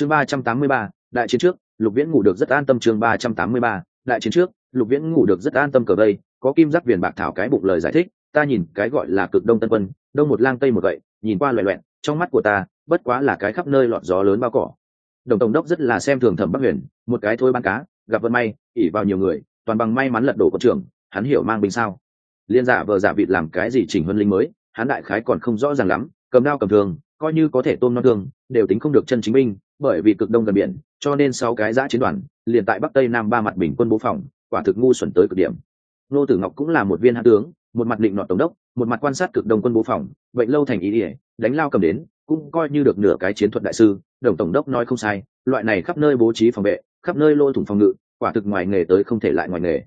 chương ba trăm tám mươi ba, đại chiến trước, lục viễn ngủ được rất an tâm. Chương ba trăm tám mươi ba, đại chiến trước, lục viễn ngủ được rất an tâm cờ vây, có kim giác viền bạc thảo cái bụng lời giải thích, ta nhìn cái gọi là cực đông tân quân, đông một lang tây một gậy nhìn qua loẹ loẹn trong mắt của ta, bất quá là cái khắp nơi lọt gió lớn bao cỏ. Đồng tổng đốc rất là xem thường thẩm bắc huyền, một cái thôi bán cá, gặp vận may ỉ vào nhiều người, toàn bằng may mắn lật đổ con trưởng, hắn hiểu mang binh sao. Liên giả vờ giả vịt làm cái gì chỉnh huân linh mới, hắn đại khái còn không rõ ràng lắm, cầm đao cầm thường, coi như có thể tôm non thương, đều tính không được chân chính binh bởi vì cực đông gần biển, cho nên sáu cái giã chiến đoàn, liền tại bắc tây nam ba mặt bình quân bố phòng, quả thực ngu xuẩn tới cực điểm. Nô tử ngọc cũng là một viên hạ tướng, một mặt định nọ tổng đốc, một mặt quan sát cực đông quân bố phòng, vậy lâu thành ý ỉa đánh lao cầm đến, cũng coi như được nửa cái chiến thuật đại sư, đồng tổng đốc nói không sai, loại này khắp nơi bố trí phòng vệ, khắp nơi lôi thủng phòng ngự, quả thực ngoài nghề tới không thể lại ngoài nghề.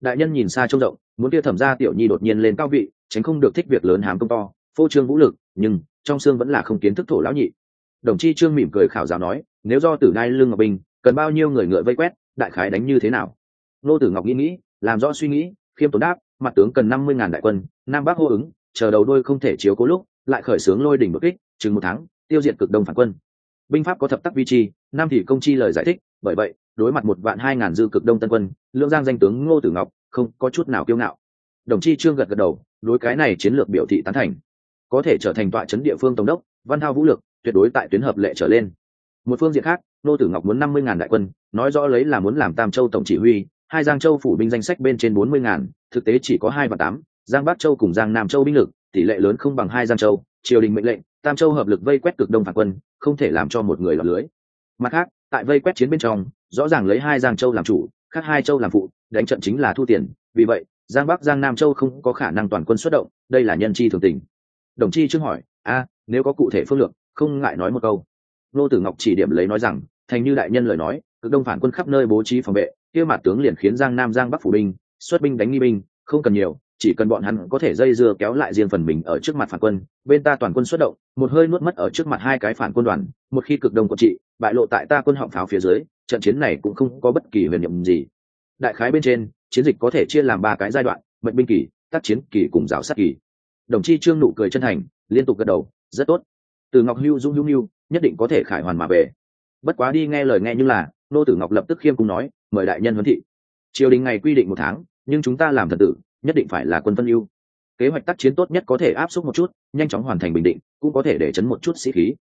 Đại nhân nhìn xa trông rộng, muốn kia thẩm ra tiểu nhi đột nhiên lên cao vị, tránh không được thích việc lớn hám công to, phô trương vũ lực, nhưng trong xương vẫn là không kiến thức thổ lão nhị đồng chi trương mỉm cười khảo giáo nói, nếu do tử đai lương ngọc binh cần bao nhiêu người ngựa vây quét, đại khái đánh như thế nào? Nô tử ngọc nghĩ nghĩ, làm rõ suy nghĩ, khiêm tốn đáp, mặt tướng cần năm mươi ngàn đại quân, nam bắc hô ứng, chờ đầu đôi không thể chiếu cố lúc, lại khởi xướng lôi đỉnh bức kích, chừng một tháng, tiêu diệt cực đông phản quân. Binh pháp có thập tắc vi chi nam thì công chi lời giải thích, bởi vậy, đối mặt một vạn hai ngàn dư cực đông tân quân, lương giang danh tướng ngô tử ngọc không có chút nào kiêu ngạo. Đồng chi trương gật gật đầu, đối cái này chiến lược biểu thị tán thành. Có thể trở thành tọa chấn địa phương tổng đốc, văn thao vũ lực tuyệt đối tại tuyến hợp lệ trở lên. Một phương diện khác, nô tử ngọc muốn năm mươi ngàn đại quân, nói rõ lấy là muốn làm tam châu tổng chỉ huy, hai giang châu phủ binh danh sách bên trên bốn mươi ngàn, thực tế chỉ có hai và tám, giang bắc châu cùng giang nam châu binh lực, tỷ lệ lớn không bằng hai giang châu, triều đình mệnh lệnh, tam châu hợp lực vây quét cực đông phản quân, không thể làm cho một người lọt lưới. Mặt khác, tại vây quét chiến bên trong, rõ ràng lấy hai giang châu làm chủ, khác hai châu làm phụ, đánh trận chính là thu tiền, vì vậy, giang bắc, giang nam châu không có khả năng toàn quân xuất động, đây là nhân chi thường tình. Đồng chi trước hỏi, a, nếu có cụ thể phương lược không ngại nói một câu. Nô tử ngọc chỉ điểm lấy nói rằng, thành như đại nhân lời nói, cực đông phản quân khắp nơi bố trí phòng vệ, kia mặt tướng liền khiến giang nam, giang bắc phủ binh, xuất binh đánh nghi binh, không cần nhiều, chỉ cần bọn hắn có thể dây dưa kéo lại riêng phần mình ở trước mặt phản quân, bên ta toàn quân xuất động, một hơi nuốt mất ở trước mặt hai cái phản quân đoàn, một khi cực đông quận trị, bại lộ tại ta quân họng pháo phía dưới, trận chiến này cũng không có bất kỳ huyền nhiệm gì. Đại khái bên trên, chiến dịch có thể chia làm ba cái giai đoạn, mệnh binh kỳ, tác chiến kỳ cùng giáo sát kỳ. Đồng chi trương nụ cười chân thành, liên tục gật đầu, rất tốt từ ngọc hưu dung hưu hưu nhất định có thể khải hoàn mà về. Bất quá đi nghe lời nghe như là, nô tử ngọc lập tức khiêm cung nói, mời đại nhân huấn thị. Triều đình ngày quy định một tháng, nhưng chúng ta làm thần tử, nhất định phải là quân phân ưu. Kế hoạch tác chiến tốt nhất có thể áp suất một chút, nhanh chóng hoàn thành bình định, cũng có thể để chấn một chút sĩ khí.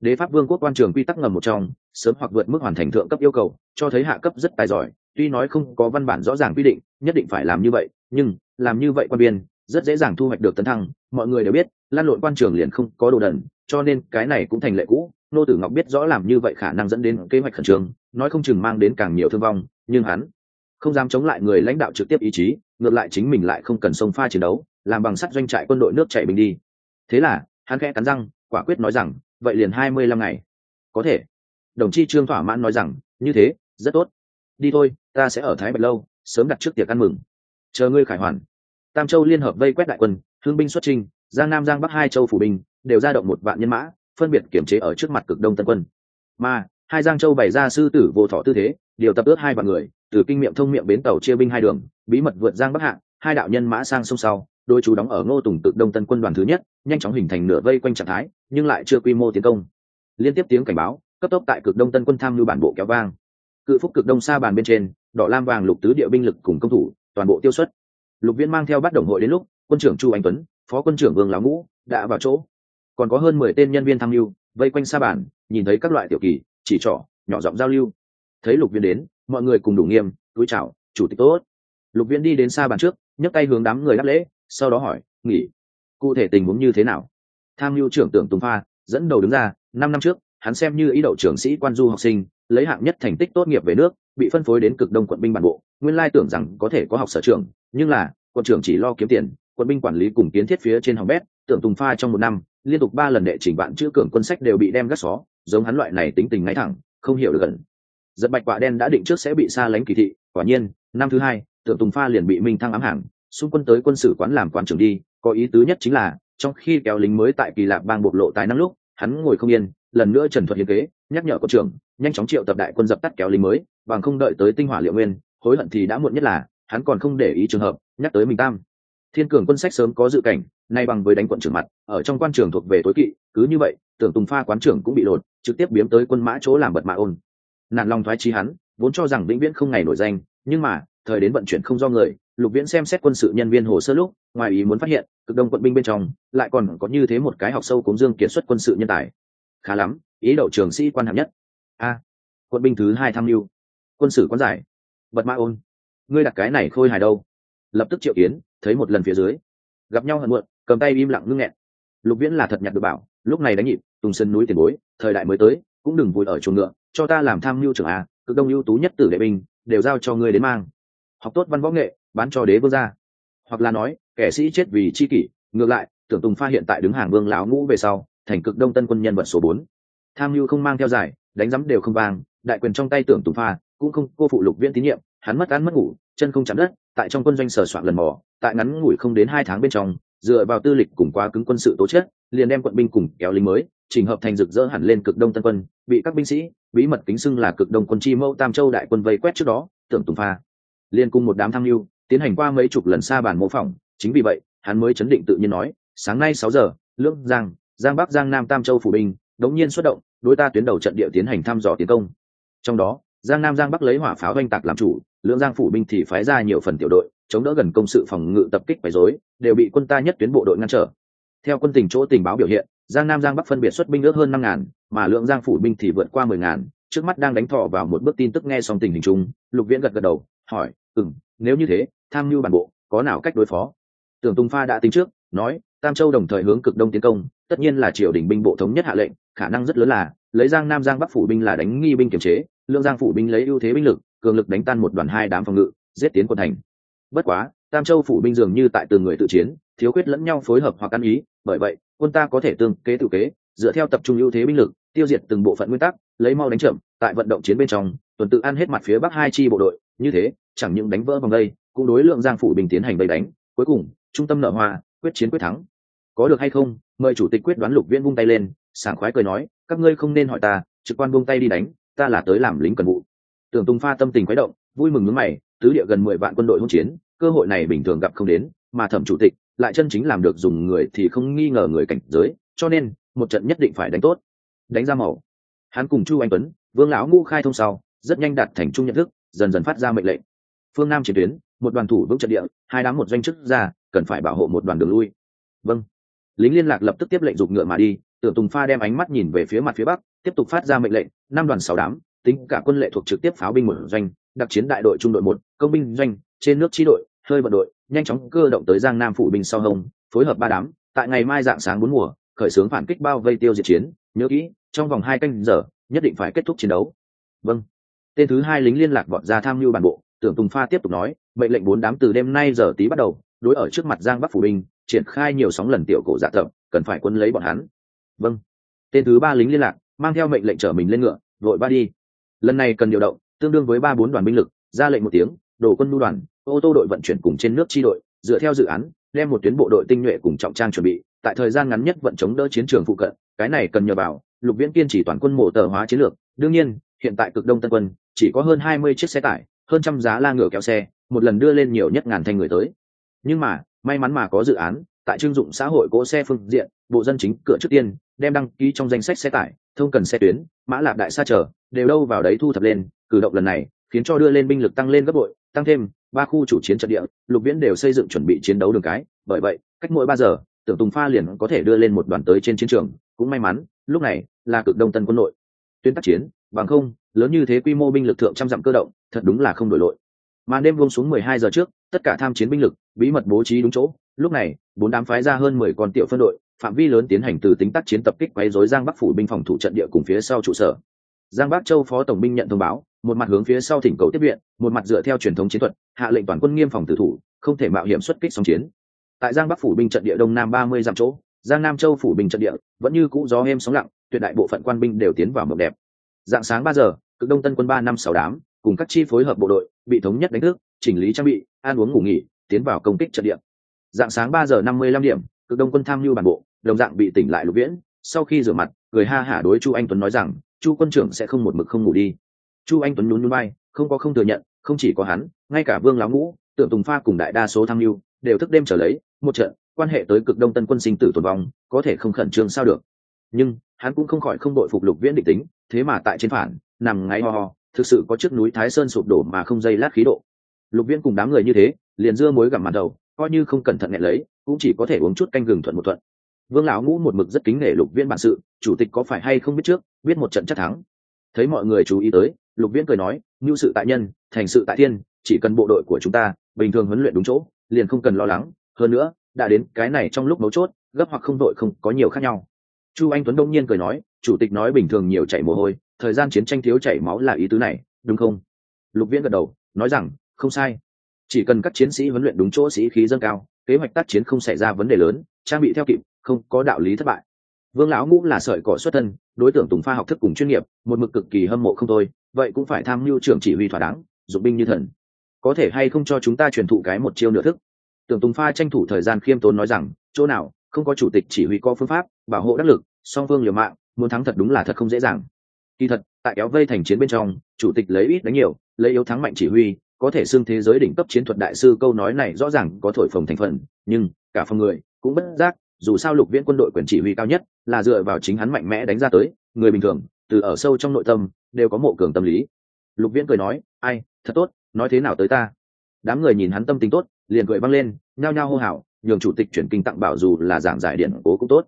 Đế pháp vương quốc quan trường quy tắc ngầm một trong, sớm hoặc vượt mức hoàn thành thượng cấp yêu cầu, cho thấy hạ cấp rất tài giỏi, tuy nói không có văn bản rõ ràng quy định, nhất định phải làm như vậy, nhưng, làm như vậy quan biên, rất dễ dàng thu hoạch được tấn thăng, mọi người đều biết, lan lộn quan trường liền không có đồ đần cho nên cái này cũng thành lệ cũ. Nô tử ngọc biết rõ làm như vậy khả năng dẫn đến kế hoạch khẩn trương, nói không chừng mang đến càng nhiều thương vong, nhưng hắn không dám chống lại người lãnh đạo trực tiếp ý chí, ngược lại chính mình lại không cần sông pha chiến đấu, làm bằng sắt doanh trại quân đội nước chạy bình đi. Thế là, hắn khẽ cắn răng, quả quyết nói rằng, vậy liền hai mươi lăm ngày. Có thể. Đồng chi trương thỏa mãn nói rằng, như thế, rất tốt. Đi thôi, ta sẽ ở thái bạch lâu, sớm đặt trước tiệc ăn mừng. Chờ ngươi khải hoàn. Tam châu liên hợp vây quét đại quân, thương binh xuất trinh giang nam giang bắc hai châu phủ binh đều ra động một vạn nhân mã, phân biệt kiểm chế ở trước mặt cực đông tân quân. Mà, hai giang châu bày ra sư tử vô thọ tư thế, điều tập ước hai vạn người, từ kinh miệng thông miệng bến tàu chia binh hai đường, bí mật vượt giang bắc hạ, hai đạo nhân mã sang sông sau, đôi chú đóng ở ngô tùng tự đông tân quân đoàn thứ nhất, nhanh chóng hình thành nửa vây quanh trạng thái, nhưng lại chưa quy mô tiến công. Liên tiếp tiếng cảnh báo, cấp tốc tại cực đông tân quân tham lưu bản bộ kéo vang. Cự phúc cực đông xa bàn bên trên, đỏ lam vàng lục tứ địa binh lực cùng công thủ, toàn bộ tiêu xuất. Lục viễn mang theo bắt đồng hội đến lúc, quân trưởng chu anh tuấn, phó quân trưởng vương lão ngũ, đã vào chỗ còn có hơn mười tên nhân viên tham mưu, vây quanh xa bản nhìn thấy các loại tiểu kỳ, chỉ trỏ, nhỏ giọng giao lưu. Thấy lục viễn đến, mọi người cùng đủ nghiêm, túi chào, chủ tịch tốt. Lục viễn đi đến xa bàn trước, nhấc tay hướng đám người đáp lễ, sau đó hỏi, nghỉ. Cụ thể tình huống như thế nào? Tham mưu trưởng tưởng tùng pha dẫn đầu đứng ra, năm năm trước, hắn xem như ý đậu trưởng sĩ quan du học sinh, lấy hạng nhất thành tích tốt nghiệp về nước, bị phân phối đến cực đông quận binh bản bộ. Nguyên lai tưởng rằng có thể có học sở trường, nhưng là, quận trưởng chỉ lo kiếm tiền quân binh quản lý cùng kiến thiết phía trên hỏng bét, tưởng tùng pha trong một năm liên tục ba lần đệ chỉnh bạn chữ cường quân sách đều bị đem gắt xó, giống hắn loại này tính tình ngay thẳng, không hiểu được gần. Giật bạch quả đen đã định trước sẽ bị xa lánh kỳ thị, quả nhiên, năm thứ hai tượng tùng pha liền bị minh thăng ám hàng xung quân tới quân sự quán làm quan trưởng đi, có ý tứ nhất chính là, trong khi kéo lính mới tại kỳ lạp bang bộc lộ tài năng lúc, hắn ngồi không yên, lần nữa trần thuật hiến kế, nhắc nhở quân trưởng, nhanh chóng triệu tập đại quân dập tắt kéo lính mới, bằng không đợi tới tinh hỏa liệu nguyên, hối hận thì đã muộn nhất là, hắn còn không để ý trường hợp, nhắc tới mình tam thiên cường quân sách sớm có dự cảnh, nay bằng với đánh quận trưởng mặt, ở trong quan trường thuộc về tối kỵ, cứ như vậy, tưởng tùng pha quán trưởng cũng bị lột, trực tiếp biếm tới quân mã chỗ làm bật mạ ôn. Nạn lòng thoái trí hắn, vốn cho rằng vĩnh viễn không ngày nổi danh, nhưng mà, thời đến vận chuyển không do người, lục viễn xem xét quân sự nhân viên hồ sơ lúc, ngoài ý muốn phát hiện, cực đông quận binh bên trong, lại còn có như thế một cái học sâu cúng dương kiệt xuất quân sự nhân tài. Khá lắm, ý đậu trường sĩ quan hạng nhất. A, quận binh thứ hai tham mưu. Quân sự quan giải. Bật mã ôn. Ngươi đặt cái này khôi hài đâu? Lập tức triệu kiến thấy một lần phía dưới. Gặp nhau hận muộn cầm tay im lặng ngưng nghẹn. Lục viễn là thật nhặt được bảo lúc này đánh nhịp tùng sân núi tiền bối thời đại mới tới cũng đừng vùi ở chuồng ngựa cho ta làm tham mưu trưởng à, cực đông ưu tú nhất tử đệ binh đều giao cho ngươi đến mang. Học tốt văn võ nghệ bán cho đế vương gia. Hoặc là nói kẻ sĩ chết vì chi kỷ ngược lại tưởng tùng pha hiện tại đứng hàng vương lão ngũ về sau thành cực đông tân quân nhân vật số bốn. Tham mưu không mang theo giải đánh giấm đều không vang đại quyền trong tay tưởng tùng pha cũng không cô phụ lục viễn tín nhiệm hắn mất ăn mất ngủ chân không chạm đất, tại trong quân doanh sở soạn lần mò, tại ngắn ngủi không đến hai tháng bên trong, dựa vào tư lịch cùng quá cứng quân sự tố chất, liền đem quận binh cùng kéo lính mới, trình hợp thành rực rỡ hẳn lên cực đông tân quân, bị các binh sĩ, bí mật kính xưng là cực đông quân chi mẫu tam châu đại quân vây quét trước đó, tưởng tùng pha. Liên cùng một đám tham mưu, tiến hành qua mấy chục lần xa bản mô phỏng, chính vì vậy, hắn mới chấn định tự nhiên nói, sáng nay sáu giờ lưỡng giang giang bắc giang nam tam châu phủ binh, đống nhiên xuất động, đối ta tuyến đầu trận địa tiến hành thăm dò tiến công. Trong đó giang nam giang bắc lấy hỏa pháo oanh tạc làm chủ lượng giang phủ binh thì phái ra nhiều phần tiểu đội, chống đỡ gần công sự phòng ngự tập kích quấy rối, đều bị quân ta nhất tuyến bộ đội ngăn trở. Theo quân tình chỗ tình báo biểu hiện, giang nam giang bắc phân biệt xuất binh ước hơn năm ngàn, mà lượng giang phủ binh thì vượt qua mười ngàn. Trước mắt đang đánh thọ vào một bước tin tức nghe xong tình hình chung, lục viễn gật gật đầu, hỏi ừng nếu như thế, tham mưu bản bộ, có nào cách đối phó? Tưởng tung pha đã tính trước, nói, tam châu đồng thời hướng cực đông tiến công, tất nhiên là triều đình binh bộ thống nhất hạ lệnh, khả năng rất lớn là, lấy giang nam giang bắc phủ binh là đánh nghi binh kiểm chế Lương giang phủ binh lấy ưu thế binh lực, cường lực đánh tan một đoàn hai đám phòng ngự, giết tiến quân thành. Bất quá, tam châu phủ binh dường như tại từng người tự chiến, thiếu khuyết lẫn nhau phối hợp hoặc ăn ý, bởi vậy, quân ta có thể tương kế tự kế, dựa theo tập trung ưu thế binh lực, tiêu diệt từng bộ phận nguyên tắc, lấy mau đánh chậm, tại vận động chiến bên trong, tuần tự ăn hết mặt phía bắc hai chi bộ đội, như thế, chẳng những đánh vỡ vòng đây, cũng đối lượng giang phủ bình tiến hành vây đánh, cuối cùng, trung tâm nợ hoa, quyết chiến quyết thắng. Có được hay không, mời chủ tịch quyết đoán lục viễn vung tay lên, sảng khoái cười nói, các ngươi không nên hỏi ta, trực quan buông tay đi đánh ta là tới làm lính cần vụ. Tưởng tung pha tâm tình quấy động, vui mừng ngứng mày, tứ địa gần mười vạn quân đội hỗn chiến, cơ hội này bình thường gặp không đến, mà thẩm chủ tịch lại chân chính làm được dùng người thì không nghi ngờ người cảnh giới, cho nên, một trận nhất định phải đánh tốt. Đánh ra màu. Hắn cùng chu anh tuấn, vương lão ngũ khai thông sau, rất nhanh đạt thành chung nhận thức, dần dần phát ra mệnh lệnh. Phương nam chiến tuyến, một đoàn thủ vững trận địa, hai đám một doanh chức ra, cần phải bảo hộ một đoàn đường lui. Vâng. Lính liên lạc lập tức tiếp lệnh dục ngựa mà đi tưởng tùng pha đem ánh mắt nhìn về phía mặt phía bắc tiếp tục phát ra mệnh lệnh năm đoàn sáu đám tính cả quân lệ thuộc trực tiếp pháo binh mở doanh đặc chiến đại đội trung đội một công binh doanh trên nước chi đội hơi vận đội nhanh chóng cơ động tới giang nam phủ binh sau Hồng, phối hợp ba đám tại ngày mai dạng sáng bốn mùa khởi xướng phản kích bao vây tiêu diệt chiến nhớ kỹ trong vòng hai canh giờ nhất định phải kết thúc chiến đấu. Vâng. Tên thứ hai lính liên lạc vọt ra tham mưu bản bộ tưởng tùng pha tiếp tục nói mệnh lệnh bốn đám từ đêm nay giờ tí bắt đầu đối ở trước mặt giang bắc phủ binh triển khai nhiều sóng lần tiểu cổ dạ tập cần phải quân lấy bọn hắn vâng. Tên thứ ba lính liên lạc, mang theo mệnh lệnh chở mình lên ngựa, vội ba đi. Lần này cần điều động, tương đương với ba bốn đoàn binh lực, ra lệnh một tiếng đổ quân lưu đoàn, ô tô đội vận chuyển cùng trên nước chi đội, dựa theo dự án, đem một tuyến bộ đội tinh nhuệ cùng trọng trang chuẩn bị, tại thời gian ngắn nhất vận chống đỡ chiến trường phụ cận, cái này cần nhờ vào, lục viễn kiên chỉ toàn quân mổ tờ hóa chiến lược, đương nhiên, hiện tại cực đông tân quân, chỉ có hơn hai mươi chiếc xe tải, hơn trăm giá la ngựa kéo xe, một lần đưa lên nhiều nhất ngàn thanh người tới. Nhưng mà, may mắn mà có dự án tại trưng dụng xã hội cỗ xe phương diện, bộ dân chính cửa trước tiên, đem đăng ký trong danh sách xe tải, thông cần xe tuyến, mã lạc đại xa chờ, đều đâu vào đấy thu thập lên, cử động lần này khiến cho đưa lên binh lực tăng lên gấp bội, tăng thêm ba khu chủ chiến trận địa, lục viễn đều xây dựng chuẩn bị chiến đấu đường cái, bởi vậy, cách mỗi ba giờ, tưởng tùng pha liền có thể đưa lên một đoàn tới trên chiến trường, cũng may mắn, lúc này là cực đông tân quân nội tuyến tác chiến, bằng không, lớn như thế quy mô binh lực thượng trăm dặm cơ động, thật đúng là không đổi lội. Mà đêm buông xuống mười hai giờ trước, tất cả tham chiến binh lực, bí mật bố trí đúng chỗ lúc này, bốn đám phái ra hơn mười con tiểu phân đội, phạm vi lớn tiến hành từ tính tác chiến tập kích quấy rối giang bắc phủ binh phòng thủ trận địa cùng phía sau trụ sở. Giang bắc châu phó tổng binh nhận thông báo, một mặt hướng phía sau thỉnh cầu tiếp viện, một mặt dựa theo truyền thống chiến thuật, hạ lệnh toàn quân nghiêm phòng tử thủ, không thể mạo hiểm xuất kích song chiến. Tại giang bắc phủ binh trận địa đông nam ba mươi dặm chỗ, giang nam châu phủ binh trận địa vẫn như cũ gió êm sóng lặng, tuyệt đại bộ phận quan binh đều tiến vào mộng đẹp. Dạng sáng ba giờ, cực đông tân quân ba năm sáu đám, cùng các chi phối hợp bộ đội, bị thống nhất đánh thức, chỉnh lý trang bị, ăn uống ngủ nghỉ, tiến vào công kích trận địa dạng sáng ba giờ năm mươi lăm điểm, cực đông quân tham mưu bản bộ, đồng dạng bị tỉnh lại lục viễn. Sau khi rửa mặt người ha hả đối chu anh tuấn nói rằng, chu quân trưởng sẽ không một mực không ngủ đi. Chu anh tuấn nhún nhún bay không có không thừa nhận, không chỉ có hắn, ngay cả vương lão ngũ tượng tùng pha cùng đại đa số tham mưu đều thức đêm trở lấy, một trận quan hệ tới cực đông tân quân sinh tử tồn vong, có thể không khẩn trương sao được. Nhưng, hắn cũng không khỏi không đội phục lục viễn định tính, thế mà tại trên phản, nằm ngáy ho ho, thực sự có chiếc núi thái sơn sụp đổ mà không dây lát khí độ. Lục viễn cùng đám người như thế, liền dưa mối gặm mặt đầu coi như không cẩn thận nghẹn lấy, cũng chỉ có thể uống chút canh gừng thuận một thuận. Vương lão ngũ một mực rất kính nể lục viên bản sự, chủ tịch có phải hay không biết trước, biết một trận chắc thắng. Thấy mọi người chú ý tới, lục viễn cười nói ngưu sự tại nhân, thành sự tại thiên, chỉ cần bộ đội của chúng ta bình thường huấn luyện đúng chỗ, liền không cần lo lắng. Hơn nữa, đã đến cái này trong lúc mấu chốt, gấp hoặc không đội không có nhiều khác nhau. Chu anh tuấn đông nhiên cười nói, chủ tịch nói bình thường nhiều chảy mồ hôi, thời gian chiến tranh thiếu chảy máu là ý tứ này, đúng không? Lục viễn gật đầu, nói rằng, không sai chỉ cần các chiến sĩ huấn luyện đúng chỗ sĩ khí dâng cao, kế hoạch tác chiến không xảy ra vấn đề lớn, trang bị theo kịp, không có đạo lý thất bại. Vương lão ngũ là sợi cỏ xuất thân, đối tượng tùng pha học thức cùng chuyên nghiệp, một mực cực kỳ hâm mộ không thôi, vậy cũng phải tham mưu trưởng chỉ huy thỏa đáng, dụng binh như thần. Có thể hay không cho chúng ta truyền thụ cái một chiêu nửa thức? Tưởng tùng pha tranh thủ thời gian khiêm tốn nói rằng, chỗ nào, không có chủ tịch chỉ huy có phương pháp, bảo hộ đắc lực, song phương liều mạng, muốn thắng thật đúng là thật không dễ dàng. Kỳ thật, tại kéo vây thành chiến bên trong, chủ tịch lấy ít đánh nhiều, lấy yếu thắng mạnh chỉ huy có thể xưng thế giới đỉnh cấp chiến thuật đại sư câu nói này rõ ràng có thổi phồng thành phần, nhưng cả phòng người cũng bất giác, dù sao lục viễn quân đội quyền chỉ huy cao nhất là dựa vào chính hắn mạnh mẽ đánh ra tới, người bình thường, từ ở sâu trong nội tâm, đều có mộ cường tâm lý. Lục viễn cười nói, ai, thật tốt, nói thế nào tới ta? Đám người nhìn hắn tâm tình tốt, liền cười băng lên, nhao nhao hô hào, nhường chủ tịch chuyển kinh tặng bảo dù là giảng giải điện cố cũng tốt.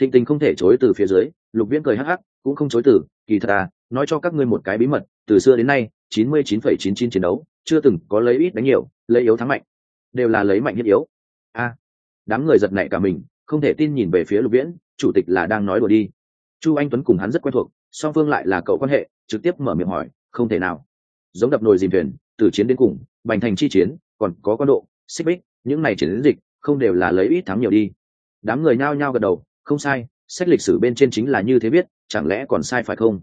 Thịnh tình không thể chối từ phía dưới, lục viễn cười hắc hắc, cũng không chối từ, kỳ thật à nói cho các ngươi một cái bí mật, từ xưa đến nay, chín mươi chín phẩy chín chín chiến đấu chưa từng có lấy ít đánh nhiều, lấy yếu thắng mạnh, đều là lấy mạnh hiếp yếu. A, đám người giật nảy cả mình, không thể tin nhìn về phía lục viễn, chủ tịch là đang nói đùa đi. Chu anh tuấn cùng hắn rất quen thuộc, song phương lại là cậu quan hệ, trực tiếp mở miệng hỏi, không thể nào. Giống đập nồi dìm thuyền, từ chiến đến cùng, bành thành chi chiến, còn có quan độ, xích bích, những này chiến dịch, không đều là lấy ít thắng nhiều đi. Đám người nhao nhao gật đầu, không sai, sách lịch sử bên trên chính là như thế biết, chẳng lẽ còn sai phải không?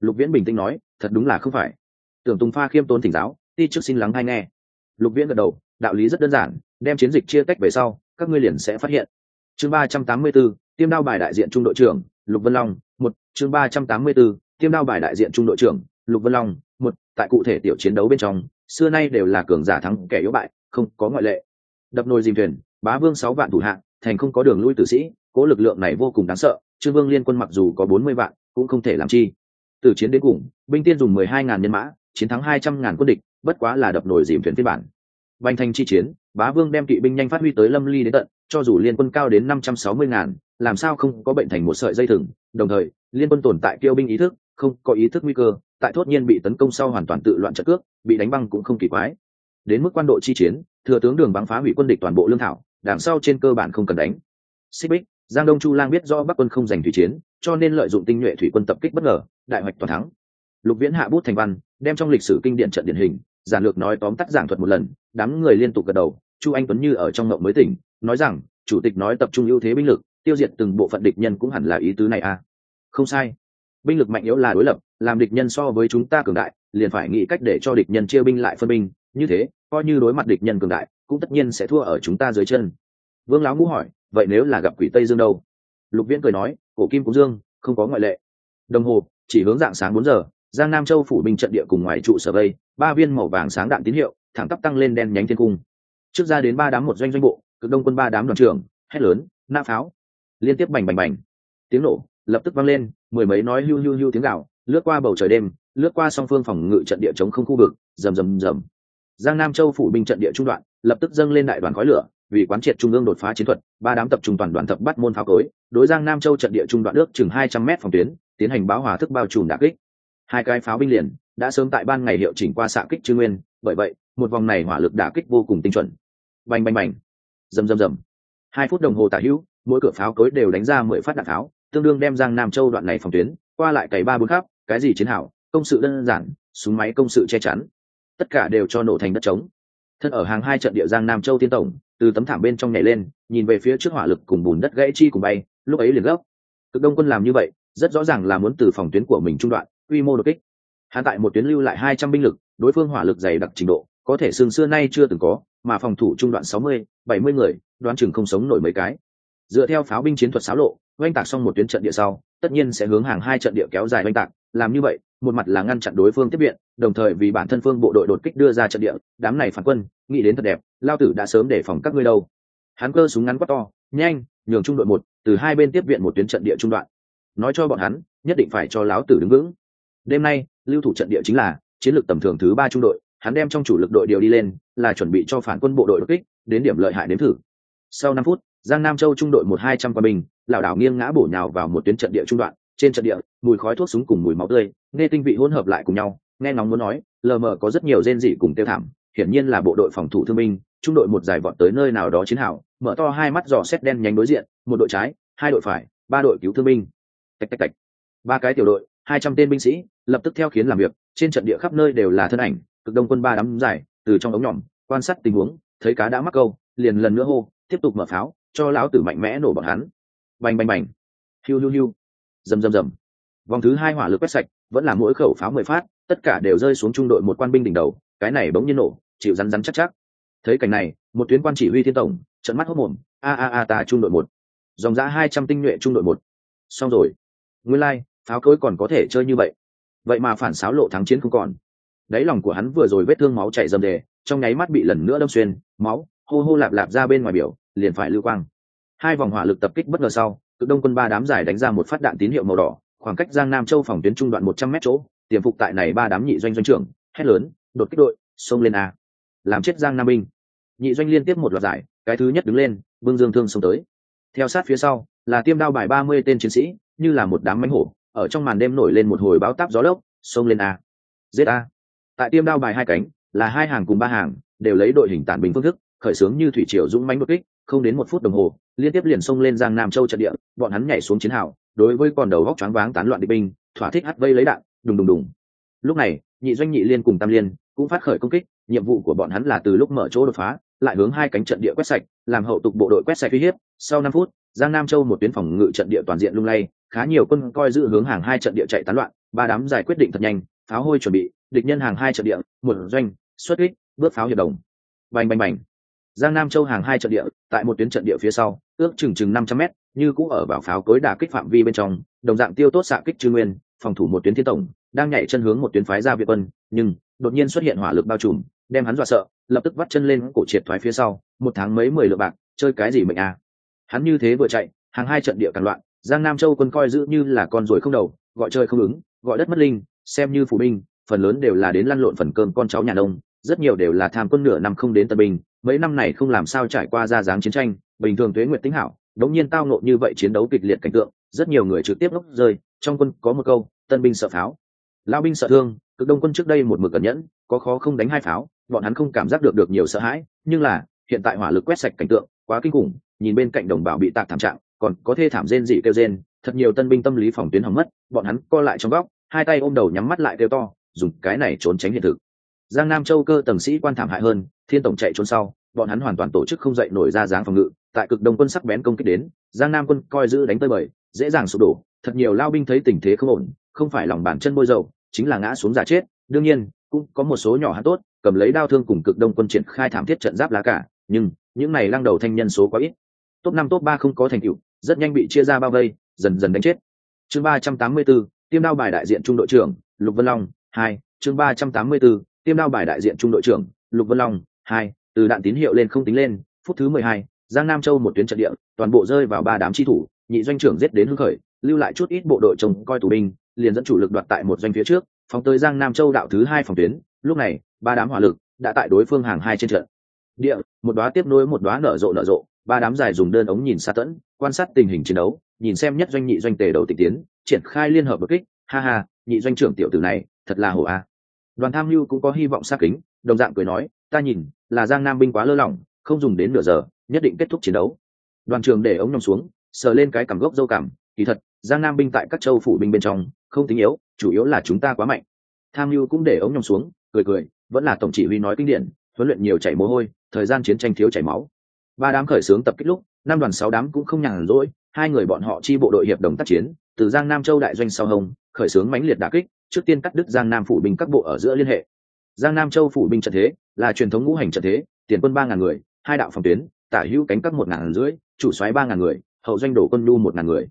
Lục viễn bình tĩnh nói, thật đúng là không phải. Tưởng tùng pha khiêm tốn thỉnh giáo ti trước xin lắng hay nghe. Lục viễn gật đầu đạo lý rất đơn giản đem chiến dịch chia tách về sau các ngươi liền sẽ phát hiện. Chương ba trăm tám mươi 384, tiêm đao bài đại diện trung đội trưởng lục vân long một chương ba trăm tám mươi 384, tiêm đao bài đại diện trung đội trưởng lục vân long một tại cụ thể tiểu chiến đấu bên trong xưa nay đều là cường giả thắng kẻ yếu bại không có ngoại lệ. Đập nồi dìm thuyền bá vương sáu vạn thủ hạng thành không có đường lui tử sĩ cố lực lượng này vô cùng đáng sợ trương vương liên quân mặc dù có bốn mươi vạn cũng không thể làm chi. Từ chiến đến cùng binh tiên dùng mười hai ngàn nhân mã chiến thắng hai trăm ngàn quân địch bất quá là đập nồi dìm thuyền phiên bản. Bành thành chi chiến, bá vương đem kỵ binh nhanh phát huy tới lâm ly đến tận, cho dù liên quân cao đến năm trăm sáu mươi ngàn, làm sao không có bệnh thành một sợi dây thừng. Đồng thời, liên quân tồn tại kêu binh ý thức, không có ý thức nguy cơ, tại thốt nhiên bị tấn công sau hoàn toàn tự loạn trận cước, bị đánh băng cũng không kỳ quái. Đến mức quan độ chi chiến, thừa tướng đường bắn phá hủy quân địch toàn bộ lương thảo, đằng sau trên cơ bản không cần đánh. Xích bích, giang đông chu lang biết do bắc quân không giành thủy chiến, cho nên lợi dụng tinh nhuệ thủy quân tập kích bất ngờ, đại hoạch toàn thắng. Lục viễn hạ bút thành văn, đem trong lịch sử kinh điển trận điển hình giản lược nói tóm tắt giảng thuật một lần, đám người liên tục gật đầu, chu anh tuấn như ở trong ngộng mới tỉnh, nói rằng, chủ tịch nói tập trung ưu thế binh lực, tiêu diệt từng bộ phận địch nhân cũng hẳn là ý tứ này à. Không sai. Binh lực mạnh yếu là đối lập, làm địch nhân so với chúng ta cường đại, liền phải nghĩ cách để cho địch nhân chia binh lại phân binh, như thế, coi như đối mặt địch nhân cường đại, cũng tất nhiên sẽ thua ở chúng ta dưới chân. Vương lão ngũ hỏi, vậy nếu là gặp quỷ tây dương đâu? Lục viễn cười nói, cổ kim cũng dương, không có ngoại lệ. Đồng hồ, chỉ hướng dạng sáng bốn giờ giang nam châu phủ binh trận địa cùng ngoài trụ sở vây, ba viên màu vàng sáng đạn tín hiệu, thẳng tắp tăng lên đen nhánh thiên cung. Trước ra đến ba đám một doanh doanh bộ, cực đông quân ba đám đoàn trưởng, hét lớn, nã pháo! Liên tiếp bành bành bành. Tiếng nổ lập tức vang lên, mười mấy nói hưu hưu hưu tiếng gạo lướt qua bầu trời đêm, lướt qua song phương phòng ngự trận địa chống không khu vực, rầm rầm rầm. Giang nam châu phủ binh trận địa trung đoạn, lập tức dâng lên đại đoàn khói lửa, vì quán triệt trung ương đột phá chiến thuật, ba đám tập trung toàn đoàn thập bắt môn pháo cối, đối giang nam châu trận địa trung đoạn nước chừng hai trăm m phòng tuyến, tiến hành báo hòa thức bao trùm đà kích hai cái pháo binh liền, đã sớm tại ban ngày hiệu chỉnh qua xạ kích chư nguyên, bởi vậy, một vòng này hỏa lực đả kích vô cùng tinh chuẩn. Bành bành bành. Rầm rầm rầm. Hai phút đồng hồ tả hữu, mỗi cửa pháo cối đều đánh ra mười phát đạn pháo, tương đương đem giang nam châu đoạn này phòng tuyến, qua lại cày ba bốn khắp, cái gì chiến hảo công sự đơn giản, súng máy công sự che chắn. Tất cả đều cho nổ thành đất trống. Thân ở hàng hai trận địa giang nam châu tiên tổng, từ tấm thảm bên trong nhảy lên, nhìn về phía trước hỏa lực cùng bùn đất gãy chi cùng bay, lúc ấy liền gốc cực đông quân làm như vậy, rất rõ ràng là muốn từ phòng tuyến của mình trung đoạn quy mô đột kích. Hắn tại một tuyến lưu lại hai trăm binh lực, đối phương hỏa lực dày đặc trình độ, có thể xương xưa nay chưa từng có, mà phòng thủ trung đoạn sáu mươi, bảy mươi người, đoán chừng không sống nổi mấy cái. Dựa theo pháo binh chiến thuật xáo lộ, oanh tạc xong một tuyến trận địa sau, tất nhiên sẽ hướng hàng hai trận địa kéo dài oanh tạc, làm như vậy, một mặt là ngăn chặn đối phương tiếp viện, đồng thời vì bản thân phương bộ đội đột kích đưa ra trận địa, đám này phản quân, nghĩ đến thật đẹp, lao tử đã sớm để phòng các ngươi đâu. Hắn cơ súng ngắn quá to, nhanh, nhường trung đội một, từ hai bên tiếp viện một tuyến trận địa trung đoạn. Nói cho bọn hắn, nhất định phải cho láo tử đứng vững đêm nay, lưu thủ trận địa chính là chiến lược tầm thường thứ ba trung đội, hắn đem trong chủ lực đội điều đi lên, là chuẩn bị cho phản quân bộ đội đột kích, đến điểm lợi hại đến thử. Sau năm phút, giang nam châu trung đội một hai trăm quân binh, lảo đảo nghiêng ngã bổ nhào vào một tuyến trận địa trung đoạn, trên trận địa, mùi khói thuốc súng cùng mùi máu tươi, nghe tinh vị hỗn hợp lại cùng nhau, nghe nóng muốn nói, lờ mờ có rất nhiều rên dị cùng tiêu thảm, hiển nhiên là bộ đội phòng thủ thương binh, trung đội một giải vọt tới nơi nào đó chiến hào, mở to hai mắt dò xét đen nhánh đối diện, một đội trái, hai đội phải, ba đội cứu thương binh. Tạch tạch tạch. Ba cái tiểu đội hai trăm tên binh sĩ lập tức theo khiến làm việc trên trận địa khắp nơi đều là thân ảnh cực đông quân ba đám giải từ trong ống nhỏm quan sát tình huống thấy cá đã mắc câu liền lần nữa hô tiếp tục mở pháo cho lão tử mạnh mẽ nổ bọn hắn. Bành bành bành. Hiu hiu hiu. Rầm rầm rầm. Vòng thứ hai hỏa lực quét sạch vẫn là mỗi khẩu pháo mười phát tất cả đều rơi xuống trung đội một quan binh đỉnh đầu cái này bỗng nhiên nổ chịu rắn rắn chắc chắc. Thấy cảnh này một tuyến quan chỉ huy thiên tổng trận mắt hốc mồm a a a tà trung đội một. Dòng giã hai trăm tinh nhuệ trung đội một. Xong rồi. Nguyên lai、like, pháo cối còn có thể chơi như vậy. Vậy mà phản xáo lộ thắng chiến không còn. Đáy lòng của hắn vừa rồi vết thương máu chảy dầm đề, trong nháy mắt bị lần nữa đâm xuyên, máu hô hô lạp lạp ra bên ngoài biểu, liền phải lưu quang. Hai vòng hỏa lực tập kích bất ngờ sau, cực đông quân ba đám giải đánh ra một phát đạn tín hiệu màu đỏ, khoảng cách giang nam châu phòng tuyến trung đoạn một trăm mét chỗ, tiềm phục tại này ba đám nhị doanh doanh trưởng, hét lớn, đột kích đội, xông lên a. Làm chết giang nam binh. Nhị doanh liên tiếp một loạt giải, cái thứ nhất đứng lên vương dương thương xông tới. Theo sát phía sau, là tiêm đao bài ba mươi tên chiến sĩ, như là một đám mánh hổ ở trong màn đêm nổi lên một hồi báo táp gió lốc, xông lên a. Giết a. Tại tiêm đao bài hai cánh, là hai hàng cùng ba hàng, đều lấy đội hình tản bình phương thức, khởi xướng như thủy triều dũng mánh đột kích, không đến một phút đồng hồ, liên tiếp liền xông lên giang nam châu trận địa, bọn hắn nhảy xuống chiến hào, đối với con đầu góc choáng váng tán loạn địch binh, thỏa thích hắt vây lấy đạn, đùng đùng đùng. Lúc này, nhị doanh nhị liên cùng tam liên cũng phát khởi công kích, nhiệm vụ của bọn hắn là từ lúc mở chỗ đột phá, lại hướng hai cánh trận địa quét sạch, làm hậu tục bộ đội quét sạch uy hiếp. Sau năm phút, giang nam châu một tuyến phòng ngự trận địa toàn diện lung lay khá nhiều quân coi giữ hướng hàng hai trận địa chạy tán loạn, ba đám giải quyết định thật nhanh, pháo hôi chuẩn bị, địch nhân hàng hai trận địa, một doanh, xuất kích, bước pháo hiệp đồng. Bành bành bành. Giang nam châu hàng hai trận địa, tại một tuyến trận địa phía sau, ước chừng chừng năm trăm m như cũ ở vào pháo cối đà kích phạm vi bên trong, đồng dạng tiêu tốt xạ kích trư nguyên, phòng thủ một tuyến thiên tổng, đang nhảy chân hướng một tuyến phái ra việt quân, nhưng đột nhiên xuất hiện hỏa lực bao trùm, đem hắn dọa sợ, lập tức vắt chân lên cổ triệt thoái phía sau, một tháng mấy mười lượng bạc, chơi cái gì mệnh à hắn như thế vừa chạy, hàng hai trận địa càng loạn giang nam châu quân coi giữ như là con ruồi không đầu, gọi chơi không ứng, gọi đất mất linh, xem như phủ binh, phần lớn đều là đến lăn lộn phần cơm con cháu nhà nông, rất nhiều đều là tham quân nửa năm không đến tân binh mấy năm này không làm sao trải qua ra dáng chiến tranh, bình thường tuế nguyệt tính hảo, đống nhiên tao nộ như vậy chiến đấu kịch liệt cảnh tượng, rất nhiều người trực tiếp ngốc rơi, trong quân có một câu, tân binh sợ pháo. Lao binh sợ thương, cực đông quân trước đây một mực cẩn nhẫn, có khó không đánh hai pháo, bọn hắn không cảm giác được được nhiều sợ hãi, nhưng là, hiện tại hỏa lực quét sạch cảnh tượng, quá kinh khủng, nhìn bên cạnh đồng bào bị tạc thảm trạng còn có thê thảm rên dị kêu rên, thật nhiều tân binh tâm lý phòng tuyến hỏng mất, bọn hắn co lại trong góc, hai tay ôm đầu nhắm mắt lại kêu to, dùng cái này trốn tránh hiện thực. Giang nam châu cơ tầng sĩ quan thảm hại hơn, thiên tổng chạy trốn sau, bọn hắn hoàn toàn tổ chức không dậy nổi ra dáng phòng ngự, tại cực đông quân sắc bén công kích đến, giang nam quân coi giữ đánh tơi bời, dễ dàng sụp đổ, thật nhiều lao binh thấy tình thế không ổn, không phải lòng bàn chân bôi dầu, chính là ngã xuống giả chết, đương nhiên, cũng có một số nhỏ hắn tốt, cầm lấy đao thương cùng cực đông quân triển khai thảm thiết trận giáp lá cả, nhưng những này lăng đầu thanh nhân số quá ít. Top năm, top ba không có thành tựu rất nhanh bị chia ra bao vây dần dần đánh chết. Chương ba trăm tám mươi 384, tiêm đao bài đại diện trung đội trưởng lục vân long hai chương ba trăm tám mươi 384, tiêm đao bài đại diện trung đội trưởng lục vân long hai từ đạn tín hiệu lên không tính lên phút thứ mười hai giang nam châu một tuyến trận địa toàn bộ rơi vào ba đám chi thủ nhị doanh trưởng giết đến hưng khởi lưu lại chút ít bộ đội trông coi tù binh liền dẫn chủ lực đoạt tại một doanh phía trước phóng tới giang nam châu đạo thứ hai phòng tuyến. Lúc này ba đám hỏa lực đã tại đối phương hàng hai trên trận. Địa một đóa tiếp nối một đóa nở rộ nở rộ ba đám dài dùng đơn ống nhìn xa tẫn, quan sát tình hình chiến đấu, nhìn xem nhất doanh nhị doanh tề đầu tịch tiến, triển khai liên hợp bất kích. Ha ha, nhị doanh trưởng tiểu tử này, thật là hổ a. Đoàn tham mưu cũng có hy vọng xa kính, đồng dạng cười nói, ta nhìn, là giang nam binh quá lơ lỏng, không dùng đến nửa giờ, nhất định kết thúc chiến đấu. Đoàn trường để ống nhông xuống, sờ lên cái cảm gốc dâu cảm kỳ thật, giang nam binh tại các châu phủ binh bên trong, không tính yếu, chủ yếu là chúng ta quá mạnh. Tham mưu cũng để ống nhông xuống, cười cười, vẫn là tổng chỉ huy nói kinh điển, huấn luyện nhiều chảy mồ hôi, thời gian chiến tranh thiếu chảy máu ba đám khởi xướng tập kích lúc, năm đoàn sáu đám cũng không nhàn rỗi, hai người bọn họ chi bộ đội hiệp đồng tác chiến, từ giang nam châu đại doanh sau hồng khởi xướng mãnh liệt đà kích, trước tiên cắt đứt giang nam phủ binh các bộ ở giữa liên hệ. Giang nam châu phủ binh trận thế, là truyền thống ngũ hành trận thế, tiền quân ba ngàn người, hai đạo phòng tuyến, tả hữu cánh các một ngàn rưỡi, chủ xoáy ba ngàn người, hậu doanh đổ quân lưu một ngàn người.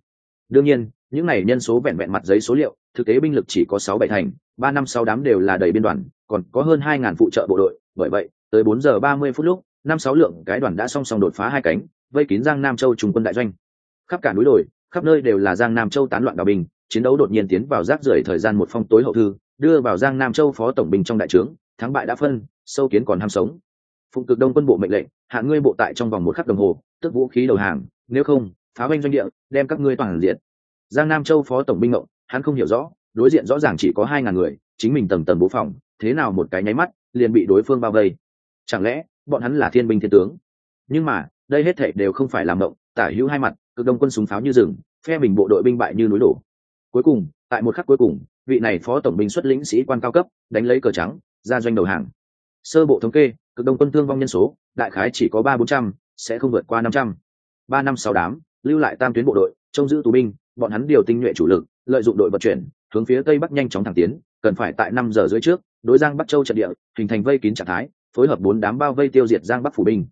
Đương nhiên, những này nhân số vẹn vẹn mặt giấy số liệu, thực tế binh lực chỉ có sáu bảy thành, ba năm sáu đám đều là đầy biên đoàn, còn có hơn hai ngàn phụ trợ bộ đội, bởi vậy, tới bốn giờ ba mươi phút lúc năm sáu lượng cái đoàn đã song song đột phá hai cánh, vây kín giang nam châu trung quân đại doanh. Khắp cả núi đồi, khắp nơi đều là giang nam châu tán loạn đào binh, chiến đấu đột nhiên tiến vào rác rưởi thời gian một phong tối hậu thư, đưa vào giang nam châu phó tổng binh trong đại trướng, thắng bại đã phân, sâu kiến còn ham sống. Phụng cực đông quân bộ mệnh lệnh, hạ ngươi bộ tại trong vòng một khắc đồng hồ, tức vũ khí đầu hàng, nếu không, phá banh doanh địa, đem các ngươi toàn diện. Giang nam châu phó tổng binh ngộng, hắn không hiểu rõ, đối diện rõ ràng chỉ có hai ngàn người, chính mình tầng tầng bố phòng, thế nào một cái nháy mắt, liền bị đối phương bao vây. Chẳng lẽ bọn hắn là thiên binh thiên tướng. Nhưng mà, đây hết thảy đều không phải làm mộng, tả hữu hai mặt, cực đông quân súng pháo như rừng, phe mình bộ đội binh bại như núi đổ. Cuối cùng, tại một khắc cuối cùng, vị này phó tổng binh xuất lĩnh sĩ quan cao cấp, đánh lấy cờ trắng, ra doanh đầu hàng. Sơ bộ thống kê, cực đông quân thương vong nhân số, đại khái chỉ có ba bốn trăm, sẽ không vượt qua năm trăm. Ba năm sáu đám, lưu lại tam tuyến bộ đội, trông giữ tù binh, bọn hắn điều tinh nhuệ chủ lực, lợi dụng đội vận chuyển, hướng phía tây bắc nhanh chóng thẳng tiến, cần phải tại năm giờ dưới trước, đối giang bắc châu trận địa, hình thành vây kín trạng thái phối hợp bốn đám bao vây tiêu diệt giang bắc phủ binh.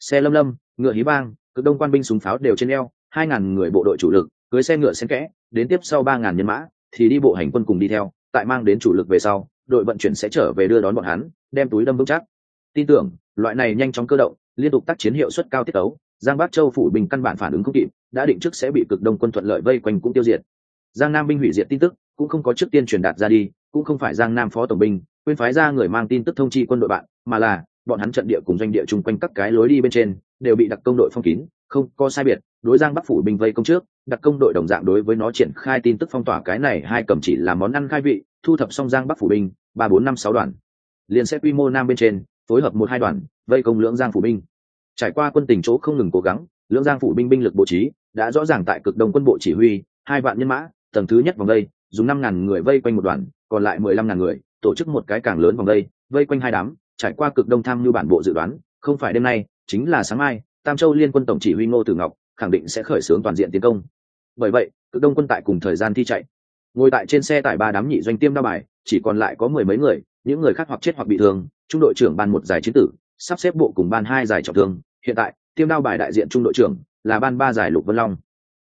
Xe lâm lâm, ngựa hí bang cực đông quan binh súng pháo đều trên eo, hai ngàn người bộ đội chủ lực, cưới xe ngựa xen kẽ, đến tiếp sau ba ngàn nhân mã, thì đi bộ hành quân cùng đi theo, tại mang đến chủ lực về sau, đội vận chuyển sẽ trở về đưa đón bọn hắn, đem túi đâm vững chắc. Tin tưởng, loại này nhanh chóng cơ động, liên tục tác chiến hiệu suất cao tiết tấu, giang bắc châu phủ bình căn bản phản ứng không kịp, đã định trước sẽ bị cực đông quân thuận lợi vây quanh cũng tiêu diệt. Giang nam binh hủy diệt tin tức, cũng không có trước tiên truyền đạt ra đi cũng không phải giang nam phó tổng binh, quên phái ra người mang tin tức thông chi quân đội bạn, mà là, bọn hắn trận địa cùng doanh địa chung quanh các cái lối đi bên trên, đều bị đặc công đội phong kín, không có sai biệt, đối giang bắc phủ binh vây công trước, đặc công đội đồng dạng đối với nó triển khai tin tức phong tỏa cái này hai cầm chỉ là món ăn khai vị, thu thập xong giang bắc phủ binh, ba bốn năm sáu đoàn. Liền sẽ quy mô nam bên trên, phối hợp một hai đoàn, vây công lưỡng giang phủ binh. Trải qua quân tình chỗ không ngừng cố gắng, lưỡng giang phủ binh binh lực bố trí, đã rõ ràng tại cực đông quân bộ chỉ huy, hai vạn nhân mã, tầng thứ nhất vòng đây, dùng năm ngàn người vây quanh một đoàn còn lại mười lăm ngàn người, tổ chức một cái càng lớn vòng đây, vây quanh hai đám, trải qua cực đông tham như bản bộ dự đoán, không phải đêm nay, chính là sáng mai, tam châu liên quân tổng chỉ huy ngô tử ngọc khẳng định sẽ khởi xướng toàn diện tiến công. Bởi vậy, cực đông quân tại cùng thời gian thi chạy. Ngồi tại trên xe tải ba đám nhị doanh tiêm đao bài, chỉ còn lại có mười mấy người, những người khác hoặc chết hoặc bị thương, trung đội trưởng ban một giải chiến tử, sắp xếp bộ cùng ban hai giải trọng thương. Hiện tại, tiêm đao bài đại diện trung đội trưởng là ban ba giải lục vân long.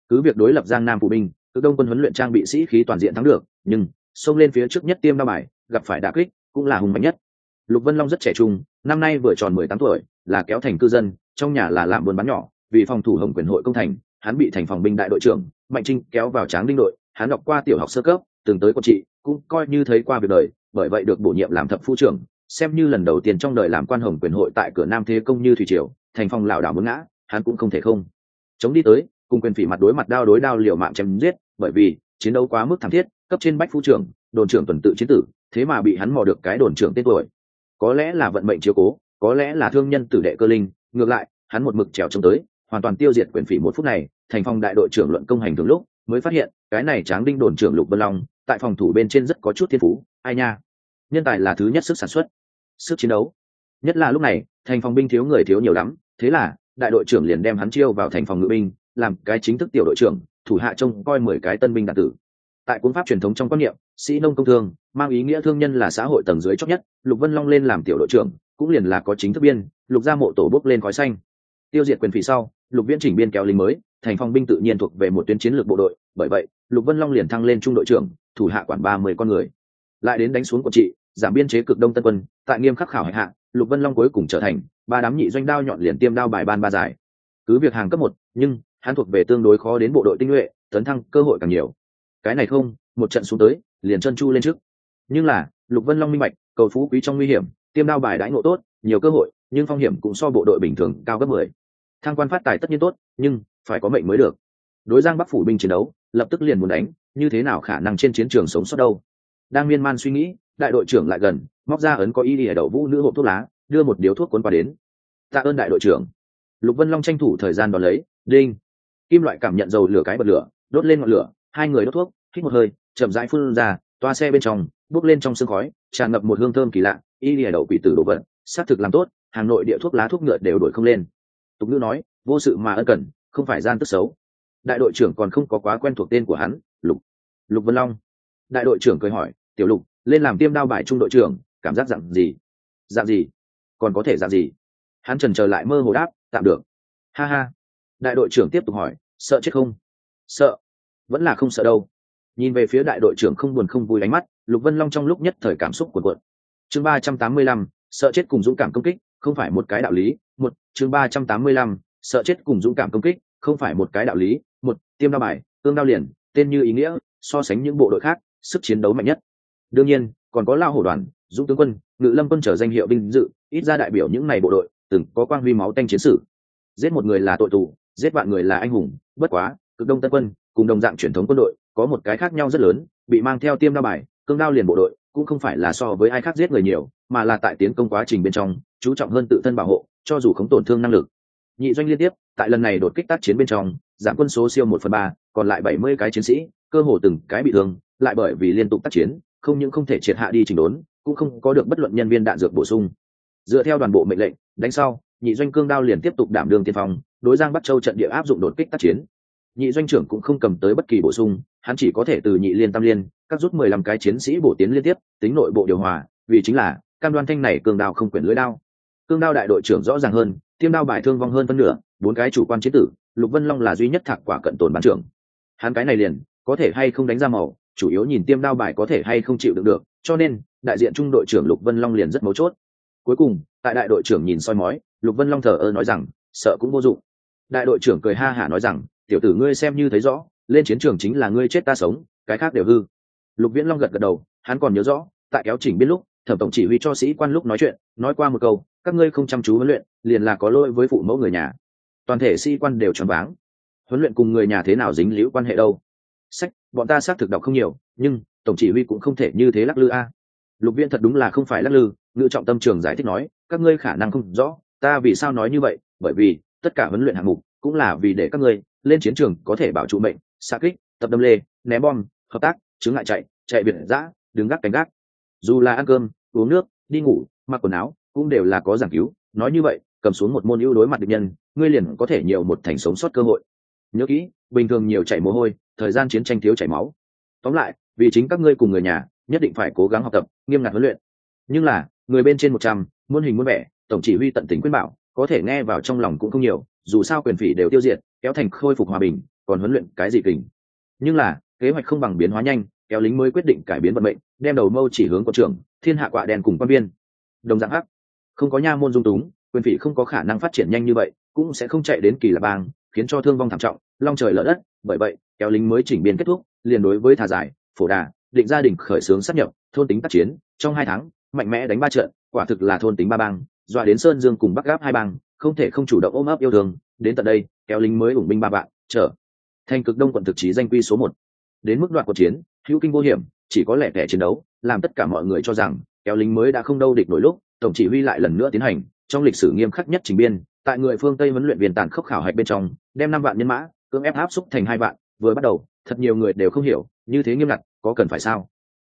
Cứ việc đối lập giang nam phụ binh, cực đông quân huấn luyện trang bị sĩ khí toàn diện thắng được, nhưng xông lên phía trước nhất tiêm đao bài, gặp phải đả kích, cũng là hùng mạnh nhất. Lục vân long rất trẻ trung, năm nay vừa tròn mười tám tuổi, là kéo thành cư dân, trong nhà là làm buôn bán nhỏ, vì phòng thủ hồng quyền hội công thành, hắn bị thành phòng binh đại đội trưởng, mạnh trinh kéo vào tráng đinh đội, hắn đọc qua tiểu học sơ cấp, từng tới quận trị, cũng coi như thấy qua việc đời, bởi vậy được bổ nhiệm làm thập phu trưởng, xem như lần đầu tiên trong đời làm quan hồng quyền hội tại cửa nam thế công như thủy triều, thành phòng lảo đảo muốn ngã, hắn cũng không thể không. Chống đi tới, cùng quyền phỉ mặt đối mặt đao đối đao liều mạng chém giết, bởi vì chiến đấu quá mức thảm thiết cấp trên bách phu trưởng, đồn trưởng tuần tự chiến tử, thế mà bị hắn mò được cái đồn trưởng tên tuổi. Có lẽ là vận mệnh chiếu cố, có lẽ là thương nhân tử đệ cơ linh, ngược lại, hắn một mực trèo trông tới, hoàn toàn tiêu diệt quyền phỉ một phút này, thành phong đại đội trưởng luận công hành thường lúc, mới phát hiện, cái này tráng đinh đồn trưởng lục vân long, tại phòng thủ bên trên rất có chút thiên phú, ai nha. Nhân tài là thứ nhất sức sản xuất, sức chiến đấu. Nhất là lúc này, thành phòng binh thiếu người thiếu nhiều lắm, thế là, đại đội trưởng liền đem hắn chiêu vào thành phòng ngự binh, làm cái chính thức tiểu đội trưởng, thủ hạ trông coi mười cái tân binh đạt tử tại cuốn pháp truyền thống trong quan niệm, sĩ nông công thương, mang ý nghĩa thương nhân là xã hội tầng dưới chót nhất, lục vân long lên làm tiểu đội trưởng, cũng liền là có chính thức biên, lục gia mộ tổ bốc lên khói xanh. Tiêu diệt quyền phỉ sau, lục viễn chỉnh biên kéo lính mới, thành phong binh tự nhiên thuộc về một tuyến chiến lược bộ đội, bởi vậy, lục vân long liền thăng lên trung đội trưởng, thủ hạ quản ba mươi con người. Lại đến đánh xuống quận trị, giảm biên chế cực đông tân quân, tại nghiêm khắc khảo hạch hạ, lục vân long cuối cùng trở thành ba đám nhị doanh đao nhọn liền tiêm đao bài ban ba giải. Cứ việc hàng cấp một, nhưng hắn thuộc về tương đối khó đến bộ đội tinh nhuệ, tấn thăng cơ hội càng nhiều cái này không, một trận xuống tới, liền chân chu lên trước. Nhưng là, lục vân long minh bạch, cầu phú quý trong nguy hiểm, tiêm đao bài đãi ngộ tốt, nhiều cơ hội, nhưng phong hiểm cũng so bộ đội bình thường cao gấp mười. Thang quan phát tài tất nhiên tốt, nhưng phải có mệnh mới được. Đối giang bắc phủ binh chiến đấu, lập tức liền muốn đánh, như thế nào khả năng trên chiến trường sống sót đâu? Đang miên man suy nghĩ, đại đội trưởng lại gần, móc ra ấn có ý đi ở đậu vũ nữ hộp thuốc lá, đưa một điếu thuốc cuốn qua đến. Tạ ơn đại đội trưởng. Lục vân long tranh thủ thời gian đón lấy, đinh. Kim loại cảm nhận dầu lửa cái bật lửa, đốt lên ngọn lửa hai người đốt thuốc, hít một hơi, chậm rãi phun ra, toa xe bên trong, bước lên trong sương khói, tràn ngập một hương thơm kỳ lạ, y lìa đậu quỷ tử đồ vật, xác thực làm tốt hà nội địa thuốc lá thuốc ngựa đều đổi không lên. Tục ngữ nói, vô sự mà ân cần, không phải gian tức xấu. Đại đội trưởng còn không có quá quen thuộc tên của hắn, lục. Lục vân long. Đại đội trưởng cười hỏi, tiểu lục, lên làm tiêm đao bài trung đội trưởng, cảm giác dạng gì? Dạng gì? Còn có thể dạng gì? Hắn trần chờ lại mơ hồ đáp, tạm được. Ha ha. Đại đội trưởng tiếp tục hỏi, sợ chết không? Sợ vẫn là không sợ đâu. Nhìn về phía đại đội trưởng không buồn không vui ánh mắt, lục vân long trong lúc nhất thời cảm xúc của cuộn. Chương ba trăm tám mươi lăm, sợ chết cùng dũng cảm công kích, không phải một cái đạo lý. Một, chương ba trăm tám mươi lăm, sợ chết cùng dũng cảm công kích, không phải một cái đạo lý. Một, tiêm đao bài, tương đao liền, tên như ý nghĩa, so sánh những bộ đội khác, sức chiến đấu mạnh nhất. Đương nhiên, còn có lao hổ đoàn, dũng tướng quân, ngự lâm quân trở danh hiệu binh dự, ít ra đại biểu những này bộ đội, từng có quang huy máu tanh chiến sử. Giết một người là tội tù, giết vạn người là anh hùng, bất quá, cực đông tân quân cùng đồng dạng truyền thống quân đội, có một cái khác nhau rất lớn, bị mang theo tiêm đao bài, cương đao liền bộ đội, cũng không phải là so với ai khác giết người nhiều, mà là tại tiến công quá trình bên trong, chú trọng hơn tự thân bảo hộ, cho dù không tổn thương năng lực. Nhị doanh liên tiếp, tại lần này đột kích tác chiến bên trong, giảm quân số siêu một phần ba, còn lại bảy mươi cái chiến sĩ, cơ hồ từng cái bị thương, lại bởi vì liên tục tác chiến, không những không thể triệt hạ đi trình đốn, cũng không có được bất luận nhân viên đạn dược bổ sung. Dựa theo đoàn bộ mệnh lệnh, đánh sau, nhị doanh cương đao liền tiếp tục đảm đương tiên phong, đối giang bắt châu trận địa áp dụng đột kích tác chiến nhị doanh trưởng cũng không cầm tới bất kỳ bổ sung, hắn chỉ có thể từ nhị liên tam liên, các rút mười lăm cái chiến sĩ bổ tiến liên tiếp, tính nội bộ điều hòa, vì chính là, cam đoan thanh này cương đao không quyển lưới đao. Cương đao đại đội trưởng rõ ràng hơn, tiêm đao bài thương vong hơn phân nửa, bốn cái chủ quan chế tử, lục vân long là duy nhất thạc quả cận tồn bán trưởng. Hắn cái này liền, có thể hay không đánh ra màu, chủ yếu nhìn tiêm đao bài có thể hay không chịu được được, cho nên, đại diện trung đội trưởng lục vân long liền rất mấu chốt. Cuối cùng, tại đại đội trưởng nhìn soi mói, lục vân long thờ ơ nói rằng, sợ cũng vô dụng. Đại đội trưởng cười ha hả nói rằng tiểu tử ngươi xem như thấy rõ, lên chiến trường chính là ngươi chết ta sống, cái khác đều hư. Lục viễn long gật gật đầu, hắn còn nhớ rõ, tại kéo chỉnh biết lúc, thẩm tổng chỉ huy cho sĩ quan lúc nói chuyện, nói qua một câu, các ngươi không chăm chú huấn luyện, liền là có lỗi với phụ mẫu người nhà. Toàn thể sĩ quan đều choáng váng. Huấn luyện cùng người nhà thế nào dính liễu quan hệ đâu? Sách, bọn ta xác thực đọc không nhiều, nhưng, tổng chỉ huy cũng không thể như thế lắc lư a. Lục viên thật đúng là không phải lắc lư, ngự trọng tâm trường giải thích nói, các ngươi khả năng không rõ, ta vì sao nói như vậy? Bởi vì, tất cả huấn luyện hạng mục cũng là vì để các ngươi lên chiến trường có thể bảo trụ mệnh xa kích, tập đâm lê, ném bom, hợp tác chứng lại chạy chạy biển giã, đứng gác cánh gác. Dù là ăn cơm, uống nước, đi ngủ, mặc quần áo, cũng đều là có giảng cứu. Nói như vậy, cầm xuống một môn ưu đối mặt địch nhân, ngươi liền có thể nhiều một thành sống sót cơ hội. Nhớ kỹ, bình thường nhiều chảy mồ hôi, thời gian chiến tranh thiếu chảy máu. Tóm lại, vì chính các ngươi cùng người nhà, nhất định phải cố gắng học tập, nghiêm ngặt huấn luyện. Nhưng là, người bên trên một trăm, muôn hình muôn vẻ, tổng chỉ huy tận tình khuyên bảo, có thể nghe vào trong lòng cũng không nhiều dù sao quyền phỉ đều tiêu diệt, kéo thành khôi phục hòa bình, còn huấn luyện cái gì kình. Nhưng là, kế hoạch không bằng biến hóa nhanh, kéo lính mới quyết định cải biến vận mệnh, đem đầu mâu chỉ hướng quân trưởng, thiên hạ quạ đen cùng quan viên đồng dạng hắc, không có nha môn dung túng, quyền phỉ không có khả năng phát triển nhanh như vậy, cũng sẽ không chạy đến kỳ lạ bang, khiến cho thương vong thảm trọng, long trời lỡ đất, bởi vậy, kéo lính mới chỉnh biên kết thúc, liền đối với thả giải, phổ đà, định gia đình khởi xướng sát nhập, thôn tính tác chiến, trong hai tháng, mạnh mẽ đánh ba trận, quả thực là thôn tính ba bang, dọa đến sơn dương cùng bắc gáp hai bang không thể không chủ động ôm ấp yêu thương, đến tận đây, kéo lính mới ủng binh ba bạn trở thành cực đông quận thực chí danh quy số một. Đến mức đoạn cuộc chiến, hữu kinh vô hiểm, chỉ có lẻ tẻ chiến đấu, làm tất cả mọi người cho rằng, kéo lính mới đã không đâu địch nổi lúc, tổng chỉ huy lại lần nữa tiến hành, trong lịch sử nghiêm khắc nhất trình biên, tại người phương tây huấn luyện viên tàn khốc khảo hạch bên trong, đem năm vạn nhân mã, cưỡng ép áp xúc thành hai vạn, vừa bắt đầu, thật nhiều người đều không hiểu, như thế nghiêm ngặt, có cần phải sao?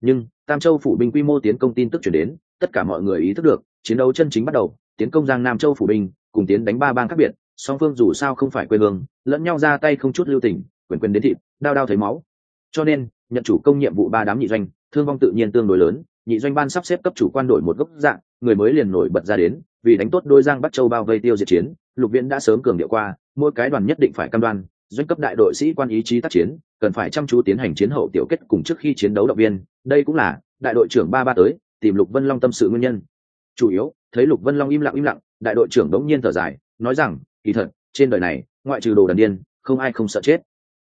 Nhưng, tam châu phủ binh quy mô tiến công tin tức chuyển đến, tất cả mọi người ý thức được, chiến đấu chân chính bắt đầu, tiến công giang nam châu phủ binh cùng tiến đánh ba bang khác biệt, song phương dù sao không phải quê hương, lẫn nhau ra tay không chút lưu tình, quyền quyền đến thịt, đao đao thấy máu. Cho nên, nhận chủ công nhiệm vụ ba đám nhị doanh, thương vong tự nhiên tương đối lớn, nhị doanh ban sắp xếp cấp chủ quan đổi một gốc dạng, người mới liền nổi bật ra đến, vì đánh tốt đôi giang bắt châu bao vây tiêu diệt chiến, lục viễn đã sớm cường điệu qua, mỗi cái đoàn nhất định phải cam đoan, doanh cấp đại đội sĩ quan ý chí tác chiến, cần phải chăm chú tiến hành chiến hậu tiểu kết cùng trước khi chiến đấu động viên, đây cũng là đại đội trưởng ba ba tới, tìm lục vân long tâm sự nguyên nhân. Chủ yếu, thấy lục vân long im lặng im lặng đại đội trưởng đống nhiên thở dài, nói rằng, kỳ thật, trên đời này, ngoại trừ đồ đần điên, không ai không sợ chết.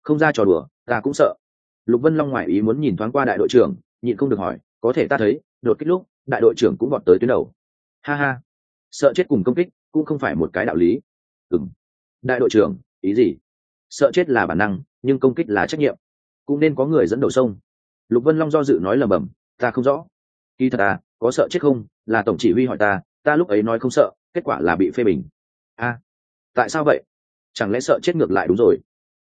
Không ra trò đùa, ta cũng sợ. Lục vân long ngoại ý muốn nhìn thoáng qua đại đội trưởng, nhịn không được hỏi, có thể ta thấy, đột kích lúc, đại đội trưởng cũng vọt tới tuyến đầu. Ha ha, sợ chết cùng công kích cũng không phải một cái đạo lý. Ừng đại đội trưởng, ý gì? Sợ chết là bản năng, nhưng công kích là trách nhiệm, cũng nên có người dẫn đầu sông. Lục vân long do dự nói lầm bầm ta không rõ. Kỳ thật à có sợ chết không? Là tổng chỉ huy hỏi ta ta lúc ấy nói không sợ kết quả là bị phê bình. A, tại sao vậy? Chẳng lẽ sợ chết ngược lại đúng rồi?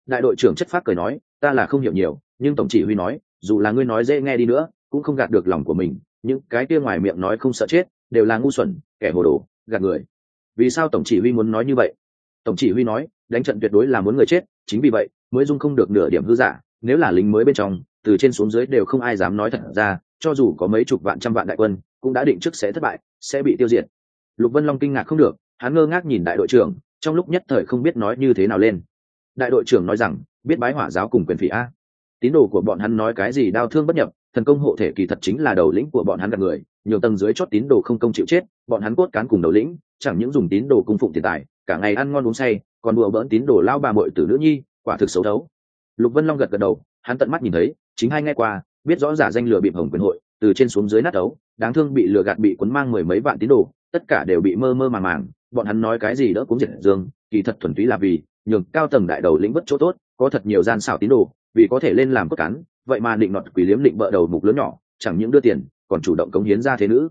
Đại đội trưởng chất phát cười nói, ta là không hiểu nhiều, nhưng tổng chỉ huy nói, dù là ngươi nói dễ nghe đi nữa, cũng không gạt được lòng của mình, những cái kia ngoài miệng nói không sợ chết, đều là ngu xuẩn, kẻ hồ đồ, gạt người. Vì sao tổng chỉ huy muốn nói như vậy? Tổng chỉ huy nói, đánh trận tuyệt đối là muốn người chết, chính vì vậy, mới dung không được nửa điểm hư giả, nếu là lính mới bên trong, từ trên xuống dưới đều không ai dám nói thật ra, cho dù có mấy chục vạn, trăm vạn đại quân, cũng đã định trước sẽ thất bại, sẽ bị tiêu diệt lục vân long kinh ngạc không được, hắn ngơ ngác nhìn đại đội trưởng, trong lúc nhất thời không biết nói như thế nào lên. Đại đội trưởng nói rằng, biết bái hỏa giáo cùng quyền phỉ a. Tín đồ của bọn hắn nói cái gì đau thương bất nhập, thần công hộ thể kỳ thật chính là đầu lĩnh của bọn hắn gặp người, nhiều tầng dưới chót tín đồ không công chịu chết, bọn hắn cốt cán cùng đầu lĩnh, chẳng những dùng tín đồ cung phụng tiền tài, cả ngày ăn ngon uống say, còn đùa bỡn tín đồ lao bà mội từ nữ nhi, quả thực xấu đấu lục vân long gật gật đầu, hắn tận mắt nhìn thấy, chính hai ngay qua, biết rõ giả danh lừa bịp hồng quyền hội, từ trên xuống dưới nát đấu đáng thương bị lừa gạt bị cuốn mang mười mấy vạn tín đồ tất cả đều bị mơ mơ màng màng, bọn hắn nói cái gì đỡ cũng diệt dương, kỳ thật thuần túy là vì nhường cao tầng đại đầu lĩnh bất chỗ tốt, có thật nhiều gian xảo tín đồ, vì có thể lên làm cốt cán, vậy mà định nọt quỷ liếm định bợ đầu mục lớn nhỏ, chẳng những đưa tiền, còn chủ động cống hiến ra thế nữ.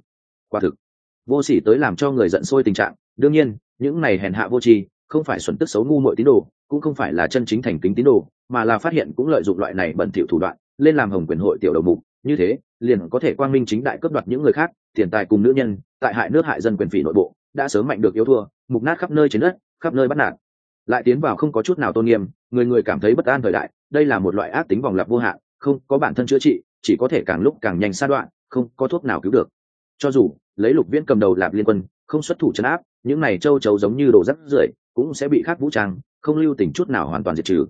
Quả thực, vô sỉ tới làm cho người giận sôi tình trạng, đương nhiên, những này hèn hạ vô tri, không phải xuẩn tức xấu ngu muội tín đồ, cũng không phải là chân chính thành kính tín đồ, mà là phát hiện cũng lợi dụng loại này bẩn thỉu thủ đoạn, lên làm hồng quyền hội tiểu đầu mục như thế, liền có thể quang minh chính đại cướp đoạt những người khác, tiền tài cùng nữ nhân, tại hại nước hại dân quyền phỉ nội bộ, đã sớm mạnh được yếu thua, mục nát khắp nơi trên đất, khắp nơi bắt nạt. Lại tiến vào không có chút nào tôn nghiêm, người người cảm thấy bất an thời đại, đây là một loại ác tính vòng lặp vô hạn, không có bản thân chữa trị, chỉ có thể càng lúc càng nhanh xa đoạn, không có thuốc nào cứu được. Cho dù, lấy lục viễn cầm đầu lạp liên quân, không xuất thủ chấn áp, những này châu chấu giống như đồ rắc rưởi, cũng sẽ bị khắc vũ trang, không lưu tình chút nào hoàn toàn diệt trừ.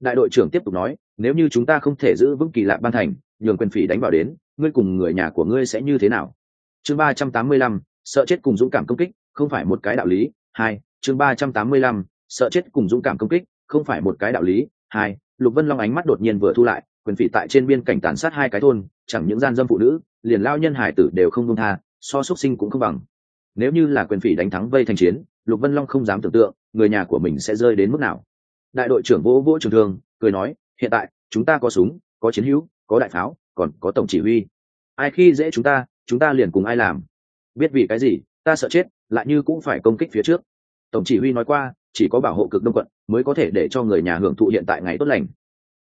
Đại đội trưởng tiếp tục nói nếu như chúng ta không thể giữ vững kỳ lạ ban thành, nhường quyền phỉ đánh vào đến, ngươi cùng người nhà của ngươi sẽ như thế nào? Chương ba trăm tám mươi lăm, sợ chết cùng dũng cảm công kích, không phải một cái đạo lý. Hai, chương ba trăm tám mươi lăm, sợ chết cùng dũng cảm công kích, không phải một cái đạo lý. Hai, lục vân long ánh mắt đột nhiên vừa thu lại, quyền phỉ tại trên biên cảnh tàn sát hai cái thôn, chẳng những gian dâm phụ nữ, liền lao nhân hải tử đều không công tha, so xuất sinh cũng không bằng. Nếu như là quyền phỉ đánh thắng vây thành chiến, lục vân long không dám tưởng tượng, người nhà của mình sẽ rơi đến mức nào. Đại đội trưởng vỗ vỗ trường thương, cười nói hiện tại, chúng ta có súng, có chiến hữu, có đại pháo, còn có tổng chỉ huy. Ai khi dễ chúng ta chúng ta liền cùng ai làm. Biết vì cái gì, ta sợ chết, lại như cũng phải công kích phía trước. Tổng chỉ huy nói qua, chỉ có bảo hộ cực đông quận, mới có thể để cho người nhà hưởng thụ hiện tại ngày tốt lành.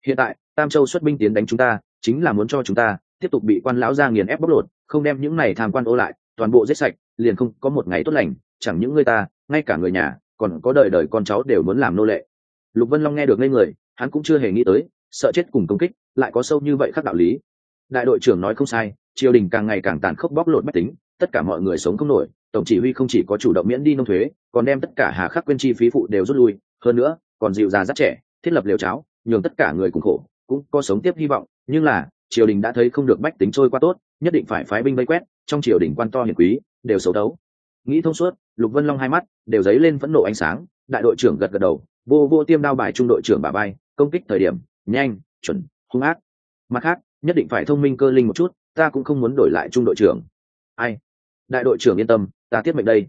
Hiện tại, tam châu xuất binh tiến đánh chúng ta, chính là muốn cho chúng ta tiếp tục bị quan lão gia nghiền ép bóc lột, không đem những này tham quan ô lại, toàn bộ giết sạch, liền không có một ngày tốt lành, chẳng những người ta, ngay cả người nhà, còn có đời đời con cháu đều muốn làm nô lệ. Lục vân long nghe được ngây người hắn cũng chưa hề nghĩ tới, sợ chết cùng công kích lại có sâu như vậy khác đạo lý. Đại đội trưởng nói không sai, triều đình càng ngày càng tàn khốc bóc lột mách tính, tất cả mọi người sống không nổi, tổng chỉ huy không chỉ có chủ động miễn đi nông thuế, còn đem tất cả hà khắc quên chi phí phụ đều rút lui, hơn nữa, còn dịu già rất trẻ, thiết lập liều cháo, nhường tất cả người cùng khổ, cũng có sống tiếp hy vọng. Nhưng là, triều đình đã thấy không được bách tính trôi qua tốt, nhất định phải phái binh vây quét, trong triều đình quan to hiền quý, đều xấu đấu. Nghĩ thông suốt, lục vân long hai mắt đều dấy lên phẫn nộ ánh sáng, đại đội trưởng gật gật đầu, vô vô tiêm đao bài trung đội trưởng bà bay công kích thời điểm, nhanh, chuẩn, hung ác. Mặt khác, nhất định phải thông minh cơ linh một chút, ta cũng không muốn đổi lại trung đội trưởng. Ai? Đại đội trưởng yên tâm, ta tiết mệnh đây.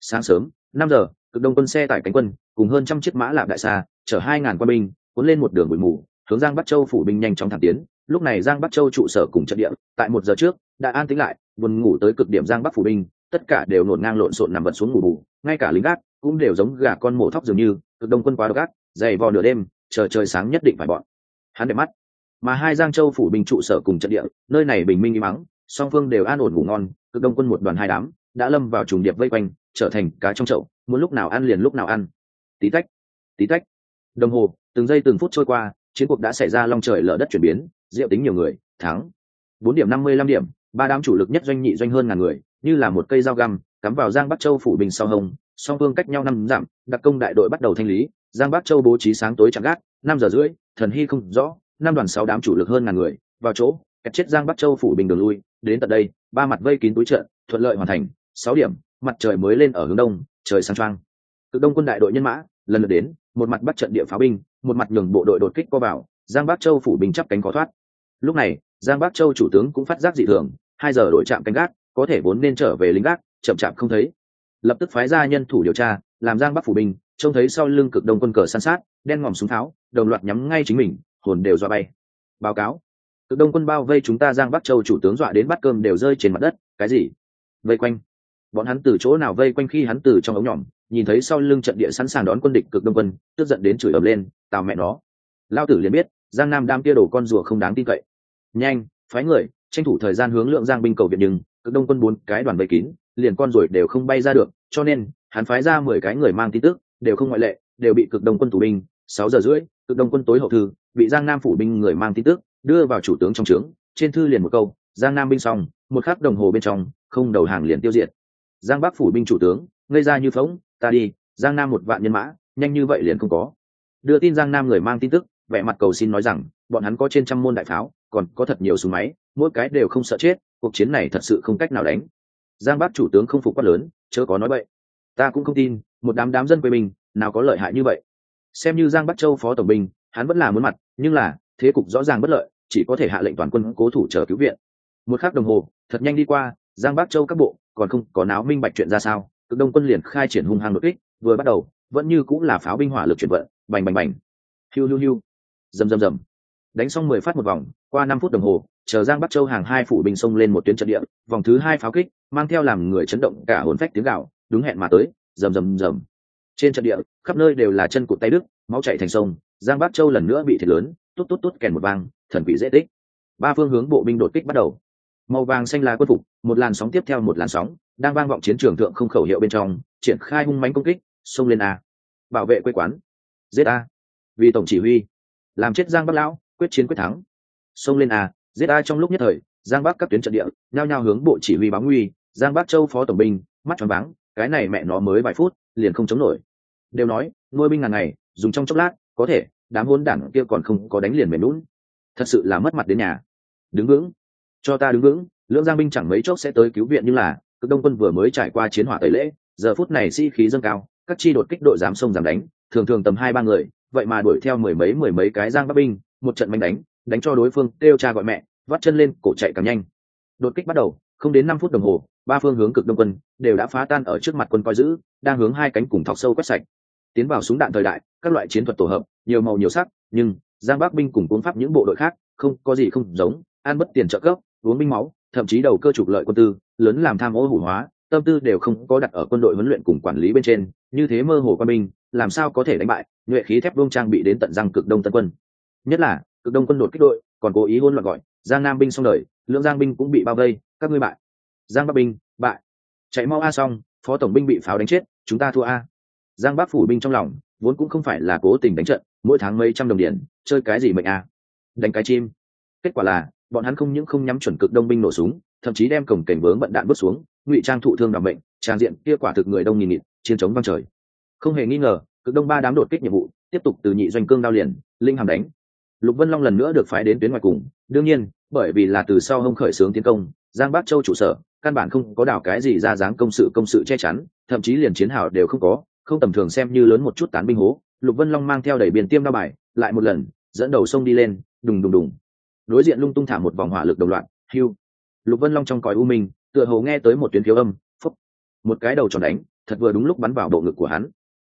Sáng sớm, năm giờ, cực đông quân xe tải cánh quân, cùng hơn trăm chiếc mã lạp đại xa, chở hai ngàn quân binh, cuốn lên một đường bụi mù, hướng giang bắc châu phủ binh nhanh chóng thẳng tiến. Lúc này giang bắc châu trụ sở cùng trận địa, tại một giờ trước, đã an tính lại, buồn ngủ tới cực điểm giang bắc phủ binh, tất cả đều nổn ngang lộn xộn nằm vật xuống ngủ bù. Ngay cả lính gác cũng đều giống gà con mổ thóc dường như, cực đông quân quá độc gác dày vò nửa đêm chờ trời sáng nhất định phải bọn. Hắn đẹp mắt. Mà hai giang châu phủ binh trụ sở cùng trận địa, nơi này bình minh im mắng song phương đều an ổn ngủ ngon, cực đông quân một đoàn hai đám, đã lâm vào trùng điệp vây quanh, trở thành cá trong chậu, muốn lúc nào ăn liền lúc nào ăn. Tí tách tí tách. Đồng hồ, từng giây từng phút trôi qua, chiến cuộc đã xảy ra long trời lở đất chuyển biến, diệu tính nhiều người, thắng. Bốn điểm năm mươi lăm điểm, ba đám chủ lực nhất doanh nhị doanh hơn ngàn người, như là một cây dao găm, cắm vào giang bắc châu phủ bình sau hồng song phương cách nhau năm dặm, đặc công đại đội bắt đầu thanh lý giang bắc châu bố trí sáng tối chạm gác, năm giờ rưỡi, thần hy không rõ, năm đoàn sáu đám chủ lực hơn ngàn người, vào chỗ, kẹt chết giang bắc châu phủ bình đường lui, đến tận đây, ba mặt vây kín túi trận, thuận lợi hoàn thành, sáu điểm, mặt trời mới lên ở hướng đông, trời sáng trăng cực đông quân đại đội nhân mã, lần lượt đến, một mặt bắt trận địa pháo binh, một mặt nhường bộ đội đột kích co vào, giang bắc châu phủ bình chắp cánh có thoát lúc này, giang bắc châu chủ tướng cũng phát giác dị thường, hai giờ đội chạm canh gác, có thể vốn nên trở về lính gác, chậm chạp không thấy lập tức phái ra nhân thủ điều tra, làm giang bắc phủ bình trông thấy sau lưng cực đông quân cờ san sát, đen ngòm súng tháo, đồng loạt nhắm ngay chính mình, hồn đều dọa bay. Báo cáo. Cực đông quân bao vây chúng ta giang bắc châu chủ tướng dọa đến bắt cơm đều rơi trên mặt đất, cái gì? Vây quanh. Bọn hắn từ chỗ nào vây quanh khi hắn từ trong ống nhỏm nhìn thấy sau lưng trận địa sẵn sàng đón quân địch cực đông quân, tức giận đến chửi ầm lên, tào mẹ nó. Lao tử liền biết, giang nam đam kia đổ con rùa không đáng tin cậy. Nhanh, phái người, tranh thủ thời gian hướng lượng giang binh cầu viện nhưng, cực đông quân bốn cái đoàn vây kín, liền con rồi đều không bay ra được, cho nên, hắn phái ra mười cái người mang tin tức đều không ngoại lệ, đều bị cực đông quân tù binh, sáu giờ rưỡi, cực đông quân tối hậu thư, bị giang nam phủ binh người mang tin tức, đưa vào chủ tướng trong trướng, trên thư liền một câu, giang nam binh xong, một khắc đồng hồ bên trong, không đầu hàng liền tiêu diệt. Giang bắc phủ binh chủ tướng, ngây ra như phóng ta đi, giang nam một vạn nhân mã, nhanh như vậy liền không có. Đưa tin giang nam người mang tin tức, vẻ mặt cầu xin nói rằng, bọn hắn có trên trăm môn đại pháo, còn có thật nhiều súng máy, mỗi cái đều không sợ chết, cuộc chiến này thật sự không cách nào đánh. Giang bắc chủ tướng không phục quát lớn, chớ có nói vậy ta cũng không tin một đám đám dân quê mình, nào có lợi hại như vậy. Xem như giang bắc châu phó tổng binh, hắn vẫn là muốn mặt, nhưng là, thế cục rõ ràng bất lợi, chỉ có thể hạ lệnh toàn quân cố thủ chờ cứu viện. Một khắc đồng hồ, thật nhanh đi qua, giang bắc châu các bộ, còn không có náo minh bạch chuyện ra sao, cực đông quân liền khai triển hung hăng đột kích, vừa bắt đầu, vẫn như cũng là pháo binh hỏa lực chuyển vận, bành bành bành. Hiu hiu hiu. Rầm rầm rầm. Đánh xong mười phát một vòng, qua năm phút đồng hồ, chờ giang bắc châu hàng hai phủ binh xông lên một tuyến trận địa, vòng thứ hai pháo kích, mang theo làm người chấn động cả hồn phách tiếng gạo đúng hẹn mà tới rầm rầm rầm. Trên trận địa, khắp nơi đều là chân cụt tay đức máu chạy thành sông, giang bắc châu lần nữa bị thiệt lớn tốt tốt tốt kèn một vang, thần quỷ dễ tích. Ba phương hướng bộ binh đột kích bắt đầu. Màu vàng xanh là quân phục, một làn sóng tiếp theo một làn sóng, đang vang vọng chiến trường thượng không khẩu hiệu bên trong, triển khai hung mánh công kích, xông lên a. Bảo vệ quê quán. Giết a. Vì tổng chỉ huy. Làm chết giang bắc lão, quyết chiến quyết thắng. Xông lên a, giết a trong lúc nhất thời, giang bắc các tuyến trận địa, nhao nhao hướng bộ chỉ huy báo nguy, giang bắc châu phó tổng binh, mắt tròn váng cái này mẹ nó mới vài phút, liền không chống nổi. Đều nói, nuôi binh ngàn ngày, dùng trong chốc lát, có thể, đám hôn đảng kia còn không có đánh liền mềm lún thật sự là mất mặt đến nhà. Đứng vững. Cho ta đứng vững, lưỡng giang binh chẳng mấy chốc sẽ tới cứu viện nhưng là, cực đông quân vừa mới trải qua chiến hỏa tẩy lễ, giờ phút này sĩ、si、khí dâng cao, các chi đột kích đội dám sông dám đánh, thường thường tầm hai ba người, vậy mà đuổi theo mười mấy mười mấy cái giang bắc binh, một trận manh đánh đánh cho đối phương kêu cha gọi mẹ, vắt chân lên, cổ chạy càng nhanh. Đột kích bắt đầu, không đến năm phút đồng hồ ba phương hướng cực đông quân đều đã phá tan ở trước mặt quân coi giữ, đang hướng hai cánh cùng thọc sâu quét sạch. Tiến vào súng đạn thời đại, các loại chiến thuật tổ hợp, nhiều màu nhiều sắc, nhưng giang bắc binh cùng cuốn pháp những bộ đội khác, không có gì không giống an bất tiền trợ cấp, uống binh máu, thậm chí đầu cơ trục lợi quân tư, lớn làm tham ô hủ hóa, tâm tư đều không có đặt ở quân đội huấn luyện cùng quản lý bên trên, như thế mơ hồ quân binh, làm sao có thể đánh bại, nhuệ khí thép vương trang bị đến tận răng cực đông tân quân. Nhất là, cực đông quân đột kích đội, còn cố ý hôn loạn gọi, giang nam binh xong đời, lượng giang binh cũng bị bao vây, các ngươi bại giang bắc binh, bại. Chạy mau a xong, phó tổng binh bị pháo đánh chết, chúng ta thua a. Giang bắc phủ binh trong lòng, vốn cũng không phải là cố tình đánh trận, mỗi tháng mấy trăm đồng tiền chơi cái gì mệnh a. Đánh cái chim. Kết quả là, bọn hắn không những không nhắm chuẩn cực đông binh nổ súng, thậm chí đem cổng cảnh vướng bận đạn bước xuống, ngụy trang thụ thương đảm bệnh trang diện kia quả thực người đông nghìn nghịt, chiến chống văng trời. Không hề nghi ngờ, cực đông ba đám đột kích nhiệm vụ, tiếp tục từ nhị doanh cương đao liền, linh hàm đánh. Lục vân long lần nữa được phái đến tuyến ngoài cùng, đương nhiên, bởi vì là từ sau hông khởi xướng tiến công giang bắc châu trụ sở, căn bản không có đảo cái gì ra dáng công sự công sự che chắn, thậm chí liền chiến hào đều không có, không tầm thường xem như lớn một chút tán binh hố. Lục vân long mang theo đẩy biển tiêm đao bài, lại một lần, dẫn đầu sông đi lên, đùng đùng đùng. Đối diện lung tung thả một vòng hỏa lực đồng loạt, hiu. Lục vân long trong còi u minh, tựa hồ nghe tới một tiếng thiếu âm phúc một cái đầu tròn đánh, thật vừa đúng lúc bắn vào bộ ngực của hắn.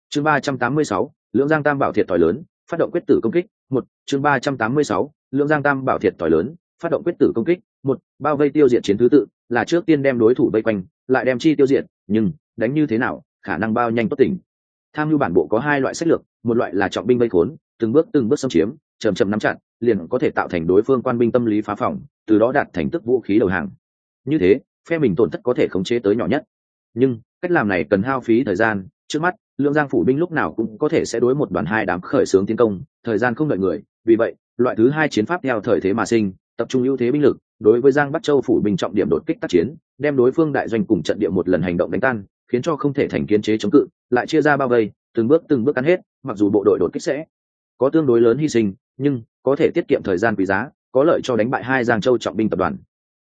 Chương ba trăm tám mươi sáu, lưỡng giang tam bảo thiệt thòi lớn, phát động quyết tử công kích. Một, chương ba trăm tám mươi sáu, lưỡng giang tam bảo thiệt thòi lớn, phát động quyết tử công kích một, bao vây tiêu diệt chiến thứ tự, là trước tiên đem đối thủ vây quanh, lại đem chi tiêu diệt, nhưng, đánh như thế nào, khả năng bao nhanh tốt tỉnh. Tham mưu bản bộ có hai loại sách lược, một loại là trọng binh vây khốn, từng bước từng bước xâm chiếm chầm chầm nắm chặt, liền có thể tạo thành đối phương quan binh tâm lý phá phòng, từ đó đạt thành tức vũ khí đầu hàng. Như thế, phe mình tổn thất có thể khống chế tới nhỏ nhất. Nhưng, cách làm này cần hao phí thời gian, trước mắt, lương giang phủ binh lúc nào cũng có thể sẽ đối một đoàn hai đám khởi xướng tiến công, thời gian không đợi người, vì vậy, loại thứ hai chiến pháp theo thời thế mà sinh, tập trung ưu thế binh lực đối với giang bắc châu phủ bình trọng điểm đột kích tác chiến, đem đối phương đại doanh cùng trận địa một lần hành động đánh tan, khiến cho không thể thành kiến chế chống cự, lại chia ra bao vây, từng bước từng bước cắn hết, mặc dù bộ đội đột kích sẽ có tương đối lớn hy sinh, nhưng có thể tiết kiệm thời gian quý giá, có lợi cho đánh bại hai giang châu trọng binh tập đoàn.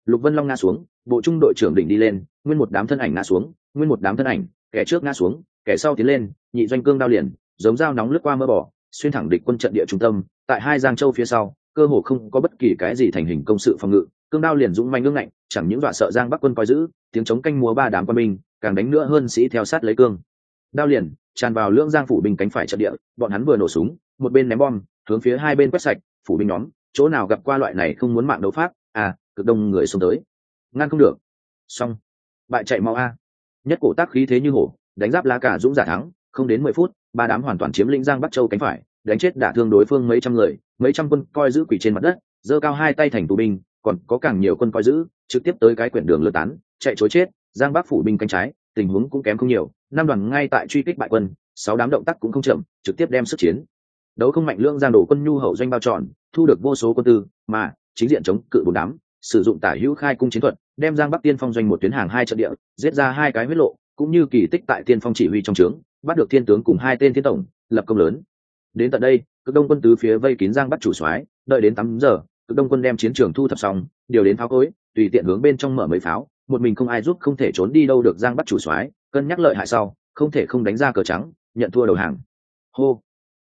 Lục vân long ngã xuống, bộ trung đội trưởng đỉnh đi lên, nguyên một đám thân ảnh ngã xuống, nguyên một đám thân ảnh, kẻ trước ngã xuống, kẻ sau tiến lên, nhị doanh cương đao liền, giống dao nóng lướt qua mỡ bỏ xuyên thẳng địch quân trận địa trung tâm, tại hai giang châu phía sau, cơ hồ không có bất kỳ cái gì thành hình công sự phòng ngự cương đao liền dũng manh ngưng ngạnh, chẳng những dọa sợ giang bắc quân coi giữ, tiếng chống canh múa ba đám quân binh, càng đánh nữa hơn sĩ theo sát lấy cương. Đao liền, tràn vào lưỡng giang phủ binh cánh phải trận địa, bọn hắn vừa nổ súng, một bên ném bom, hướng phía hai bên quét sạch, phủ binh nhóm, chỗ nào gặp qua loại này không muốn mạng đấu pháp à cực đông người xông tới. Ngăn không được. Xong. Bại chạy mau a. Nhất cổ tác khí thế như hổ, đánh giáp lá cả dũng giả thắng, không đến mười phút, ba đám hoàn toàn chiếm lĩnh giang bắc châu cánh phải, đánh chết đả thương đối phương mấy trăm người, mấy trăm quân coi giữ quỷ trên mặt đất, giơ cao hai tay thành tù binh còn có càng nhiều quân coi giữ, trực tiếp tới cái quyển đường lơ tán, chạy chối chết, giang bắc phủ binh cánh trái, tình huống cũng kém không nhiều, năm đoàn ngay tại truy kích bại quân, sáu đám động tác cũng không chậm, trực tiếp đem sức chiến. Đấu không mạnh lương giang đổ quân nhu hậu doanh bao tròn thu được vô số quân tư, mà chính diện chống cự bốn đám, sử dụng tả hữu khai cung chiến thuật, đem giang bắc tiên phong doanh một tuyến hàng hai trận địa, giết ra hai cái huyết lộ, cũng như kỳ tích tại tiên phong chỉ huy trong trướng, bắt được thiên tướng cùng hai tên thiên tổng, lập công lớn. Đến tận đây, cực đông quân tứ phía vây kín giang bắt chủ soái, đợi đến tám giờ cực đông quân đem chiến trường thu thập xong, điều đến pháo cối, tùy tiện hướng bên trong mở mấy pháo, một mình không ai giúp, không thể trốn đi đâu được giang bắt chủ soái, cân nhắc lợi hại sau, không thể không đánh ra cờ trắng, nhận thua đầu hàng. Hô.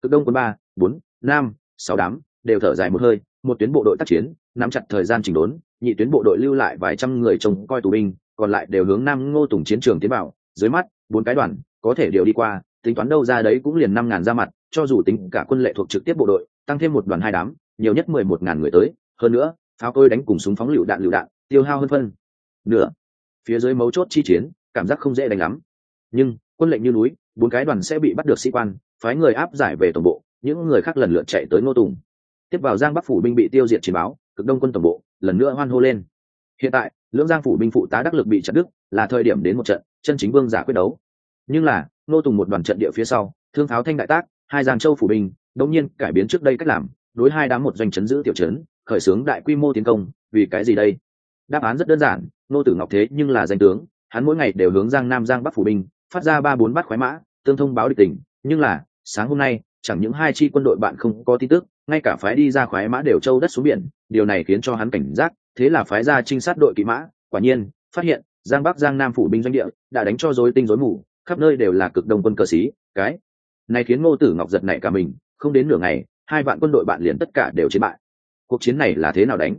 Cực đông quân ba, bốn, năm, sáu đám, đều thở dài một hơi, một tuyến bộ đội tác chiến, nắm chặt thời gian chỉnh đốn, nhị tuyến bộ đội lưu lại vài trăm người trông coi tù binh, còn lại đều hướng nam ngô tùng chiến trường tiến bảo dưới mắt, bốn cái đoàn, có thể đều đi qua, tính toán đâu ra đấy cũng liền năm ngàn ra mặt, cho dù tính cả quân lệ thuộc trực tiếp bộ đội, tăng thêm một đoàn hai đám nhiều nhất mười một ngàn người tới, hơn nữa, pháo tôi đánh cùng súng phóng lựu đạn lựu đạn, tiêu hao hơn phân. Nửa, phía dưới mấu chốt chi chiến, cảm giác không dễ đánh lắm. Nhưng, quân lệnh như núi, bốn cái đoàn sẽ bị bắt được sĩ quan, phái người áp giải về tổng bộ, những người khác lần lượt chạy tới ngô tùng. Tiếp vào giang bắc phủ binh bị tiêu diệt chiến báo, cực đông quân tổng bộ, lần nữa hoan hô lên. Hiện tại, lưỡng giang phủ binh phụ tá đắc lực bị chặt đứt, là thời điểm đến một trận, chân chính vương giả quyết đấu. Nhưng là, ngô tùng một đoàn trận địa phía sau, thương pháo thanh đại tác, hai giang châu phủ binh đống nhiên cải biến trước đây cách làm đối hai đám một doanh chấn giữ tiểu chấn khởi xướng đại quy mô tiến công, vì cái gì đây? Đáp án rất đơn giản, nô tử ngọc thế nhưng là danh tướng, hắn mỗi ngày đều hướng giang nam giang bắc phủ binh, phát ra ba bốn bát khoái mã, tương thông báo địch tình nhưng là, sáng hôm nay, chẳng những hai chi quân đội bạn không có tin tức, ngay cả phái đi ra khoái mã đều châu đất xuống biển, điều này khiến cho hắn cảnh giác, thế là phái ra trinh sát đội kỵ mã, quả nhiên, phát hiện, giang bắc giang nam phủ binh doanh địa, đã đánh cho rối tinh rối mù, khắp nơi đều là cực đông quân cờ xí cái này khiến ngô tử ngọc giật nảy cả mình, không đến nửa ngày hai vạn quân đội bạn liền tất cả đều chiến bại. Cuộc chiến này là thế nào đánh?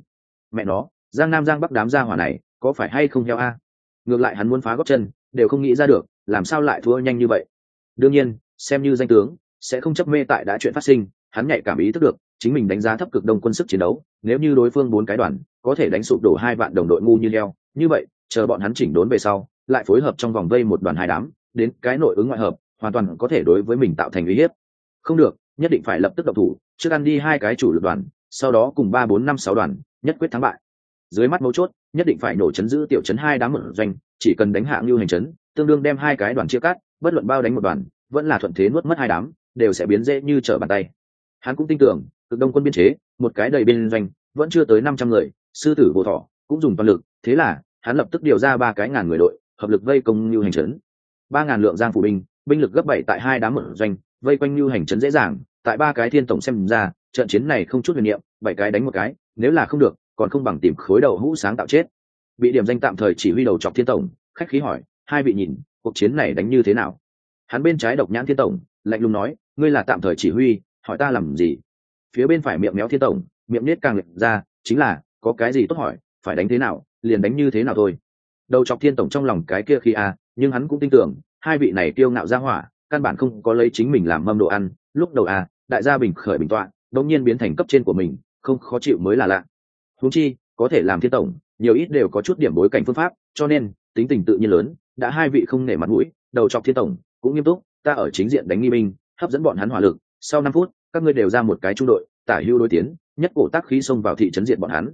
Mẹ nó, giang nam giang bắc đám gia hỏa này, có phải hay không heo a? Ngược lại hắn muốn phá gót chân, đều không nghĩ ra được, làm sao lại thua nhanh như vậy? Đương nhiên, xem như danh tướng, sẽ không chấp mê tại đã chuyện phát sinh, hắn nhạy cảm ý thức được, chính mình đánh giá thấp cực đông quân sức chiến đấu, nếu như đối phương bốn cái đoàn, có thể đánh sụp đổ hai vạn đồng đội ngu như leo như vậy, chờ bọn hắn chỉnh đốn về sau, lại phối hợp trong vòng vây một đoàn hai đám, đến cái nội ứng ngoại hợp, hoàn toàn có thể đối với mình tạo thành uy hiếp. Không được nhất định phải lập tức độc thủ, trước ăn đi hai cái chủ lực đoàn, sau đó cùng ba, bốn, năm, sáu đoàn, nhất quyết thắng bại. Dưới mắt mấu chốt, nhất định phải nổ chấn giữ tiểu chấn hai đám một doanh, chỉ cần đánh hạ ngưu hành chấn, tương đương đem hai cái đoàn chia cắt, bất luận bao đánh một đoàn, vẫn là thuận thế nuốt mất hai đám, đều sẽ biến dễ như trở bàn tay. Hắn cũng tin tưởng, cực đông quân biên chế, một cái đầy biên doanh, vẫn chưa tới năm trăm người, sư tử bồ thọ cũng dùng toàn lực, thế là, hắn lập tức điều ra ba cái ngàn người đội, hợp lực vây công ngưu hành chấn. Ba ngàn lượng giang phủ binh binh lực gấp bảy tại hai đám mở doanh vây quanh lưu hành trấn dễ dàng tại ba cái thiên tổng xem ra trận chiến này không chút huyền niệm bảy cái đánh một cái nếu là không được còn không bằng tìm khối đầu hũ sáng tạo chết. Bị điểm danh tạm thời chỉ huy đầu chọc thiên tổng khách khí hỏi hai vị nhìn cuộc chiến này đánh như thế nào? Hắn bên trái độc nhãn thiên tổng lạnh lùng nói ngươi là tạm thời chỉ huy hỏi ta làm gì? Phía bên phải miệng méo thiên tổng miệng nết càng lệch ra chính là có cái gì tốt hỏi phải đánh thế nào liền đánh như thế nào thôi. Đầu chọc thiên tổng trong lòng cái kia khi a à, nhưng hắn cũng tin tưởng hai vị này kiêu ngạo ra hỏa căn bản không có lấy chính mình làm mâm đồ ăn. Lúc đầu à, đại gia bình khởi bình tọa đống nhiên biến thành cấp trên của mình không khó chịu mới là lạ. Huống chi có thể làm thiên tổng nhiều ít đều có chút điểm bối cảnh phương pháp cho nên tính tình tự nhiên lớn đã hai vị không nể mặt mũi đầu chọc thiên tổng cũng nghiêm túc ta ở chính diện đánh nghi minh hấp dẫn bọn hắn hỏa lực sau năm phút các ngươi đều ra một cái trung đội tả hưu đối tiến nhất cổ tác khí xông vào thị trấn diện bọn hắn.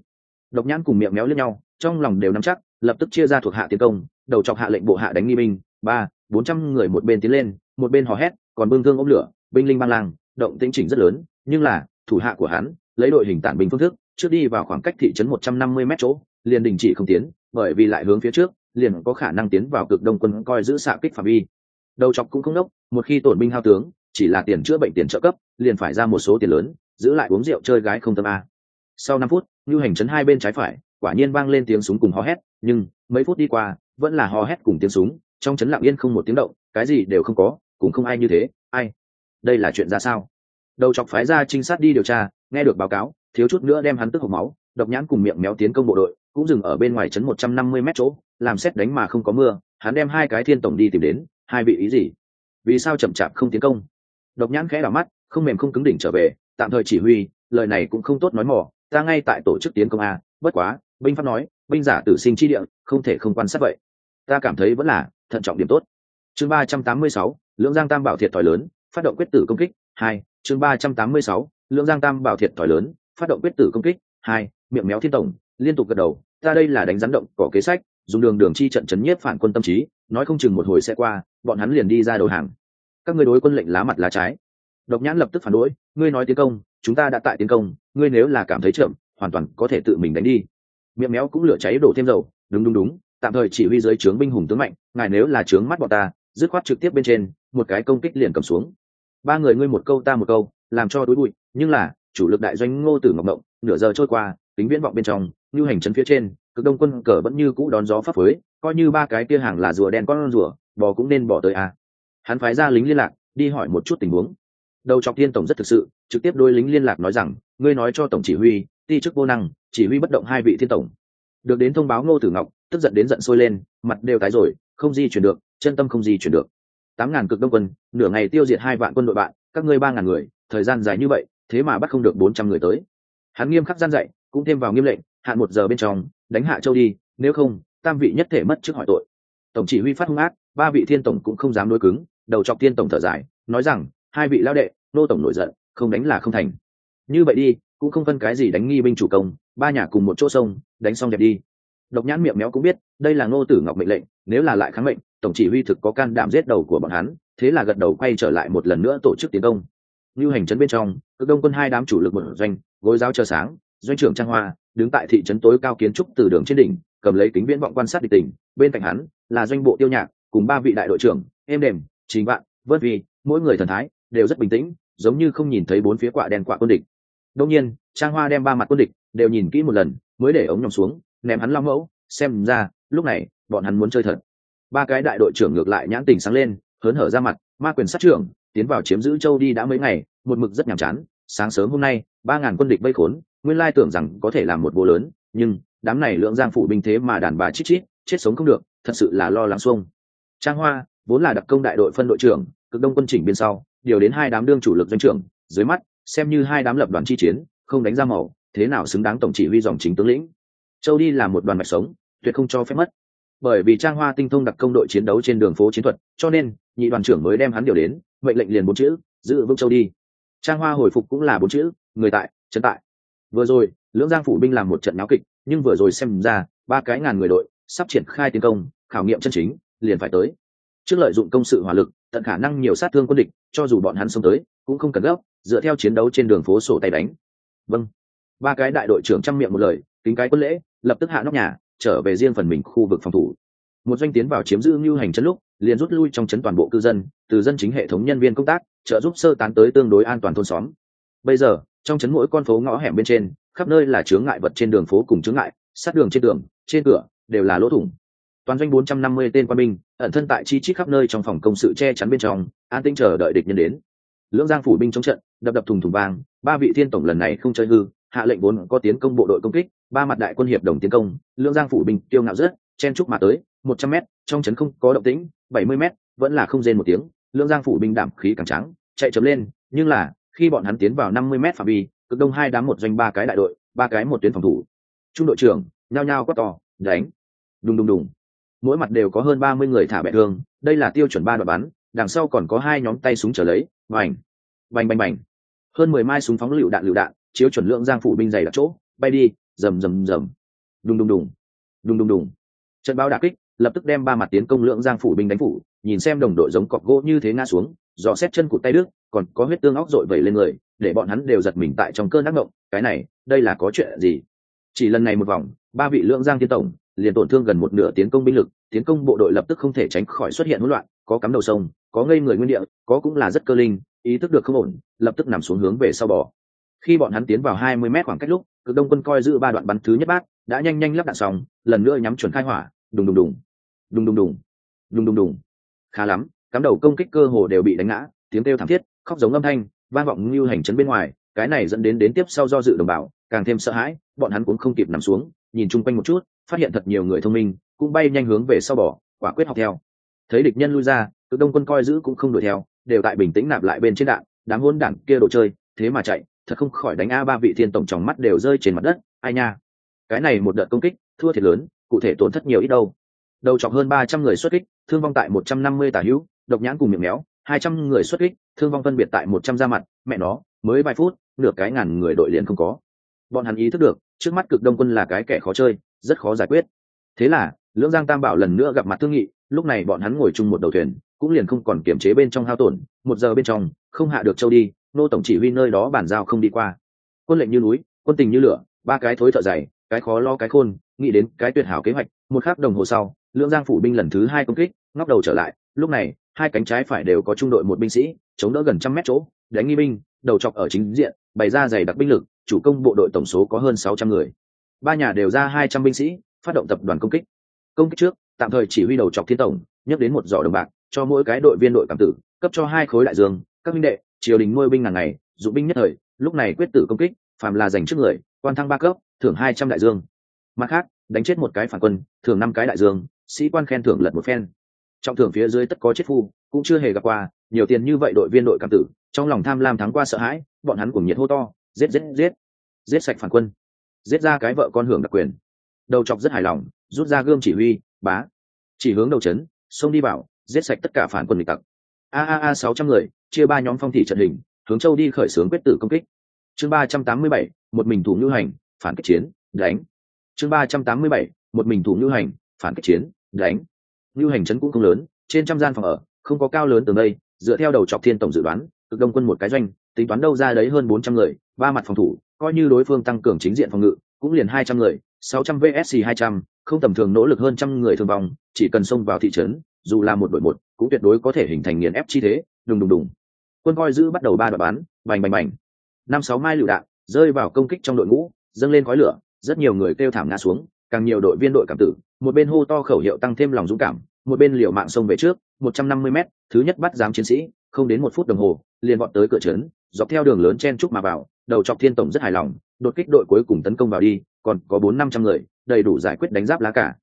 Độc nhãn cùng miệng méo lên nhau trong lòng đều nắm chắc lập tức chia ra thuộc hạ tiến công đầu chọc hạ lệnh bộ hạ đánh nghi minh ba bốn trăm người một bên tiến lên, một bên hò hét, còn bưng thương ống lửa, binh linh băng lang, động tĩnh chỉnh rất lớn, nhưng là, thủ hạ của hắn, lấy đội hình tản binh phương thức, trước đi vào khoảng cách thị trấn một trăm năm mươi m chỗ, liền đình chỉ không tiến, bởi vì lại hướng phía trước, liền có khả năng tiến vào cực đông quân coi giữ xạ kích phạm vi. Đầu chọc cũng không đốc một khi tổn binh hao tướng, chỉ là tiền chữa bệnh tiền trợ cấp, liền phải ra một số tiền lớn, giữ lại uống rượu chơi gái không tâm a. Sau năm phút như hành trấn hai bên trái phải, quả nhiên vang lên tiếng súng cùng hò hét, nhưng mấy phút đi qua, vẫn là hò hét cùng tiếng súng trong chấn lặng yên không một tiếng động, cái gì đều không có cũng không ai như thế, ai? Đây là chuyện ra sao? Đầu chọc phái ra trinh sát đi điều tra, nghe được báo cáo, thiếu chút nữa đem hắn tức hộc máu, độc nhãn cùng miệng méo tiến công bộ đội, cũng dừng ở bên ngoài trấn một trăm năm mươi mét chỗ, làm xét đánh mà không có mưa, hắn đem hai cái thiên tổng đi tìm đến, hai vị ý gì? Vì sao chậm chạp không tiến công? Độc nhãn khẽ đảo mắt, không mềm không cứng đỉnh trở về, tạm thời chỉ huy, lời này cũng không tốt nói mỏ, ta ngay tại tổ chức tiến công a, bất quá, binh pháp nói, binh giả tử sinh chi địa, không thể không quan sát vậy. Ta cảm thấy vẫn là thận trọng điểm tốt. Chương ba trăm tám mươi sáu, lưỡng giang tam bảo thiệt thòi lớn, phát động quyết tử công kích, hai, chương ba trăm tám mươi sáu, lưỡng giang tam bảo thiệt thòi lớn, phát động quyết tử công kích, hai, miệng méo thiên tổng, liên tục gật đầu, ta đây là đánh rắn động, cỏ kế sách, dùng đường đường chi trận chấn nhiếp phản quân tâm trí, nói không chừng một hồi sẽ qua, bọn hắn liền đi ra đầu hàng. Các ngươi đối quân lệnh lá mặt lá trái. Độc nhãn lập tức phản đối, ngươi nói tiến công, chúng ta đã tại tiến công, ngươi nếu là cảm thấy chậm, hoàn toàn có thể tự mình đánh đi. Miệng méo cũng lửa cháy đổ thêm dầu, đúng đúng đúng tạm thời chỉ huy dưới trướng binh hùng tướng mạnh, ngài nếu là trướng mắt bọn ta, dứt khoát trực tiếp bên trên, một cái công kích liền cầm xuống. Ba người ngươi một câu ta một câu, làm cho đối bụi, nhưng là, chủ lực đại doanh ngô tử ngọc động nửa giờ trôi qua, tính viễn vọng bên trong như hành trấn phía trên, cực đông quân cờ vẫn như cũ đón gió pháp phới, coi như ba cái kia hàng là rùa đen con rùa, bò cũng nên bỏ tới a. À. hắn phái ra lính liên lạc, đi hỏi một chút tình huống. Đầu chọc thiên tổng rất thực sự, trực tiếp đôi lính liên lạc nói rằng, ngươi nói cho tổng chỉ huy, ti chức vô năng, chỉ huy bất động hai vị thiên tổng. Được đến thông báo ngô tử ngọc tức giận đến giận sôi lên, mặt đều tái rồi, không di chuyển được, chân tâm không di chuyển được. Tám ngàn cực đông quân, nửa ngày tiêu diệt hai vạn quân đội bạn, các ngươi ba ngàn người, thời gian dài như vậy, thế mà bắt không được bốn trăm người tới. Hắn nghiêm khắc gian dạy, cũng thêm vào nghiêm lệnh, hạn một giờ bên trong, đánh hạ châu đi, nếu không, tam vị nhất thể mất trước hỏi tội. Tổng chỉ huy phát hung ác, ba vị thiên tổng cũng không dám đối cứng, đầu chọc thiên tổng thở dài, nói rằng, hai vị lao đệ, nô tổng nổi giận, không đánh là không thành. Như vậy đi, cũng không phân cái gì đánh nghi binh chủ công, ba nhà cùng một chỗ sông, đánh xong đẹp đi độc nhãn miệng méo cũng biết, đây là ngô tử ngọc mệnh lệnh, nếu là lại kháng mệnh, tổng chỉ huy thực có can đảm giết đầu của bọn hắn, thế là gật đầu quay trở lại một lần nữa tổ chức tiến công. Lưu hành trấn bên trong, cực đông quân hai đám chủ lực một doanh, gối giáo chờ sáng, doanh trưởng trang hoa, đứng tại thị trấn tối cao kiến trúc từ đường trên đỉnh, cầm lấy kính viễn vọng quan sát địch tỉnh bên cạnh hắn là doanh bộ tiêu nhạc, cùng ba vị đại đội trưởng êm đềm chính vạn vớt vi, mỗi người thần thái đều rất bình tĩnh, giống như không nhìn thấy bốn phía quạ đen quạ quân địch. Đông nhiên, trang hoa đem ba mặt quân địch đều nhìn kỹ một lần, mới để ống nhòm xuống ném hắn lao mẫu, xem ra, lúc này, bọn hắn muốn chơi thật. Ba cái đại đội trưởng ngược lại nhãn tình sáng lên, hớn hở ra mặt, ma quyền sát trưởng, tiến vào chiếm giữ châu đi đã mấy ngày, một mực rất nhàm chán. Sáng sớm hôm nay, ba ngàn quân địch vây khốn, nguyên lai tưởng rằng có thể làm một bộ lớn, nhưng, đám này lượng giang phụ binh thế mà đàn bà chít chít, chết sống không được, thật sự là lo lắng xuông. Trang hoa, vốn là đặc công đại đội phân đội trưởng, cực đông quân chỉnh biên sau, điều đến hai đám đương chủ lực doanh trưởng, dưới mắt, xem như hai đám lập đoàn chi chiến, không đánh ra màu, thế nào xứng đáng tổng chỉ huy dòng chính tướng lĩnh châu đi là một đoàn mạch sống, tuyệt không cho phép mất. Bởi vì trang hoa tinh thông đặc công đội chiến đấu trên đường phố chiến thuật, cho nên, nhị đoàn trưởng mới đem hắn điều đến, mệnh lệnh liền bốn chữ, giữ vững châu đi. Trang hoa hồi phục cũng là bốn chữ, người tại trấn tại. Vừa rồi, lưỡng giang phủ binh làm một trận náo kịch, nhưng vừa rồi xem ra, ba cái ngàn người đội, sắp triển khai tiến công, khảo nghiệm chân chính, liền phải tới. Trước lợi dụng công sự hỏa lực, tận khả năng nhiều sát thương quân địch, cho dù bọn hắn xông tới, cũng không cần gấp, dựa theo chiến đấu trên đường phố sổ tay đánh. Vâng. Ba cái đại đội trưởng trăm miệng một lời, kính cái quân lễ lập tức hạ nóc nhà, trở về riêng phần mình khu vực phòng thủ. Một doanh tiến vào chiếm giữ ngưu hành chân lúc, liền rút lui trong chấn toàn bộ cư dân, từ dân chính hệ thống nhân viên công tác, trợ giúp sơ tán tới tương đối an toàn thôn xóm. Bây giờ, trong chấn mỗi con phố ngõ hẻm bên trên, khắp nơi là chướng ngại vật trên đường phố cùng chướng ngại, sát đường trên đường, trên cửa, đều là lỗ thủng. Toàn doanh 450 tên quân binh, ẩn thân tại chi chít khắp nơi trong phòng công sự che chắn bên trong, an tinh chờ đợi địch nhân đến. Lưỡng giang phủ binh chống trận, đập đập thùng thùng vàng. ba vị thiên tổng lần này không chơi hư hạ lệnh vốn có tiến công bộ đội công kích, ba mặt đại quân hiệp đồng tiến công Lương giang phủ binh tiêu ngạo rớt, chen trúc mà tới, một trăm m trong trấn không có động tĩnh, bảy mươi m vẫn là không rên một tiếng Lương giang phủ binh đảm khí càng trắng, chạy chấm lên, nhưng là, khi bọn hắn tiến vào năm mươi m phạm vi, cực đông hai đám một doanh ba cái đại đội, ba cái một tuyến phòng thủ. Trung đội trưởng, nhao nhao quát to, đánh! Đùng đùng đùng. Mỗi mặt đều có hơn ba mươi người thả bẹ thương, đây là tiêu chuẩn ba đoạn bắn, đằng sau còn có hai nhóm tay súng trở lấy vành bành bành bành. Hơn mười mai súng phóng lựu đạn lựu đạn chiếu chuẩn lượng giang phủ binh dày đặt chỗ, bay đi, rầm rầm rầm. Đùng đùng đùng. Đùng đùng đùng. Trận bao đà kích, lập tức đem ba mặt tiến công lượng giang phủ binh đánh phủ, nhìn xem đồng đội giống cọc gỗ như thế ngã xuống, dò xét chân cụt tay đức còn có huyết tương óc dội vẩy lên người, để bọn hắn đều giật mình tại trong cơn ác mộng, cái này, đây là có chuyện gì? Chỉ lần này một vòng, ba vị lượng giang tiên tổng, liền tổn thương gần một nửa tiến công binh lực, tiến công bộ đội lập tức không thể tránh khỏi xuất hiện hỗn loạn, có cắm đầu sông, có ngây người nguyên địa, có cũng là rất cơ linh, ý thức được không ổn, lập tức nằm xuống hướng về sau bò khi bọn hắn tiến vào hai mươi mét khoảng cách lúc, cực đông quân coi giữ ba đoạn bắn thứ nhất bát, đã nhanh nhanh lắp đạn xong, lần nữa nhắm chuẩn khai hỏa, đùng đùng đùng. Đùng đùng đùng. Đùng đùng đùng. Khá lắm, cắm đầu công kích cơ hồ đều bị đánh ngã, tiếng kêu thảm thiết, khóc giống âm thanh, vang vọng như hành chấn bên ngoài, cái này dẫn đến đến tiếp sau do dự đồng bào, càng thêm sợ hãi, bọn hắn cũng không kịp nằm xuống, nhìn chung quanh một chút, phát hiện thật nhiều người thông minh, cũng bay nhanh hướng về sau bỏ quả quyết học theo. Thấy địch nhân lui ra Cự đông quân coi giữ cũng không đuổi theo, đều tại bình tĩnh nạp lại bên trên đạn, đám hôn đảng kia đồ chơi, thế mà chạy thật không khỏi đánh a ba vị thiên tổng trong mắt đều rơi trên mặt đất. Ai nha? Cái này một đợt công kích, thua thiệt lớn, cụ thể tổn thất nhiều ít đâu. Đầu chọc hơn ba trăm người xuất kích, thương vong tại một trăm năm mươi tả hữu, độc nhãn cùng miệng méo, hai trăm người xuất kích, thương vong phân biệt tại một trăm ra mặt, mẹ nó, mới vài phút, nửa cái ngàn người đội liền không có. Bọn hắn ý thức được, trước mắt cực đông quân là cái kẻ khó chơi, rất khó giải quyết. Thế là, lưỡng giang tam bảo lần nữa gặp mặt thương nghị, lúc này bọn hắn ngồi chung một đầu thuyền, cũng liền không còn kiểm chế bên trong hao tổn, một giờ bên trong, không hạ được châu đi nô tổng chỉ huy nơi đó bản giao không đi qua. Quân lệnh như núi, quân tình như lửa, ba cái thối thợ dày, cái khó lo cái khôn, nghĩ đến cái tuyệt hảo kế hoạch, một khắc đồng hồ sau, lưỡng giang phủ binh lần thứ hai công kích, ngóc đầu trở lại, lúc này, hai cánh trái phải đều có trung đội một binh sĩ, chống đỡ gần trăm mét chỗ, đánh nghi binh, đầu chọc ở chính diện, bày ra dày đặc binh lực, chủ công bộ đội tổng số có hơn sáu trăm người. Ba nhà đều ra hai trăm binh sĩ, phát động tập đoàn công kích. Công kích trước, tạm thời chỉ huy đầu chọc thiên tổng nhắc đến một giỏ đồng bạc, cho mỗi cái đội viên đội cảm tử, cấp cho hai khối đại dương, các minh đệ triều đình nuôi binh ngàn ngày, dụng binh nhất thời, lúc này quyết tử công kích, phàm là dành trước người, quan thăng ba cấp, thưởng hai trăm đại dương. Mặt khác, đánh chết một cái phản quân, thưởng năm cái đại dương, sĩ quan khen thưởng lật một phen. Trọng thưởng phía dưới tất có chết phu, cũng chưa hề gặp qua, nhiều tiền như vậy đội viên đội cảm tử, trong lòng tham lam thắng qua sợ hãi, bọn hắn cùng nhiệt hô to, giết giết giết. Giết sạch phản quân. Giết ra cái vợ con hưởng đặc quyền. Đầu chọc rất hài lòng, rút ra gươm chỉ huy, bá. Chỉ hướng đầu trấn xông đi vào giết sạch tất cả phản quân địch tặc. A a a, sáu trăm người chia ba nhóm phong thị trận hình, hướng châu đi khởi xướng quyết tử công kích. Chương ba trăm tám mươi bảy, một mình thủ ngữ hành, phản kích chiến, đánh. Chương ba trăm tám mươi bảy, một mình thủ ngữ hành, phản kích chiến, đánh. Ngữ hành trấn cũng không lớn, trên trăm gian phòng ở, không có cao lớn từ đây, dựa theo đầu chọc thiên tổng dự đoán, cực đông quân một cái doanh, tính toán đâu ra đấy hơn bốn trăm người, ba mặt phòng thủ, coi như đối phương tăng cường chính diện phòng ngự, cũng liền hai trăm người, sáu trăm vsc hai trăm, không tầm thường nỗ lực hơn trăm người thương vong, chỉ cần xông vào thị trấn, dù là một đội một, cũng tuyệt đối có thể hình thành nghiền ép chi thế, đùng đùng đùng quân coi giữ bắt đầu ba đoạn bán bành bành bành. Năm sáu mai lựu đạn rơi vào công kích trong đội ngũ, dâng lên khói lửa, rất nhiều người kêu thảm ngã xuống, càng nhiều đội viên đội cảm tử, một bên hô to khẩu hiệu tăng thêm lòng dũng cảm, một bên liều mạng xông về trước, một trăm năm mươi m thứ nhất bắt giám chiến sĩ, không đến một phút đồng hồ, liền vọt tới cửa trấn, dọc theo đường lớn chen trúc mà vào, đầu chọc thiên tổng rất hài lòng, đột kích đội cuối cùng tấn công vào đi, còn có bốn năm trăm người, đầy đủ giải quyết đánh giáp lá cả.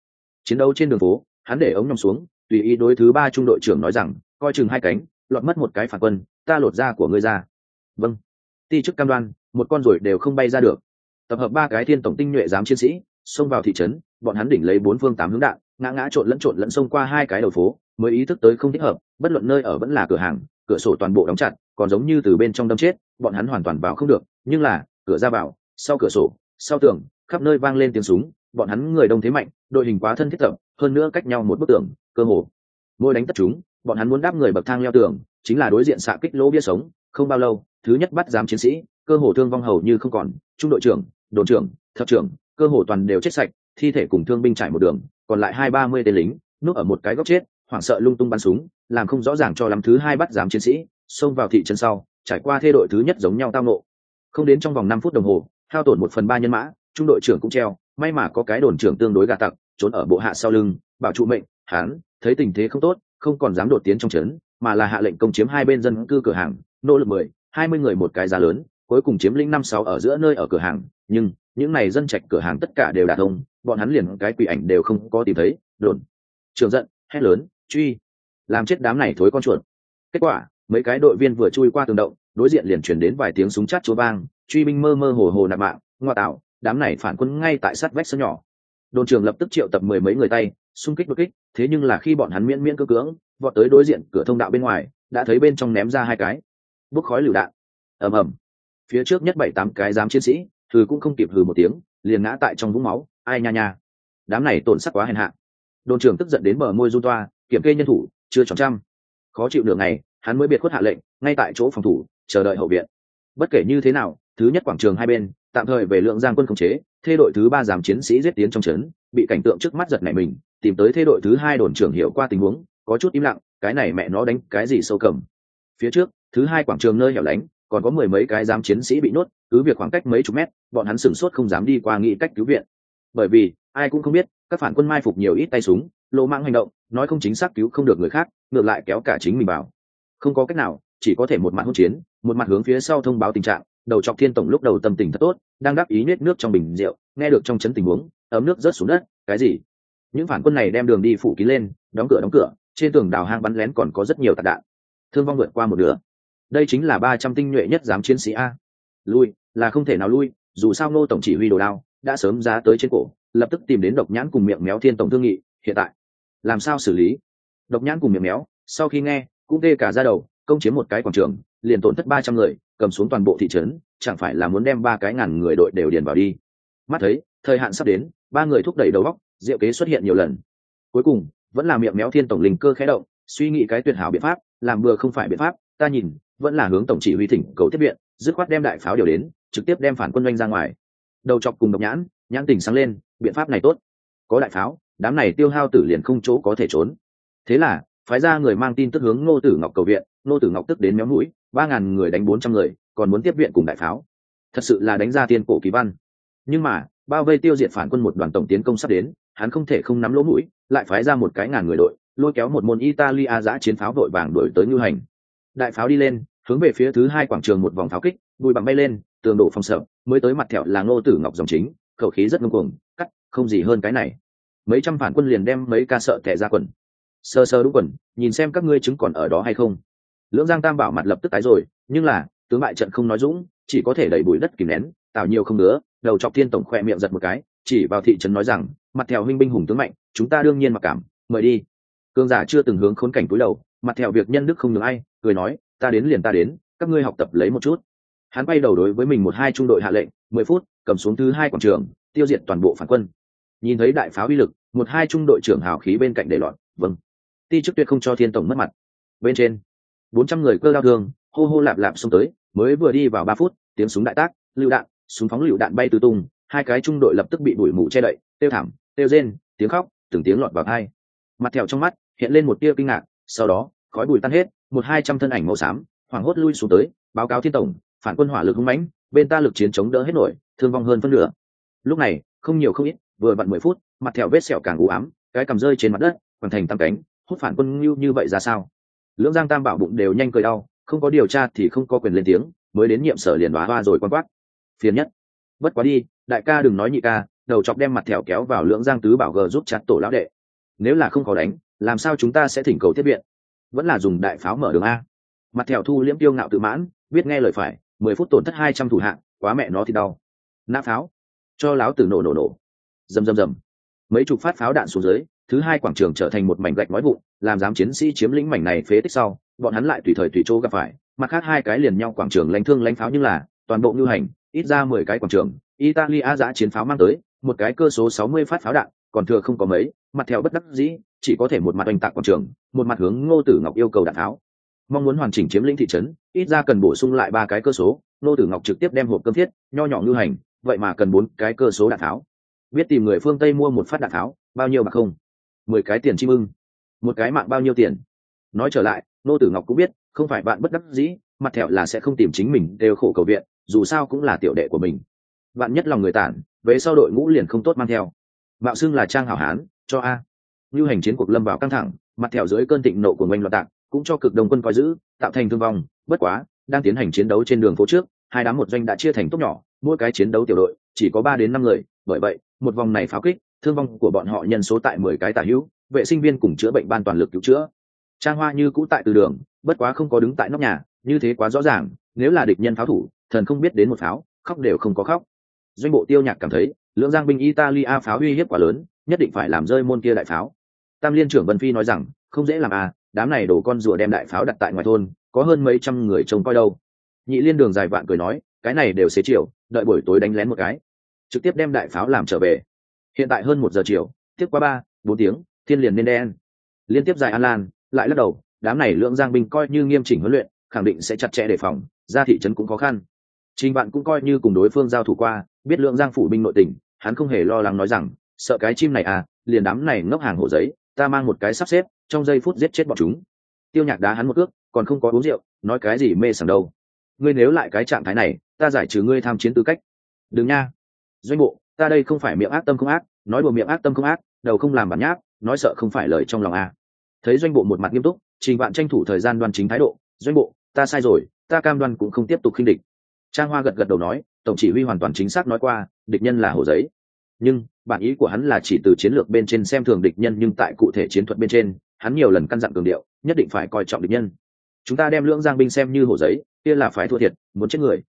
Chiến đấu trên đường phố, hắn để ống nhòm xuống, tùy ý đối thứ ba trung đội trưởng nói rằng, coi chừng hai cánh lọt mất một cái phản quân, ta lột da của ngươi ra. Vâng. Ti chức cam đoan, một con ruồi đều không bay ra được. Tập hợp ba cái thiên tổng tinh nhuệ giám chiến sĩ, xông vào thị trấn, bọn hắn đỉnh lấy bốn phương tám hướng đạn, ngã ngã trộn lẫn trộn lẫn xông qua hai cái đầu phố, mới ý thức tới không thích hợp, bất luận nơi ở vẫn là cửa hàng, cửa sổ toàn bộ đóng chặt, còn giống như từ bên trong đâm chết, bọn hắn hoàn toàn vào không được, nhưng là, cửa ra vào, sau cửa sổ, sau tường, khắp nơi vang lên tiếng súng, bọn hắn người đông thế mạnh, đội hình quá thân thiết tập, hơn nữa cách nhau một bức tường, cơ hồ. Mỗi đánh tất chúng bọn hắn muốn đáp người bậc thang leo tường, chính là đối diện xạ kích lỗ bia sống, không bao lâu, thứ nhất bắt giám chiến sĩ, cơ hồ thương vong hầu như không còn, trung đội trưởng, đồn trưởng, thập trưởng, cơ hồ toàn đều chết sạch, thi thể cùng thương binh trải một đường, còn lại hai ba mươi tên lính, núp ở một cái góc chết, hoảng sợ lung tung bắn súng, làm không rõ ràng cho lắm thứ hai bắt giám chiến sĩ, xông vào thị trấn sau, trải qua thê đội thứ nhất giống nhau tao nộ không đến trong vòng năm phút đồng hồ, hao tổn một phần ba nhân mã, trung đội trưởng cũng treo, may mà có cái đồn trưởng tương đối gà tặc, trốn ở bộ hạ sau lưng, bảo trụ mệnh hán thấy tình thế không tốt không còn dám đột tiến trong trấn, mà là hạ lệnh công chiếm hai bên dân cư cửa hàng nỗ lực mười, hai mươi người một cái giá lớn, cuối cùng chiếm lĩnh năm sáu ở giữa nơi ở cửa hàng, nhưng những này dân trạch cửa hàng tất cả đều đã thông, bọn hắn liền cái quỷ ảnh đều không có tìm thấy, đồn, trường giận, hét lớn, truy, làm chết đám này thối con chuột. Kết quả, mấy cái đội viên vừa chui qua tường động, đối diện liền chuyển đến vài tiếng súng chát chúa vang, truy binh mơ mơ hồ hồ nạp mạng, ngoa tạo, đám này phản quân ngay tại sát vách sân nhỏ. Đồn trường lập tức triệu tập mười mấy người tay xung kích đột kích, thế nhưng là khi bọn hắn miễn miễn cơ cưỡng, vọt tới đối diện cửa thông đạo bên ngoài, đã thấy bên trong ném ra hai cái. Bốc khói lựu đạn. Ầm ầm. Phía trước nhất bảy tám cái giám chiến sĩ thử cũng không kịp hừ một tiếng, liền ngã tại trong vũng máu, ai nha nha. Đám này tổn sắc quá hèn hạ. Đồn trưởng tức giận đến bờ môi run toa, kiểm kê nhân thủ, chưa tròn trăm. Khó chịu nửa ngày, hắn mới biệt khuất hạ lệnh, ngay tại chỗ phòng thủ, chờ đợi hậu viện. Bất kể như thế nào, thứ nhất quảng trường hai bên, tạm thời về lượng giang quân khống chế, thê đội thứ ba giảm chiến sĩ giết tiến trong trấn, bị cảnh tượng trước mắt giật nảy mình tìm tới thế đội thứ hai đồn trưởng hiểu qua tình huống, có chút im lặng, cái này mẹ nó đánh cái gì sâu cầm. Phía trước, thứ hai quảng trường nơi hẻo lánh, còn có mười mấy cái giám chiến sĩ bị nuốt cứ việc khoảng cách mấy chục mét, bọn hắn sửng sốt không dám đi qua nghĩ cách cứu viện. Bởi vì, ai cũng không biết, các phản quân mai phục nhiều ít tay súng lộ mạng hành động, nói không chính xác cứu không được người khác, ngược lại kéo cả chính mình vào. Không có cách nào, chỉ có thể một mặt hỗn chiến, một mặt hướng phía sau thông báo tình trạng, đầu chọc thiên tổng lúc đầu tâm tình thật tốt, đang đắc ý nết nước trong bình rượu, nghe được trong chấn tình huống, ấm nước rớt xuống đất, cái gì? Những phản quân này đem đường đi phủ kín lên, đóng cửa đóng cửa, trên tường đào hang bắn lén còn có rất nhiều tạc đạn. Thương vong vượt qua một nửa. Đây chính là ba trăm tinh nhuệ nhất giám chiến sĩ a. Lui, là không thể nào lui, dù sao ngô tổng chỉ huy đồ đao, đã sớm giá tới trên cổ, lập tức tìm đến độc nhãn cùng miệng méo thiên tổng thương nghị, hiện tại. Làm sao xử lý? Độc nhãn cùng miệng méo, sau khi nghe, cũng tê cả ra đầu, công chiếm một cái quảng trường, liền tổn thất ba trăm người, cầm xuống toàn bộ thị trấn, chẳng phải là muốn đem ba cái ngàn người đội đều điền vào đi. Mắt thấy, thời hạn sắp đến, ba người thúc đẩy đầu góc diệu kế xuất hiện nhiều lần. Cuối cùng, vẫn là miệng méo thiên tổng linh cơ khé động, suy nghĩ cái tuyệt hảo biện pháp, làm vừa không phải biện pháp, ta nhìn, vẫn là hướng tổng chỉ huy thỉnh cầu tiếp viện, dứt khoát đem đại pháo điều đến, trực tiếp đem phản quân doanh ra ngoài. Đầu chọc cùng độc nhãn nhãn tình sáng lên, biện pháp này tốt. Có đại pháo, đám này tiêu hao tử liền không chỗ có thể trốn. Thế là, phái ra người mang tin tức hướng ngô tử ngọc cầu viện, ngô tử ngọc tức đến méo mũi, ba ngàn người đánh bốn trăm người, còn muốn tiếp viện cùng đại pháo. Thật sự là đánh ra tiên cổ kỳ văn. Nhưng mà, bao vây tiêu diệt phản quân một đoàn tổng tiến công sắp đến hắn không thể không nắm lỗ mũi, lại phái ra một cái ngàn người đội, lôi kéo một môn italia giã chiến pháo vội vàng đổi tới ngư hành. Đại pháo đi lên, hướng về phía thứ hai quảng trường một vòng pháo kích, bụi bằng bay lên, tường đổ phòng sợ, mới tới mặt thẹo là ngô tử ngọc dòng chính, khẩu khí rất ngưng cuồng, cắt, không gì hơn cái này. Mấy trăm phản quân liền đem mấy ca sợ tẻ ra quần. Sơ sơ đúng quần, nhìn xem các ngươi chứng còn ở đó hay không. Lưỡng giang tam bảo mặt lập tức tái rồi, nhưng là, tướng bại trận không nói dũng, chỉ có thể đẩy bụi đất kìm nén tạo nhiều không nữa đầu chọc thiên tổng khoe miệng giật một cái, chỉ vào thị trấn nói rằng mặt theo huynh binh hùng tướng mạnh, chúng ta đương nhiên mặc cảm, mời đi. Cương giả chưa từng hướng khốn cảnh cúi đầu, mặt theo việc nhân đức không được ai, cười nói, ta đến liền ta đến, các ngươi học tập lấy một chút. Hắn bay đầu đối với mình một hai trung đội hạ lệnh, mười phút, cầm xuống thứ hai quảng trường, tiêu diệt toàn bộ phản quân. Nhìn thấy đại pháo uy lực, một hai trung đội trưởng hào khí bên cạnh để loạn vâng. Ti chức tuyệt không cho thiên tổng mất mặt. Bên trên, bốn trăm người cơ đao thương, hô hô lạp lạp xông tới, mới vừa đi vào ba phút, tiếng súng đại tác, lựu đạn, súng phóng lựu đạn bay tứ tung, hai cái trung đội lập tức bị đuổi mù che đậy, tiêu thảm kêu rên, tiếng khóc, từng tiếng lọt vào hai mặt thẹo trong mắt, hiện lên một tia kinh ngạc, sau đó, khói bụi tan hết, một hai trăm thân ảnh màu xám, hoảng hốt lui xuống tới, báo cáo thiên tổng, phản quân hỏa lực hung mãnh, bên ta lực chiến chống đỡ hết nổi, thương vong hơn phân nửa. Lúc này, không nhiều không ít, vừa vặn mười phút, mặt thẹo vết sẹo càng u ám, cái cầm rơi trên mặt đất, hoàn thành tăng cánh, hút phản quân như như vậy ra sao? Lưỡng giang tam bảo bụng đều nhanh cười đau, không có điều tra thì không có quyền lên tiếng, mới đến nhiệm sở liền đoá hoa rồi quan quát. Phiền nhất. Bất quá đi, đại ca đừng nói nhị ca đầu chọc đem mặt thẻo kéo vào lưỡng giang tứ bảo gờ giúp chặt tổ lão đệ. Nếu là không có đánh, làm sao chúng ta sẽ thỉnh cầu tiếp viện? Vẫn là dùng đại pháo mở đường a. Mặt thẻo thu liễm tiêu ngạo tự mãn, biết nghe lời phải, mười phút tổn thất hai trăm thủ hạng quá mẹ nó thì đau. Nã pháo. Cho láo tử nổ nổ nổ. Rầm rầm rầm. Mấy chục phát pháo đạn xuống dưới, thứ hai quảng trường trở thành một mảnh gạch nói vụn, làm dám chiến sĩ chiếm lĩnh mảnh này phế tích sau, bọn hắn lại tùy thời tùy chỗ gặp phải. Mặt khác hai cái liền nhau quảng trường lánh thương lánh pháo nhưng là, toàn bộ ngư hành, ít ra mười cái quảng trường, italia giã chiến pháo mang tới một cái cơ số sáu mươi phát pháo đạn, còn thừa không có mấy, mặt theo bất đắc dĩ, chỉ có thể một mặt oanh tạc quảng trường, một mặt hướng ngô tử ngọc yêu cầu đạn tháo. Mong muốn hoàn chỉnh chiếm lĩnh thị trấn, ít ra cần bổ sung lại ba cái cơ số, ngô tử ngọc trực tiếp đem hộp cơm thiết, nho nhỏ ngư hành, vậy mà cần bốn cái cơ số đạn tháo. Biết tìm người phương tây mua một phát đạn tháo, bao nhiêu bạc không? Mười cái tiền chim ưng. Một cái mạng bao nhiêu tiền? Nói trở lại nô tử ngọc cũng biết, không phải bạn bất đắc dĩ, mặt thẹo là sẽ không tìm chính mình đều khổ cầu viện, dù sao cũng là tiểu đệ của mình. Bạn nhất lòng người tản về sau đội ngũ liền không tốt mang theo. Mạo xưng là trang hảo hán, cho a. Như hành chiến cuộc lâm vào căng thẳng, mặt thẹo dưới cơn thịnh nộ của ngoanh loạn tạc cũng cho cực đồng quân coi giữ, tạo thành thương vong. Bất quá, đang tiến hành chiến đấu trên đường phố trước, hai đám một doanh đã chia thành tốt nhỏ, mỗi cái chiến đấu tiểu đội, chỉ có ba đến năm người, bởi vậy, một vòng này pháo kích, thương vong của bọn họ nhân số tại mười cái tả hữu, vệ sinh viên cùng chữa bệnh ban toàn lực cứu chữa. Trang hoa như cũ tại từ đường, bất quá không có đứng tại nóc nhà, như thế quá rõ ràng, nếu là địch nhân pháo thủ, thần không biết đến một pháo, khóc đều không có khóc doanh bộ tiêu nhạc cảm thấy, lưỡng giang binh italia pháo uy hiếp quá lớn, nhất định phải làm rơi môn kia đại pháo. Tam liên trưởng vân phi nói rằng, không dễ làm à đám này đổ con rùa đem đại pháo đặt tại ngoài thôn, có hơn mấy trăm người trông coi đâu. Nhị liên đường dài vạn cười nói, cái này đều xế chiều, đợi buổi tối đánh lén một cái. Trực tiếp đem đại pháo làm trở về. Hiện tại hơn một giờ chiều, tiếp qua ba, bốn tiếng, thiên liền nên đen. Liên tiếp dài an lan, lại lắc đầu, đám này lượng giang binh coi như nghiêm chỉnh huấn luyện, khẳng định sẽ chặt chẽ đề phòng, ra thị trấn cũng khó khăn. Trình bạn cũng coi như cùng đối phương giao thủ qua biết lượng giang phủ binh nội tình, hắn không hề lo lắng nói rằng, sợ cái chim này à liền đám này ngốc hàng hổ giấy, ta mang một cái sắp xếp, trong giây phút giết chết bọn chúng. Tiêu nhạc đá hắn một cước, còn không có uống rượu, nói cái gì mê sảng đâu. Ngươi nếu lại cái trạng thái này, ta giải trừ ngươi tham chiến tư cách. Đừng nha. Doanh bộ, ta đây không phải miệng ác tâm không ác, nói đùa miệng ác tâm không ác, đầu không làm bản nháp, nói sợ không phải lời trong lòng à. thấy doanh bộ một mặt nghiêm túc, trình bạn tranh thủ thời gian đoan chính thái độ, doanh bộ, ta sai rồi, ta cam đoan cũng không tiếp tục khinh địch. Trang hoa gật gật đầu nói tổng chỉ huy hoàn toàn chính xác nói qua, địch nhân là hồ giấy. Nhưng, bản ý của hắn là chỉ từ chiến lược bên trên xem thường địch nhân nhưng tại cụ thể chiến thuật bên trên, hắn nhiều lần căn dặn cường điệu, nhất định phải coi trọng địch nhân. Chúng ta đem lưỡng giang binh xem như hồ giấy, kia là phải thua thiệt, muốn chết người.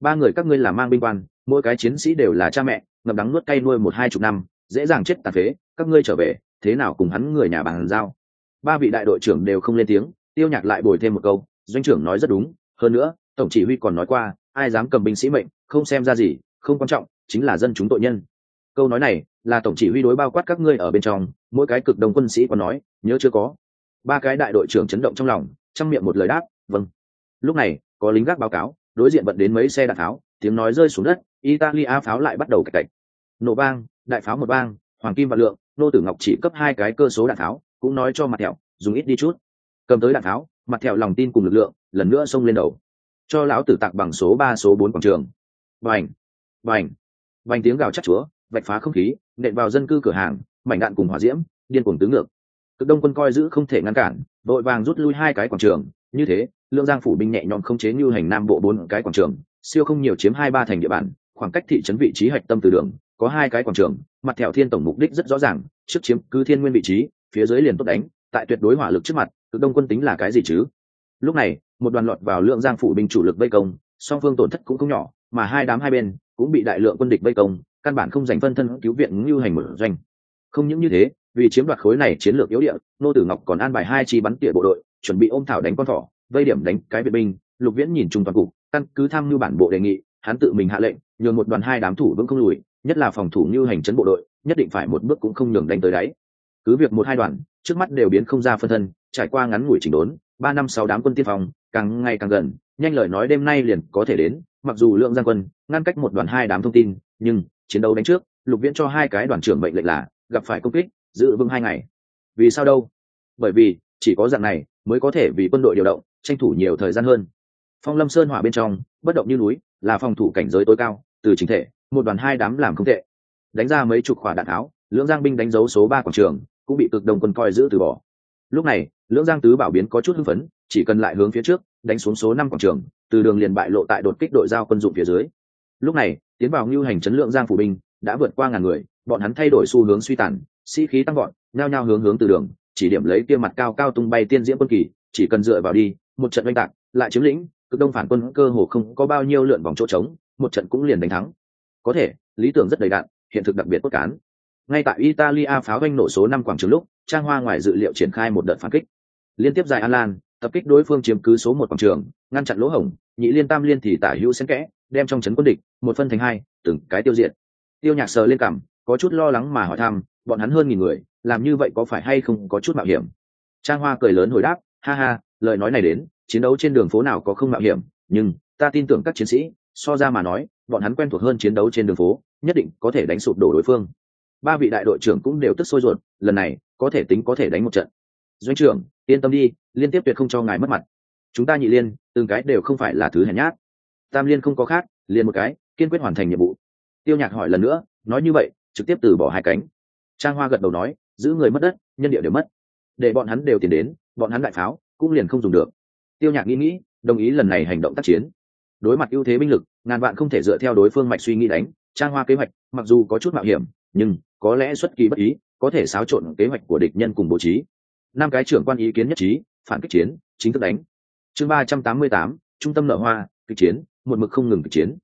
Ba người các ngươi là mang binh quan, mỗi cái chiến sĩ đều là cha mẹ, ngậm đắng nuốt cay nuôi một hai chục năm, dễ dàng chết tàn phế, các ngươi trở về, thế nào cùng hắn người nhà bàn giao? Ba vị đại đội trưởng đều không lên tiếng, tiêu nhạc lại bồi thêm một câu, doanh trưởng nói rất đúng, hơn nữa, tổng chỉ huy còn nói qua ai dám cầm binh sĩ mệnh không xem ra gì không quan trọng chính là dân chúng tội nhân. Câu nói này là tổng chỉ huy đối bao quát các ngươi ở bên trong mỗi cái cực đồng quân sĩ còn nói nhớ chưa có. Ba cái đại đội trưởng chấn động trong lòng trong miệng một lời đáp vâng. Lúc này có lính gác báo cáo đối diện vận đến mấy xe đạn tháo, tiếng nói rơi xuống đất italia pháo lại bắt đầu cạch cạch. Nổ bang đại pháo một bang hoàng kim và lượng nô tử ngọc chỉ cấp hai cái cơ số đạn tháo cũng nói cho mặt thẹo dùng ít đi chút. Cầm tới đạn tháo mặt thẹo lòng tin cùng lực lượng lần nữa xông lên đầu cho lão tử tặng bằng số ba, số bốn quảng trường. Vành vành vành tiếng gào chắc chúa, vạch phá không khí, nện vào dân cư cửa hàng, mảnh đạn cùng hỏa diễm, điên cuồng tứ ngược. Cực đông quân coi giữ không thể ngăn cản, đội vàng rút lui hai cái quảng trường. Như thế, lương giang phủ binh nhẹ nhõm không chế như hành nam bộ bốn cái quảng trường, siêu không nhiều chiếm hai, ba thành địa bàn, khoảng cách thị trấn vị trí hạch tâm từ đường, có hai cái quảng trường, mặt thẹo thiên tổng mục đích rất rõ ràng, trước chiếm cứ thiên nguyên vị trí, phía dưới liền tốt đánh, tại tuyệt đối hỏa lực trước mặt, cực đông quân tính là cái gì chứ? Lúc này, một đoàn lọt vào lượng giang phủ binh chủ lực vây công, song phương tổn thất cũng không nhỏ, mà hai đám hai bên cũng bị đại lượng quân địch vây công, căn bản không giành phân thân cứu viện như hành một doanh. Không những như thế, vì chiếm đoạt khối này chiến lược yếu địa, nô tử ngọc còn an bài hai chi bắn tỉa bộ đội, chuẩn bị ôm thảo đánh con thỏ, vây điểm đánh cái vệ binh. Lục viễn nhìn chung toàn cục, căn cứ tham mưu bản bộ đề nghị, hắn tự mình hạ lệnh, nhường một đoàn hai đám thủ vững không lùi, nhất là phòng thủ như hành chấn bộ đội, nhất định phải một bước cũng không nhường đánh tới đáy. Cứ việc một hai đoàn, trước mắt đều biến không ra phân thân, trải qua ngắn ngủi chỉnh đốn ba năm sáu đám quân tiên phong càng ngày càng gần, nhanh lời nói đêm nay liền có thể đến, mặc dù lượng giang quân ngăn cách một đoàn hai đám thông tin, nhưng chiến đấu đánh trước, lục viễn cho hai cái đoàn trưởng mệnh lệnh là gặp phải công kích, giữ vững hai ngày. Vì sao đâu? Bởi vì chỉ có dạng này mới có thể vì quân đội điều động, tranh thủ nhiều thời gian hơn. Phong lâm sơn hỏa bên trong, bất động như núi, là phòng thủ cảnh giới tối cao, từ chính thể, một đoàn hai đám làm không tệ. Đánh ra mấy chục khỏa đạn tháo, lưỡng giang binh đánh dấu số ba quảng trường, cũng bị cực đồng quân coi giữ từ bỏ. Lúc này lưỡng giang tứ bảo biến có chút hưng phấn, chỉ cần lại hướng phía trước, đánh xuống số năm quảng trường, từ đường liền bại lộ tại đột kích đội giao quân dụng phía dưới. Lúc này, tiến vào ngưu hành chấn lượng giang phủ binh, đã vượt qua ngàn người, bọn hắn thay đổi xu hướng suy tàn, sĩ、si、khí tăng gọn nhao nhao hướng hướng từ đường, chỉ điểm lấy kia mặt cao cao tung bay tiên diễm quân kỳ, chỉ cần dựa vào đi, một trận oanh tạc, lại chiếm lĩnh, cực đông phản quân cơ hồ không có bao nhiêu lượn vòng chỗ trống, một trận cũng liền đánh thắng. Có thể, lý tưởng rất đầy đạn, hiện thực đặc biệt cốt cán. Ngay tại italia pháo doanh nổ số năm quảng trường lúc, trang hoa ngoài dự liệu triển khai một đợt phản kích liên tiếp dài an lan, tập kích đối phương chiếm cứ số một quảng trường, ngăn chặn lỗ hổng, nhị liên tam liên thì tả hữu xen kẽ, đem trong trấn quân địch, một phân thành hai, từng cái tiêu diệt. Tiêu nhạc sờ lên cảm, có chút lo lắng mà hỏi thăm, bọn hắn hơn nghìn người, làm như vậy có phải hay không có chút mạo hiểm? Trang hoa cười lớn hồi đáp, ha ha, lời nói này đến, chiến đấu trên đường phố nào có không mạo hiểm, nhưng, ta tin tưởng các chiến sĩ, so ra mà nói, bọn hắn quen thuộc hơn chiến đấu trên đường phố, nhất định có thể đánh sụp đổ đối phương. Ba vị đại đội trưởng cũng đều tức sôi ruột, lần này, có thể tính có thể đánh một trận doanh trưởng, yên tâm đi, liên tiếp tuyệt không cho ngài mất mặt. Chúng ta nhị liên, từng cái đều không phải là thứ hèn nhát. Tam liên không có khác, liền một cái, kiên quyết hoàn thành nhiệm vụ. Tiêu nhạc hỏi lần nữa, nói như vậy, trực tiếp từ bỏ hai cánh. Trang hoa gật đầu nói, giữ người mất đất, nhân địa đều mất. Để bọn hắn đều tiền đến, bọn hắn đại pháo, cũng liền không dùng được. Tiêu nhạc nghĩ nghĩ, đồng ý lần này hành động tác chiến. Đối mặt ưu thế binh lực, ngàn vạn không thể dựa theo đối phương mạch suy nghĩ đánh. Trang hoa kế hoạch, mặc dù có chút mạo hiểm, nhưng có lẽ xuất kỳ bất ý, có thể xáo trộn kế hoạch của địch nhân cùng bố trí năm cái trưởng quan ý kiến nhất trí, phản kích chiến, chính thức đánh. Chương ba trăm tám mươi tám, trung tâm nợ hoa, kịch chiến, một mực không ngừng kịch chiến.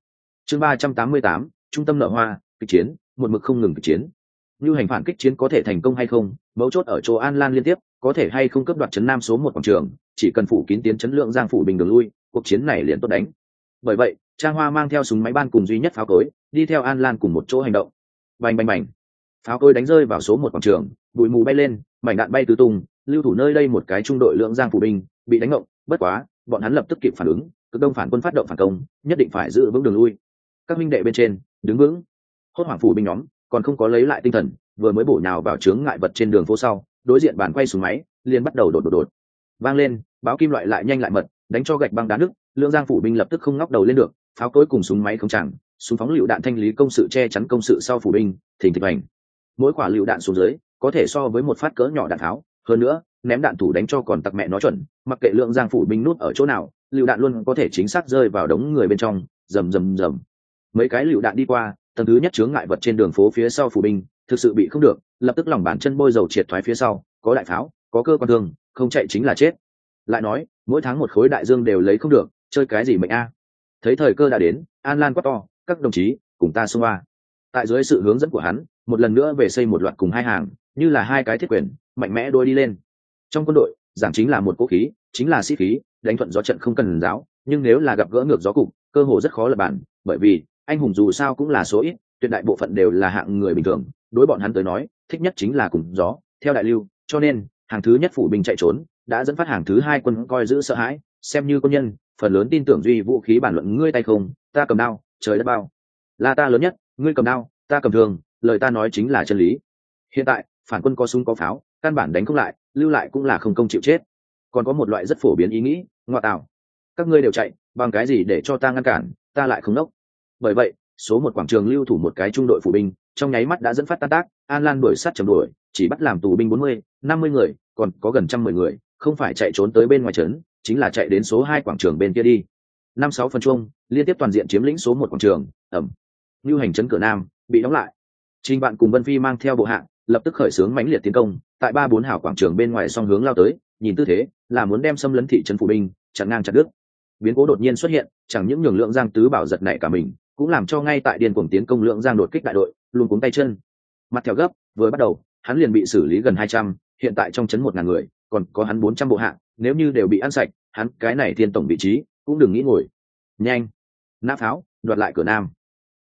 Chương ba trăm tám mươi tám, trung tâm nợ hoa, kịch chiến, một mực không ngừng kịch chiến. Như hành phản kích chiến có thể thành công hay không, mấu chốt ở chỗ an lan liên tiếp, có thể hay không cấp đoạt chấn nam số một quảng trường, chỉ cần phủ kín tiến chấn lượng giang phủ bình đường lui, cuộc chiến này liền tốt đánh. Bởi vậy, trang hoa mang theo súng máy ban cùng duy nhất pháo cối, đi theo an lan cùng một chỗ hành động. Bành bành bành. Pháo cối đánh rơi vào số một quảng trường, bụi mù bay lên, mảnh đạn bay tứ tung lưu thủ nơi đây một cái trung đội lượng giang phủ binh, bị đánh ngộng, bất quá, bọn hắn lập tức kịp phản ứng, cực đông phản quân phát động phản công, nhất định phải giữ vững đường lui. Các minh đệ bên trên, đứng vững. Hốt hoảng phủ binh nhóm, còn không có lấy lại tinh thần, vừa mới bổ nhào vào chướng ngại vật trên đường phố sau, đối diện bàn quay xuống máy, liền bắt đầu đột đột đột. Vang lên, báo kim loại lại nhanh lại mật, đánh cho gạch băng đá nước lượng giang phủ binh lập tức không ngóc đầu lên được, pháo cối cùng súng máy không chẳng súng phóng lựu đạn thanh lý công sự che chắn công sự sau phủ binh, thình thịch hành mỗi quả lựu đạn xuống dưới, có thể so với một phát cỡ nhỏ đạn tháo hơn nữa, ném đạn thủ đánh cho còn tặc mẹ nó chuẩn, mặc kệ lượng giang phủ binh nút ở chỗ nào, lựu đạn luôn có thể chính xác rơi vào đống người bên trong, rầm rầm rầm. Mấy cái lựu đạn đi qua, tầng thứ nhất chướng ngại vật trên đường phố phía sau phủ binh, thực sự bị không được, lập tức lòng bàn chân bôi dầu triệt thoái phía sau, có đại pháo, có cơ quan thương, không chạy chính là chết. Lại nói, mỗi tháng một khối đại dương đều lấy không được, chơi cái gì mệnh a? Thấy thời cơ đã đến, an lan quát to, các đồng chí, cùng ta xung qua tại dưới sự hướng dẫn của hắn, một lần nữa về xây một loạt cùng hai hàng, như là hai cái thiết quyền, mạnh mẽ đôi đi lên. Trong quân đội, giảng chính là một cố khí, chính là sĩ khí, đánh thuận gió trận không cần giáo, nhưng nếu là gặp gỡ ngược gió cục, cơ hồ rất khó lập bản bởi vì, anh hùng dù sao cũng là số ít, tuyệt đại bộ phận đều là hạng người bình thường, đối bọn hắn tới nói, thích nhất chính là cùng gió, theo đại lưu, cho nên, hàng thứ nhất phủ binh chạy trốn, đã dẫn phát hàng thứ hai quân coi giữ sợ hãi, xem như quân nhân, phần lớn tin tưởng duy vũ khí bản luận ngươi tay không, ta cầm đao, trời đất bao. Là ta lớn nhất ngươi cầm đao, ta cầm thường lời ta nói chính là chân lý. Hiện tại, phản quân có súng có pháo, căn bản đánh không lại, lưu lại cũng là không công chịu chết. Còn có một loại rất phổ biến ý nghĩ, ngoại tạo. Các ngươi đều chạy, bằng cái gì để cho ta ngăn cản, ta lại không nốc. Bởi vậy, số một quảng trường lưu thủ một cái trung đội phủ binh, trong nháy mắt đã dẫn phát tan tác, an lan đuổi sát chầm đuổi, chỉ bắt làm tù binh bốn mươi, năm mươi người, còn có gần trăm mười người, không phải chạy trốn tới bên ngoài trấn, chính là chạy đến số hai quảng trường bên kia đi. Năm sáu phần chung liên tiếp toàn diện chiếm lĩnh số một quảng trường, ẩm như hành trấn cửa nam, bị đóng lại. Trình bạn cùng vân phi mang theo bộ hạng, lập tức khởi xướng mãnh liệt tiến công, tại ba bốn hảo quảng trường bên ngoài song hướng lao tới, nhìn tư thế, là muốn đem xâm lấn thị trấn phủ binh, chặn ngang chặt đứt. Biến cố đột nhiên xuất hiện, chẳng những nhường lượng giang tứ bảo giật nảy cả mình, cũng làm cho ngay tại điền cuồng tiến công lượng giang đột kích đại đội, luôn cuống tay chân. Mặt theo gấp, vừa bắt đầu, hắn liền bị xử lý gần hai trăm, hiện tại trong chấn một ngàn người, còn có hắn bốn trăm bộ hạng, nếu như đều bị ăn sạch, hắn cái này thiên tổng vị trí, cũng đừng nghĩ ngồi. Nhanh. Nã pháo, đoạt lại cửa nam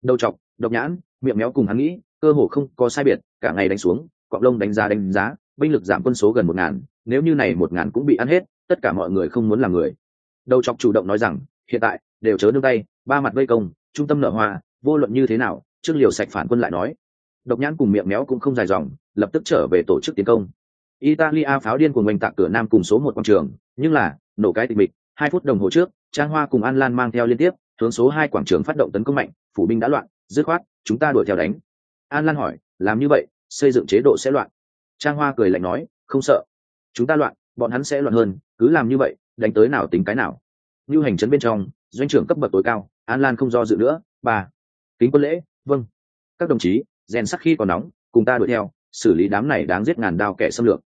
đầu chọc, độc nhãn, miệng méo cùng hắn nghĩ, cơ hồ không có sai biệt, cả ngày đánh xuống cọp lông đánh giá đánh giá, binh lực giảm quân số gần một ngàn, nếu như này một ngàn cũng bị ăn hết, tất cả mọi người không muốn làm người. Đầu chọc chủ động nói rằng, hiện tại, đều chớ nương tay, ba mặt vây công, trung tâm nợ hoa, vô luận như thế nào trương liều sạch phản quân lại nói. Độc nhãn cùng miệng méo cũng không dài dòng, lập tức trở về tổ chức tiến công. Italia pháo điên của mình tạc cửa nam cùng số một quảng trường, nhưng là, nổ cái tịch mịch, hai phút đồng hồ trước, trang hoa cùng an lan mang theo liên tiếp hướng số hai quảng trường phát động tấn công mạnh phủ binh đã loạn dứt khoát chúng ta đuổi theo đánh. An lan hỏi làm như vậy xây dựng chế độ sẽ loạn. Trang hoa cười lạnh nói không sợ. Chúng ta loạn bọn hắn sẽ loạn hơn cứ làm như vậy đánh tới nào tính cái nào. Như hành trấn bên trong doanh trưởng cấp bậc tối cao an lan không do dự nữa bà, kính quân lễ vâng. Các đồng chí rèn sắc khi còn nóng cùng ta đuổi theo xử lý đám này đáng giết ngàn đao kẻ xâm lược.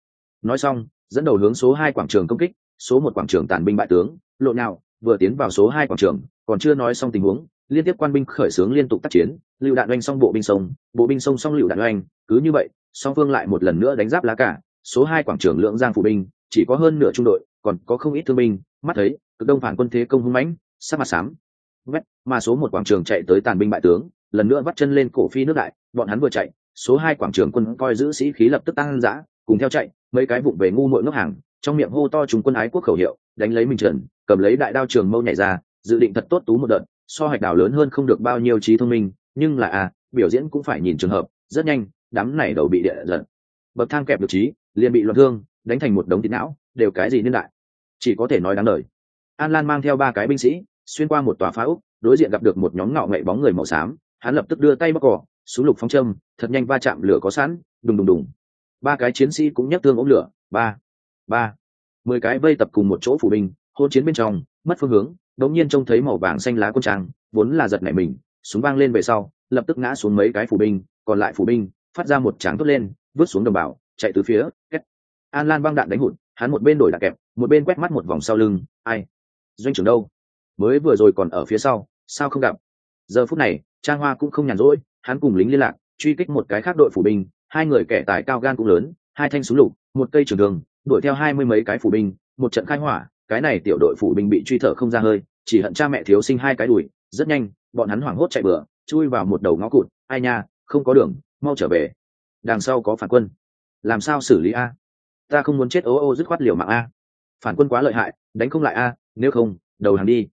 Nói xong dẫn đầu hướng số hai quảng trường công kích số một quảng trường tàn binh bại tướng lộ nào vừa tiến vào số hai quảng trường, còn chưa nói xong tình huống, liên tiếp quan binh khởi xướng liên tục tác chiến lựu đạn oanh xong bộ binh sông, bộ binh sông xong lựu đạn oanh, cứ như vậy, song phương lại một lần nữa đánh giáp lá cả, số hai quảng trường lượng giang phủ binh, chỉ có hơn nửa trung đội, còn có không ít thương binh, mắt thấy, cực đông phản quân thế công hung mãnh, sắc mặt xám. Vét, mà số một quảng trường chạy tới tàn binh bại tướng, lần nữa vắt chân lên cổ phi nước đại, bọn hắn vừa chạy, số hai quảng trường quân coi giữ sĩ khí lập tức tăng dã, cùng theo chạy, mấy cái vụng về ngu muội ngốc hàng, trong miệng hô to chúng quân ái quốc khẩu hiệu đánh lấy mình trần, cầm lấy đại đao trường mâu nhảy ra, dự định thật tốt tú một đợt, so hạch đào lớn hơn không được bao nhiêu trí thông minh, nhưng là à biểu diễn cũng phải nhìn trường hợp, rất nhanh, đám này đầu bị địa giận. Bậc thang kẹp được trí, liền bị loạn thương, đánh thành một đống thịt não, đều cái gì niên đại. Chỉ có thể nói đáng lời. An lan mang theo ba cái binh sĩ, xuyên qua một tòa phá úc đối diện gặp được một nhóm ngạo ngậy bóng người màu xám, hắn lập tức đưa tay bóc cỏ, súng lục phong châm, thật nhanh va chạm lửa có sẵn, đùng đùng đùng. Ba cái chiến sĩ cũng nhấc thương ống lửa. Ba ba mười cái vây tập cùng một chỗ phủ binh hôn chiến bên trong, mất phương hướng đống nhiên trông thấy màu vàng xanh lá quân trang, vốn là giật nảy mình, súng vang lên về sau, lập tức ngã xuống mấy cái phủ binh, còn lại phủ binh, phát ra một tráng thốt lên, vứt xuống đồng bào, chạy từ phía két an lan băng đạn đánh hụt, hắn một bên đổi đạn kẹp, một bên quét mắt một vòng sau lưng, ai? Doanh trưởng đâu? Mới vừa rồi còn ở phía sau, sao không gặp? Giờ phút này, trang hoa cũng không nhàn rỗi, hắn cùng lính liên lạc, truy kích một cái khác đội phủ binh, hai người kẻ tài cao gan cũng lớn, hai thanh súng lục, một cây trường đường đuổi theo hai mươi mấy cái phủ binh, một trận khai hỏa, cái này tiểu đội phủ binh bị truy thở không ra hơi, chỉ hận cha mẹ thiếu sinh hai cái đùi rất nhanh, bọn hắn hoảng hốt chạy bừa, chui vào một đầu ngõ cụt, ai nha, không có đường, mau trở về. Đằng sau có phản quân. Làm sao xử lý a? Ta không muốn chết ô ô dứt khoát liều mạng a. Phản quân quá lợi hại, đánh không lại a, nếu không, đầu hàng đi.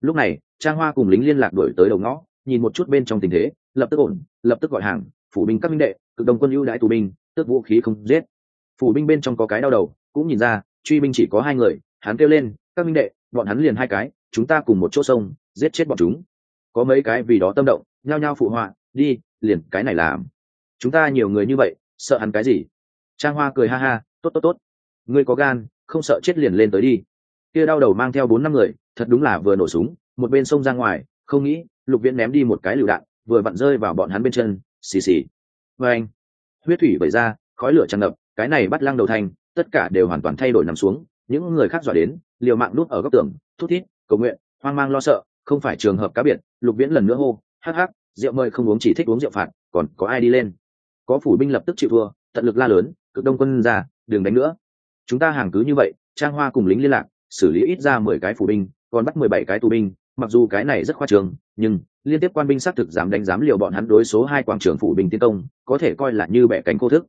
Lúc này, trang hoa cùng lính liên lạc đuổi tới đầu ngõ, nhìn một chút bên trong tình thế, lập tức ổn, lập tức gọi hàng, phủ binh các minh đệ, cực đồng quân ưu đãi tù binh, tước vũ khí không giết phủ binh bên trong có cái đau đầu, cũng nhìn ra, truy binh chỉ có hai người, hắn kêu lên, các minh đệ, bọn hắn liền hai cái, chúng ta cùng một chỗ sông, giết chết bọn chúng. Có mấy cái vì đó tâm động, nhao nhao phụ họa, đi, liền cái này làm. Chúng ta nhiều người như vậy, sợ hắn cái gì? Trang hoa cười ha ha, tốt tốt tốt. Ngươi có gan, không sợ chết liền lên tới đi. Kia đau đầu mang theo bốn năm người, thật đúng là vừa nổ súng, một bên sông ra ngoài, không nghĩ, lục viễn ném đi một cái lựu đạn, vừa vặn rơi vào bọn hắn bên chân, xì xì. Vê anh, huyết thủy vẩy ra, khói lửa tràn ngập cái này bắt lăng đầu thành, tất cả đều hoàn toàn thay đổi nằm xuống. Những người khác dọa đến, liều mạng nút ở góc tường, thút thít, cầu nguyện, hoang mang lo sợ, không phải trường hợp cá biệt. Lục viễn lần nữa hô, hắc hắc, rượu mời không uống chỉ thích uống rượu phạt, còn có ai đi lên? Có phủ binh lập tức chịu thua, tận lực la lớn, cực đông quân ra, đừng đánh nữa. Chúng ta hàng cứ như vậy, trang hoa cùng lính liên lạc, xử lý ít ra mười cái phủ binh, còn bắt mười bảy cái tù binh. Mặc dù cái này rất khoa trường, nhưng liên tiếp quan binh xác thực dám đánh dám liều bọn hắn đối số hai quảng trường phủ binh tiến công, có thể coi là như bẻ cánh cô thức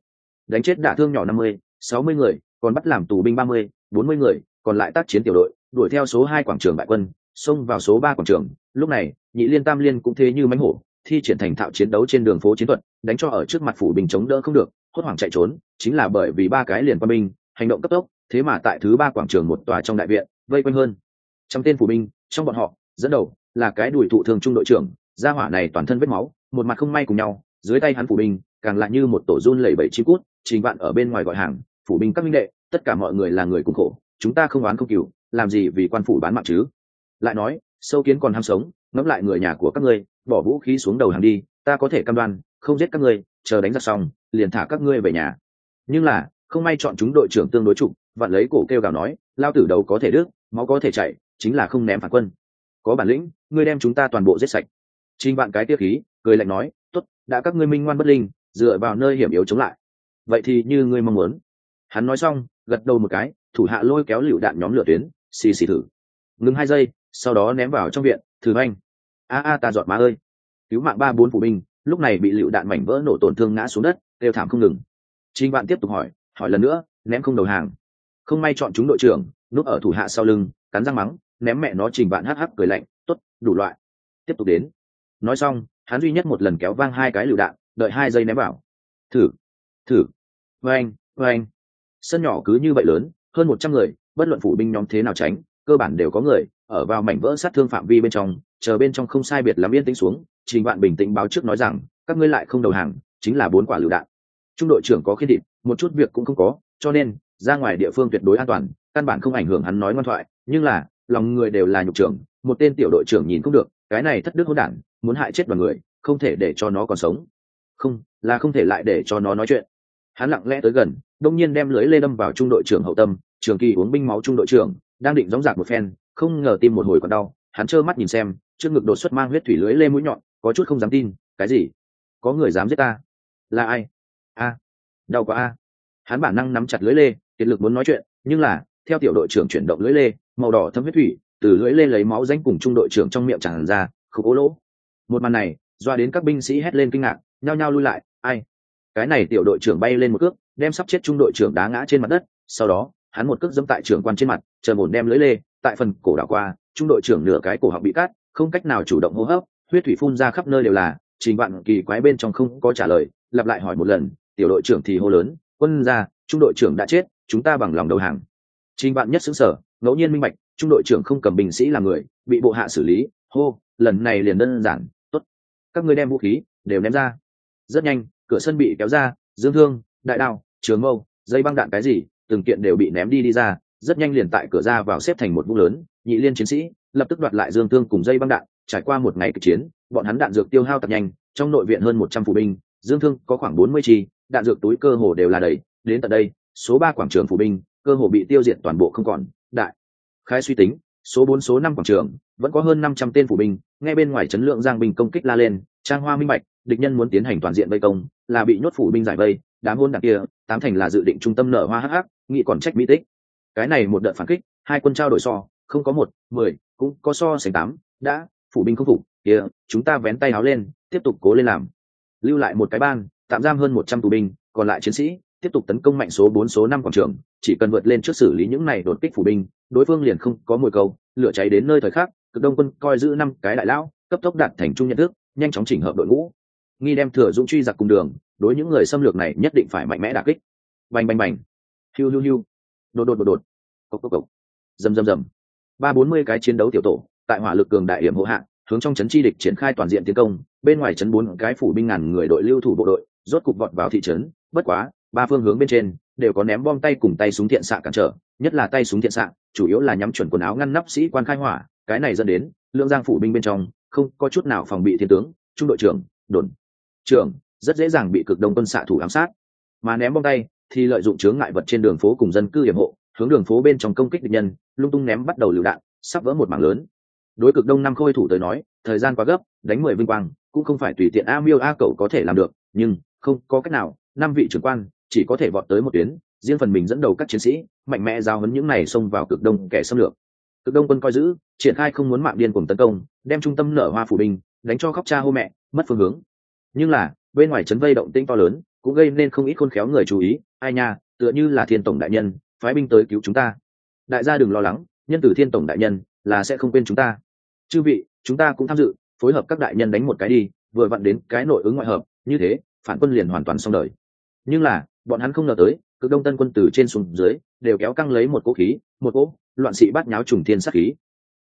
đánh chết đả thương nhỏ năm mươi, sáu mươi người, còn bắt làm tù binh ba mươi, bốn mươi người, còn lại tác chiến tiểu đội, đuổi theo số hai quảng trường bại quân, xông vào số ba quảng trường. Lúc này, nhị liên tam liên cũng thế như mánh hổ, thi triển thành thạo chiến đấu trên đường phố chiến thuật, đánh cho ở trước mặt phủ binh chống đỡ không được, hốt hoảng chạy trốn, chính là bởi vì ba cái liền quân binh, hành động cấp tốc, thế mà tại thứ ba quảng trường một tòa trong đại viện, vây quanh hơn trong tên phủ binh, trong bọn họ, dẫn đầu là cái đùi thụ thường trung đội trưởng, gia hỏa này toàn thân vết máu, một mặt không may cùng nhau, dưới tay hắn phủ binh càng lại như một tổ run lẩy bẩy chi cút, trình vạn ở bên ngoài gọi hàng, phủ binh các minh đệ, tất cả mọi người là người cùng khổ, chúng ta không oán không cừu, làm gì vì quan phủ bán mạng chứ? Lại nói, sâu kiến còn ham sống, ngẫm lại người nhà của các ngươi, bỏ vũ khí xuống đầu hàng đi, ta có thể cam đoan, không giết các ngươi, chờ đánh giặc xong, liền thả các ngươi về nhà. Nhưng là, không may chọn chúng đội trưởng tương đối trục, vạn lấy cổ kêu gào nói, lao tử đầu có thể đứt, máu có thể chạy chính là không ném phản quân. Có bản lĩnh, ngươi đem chúng ta toàn bộ giết sạch. Trình bạn cái tiết khí cười lạnh nói, tốt, đã các ngươi minh ngoan bất linh dựa vào nơi hiểm yếu chống lại. Vậy thì như ngươi mong muốn. Hắn nói xong, gật đầu một cái, thủ hạ lôi kéo lựu đạn nhóm lửa tuyến, xì xì thử. Ngừng hai giây, sau đó ném vào trong viện, thử anh. A a ta giọt má ơi. Cứu mạng ba bốn phụ binh, lúc này bị lựu đạn mảnh vỡ nổ tổn thương ngã xuống đất đều thảm không ngừng. Trinh bạn tiếp tục hỏi hỏi lần nữa, ném không đầu hàng. Không may chọn chúng đội trưởng, núp ở thủ hạ sau lưng, cắn răng mắng, ném mẹ nó trình bạn hắc hắc cười lạnh t ố t đủ loại. Tiếp tục đến. Nói xong, hắn duy nhất một lần kéo vang hai cái lựu đạn đợi hai giây ném vào. Thử thử. Vê anh sân nhỏ cứ như vậy lớn, hơn một trăm người, bất luận phụ binh nhóm thế nào tránh, cơ bản đều có người, ở vào mảnh vỡ sát thương phạm vi bên trong, chờ bên trong không sai biệt lắm yên tĩnh xuống, trình bạn bình tĩnh báo trước nói rằng, các ngươi lại không đầu hàng, chính là bốn quả lựu đạn. Trung đội trưởng có khiên thịt, một chút việc cũng không có, cho nên, ra ngoài địa phương tuyệt đối an toàn, căn bản không ảnh hưởng hắn nói ngoan thoại, nhưng là, lòng người đều là nhục trưởng, một tên tiểu đội trưởng nhìn không được, cái này thất đức hỗn đản, muốn hại chết vào người, không thể để cho nó còn sống không, là không thể lại để cho nó nói chuyện. Hắn lặng lẽ tới gần, đông nhiên đem lưới lê đâm vào trung đội trưởng hậu tâm, trường kỳ uống binh máu trung đội trưởng, đang định dóng dạc một phen, không ngờ tim một hồi còn đau, hắn trơ mắt nhìn xem, trước ngực đột xuất mang huyết thủy lưới lê mũi nhọn, có chút không dám tin, cái gì? Có người dám giết ta? Là ai? A, đau quá a. Hắn bản năng nắm chặt lưới lê, kiệt lực muốn nói chuyện, nhưng là, theo tiểu đội trưởng chuyển động lưới lê, màu đỏ thâm huyết thủy, từ lưỡi lê lấy máu danh cùng trung đội trưởng trong miệng tràn ra, khúc ố lỗ. Một màn này, doa đến các binh sĩ hét lên kinh ngạc nhao nhao lui lại, ai? Cái này tiểu đội trưởng bay lên một cước, đem sắp chết trung đội trưởng đá ngã trên mặt đất, sau đó, hắn một cước dẫm tại trưởng quan trên mặt, chờ ổn đem lưới lê, tại phần cổ đảo qua, trung đội trưởng nửa cái cổ họng bị cắt, không cách nào chủ động hô hấp, huyết thủy phun ra khắp nơi đều là, trình bạn kỳ quái bên trong không có trả lời, lặp lại hỏi một lần, tiểu đội trưởng thì hô lớn, quân ra, trung đội trưởng đã chết, chúng ta bằng lòng đầu hàng. Trình bạn nhất xứng sở ngẫu nhiên minh bạch, trung đội trưởng không cầm binh sĩ làm người, bị bộ hạ xử lý, hô, lần này liền đơn giản, tốt. Các ngươi đem vũ khí, đều ném ra rất nhanh, cửa sân bị kéo ra, dương thương, đại đao, trường mâu, dây băng đạn cái gì, từng kiện đều bị ném đi đi ra, rất nhanh liền tại cửa ra vào xếp thành một vũng lớn, nhị liên chiến sĩ lập tức đoạt lại dương thương cùng dây băng đạn, trải qua một ngày kịch chiến, bọn hắn đạn dược tiêu hao tập nhanh, trong nội viện hơn một trăm phụ binh, dương thương có khoảng bốn mươi chi, đạn dược túi cơ hồ đều là đầy, đến tận đây, số ba quảng trường phụ binh, cơ hồ bị tiêu diệt toàn bộ không còn, đại khai suy tính, số bốn, số năm quảng trường, vẫn có hơn năm trăm tên phụ binh, ngay bên ngoài chấn lượng giang binh công kích la lên, trang hoa minh bạch địch nhân muốn tiến hành toàn diện vây công, là bị nhốt phủ binh giải vây, đám hôn đặc kia, tám thành là dự định trung tâm nở hoa hắc hắc còn trách mỹ tích. Cái này một đợt phản kích, hai quân trao đổi so, không có một, mười, cũng có so sánh tám, đã, phủ binh không phục, kia, chúng ta vén tay áo lên, tiếp tục cố lên làm. Lưu lại một cái ban, tạm giam hơn một trăm tù binh, còn lại chiến sĩ, tiếp tục tấn công mạnh số bốn, số năm quảng trường, chỉ cần vượt lên trước xử lý những này đột kích phủ binh, đối phương liền không có mùi câu, lửa cháy đến nơi thời khắc, cực đông quân coi giữ năm cái đại lão, cấp tốc đạt thành trung nhận thức, nhanh chóng chỉnh hợp đội ngũ nghi đem thừa dũng truy giặc cùng đường, đối những người xâm lược này nhất định phải mạnh mẽ đả kích. Bành bành bành. Hiu hiu hiu. Đột đột đột đột. Cộc cộc cộc. Rầm rầm rầm. Ba bốn mươi cái chiến đấu tiểu tổ, tại hỏa lực cường đại hiểm hộ hạng hướng trong trấn chi địch triển khai toàn diện tiến công, bên ngoài trấn bốn cái phủ binh ngàn người đội lưu thủ bộ đội, rốt cục vọt vào thị trấn, bất quá, ba phương hướng bên trên, đều có ném bom tay cùng tay súng thiện xạ cản trở, nhất là tay súng thiện xạ, chủ yếu là nhắm chuẩn quần áo ngăn nắp sĩ quan khai hỏa, cái này dẫn đến lượng giang phủ binh bên trong, không có chút nào phòng bị thiên tướng, trung đội trưởng, đồn trưởng, rất dễ dàng bị cực đông quân xạ thủ ám sát. Mà ném bom tay thì lợi dụng chướng ngại vật trên đường phố cùng dân cư hiểm hộ, hướng đường phố bên trong công kích địch nhân, lung tung ném bắt đầu lựu đạn, sắp vỡ một mảng lớn. Đối cực đông năm khôi thủ tới nói, thời gian quá gấp, đánh mười vinh quang, cũng không phải tùy tiện a miêu a cậu có thể làm được, nhưng không có cách nào, năm vị trưởng quan chỉ có thể vọt tới một tuyến, riêng phần mình dẫn đầu các chiến sĩ, mạnh mẽ giao hấn những này xông vào cực đông kẻ xâm lược. Cực đông quân coi giữ, triển khai không muốn mạng điên cùng tấn công, đem trung tâm nở hoa phủ binh đánh cho khóc cha hô mẹ, mất phương hướng nhưng là, bên ngoài trấn vây động tĩnh to lớn, cũng gây nên không ít khôn khéo người chú ý. Ai nha, tựa như là thiên tổng đại nhân, phái binh tới cứu chúng ta. Đại gia đừng lo lắng, nhân tử thiên tổng đại nhân là sẽ không quên chúng ta. Chư vị, chúng ta cũng tham dự, phối hợp các đại nhân đánh một cái đi, vừa vặn đến cái nội ứng ngoại hợp, như thế, phản quân liền hoàn toàn xong đời. Nhưng là, bọn hắn không ngờ tới, cực đông tân quân từ trên xuống dưới, đều kéo căng lấy một cỗ khí, một cỗ loạn sĩ bát nháo trùng thiên sát khí.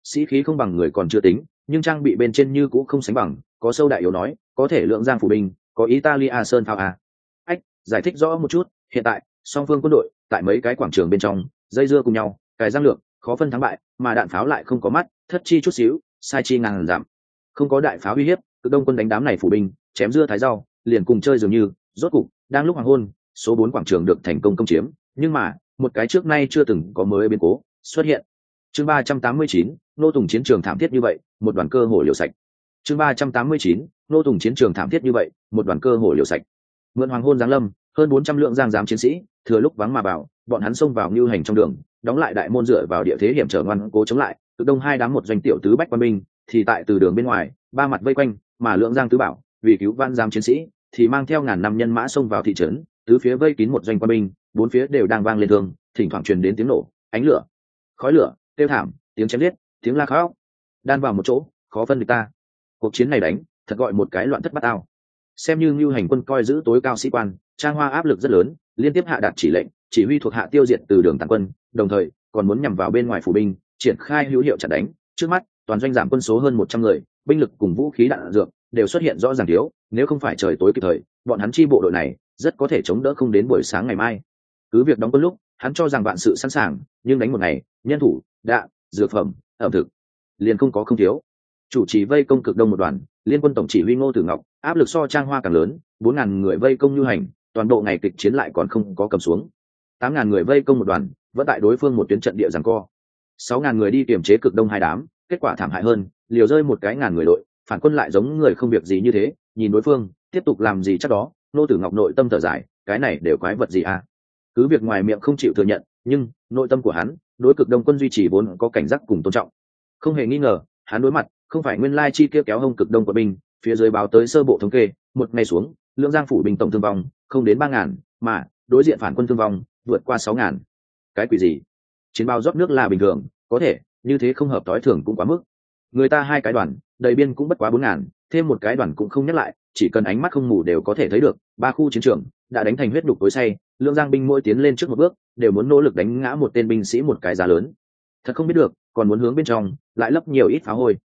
Sĩ khí không bằng người còn chưa tính, nhưng trang bị bên trên như cũ không sánh bằng, có sâu đại yếu nói có thể lượng giang phủ binh, có italia sơn pháo à. ách, giải thích rõ một chút, hiện tại, song phương quân đội, tại mấy cái quảng trường bên trong, dây dưa cùng nhau, cài giang lược, khó phân thắng bại, mà đạn pháo lại không có mắt, thất chi chút xíu, sai chi ngàn giảm. Không có đại pháo uy hiếp, cực đông quân đánh đám này phủ binh, chém dưa thái rau, liền cùng chơi dường như, rốt cục, đang lúc hoàng hôn, số bốn quảng trường được thành công công chiếm, nhưng mà, một cái trước nay chưa từng có mới biến cố, xuất hiện. Chương ba trăm tám mươi chín, nô tùng chiến trường thảm thiết như vậy, một đoàn cơ hồ liều sạch. Chương ba trăm tám mươi chín nô tùng chiến trường thảm thiết như vậy, một đoàn cơ hồ liều sạch. Mượn hoàng hôn giáng lâm, hơn bốn trăm lượng giang giám chiến sĩ, thừa lúc vắng mà vào, bọn hắn xông vào như hành trong đường, đóng lại đại môn dựa vào địa thế hiểm trở ngoan cố chống lại, tự đông hai đám một doanh tiểu tứ bách quan binh, thì tại từ đường bên ngoài, ba mặt vây quanh, mà lượng giang tứ bảo, vì cứu văn giam chiến sĩ, thì mang theo ngàn năm nhân mã xông vào thị trấn, tứ phía vây kín một doanh quan binh, bốn phía đều đang vang lên thương, thỉnh thoảng truyền đến tiếng nổ, ánh lửa, khói lửa tiêu thảm, tiếng chém giết, tiếng la khóc. Đan vào một chỗ, khó phân địch ta. Cuộc chiến này đánh thật gọi một cái loạn thất bát ao xem như ngưu hành quân coi giữ tối cao sĩ quan, trang hoa áp lực rất lớn, liên tiếp hạ đạt chỉ lệnh, chỉ huy thuộc hạ tiêu diệt từ đường tàn quân, đồng thời còn muốn nhằm vào bên ngoài phủ binh, triển khai hữu hiệu chặt đánh. Trước mắt, toàn doanh giảm quân số hơn một trăm người, binh lực cùng vũ khí đạn dược đều xuất hiện rõ ràng thiếu, nếu không phải trời tối kịp thời, bọn hắn chi bộ đội này rất có thể chống đỡ không đến buổi sáng ngày mai. Cứ việc đóng quân lúc, hắn cho rằng vạn sự sẵn sàng, nhưng đánh một ngày, nhân thủ, đạn, dược phẩm, ẩm thực liền không có không thiếu. Chủ trì vây công cực đông một đoàn liên quân tổng chỉ huy ngô tử ngọc, áp lực so trang hoa càng lớn, bốn ngàn người vây công như hành, toàn bộ ngày kịch chiến lại còn không có cầm xuống. Tám ngàn người vây công một đoàn, vẫn tại đối phương một tuyến trận địa giằng co. Sáu ngàn người đi kiềm chế cực đông hai đám, kết quả thảm hại hơn, liều rơi một cái ngàn người đội, phản quân lại giống người không việc gì như thế, nhìn đối phương, tiếp tục làm gì chắc đó nô tử ngọc nội tâm thở dài, cái này đều quái vật gì à? Cứ việc ngoài miệng không chịu thừa nhận, nhưng nội tâm của hắn, đối cực đông quân duy trì vốn có cảnh giác cùng tôn trọng. Không hề nghi ngờ, hắn đối mặt không phải nguyên lai chi kia kéo hông cực đông của binh, phía dưới báo tới sơ bộ thống kê, một ngày xuống lượng giang phủ bình tổng thương vong, không đến ba ngàn, mà đối diện phản quân thương vong, vượt qua sáu ngàn. Cái quỷ gì? Chiến bao rót nước là bình thường, có thể, như thế không hợp tối thường cũng quá mức. Người ta hai cái đoàn, đầy biên cũng bất quá bốn ngàn, thêm một cái đoàn cũng không nhắc lại, chỉ cần ánh mắt không mù đều có thể thấy được, ba khu chiến trường đã đánh thành huyết đục tối say lương giang binh mỗi tiến lên trước một bước, đều muốn nỗ lực đánh ngã một tên binh sĩ một cái giá lớn. Thật không biết được, còn muốn hướng bên trong, lại lấp nhiều ít pháo hôi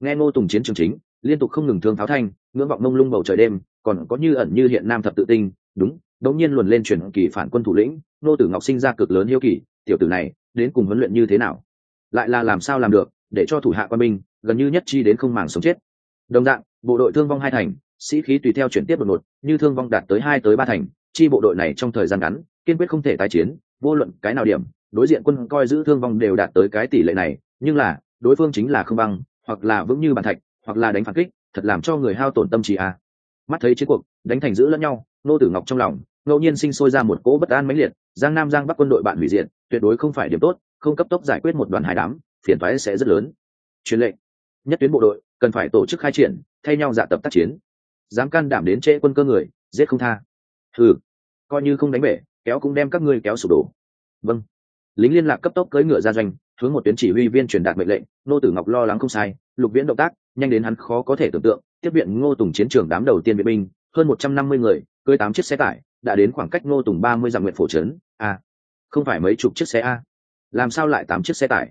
nghe ngô tùng chiến trường chính, liên tục không ngừng thương tháo thanh, ngưỡng vọng mông lung bầu trời đêm, còn có như ẩn như hiện nam thập tự tinh. Đúng, đống nhiên luồn lên chuyển kỳ phản quân thủ lĩnh nô tử ngọc sinh ra cực lớn hiếu kỳ, tiểu tử này, đến cùng huấn luyện như thế nào? Lại là làm sao làm được, để cho thủ hạ quan binh, gần như nhất chi đến không màng sống chết. Đồng dạng, bộ đội thương vong hai thành, sĩ khí tùy theo chuyển tiếp đột ngột, như thương vong đạt tới hai tới ba thành, chi bộ đội này trong thời gian ngắn, kiên quyết không thể tái chiến, vô luận cái nào điểm, đối diện quân coi giữ thương vong đều đạt tới cái tỷ lệ này, nhưng là, đối phương chính là không băng hoặc là vững như bàn thạch, hoặc là đánh phản kích, thật làm cho người hao tổn tâm trí à. mắt thấy chiến cuộc, đánh thành giữ lẫn nhau, nô tử ngọc trong lòng, ngẫu nhiên sinh sôi ra một cỗ bất an mãnh liệt, giang nam giang bắc quân đội bạn hủy diệt, tuyệt đối không phải điểm tốt, không cấp tốc giải quyết một đoàn hải đám, phiền toái sẽ rất lớn. Truyền lệnh, nhất tuyến bộ đội, cần phải tổ chức khai triển, thay nhau dạ tập tác chiến. Dám can đảm đến trễ quân cơ người, giết không tha. Ừ coi như không đánh bể, kéo cũng đem các ngươi kéo sụp đổ. Vâng. Lính liên lạc cấp tốc cưỡi ngựa ra doanh hướng một tuyến chỉ huy viên truyền đạt mệnh lệnh nô tử ngọc lo lắng không sai, lục viễn động tác, nhanh đến hắn khó có thể tưởng tượng, tiếp viện ngô tùng chiến trường đám đầu tiên vệ binh, hơn một trăm năm mươi người cưỡi tám chiếc xe tải, đã đến khoảng cách ngô tùng ba mươi dặm nguyện phổ trấn a không phải mấy chục chiếc xe a. Làm sao lại tám chiếc xe tải?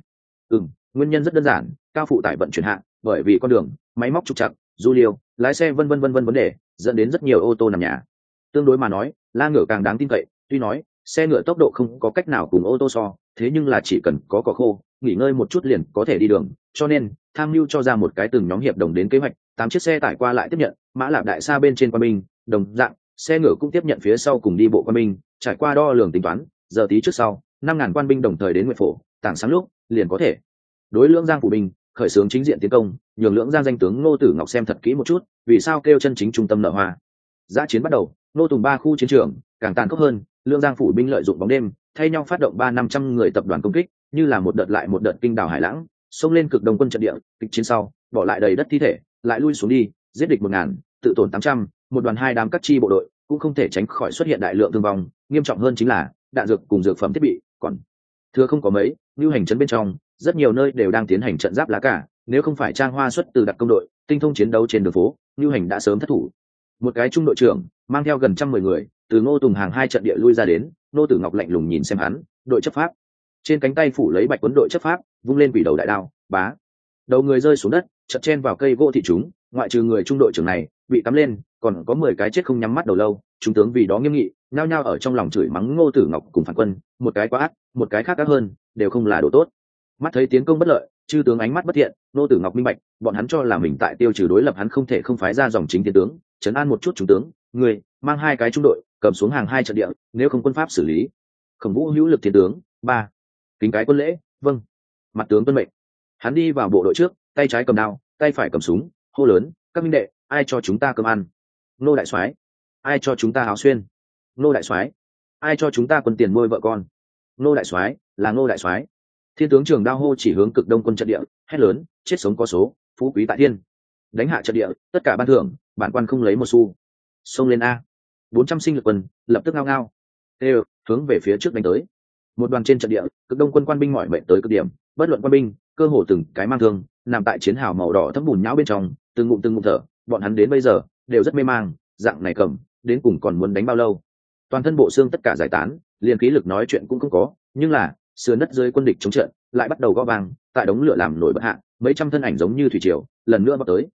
Ừ nguyên nhân rất đơn giản, cao phụ tải vận chuyển hạng bởi vì con đường, máy móc trục chặt du liêu, lái xe vân vân vân vân vấn đề, dẫn đến rất nhiều ô tô nằm nhà. Tương đối mà nói, la ngựa càng đáng tin cậy, tuy nói, xe ngựa tốc độ không có cách nào cùng ô tô so thế nhưng là chỉ cần có cỏ khô, nghỉ ngơi một chút liền có thể đi đường. Cho nên, tham mưu cho ra một cái từng nhóm hiệp đồng đến kế hoạch, tám chiếc xe tải qua lại tiếp nhận, mã lạp đại xa bên trên qua binh, đồng dạng, xe ngựa cũng tiếp nhận phía sau cùng đi bộ qua binh, trải qua đo lường tính toán, giờ tí trước sau, năm ngàn quan binh đồng thời đến nguyện phổ, tảng sáng lúc, liền có thể. Đối lưỡng giang phủ binh, khởi xướng chính diện tiến công, nhường lưỡng giang danh tướng ngô tử ngọc xem thật kỹ một chút, vì sao kêu chân chính trung tâm nợ hoa giã chiến bắt đầu, nô tùng ba khu chiến trường, càng tàn khốc hơn, lương giang phủ binh lợi dụng bóng đêm, thay nhau phát động ba năm trăm người tập đoàn công kích, như là một đợt lại một đợt kinh đảo hải lãng, xông lên cực đông quân trận địa, kịch chiến sau, bỏ lại đầy đất thi thể, lại lui xuống đi, giết địch một ngàn, tự tổn tám trăm, một đoàn hai đám các chi bộ đội cũng không thể tránh khỏi xuất hiện đại lượng thương vong, nghiêm trọng hơn chính là đạn dược cùng dược phẩm thiết bị còn thưa không có mấy, Lưu hành trấn bên trong, rất nhiều nơi đều đang tiến hành trận giáp lá cả nếu không phải trang hoa xuất từ đặc công đội, tinh thông chiến đấu trên đường phố, Lưu hành đã sớm thất thủ một cái trung đội trưởng, mang theo gần trăm mười người, từ ngô tùng hàng hai trận địa lui ra đến nô tử ngọc lạnh lùng nhìn xem hắn, đội chấp pháp. Trên cánh tay phủ lấy bạch quấn đội chấp pháp, vung lên quỷ đầu đại đao, bá. Đầu người rơi xuống đất chật chen vào cây gỗ thị chúng, ngoại trừ người trung đội trưởng này, bị cắm lên, còn có mười cái chết không nhắm mắt đầu lâu, chúng tướng vì đó nghiêm nghị, nhao nhao ở trong lòng chửi mắng ngô tử ngọc cùng phản quân, một cái quá ác, một cái khác ác hơn, đều không là đồ tốt. Mắt thấy tiến công bất lợi, chư tướng ánh mắt bất thiện, ngô tử ngọc minh bạch, bọn hắn cho là mình tại tiêu trừ đối lập hắn không thể không phái ra dòng chính tiến tướng chấn an một chút trung tướng, người, mang hai cái trung đội, cầm xuống hàng hai trận địa, nếu không quân pháp xử lý. Khổng vũ hữu lực thiên tướng, ba. Kính cái quân lễ vâng. Mặt tướng tuân mệnh. Hắn đi vào bộ đội trước, tay trái cầm đao, tay phải cầm súng, hô lớn, các minh đệ, ai cho chúng ta cơm ăn? Nô đại soái. Ai cho chúng ta áo xuyên? Nô đại soái. Ai cho chúng ta quân tiền nuôi vợ con? Nô đại soái, là nô đại soái. Thiên tướng trường đao hô chỉ hướng cực đông quân trận địa, hét lớn, chết sống có số, phú quý tại thiên. Đánh hạ trận địa, tất cả ban thưởng bản quan không lấy một xu. Xông lên a. Bốn trăm sinh lực quân, lập tức ngao ngao. Ê hướng về phía trước đánh tới. Một đoàn trên trận địa, cực đông quân quan binh mỏi mệnh tới cực điểm. Bất luận quan binh, cơ hồ từng cái mang thương, nằm tại chiến hào màu đỏ thấm bùn nhão bên trong, từng ngụm từng ngụm thở. Bọn hắn đến bây giờ, đều rất mê mang, dạng này cầm, đến cùng còn muốn đánh bao lâu? Toàn thân bộ xương tất cả giải tán, liền khí lực nói chuyện cũng không có, nhưng là, sườn đất dưới quân địch chống trận, lại bắt đầu gõ vàng tại đống lửa làm nổi bất hạ, mấy trăm thân ảnh giống như thủy triều, lần nữa vào tới.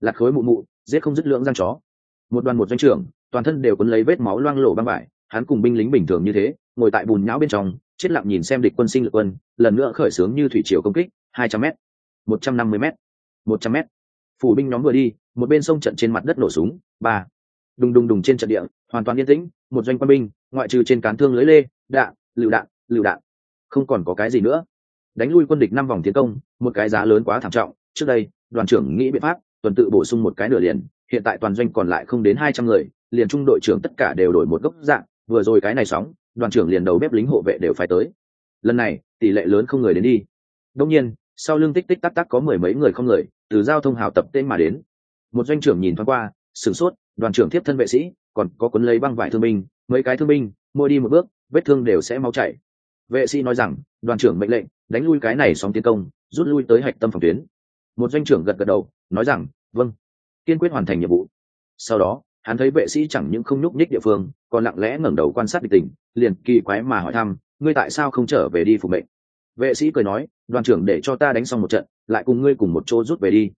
Lạc khối mụ mụ giết không dứt lượng răng chó. Một đoàn một doanh trưởng, toàn thân đều quấn lấy vết máu loang lổ băng vải, hắn cùng binh lính bình thường như thế, ngồi tại bùn nhão bên trong, chết lặng nhìn xem địch quân sinh lực quân, lần nữa khởi xướng như thủy triều công kích, hai trăm m một trăm năm mươi m một trăm m phủ binh nhóm vừa đi, một bên sông trận trên mặt đất nổ súng, ba. Đùng đùng đùng trên trận địa, hoàn toàn yên tĩnh, một doanh quân binh, ngoại trừ trên cán thương lưới lê, đạn, lựu đạn lựu đạn. Không còn có cái gì nữa. Đánh lui quân địch năm vòng tiến công, một cái giá lớn quá thảm trọng, trước đây, đoàn trưởng nghĩ biện pháp tuần tự bổ sung một cái nửa liền, hiện tại toàn doanh còn lại không đến hai trăm người, liền trung đội trưởng tất cả đều đổi một gốc dạng, vừa rồi cái này sóng, đoàn trưởng liền đầu bếp lính hộ vệ đều phải tới. Lần này, tỷ lệ lớn không người đến đi. Đông nhiên, sau lưng tích tích tắc tắc có mười mấy người không người, từ giao thông hào tập tên mà đến. Một doanh trưởng nhìn thoáng qua, sửng sốt, đoàn trưởng tiếp thân vệ sĩ, còn có cuốn lấy băng vải thương binh, mấy cái thương binh, mỗi đi một bước, vết thương đều sẽ máu chảy. Vệ sĩ nói rằng, đoàn trưởng mệnh lệnh, đánh lui cái này sóng tiến công, rút lui tới hạch tâm phòng tuyến một doanh trưởng gật gật đầu, nói rằng vâng. Kiên quyết hoàn thành nhiệm vụ. Sau đó, hắn thấy vệ sĩ chẳng những không nhúc nhích địa phương, còn lặng lẽ ngẩng đầu quan sát địch tình, liền kỳ quái mà hỏi thăm, ngươi tại sao không trở về đi phục mệnh? Vệ sĩ cười nói, đoàn trưởng để cho ta đánh xong một trận, lại cùng ngươi cùng một chỗ rút về đi.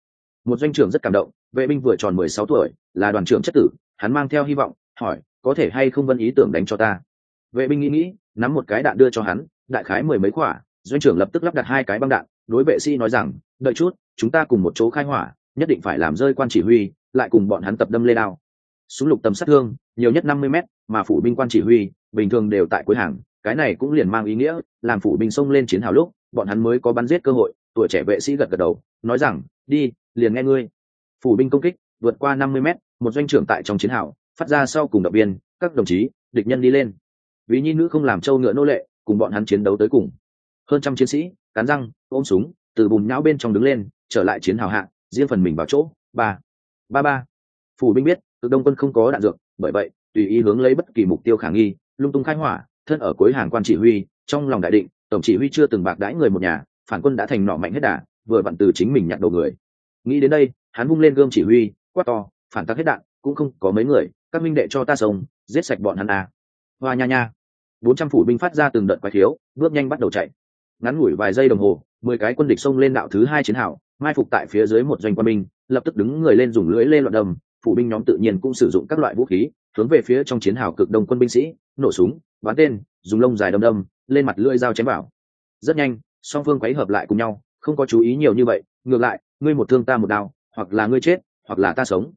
Một doanh trưởng rất cảm động, vệ binh vừa tròn mười sáu tuổi, là đoàn trưởng chất tử, hắn mang theo hy vọng, hỏi, có thể hay không vân ý tưởng đánh cho ta? Vệ binh nghĩ nghĩ, nắm một cái đạn đưa cho hắn, đại khái mười mấy quả, doanh trưởng lập tức lắp đặt hai cái băng đạn đối vệ sĩ nói rằng, đợi chút, chúng ta cùng một chỗ khai hỏa, nhất định phải làm rơi quan chỉ huy, lại cùng bọn hắn tập đâm lê đao. Súng lục tầm sát thương, nhiều nhất năm mươi m mà phủ binh quan chỉ huy, bình thường đều tại cuối hàng, cái này cũng liền mang ý nghĩa, làm phủ binh xông lên chiến hào lúc, bọn hắn mới có bắn giết cơ hội, tuổi trẻ vệ sĩ gật gật đầu, nói rằng, đi, liền nghe ngươi. Phủ binh công kích, vượt qua năm mươi m một doanh trưởng tại trong chiến hào, phát ra sau cùng động viên, các đồng chí, địch nhân đi lên. Vì nhi nữ không làm trâu ngựa nô lệ, cùng bọn hắn chiến đấu tới cùng. Hơn trăm chiến sĩ, cắn răng ôm súng, từ bùn nhão bên trong đứng lên, trở lại chiến hào hạ, riêng phần mình vào chỗ, ba ba ba. Phủ binh biết từ đông quân không có đạn dược, bởi vậy, tùy ý hướng lấy bất kỳ mục tiêu khả nghi, lung tung khai hỏa, thân ở cuối hàng quan chỉ huy, trong lòng đại định, tổng chỉ huy chưa từng bạc đãi người một nhà, phản quân đã thành nọ mạnh hết đà, vừa vặn từ chính mình nhặt đầu người. Nghĩ đến đây, hắn bung lên gươm chỉ huy, quát to, phản tắc hết đạn, cũng không có mấy người, các minh đệ cho ta sống, giết sạch bọn hắn à. hoa nha nha. Bốn trăm phủ binh phát ra từng đợt quái thiếu bước nhanh bắt đầu chạy ngắn ngủi vài giây đồng hồ, mười cái quân địch xông lên đạo thứ hai chiến hào, mai phục tại phía dưới một doanh quân binh, lập tức đứng người lên dùng lưỡi lên loạn đầm phủ binh nhóm tự nhiên cũng sử dụng các loại vũ khí, hướng về phía trong chiến hào cực đông quân binh sĩ, nổ súng, bắn tên, dùng lông dài đâm đâm, lên mặt lưỡi dao chém vào. Rất nhanh, song phương quấy hợp lại cùng nhau, không có chú ý nhiều như vậy, ngược lại, ngươi một thương ta một đao, hoặc là ngươi chết, hoặc là ta sống.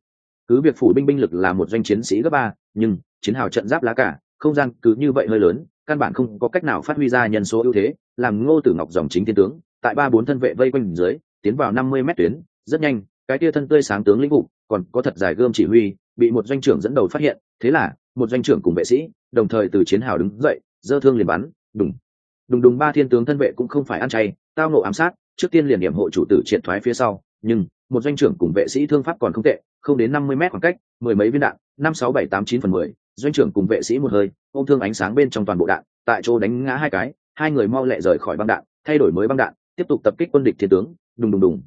Cứ việc phủ binh binh lực là một doanh chiến sĩ gấp ba, nhưng chiến hào trận giáp lá cả, không gian cứ như vậy hơi lớn căn bản không có cách nào phát huy ra nhân số ưu thế, làm ngô tử ngọc dòng chính thiên tướng, tại ba bốn thân vệ vây quanh dưới, tiến vào năm mươi mét tuyến, rất nhanh, cái tia thân tươi sáng tướng lĩnh vụ còn có thật dài gươm chỉ huy, bị một doanh trưởng dẫn đầu phát hiện, thế là, một doanh trưởng cùng vệ sĩ, đồng thời từ chiến hào đứng dậy, dơ thương liền bắn, đùng. Đùng đùng ba thiên tướng thân vệ cũng không phải ăn chay, tao nộ ám sát, trước tiên liền điểm hộ chủ tử triệt thoái phía sau, nhưng, một doanh trưởng cùng vệ sĩ thương pháp còn không tệ, không đến năm mươi mét khoảng cách, mười mấy viên đạn năm sáu bảy tám chín phần mười, doanh trưởng cùng vệ sĩ một hơi, ôm thương ánh sáng bên trong toàn bộ đạn, tại chỗ đánh ngã hai cái, hai người mau lẹ rời khỏi băng đạn, thay đổi mới băng đạn, tiếp tục tập kích quân địch thiên tướng, đùng đùng đùng.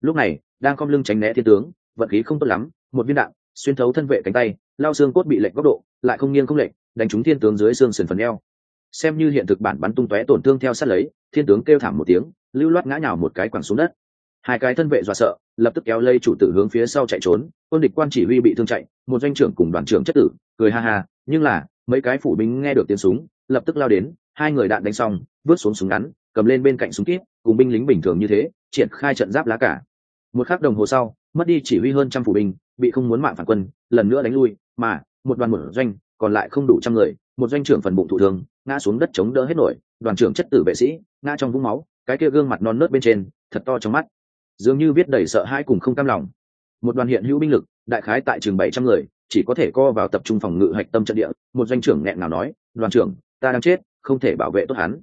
Lúc này, đang khom lưng tránh né thiên tướng, vận khí không tốt lắm, một viên đạn, xuyên thấu thân vệ cánh tay, lao xương cốt bị lệch góc độ, lại không nghiêng không lệch, đánh trúng thiên tướng dưới xương sườn phần eo. Xem như hiện thực bản bắn tung tóe tổn thương theo sát lấy, thiên tướng kêu thảm một tiếng, lưu loát ngã nhào một cái quẳng xuống đất. Hai cái thân vệ dọa sợ lập tức kéo lây chủ tử hướng phía sau chạy trốn, quân địch quan chỉ huy bị thương chạy, một doanh trưởng cùng đoàn trưởng chất tử, cười ha ha, nhưng là, mấy cái phủ binh nghe được tiếng súng, lập tức lao đến, hai người đạn đánh xong vớt xuống súng ngắn, cầm lên bên cạnh súng kíp, cùng binh lính bình thường như thế, triển khai trận giáp lá cả. Một khắc đồng hồ sau, mất đi chỉ huy hơn trăm phủ binh, bị không muốn mạng phản quân, lần nữa đánh lui, mà, một đoàn một doanh, còn lại không đủ trăm người, một doanh trưởng phần bụng thụ thương, ngã xuống đất chống đỡ hết nổi, đoàn trưởng chất tử vệ sĩ, ngã trong vũng máu, cái kia gương mặt non nớt bên trên, thật to trong mắt dường như viết đầy sợ hãi cùng không cam lòng. Một đoàn hiện hữu binh lực, đại khái tại trường bảy trăm người, chỉ có thể co vào tập trung phòng ngự hạch tâm trận địa, một doanh trưởng nghẹn nào nói, đoàn trưởng, ta đang chết, không thể bảo vệ tốt hắn.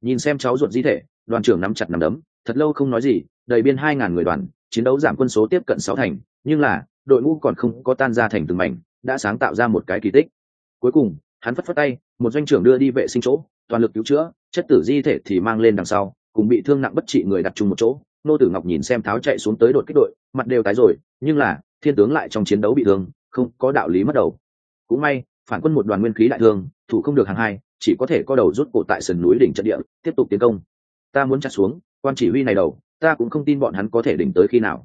Nhìn xem cháu ruột di thể, đoàn trưởng nắm chặt nắm đấm, thật lâu không nói gì, đầy biên hai ngàn người đoàn, chiến đấu giảm quân số tiếp cận sáu thành, nhưng là, đội ngũ còn không có tan ra thành từng mảnh, đã sáng tạo ra một cái kỳ tích. Cuối cùng, hắn phất phất tay, một doanh trưởng đưa đi vệ sinh chỗ, toàn lực cứu chữa, chất tử di thể thì mang lên đằng sau, cùng bị thương nặng bất trị người đặt chung một chỗ nô tử ngọc nhìn xem tháo chạy xuống tới đột kích đội, mặt đều tái rồi, nhưng là, thiên tướng lại trong chiến đấu bị thương, không có đạo lý mất đầu. Cũng may, phản quân một đoàn nguyên khí đại thương, thủ không được hàng hai, chỉ có thể có đầu rút cổ tại sườn núi đỉnh trận địa, tiếp tục tiến công. Ta muốn chặt xuống, quan chỉ huy này đầu, ta cũng không tin bọn hắn có thể đỉnh tới khi nào.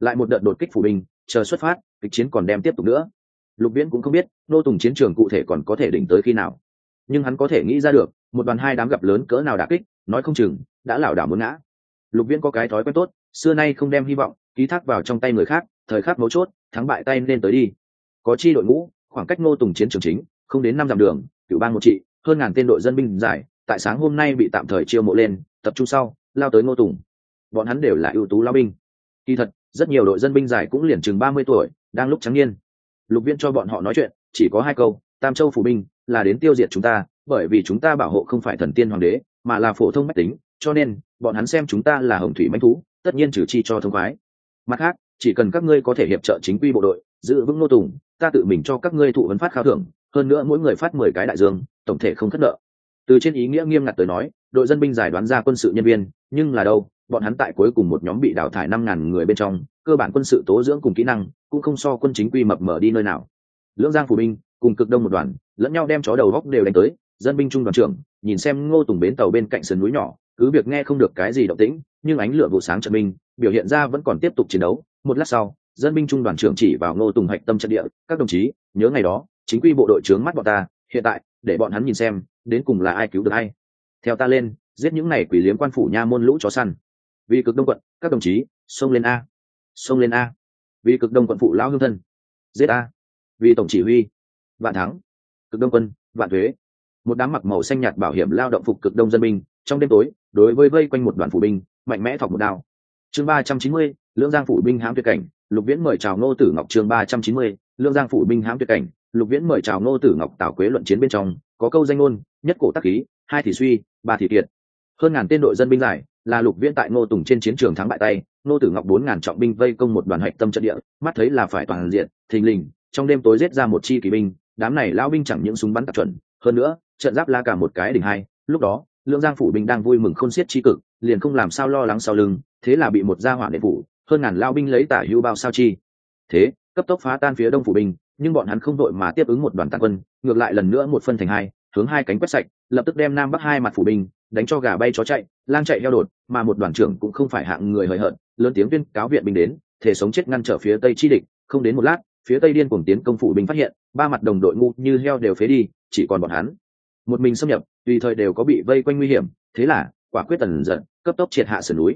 Lại một đợt đột kích phủ binh, chờ xuất phát, kịch chiến còn đem tiếp tục nữa. Lục viễn cũng không biết, nô tùng chiến trường cụ thể còn có thể đỉnh tới khi nào. Nhưng hắn có thể nghĩ ra được, một đoàn hai đám gặp lớn cỡ nào đả kích, nói không chừng, đã lảo đảo muốn ngã lục viễn có cái thói quen tốt, xưa nay không đem hy vọng, ký thác vào trong tay người khác, thời khắc mấu chốt, thắng bại tay nên tới đi. Có chi đội ngũ, khoảng cách ngô tùng chiến trường chính, không đến năm dặm đường cựu bang một trị, hơn ngàn tên đội dân binh giải, tại sáng hôm nay bị tạm thời chiêu mộ lên, tập trung sau, lao tới ngô tùng. Bọn hắn đều là ưu tú lao binh. Kỳ thật, rất nhiều đội dân binh giải cũng liền chừng ba mươi tuổi, đang lúc trắng niên. Lục viên cho bọn họ nói chuyện, chỉ có hai câu, tam châu phủ binh, là đến tiêu diệt chúng ta, bởi vì chúng ta bảo hộ không phải thần tiên hoàng đế, mà là phổ thông mách tính cho nên, bọn hắn xem chúng ta là hồng thủy manh thú, tất nhiên trừ chi cho thông khoái. Mặt khác, chỉ cần các ngươi có thể hiệp trợ chính quy bộ đội, giữ vững nô tùng, ta tự mình cho các ngươi thụ vấn phát khao thưởng, hơn nữa mỗi người phát mười cái đại dương, tổng thể không thất nợ. Từ trên ý nghĩa nghiêm ngặt tới nói, đội dân binh giải đoán ra quân sự nhân viên, nhưng là đâu, bọn hắn tại cuối cùng một nhóm bị đào thải năm ngàn người bên trong, cơ bản quân sự tố dưỡng cùng kỹ năng, cũng không so quân chính quy mập mở đi nơi nào. Lưỡng giang phủ binh, cùng cực đông một đoàn, lẫn nhau đem chó đầu góc đều đánh tới, dân binh trung đoàn trưởng, nhìn xem ngô tùng bến tàu bên cạnh sườn núi nhỏ cứ việc nghe không được cái gì động tĩnh, nhưng ánh lửa vụ sáng trận binh, biểu hiện ra vẫn còn tiếp tục chiến đấu. Một lát sau, dân binh trung đoàn trưởng chỉ vào ngô tùng hạch tâm trận địa, các đồng chí, nhớ ngày đó, chính quy bộ đội trướng mắt bọn ta, hiện tại, để bọn hắn nhìn xem, đến cùng là ai cứu được ai. Theo ta lên, giết những này quỷ liếm quan phủ nha môn lũ chó săn. Vì cực đông quận, các đồng chí, xông lên a. Xông lên a. Vì cực đông quận phụ lão hương thân. Giết a. Vì tổng chỉ huy. Vạn thắng. Cực đông quân, vạn thuế. Một đám mặc màu xanh nhạt bảo hiểm lao động phục cực đông dân binh trong đêm tối, đối với vây quanh một đoàn phủ binh, mạnh mẽ thọc một đao. Chương ba trăm chín mươi, lưỡng giang phủ binh hãm tuyệt cảnh, lục viễn mời chào ngô tử ngọc chương ba trăm chín mươi lương giang phủ binh hãm tuyệt cảnh, lục viễn mời chào ngô tử ngọc tào quế luận chiến bên trong, có câu danh ngôn, nhất cổ tắc khí, hai thì suy, ba thì kiệt. Hơn ngàn tên đội dân binh giải, là lục viễn tại ngô tùng trên chiến trường thắng bại tay, ngô tử ngọc bốn ngàn trọng binh vây công một đoàn hạch tâm trận địa, mắt thấy là phải toàn diện, thình lình, trong đêm tối giết ra một chi kỳ binh, đám này lao binh chẳng những súng bắn tạc chuẩn, hơn nữa, trận giáp la cả một cái đỉnh hai, lúc đó lương giang phủ binh đang vui mừng khôn xiết chi cực, liền không làm sao lo lắng sau lưng, thế là bị một gia hỏa nệ phủ, hơn ngàn lao binh lấy tả hưu bao sao chi. Thế, cấp tốc phá tan phía đông phủ binh, nhưng bọn hắn không đội mà tiếp ứng một đoàn tàn quân, ngược lại lần nữa một phân thành hai, hướng hai cánh quét sạch, lập tức đem nam bắc hai mặt phủ binh, đánh cho gà bay chó chạy, lang chạy heo đột, mà một đoàn trưởng cũng không phải hạng người hời hợt, lớn tiếng viên cáo viện binh đến, thể sống chết ngăn trở phía tây chi địch, không đến một lát, phía tây điên cuồng tiến công phủ binh phát hiện, ba mặt đồng đội ngu như heo đều phế đi, chỉ còn bọn hắn. Một mình xâm nhập tùy thời đều có bị vây quanh nguy hiểm, thế là, quả quyết tần giận, cấp tốc triệt hạ sườn núi.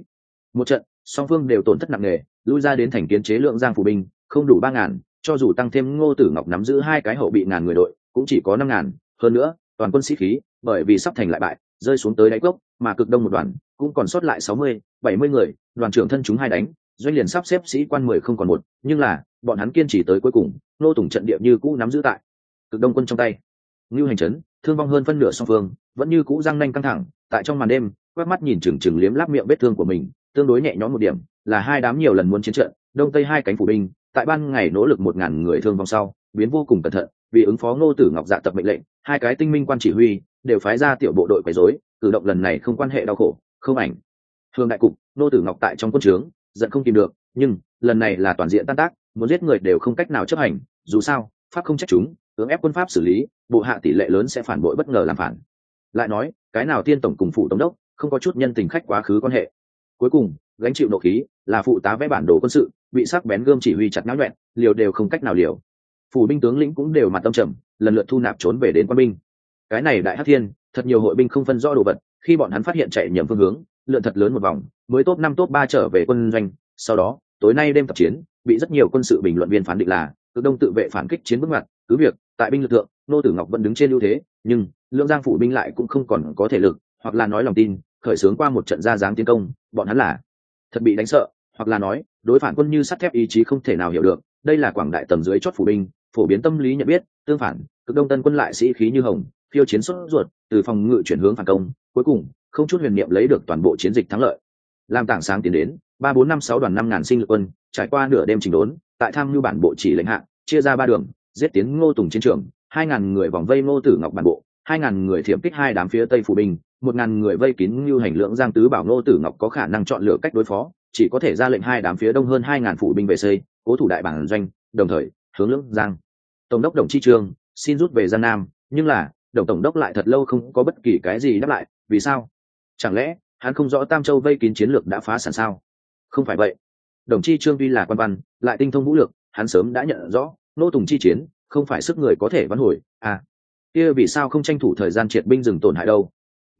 Một trận, song phương đều tổn thất nặng nề, lui ra đến thành kiến chế lượng giang phủ binh, không đủ ba ngàn, cho dù tăng thêm ngô tử ngọc nắm giữ hai cái hậu bị ngàn người đội, cũng chỉ có năm ngàn. Hơn nữa, toàn quân sĩ khí, bởi vì sắp thành lại bại, rơi xuống tới đáy cốc, mà cực đông một đoàn, cũng còn sót lại sáu mươi, bảy mươi người, đoàn trưởng thân chúng hai đánh, doanh liền sắp xếp sĩ quan mười không còn một, nhưng là, bọn hắn kiên trì tới cuối cùng nô tùng trận địa như cũ nắm giữ tại cực đông quân trong tay. Ngưu hành trấn thương vong hơn phân nửa song phương, vẫn như cũ răng nanh căng thẳng, tại trong màn đêm, quét mắt nhìn chừng chừng liếm láp miệng vết thương của mình, tương đối nhẹ nhõm một điểm, là hai đám nhiều lần muốn chiến trận, đông tây hai cánh phủ binh, tại ban ngày nỗ lực một ngàn người thương vong sau, biến vô cùng cẩn thận, vì ứng phó ngô tử ngọc dạ tập mệnh lệnh, hai cái tinh minh quan chỉ huy, đều phái ra tiểu bộ đội quấy rối, cử động lần này không quan hệ đau khổ, không ảnh. Thương đại cục, ngô tử ngọc tại trong quân trướng, giận không tìm được, nhưng, lần này là toàn diện tan tác, muốn giết người đều không cách nào chấp hành, dù sao, pháp không trách chúng cưỡng ép quân pháp xử lý, bộ hạ tỷ lệ lớn sẽ phản bội bất ngờ làm phản. Lại nói, cái nào tiên tổng cùng phụ tổng đốc, không có chút nhân tình khách quá khứ quan hệ. Cuối cùng, gánh chịu nộ khí, là phụ tá vẽ bản đồ quân sự, bị sắc bén gươm chỉ huy chặt náo nhuẹn, liều đều không cách nào liều. Phủ binh tướng lĩnh cũng đều mặt tâm trầm, lần lượt thu nạp trốn về đến quân binh. Cái này đại hắc thiên, thật nhiều hội binh không phân rõ đồ vật, khi bọn hắn phát hiện chạy nhầm phương hướng, lượn thật lớn một vòng, mới top năm, top ba trở về quân doanh. Sau đó, tối nay đêm tập chiến, bị rất nhiều quân sự bình luận viên phán định là, cực đông tự vệ phản kích chiến bước ngoặt cứ việc tại binh lực thượng, nô tử ngọc vẫn đứng trên ưu thế nhưng lương giang phủ binh lại cũng không còn có thể lực hoặc là nói lòng tin khởi xướng qua một trận ra dáng tiến công bọn hắn là thật bị đánh sợ hoặc là nói đối phản quân như sắt thép ý chí không thể nào hiểu được đây là quảng đại tầm dưới chót phủ binh phổ biến tâm lý nhận biết tương phản cực đông tân quân lại sĩ khí như hồng phiêu chiến xuất ruột từ phòng ngự chuyển hướng phản công cuối cùng không chút huyền niệm lấy được toàn bộ chiến dịch thắng lợi. Làm tảng sáng tiến đến ba bốn năm sáu đoàn năm ngàn sinh lực quân trải qua nửa đêm trình đốn tại tham mưu bản bộ chỉ lệnh hạng chia ra ba đường giết tiến ngô tùng chiến trường, hai ngàn người vòng vây ngô tử ngọc bản bộ, hai ngàn người thiểm kích hai đám phía tây phủ binh, một ngàn người vây kín như hành lượng giang tứ bảo ngô tử ngọc có khả năng chọn lựa cách đối phó, chỉ có thể ra lệnh hai đám phía đông hơn hai ngàn phủ binh về xây, cố thủ đại bản doanh, đồng thời, hướng lưỡng giang. Tổng đốc đồng chi trương xin rút về giang nam, nhưng là, đồng tổng đốc lại thật lâu không có bất kỳ cái gì đáp lại, vì sao? Chẳng lẽ, hắn không rõ tam châu vây kín chiến lược đã phá sản sao? Không phải vậy. Đồng chi trương tuy là quan văn, lại tinh thông vũ lược hắn sớm đã nhận rõ nô tùng chi chiến, không phải sức người có thể vãn hồi à. Kia vì sao không tranh thủ thời gian triệt binh dừng tổn hại đâu?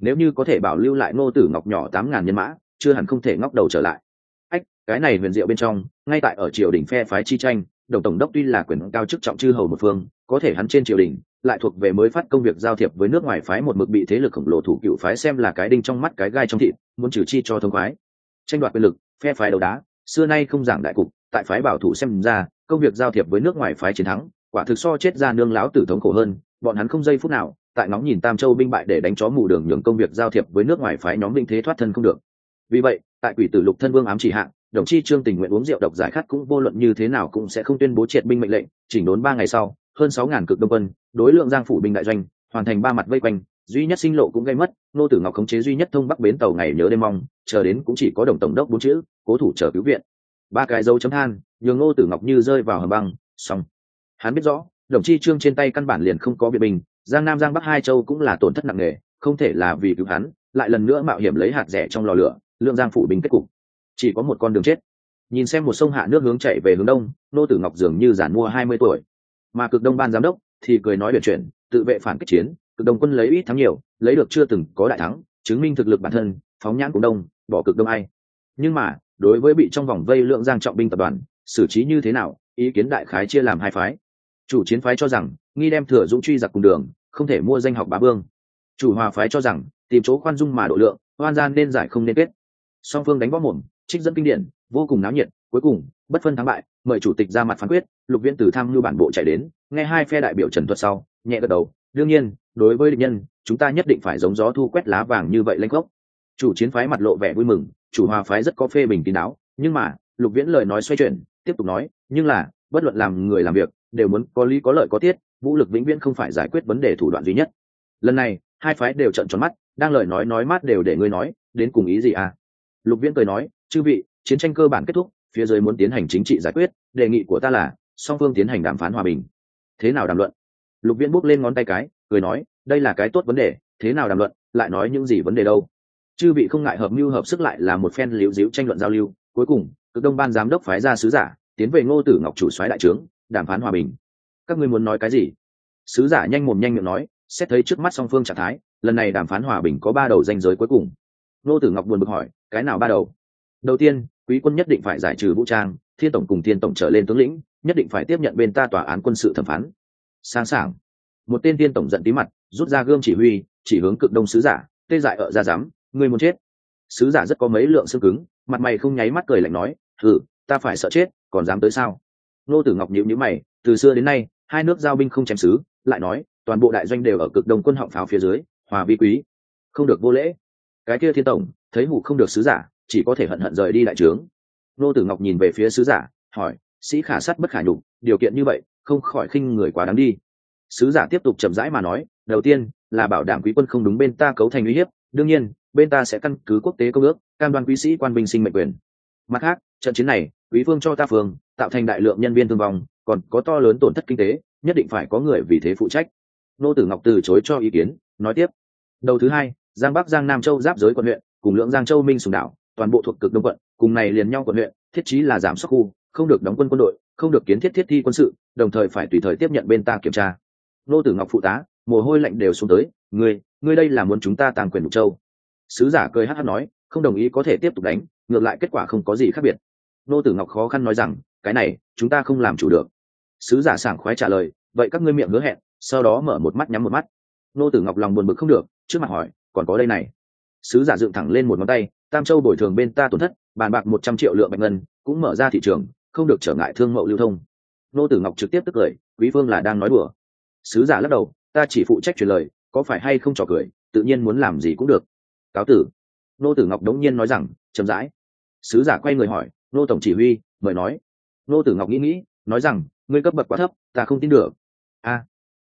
Nếu như có thể bảo lưu lại nô tử ngọc nhỏ tám ngàn nhân mã, chưa hẳn không thể ngóc đầu trở lại. Ách, cái này huyền diệu bên trong, ngay tại ở triều đình phe phái chi tranh, đồng tổng đốc tuy là quyền cao chức trọng chư hầu một phương, có thể hắn trên triều đình, lại thuộc về mới phát công việc giao thiệp với nước ngoài phái một mực bị thế lực khổng lồ thủ cựu phái xem là cái đinh trong mắt cái gai trong thịt, muốn trừ chi cho thông khoái. Tranh đoạt quyền lực, phe phái đầu đá, xưa nay không giảng đại cục tại phái bảo thủ xem ra, công việc giao thiệp với nước ngoài phái chiến thắng, quả thực so chết ra nương láo tử thống khổ hơn, bọn hắn không giây phút nào, tại nóng nhìn tam châu binh bại để đánh chó mù đường nhường công việc giao thiệp với nước ngoài phái nhóm binh thế thoát thân không được. Vì vậy, tại quỷ tử lục thân vương ám chỉ hạng đồng chi trương tình nguyện uống rượu độc giải khát cũng vô luận như thế nào cũng sẽ không tuyên bố triệt binh mệnh lệnh, chỉnh đốn ba ngày sau, hơn sáu ngàn cực đông quân, đối lượng giang phủ binh đại doanh, hoàn thành ba mặt vây quanh, duy nhất sinh lộ cũng gây mất, nô tử ngọc khống chế duy nhất thông bắc bến tàu ngày nhớ đêm mong, chờ đến cũng chỉ có đồng tổng đốc bốn chữ, cố thủ chờ cứu viện ba cái dấu chấm than, nhường Ngô tử ngọc như rơi vào hầm băng, xong. Hắn biết rõ, đồng chi trương trên tay căn bản liền không có viện binh giang nam giang bắc hai châu cũng là tổn thất nặng nề, không thể là vì cứu hắn, lại lần nữa mạo hiểm lấy hạt rẻ trong lò lửa, lượng giang phủ binh kết cục. Chỉ có một con đường chết. Nhìn xem một sông hạ nước hướng chạy về hướng đông nô tử ngọc dường như giản mua hai mươi tuổi. Mà cực đông ban giám đốc thì cười nói biệt chuyện tự vệ phản kích chiến, cực đông quân lấy ít thắng nhiều, lấy được chưa từng có đại thắng, chứng minh thực lực bản thân, phóng nhãn cũng đông, bỏ cực đông ai. Nhưng mà đối với bị trong vòng vây lượng giang trọng binh tập đoàn, xử trí như thế nào, ý kiến đại khái chia làm hai phái. Chủ chiến phái cho rằng, nghi đem thừa dũng truy giặc cùng đường, không thể mua danh học bá vương. Chủ hòa phái cho rằng, tìm chỗ khoan dung mà độ lượng hoan gian nên giải không nên kết. Song phương đánh võ mồm, trích dẫn kinh điển, vô cùng náo nhiệt, cuối cùng, bất phân thắng bại, mời chủ tịch ra mặt phán quyết, lục viễn từ tham lưu bản bộ chạy đến, nghe hai phe đại biểu trần thuật sau, nhẹ gật đầu, đương nhiên, đối với địch nhân, chúng ta nhất định phải giống gió thu quét lá vàng như vậy lanh gốc. Chủ chiến phái mặt lộ vẻ vui mừng chủ hòa phái rất có phê bình kín đáo, nhưng mà, lục viễn lời nói xoay chuyển, tiếp tục nói, nhưng là, bất luận làm người làm việc, đều muốn có lý có lợi có tiết, vũ lực vĩnh viễn không phải giải quyết vấn đề thủ đoạn duy nhất. Lần này, hai phái đều trận tròn mắt, đang lời nói nói mát đều để ngươi nói, đến cùng ý gì à? Lục viễn cười nói, chư vị, chiến tranh cơ bản kết thúc, phía dưới muốn tiến hành chính trị giải quyết, đề nghị của ta là, song phương tiến hành đàm phán hòa bình. Thế nào đàm luận? Lục viễn bút lên ngón tay cái, cười nói, đây là cái tốt vấn đề, thế nào đàm luận, lại nói những gì vấn đề đâu? Chư vị không ngại hợp mưu hợp sức lại là một phen liễu diễu tranh luận giao lưu, cuối cùng, cực đông ban giám đốc phái ra sứ giả, tiến về ngô tử ngọc chủ soái đại trướng, đàm phán hòa bình. Các ngươi muốn nói cái gì? Sứ giả nhanh mồm nhanh miệng nói, xét thấy trước mắt song phương trạng thái, lần này đàm phán hòa bình có ba đầu danh giới cuối cùng. Ngô tử ngọc buồn bực hỏi, cái nào ba đầu? Đầu tiên, quý quân nhất định phải giải trừ vũ trang, thiên tổng cùng thiên tổng trở lên tướng lĩnh, nhất định phải tiếp nhận bên ta tòa án quân sự thẩm phán. Sáng sảng. Một tên thiên tổng giận tí mặt, rút ra gươm chỉ huy, chỉ hướng cực đông sứ giả, tê dại ở ra dám Ngươi muốn chết. Sứ giả rất có mấy lượng xương cứng, mặt mày không nháy mắt cười lạnh nói thử ta phải sợ chết, còn dám tới sao? Nô tử ngọc nhịu nhữ mày, từ xưa đến nay, hai nước giao binh không chém sứ, lại nói, toàn bộ đại doanh đều ở cực đông quân họng pháo phía dưới, hòa vi quý, không được vô lễ. Cái kia thiên tổng, thấy mụ không được sứ giả, chỉ có thể hận hận rời đi đại trướng. Nô tử ngọc nhìn về phía sứ giả, hỏi, sĩ khả sắt bất khả nhục, điều kiện như vậy, không khỏi khinh người quá đáng đi. Sứ giả tiếp tục chậm rãi mà nói, đầu tiên, là bảo đảm quý quân không đúng bên ta cấu thành uy hiếp, đương nhiên bên ta sẽ căn cứ quốc tế công ước, cam đoan quý sĩ quan binh sinh mệnh quyền. Mặt khác, trận chiến này, quý phương cho ta phương tạo thành đại lượng nhân viên thương vong, còn có to lớn tổn thất kinh tế, nhất định phải có người vì thế phụ trách. Nô tử ngọc từ chối cho ý kiến, nói tiếp. Đầu thứ hai, giang bắc, giang nam châu giáp giới quận huyện, cùng lượng giang châu, minh sùng đảo, toàn bộ thuộc cực đông quận, cùng này liền nhau quận huyện, thiết chí là giảm sắc khu, không được đóng quân quân đội, không được kiến thiết thiết thi quân sự, đồng thời phải tùy thời tiếp nhận bên ta kiểm tra. Nô tử ngọc phụ tá, mồ hôi lạnh đều xuống tới, ngươi ngươi đây là muốn chúng ta tàng quyền mục châu? Sứ giả cười hát hát nói, không đồng ý có thể tiếp tục đánh, ngược lại kết quả không có gì khác biệt. Nô tử ngọc khó khăn nói rằng, cái này, chúng ta không làm chủ được. Sứ giả sảng khoái trả lời, vậy các ngươi miệng hứa hẹn, sau đó mở một mắt nhắm một mắt. Nô tử ngọc lòng buồn bực không được, trước mặt hỏi, còn có đây này. Sứ giả dựng thẳng lên một ngón tay, tam châu bồi thường bên ta tổn thất, bàn bạc một trăm triệu lượng bạch ngân, cũng mở ra thị trường, không được trở ngại thương mậu lưu thông. Nô tử ngọc trực tiếp tức cười, quý phương là đang nói đùa. Sứ giả lắc đầu, ta chỉ phụ trách truyền lời, có phải hay không trò cười, tự nhiên muốn làm gì cũng được cáo tử. Nô tử ngọc đống nhiên nói rằng chậm rãi. Sứ giả quay người hỏi nô tổng chỉ huy mời nói. Nô tử ngọc nghĩ nghĩ nói rằng ngươi cấp bậc quá thấp ta không tin được. A à,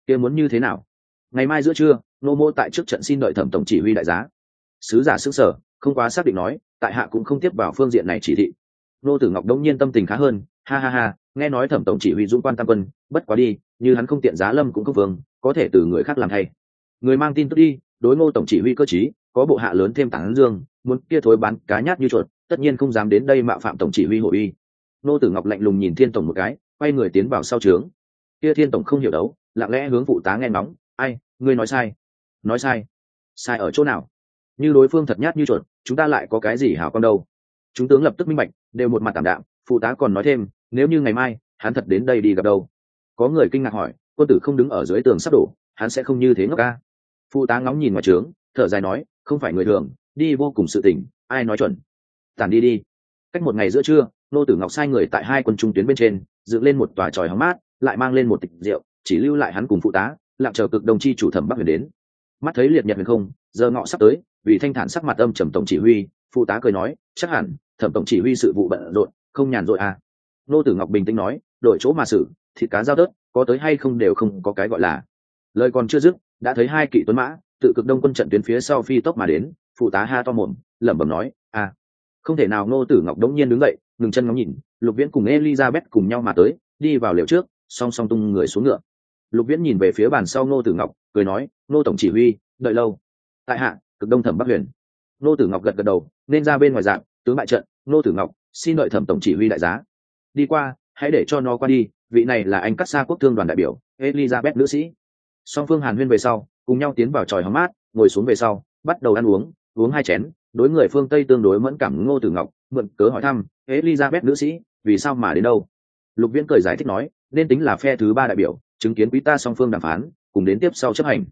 kia muốn như thế nào? Ngày mai giữa trưa nô mô tại trước trận xin đợi thẩm tổng chỉ huy đại giá. Sứ giả sức sở không quá xác định nói tại hạ cũng không tiếp vào phương diện này chỉ thị. Nô tử ngọc đông nhiên tâm tình khá hơn ha ha ha nghe nói thẩm tổng chỉ huy dũng quan tam quân bất quá đi như hắn không tiện giá lâm cũng không vương có thể từ người khác làm thay. Người mang tin tức đi đối ngô tổng chỉ huy cơ chí có bộ hạ lớn thêm tảng dương, muốn kia thối bán cá nhát như chuột, tất nhiên không dám đến đây mạo phạm tổng chỉ huy hội uy. Nô tử ngọc lạnh lùng nhìn thiên tổng một cái, quay người tiến vào sau trướng. Kia thiên tổng không hiểu đấu, lặng lẽ hướng phụ tá nghe nóng ai, ngươi nói sai nói sai sai ở chỗ nào? Như đối phương thật nhát như chuột, chúng ta lại có cái gì hảo con đâu? Chúng tướng lập tức minh bạch, đều một mặt tảm đạm, phụ tá còn nói thêm, nếu như ngày mai, hắn thật đến đây đi gặp đâu? Có người kinh ngạc hỏi, quân tử không đứng ở dưới tường sắp đổ, hắn sẽ không như thế ngốc ca phụ tá ngóng nhìn ngoài trướng thở dài nói, không phải người thường, đi vô cùng sự tỉnh ai nói chuẩn? Tàn đi đi. Cách một ngày giữa trưa, nô tử ngọc sai người tại hai quân trung tuyến bên trên, dựng lên một tòa tròi hóng mát, lại mang lên một tịch rượu, chỉ lưu lại hắn cùng phụ tá, lặng chờ cực đồng chi chủ thẩm bắc huyền đến. Mắt thấy liệt nhật huyền không, giờ ngọ sắp tới, vì thanh thản sắc mặt âm trầm tổng chỉ huy, phụ tá cười nói, chắc hẳn, thẩm tổng chỉ huy sự vụ bận rộn, không nhàn rỗi à. nô tử ngọc bình tĩnh nói, đổi chỗ mà xử, thịt cá giao tớt, có tới hay không đều không có cái gọi là. Lời còn chưa dứt, đã thấy hai kỵ tuấn mã tự cực đông quân trận tuyến phía sau phi tốc mà đến, phụ tá ha to mồm, lẩm bẩm nói à không thể nào nô tử ngọc đống nhiên đứng dậy, ngừng chân ngóng nhìn, lục viễn cùng elizabeth cùng nhau mà tới, đi vào liều trước, song song tung người xuống ngựa. Lục viễn nhìn về phía bàn sau nô tử ngọc, cười nói nô tổng chỉ huy, đợi lâu. Tại hạ, cực đông thẩm bắc huyền. Nô tử ngọc gật gật đầu, nên ra bên ngoài dạng, tướng bại trận nô tử ngọc, xin đợi thẩm tổng chỉ huy đại giá. Đi qua, hãy để cho nó qua đi, vị này là anh cắt xa quốc thương đoàn đại biểu, elizabeth nữ sĩ. Song phương hàn huyên về sau cùng nhau tiến vào tròi hóng mát, ngồi xuống về sau, bắt đầu ăn uống uống hai chén, đối người phương tây tương đối mẫn cảm ngô tử ngọc, mượn cớ hỏi thăm, elizabeth nữ sĩ, vì sao mà đến đâu? Lục viễn cười giải thích nói, nên tính là phe thứ ba đại biểu, chứng kiến quý ta song phương đàm phán, cùng đến tiếp sau chấp hành.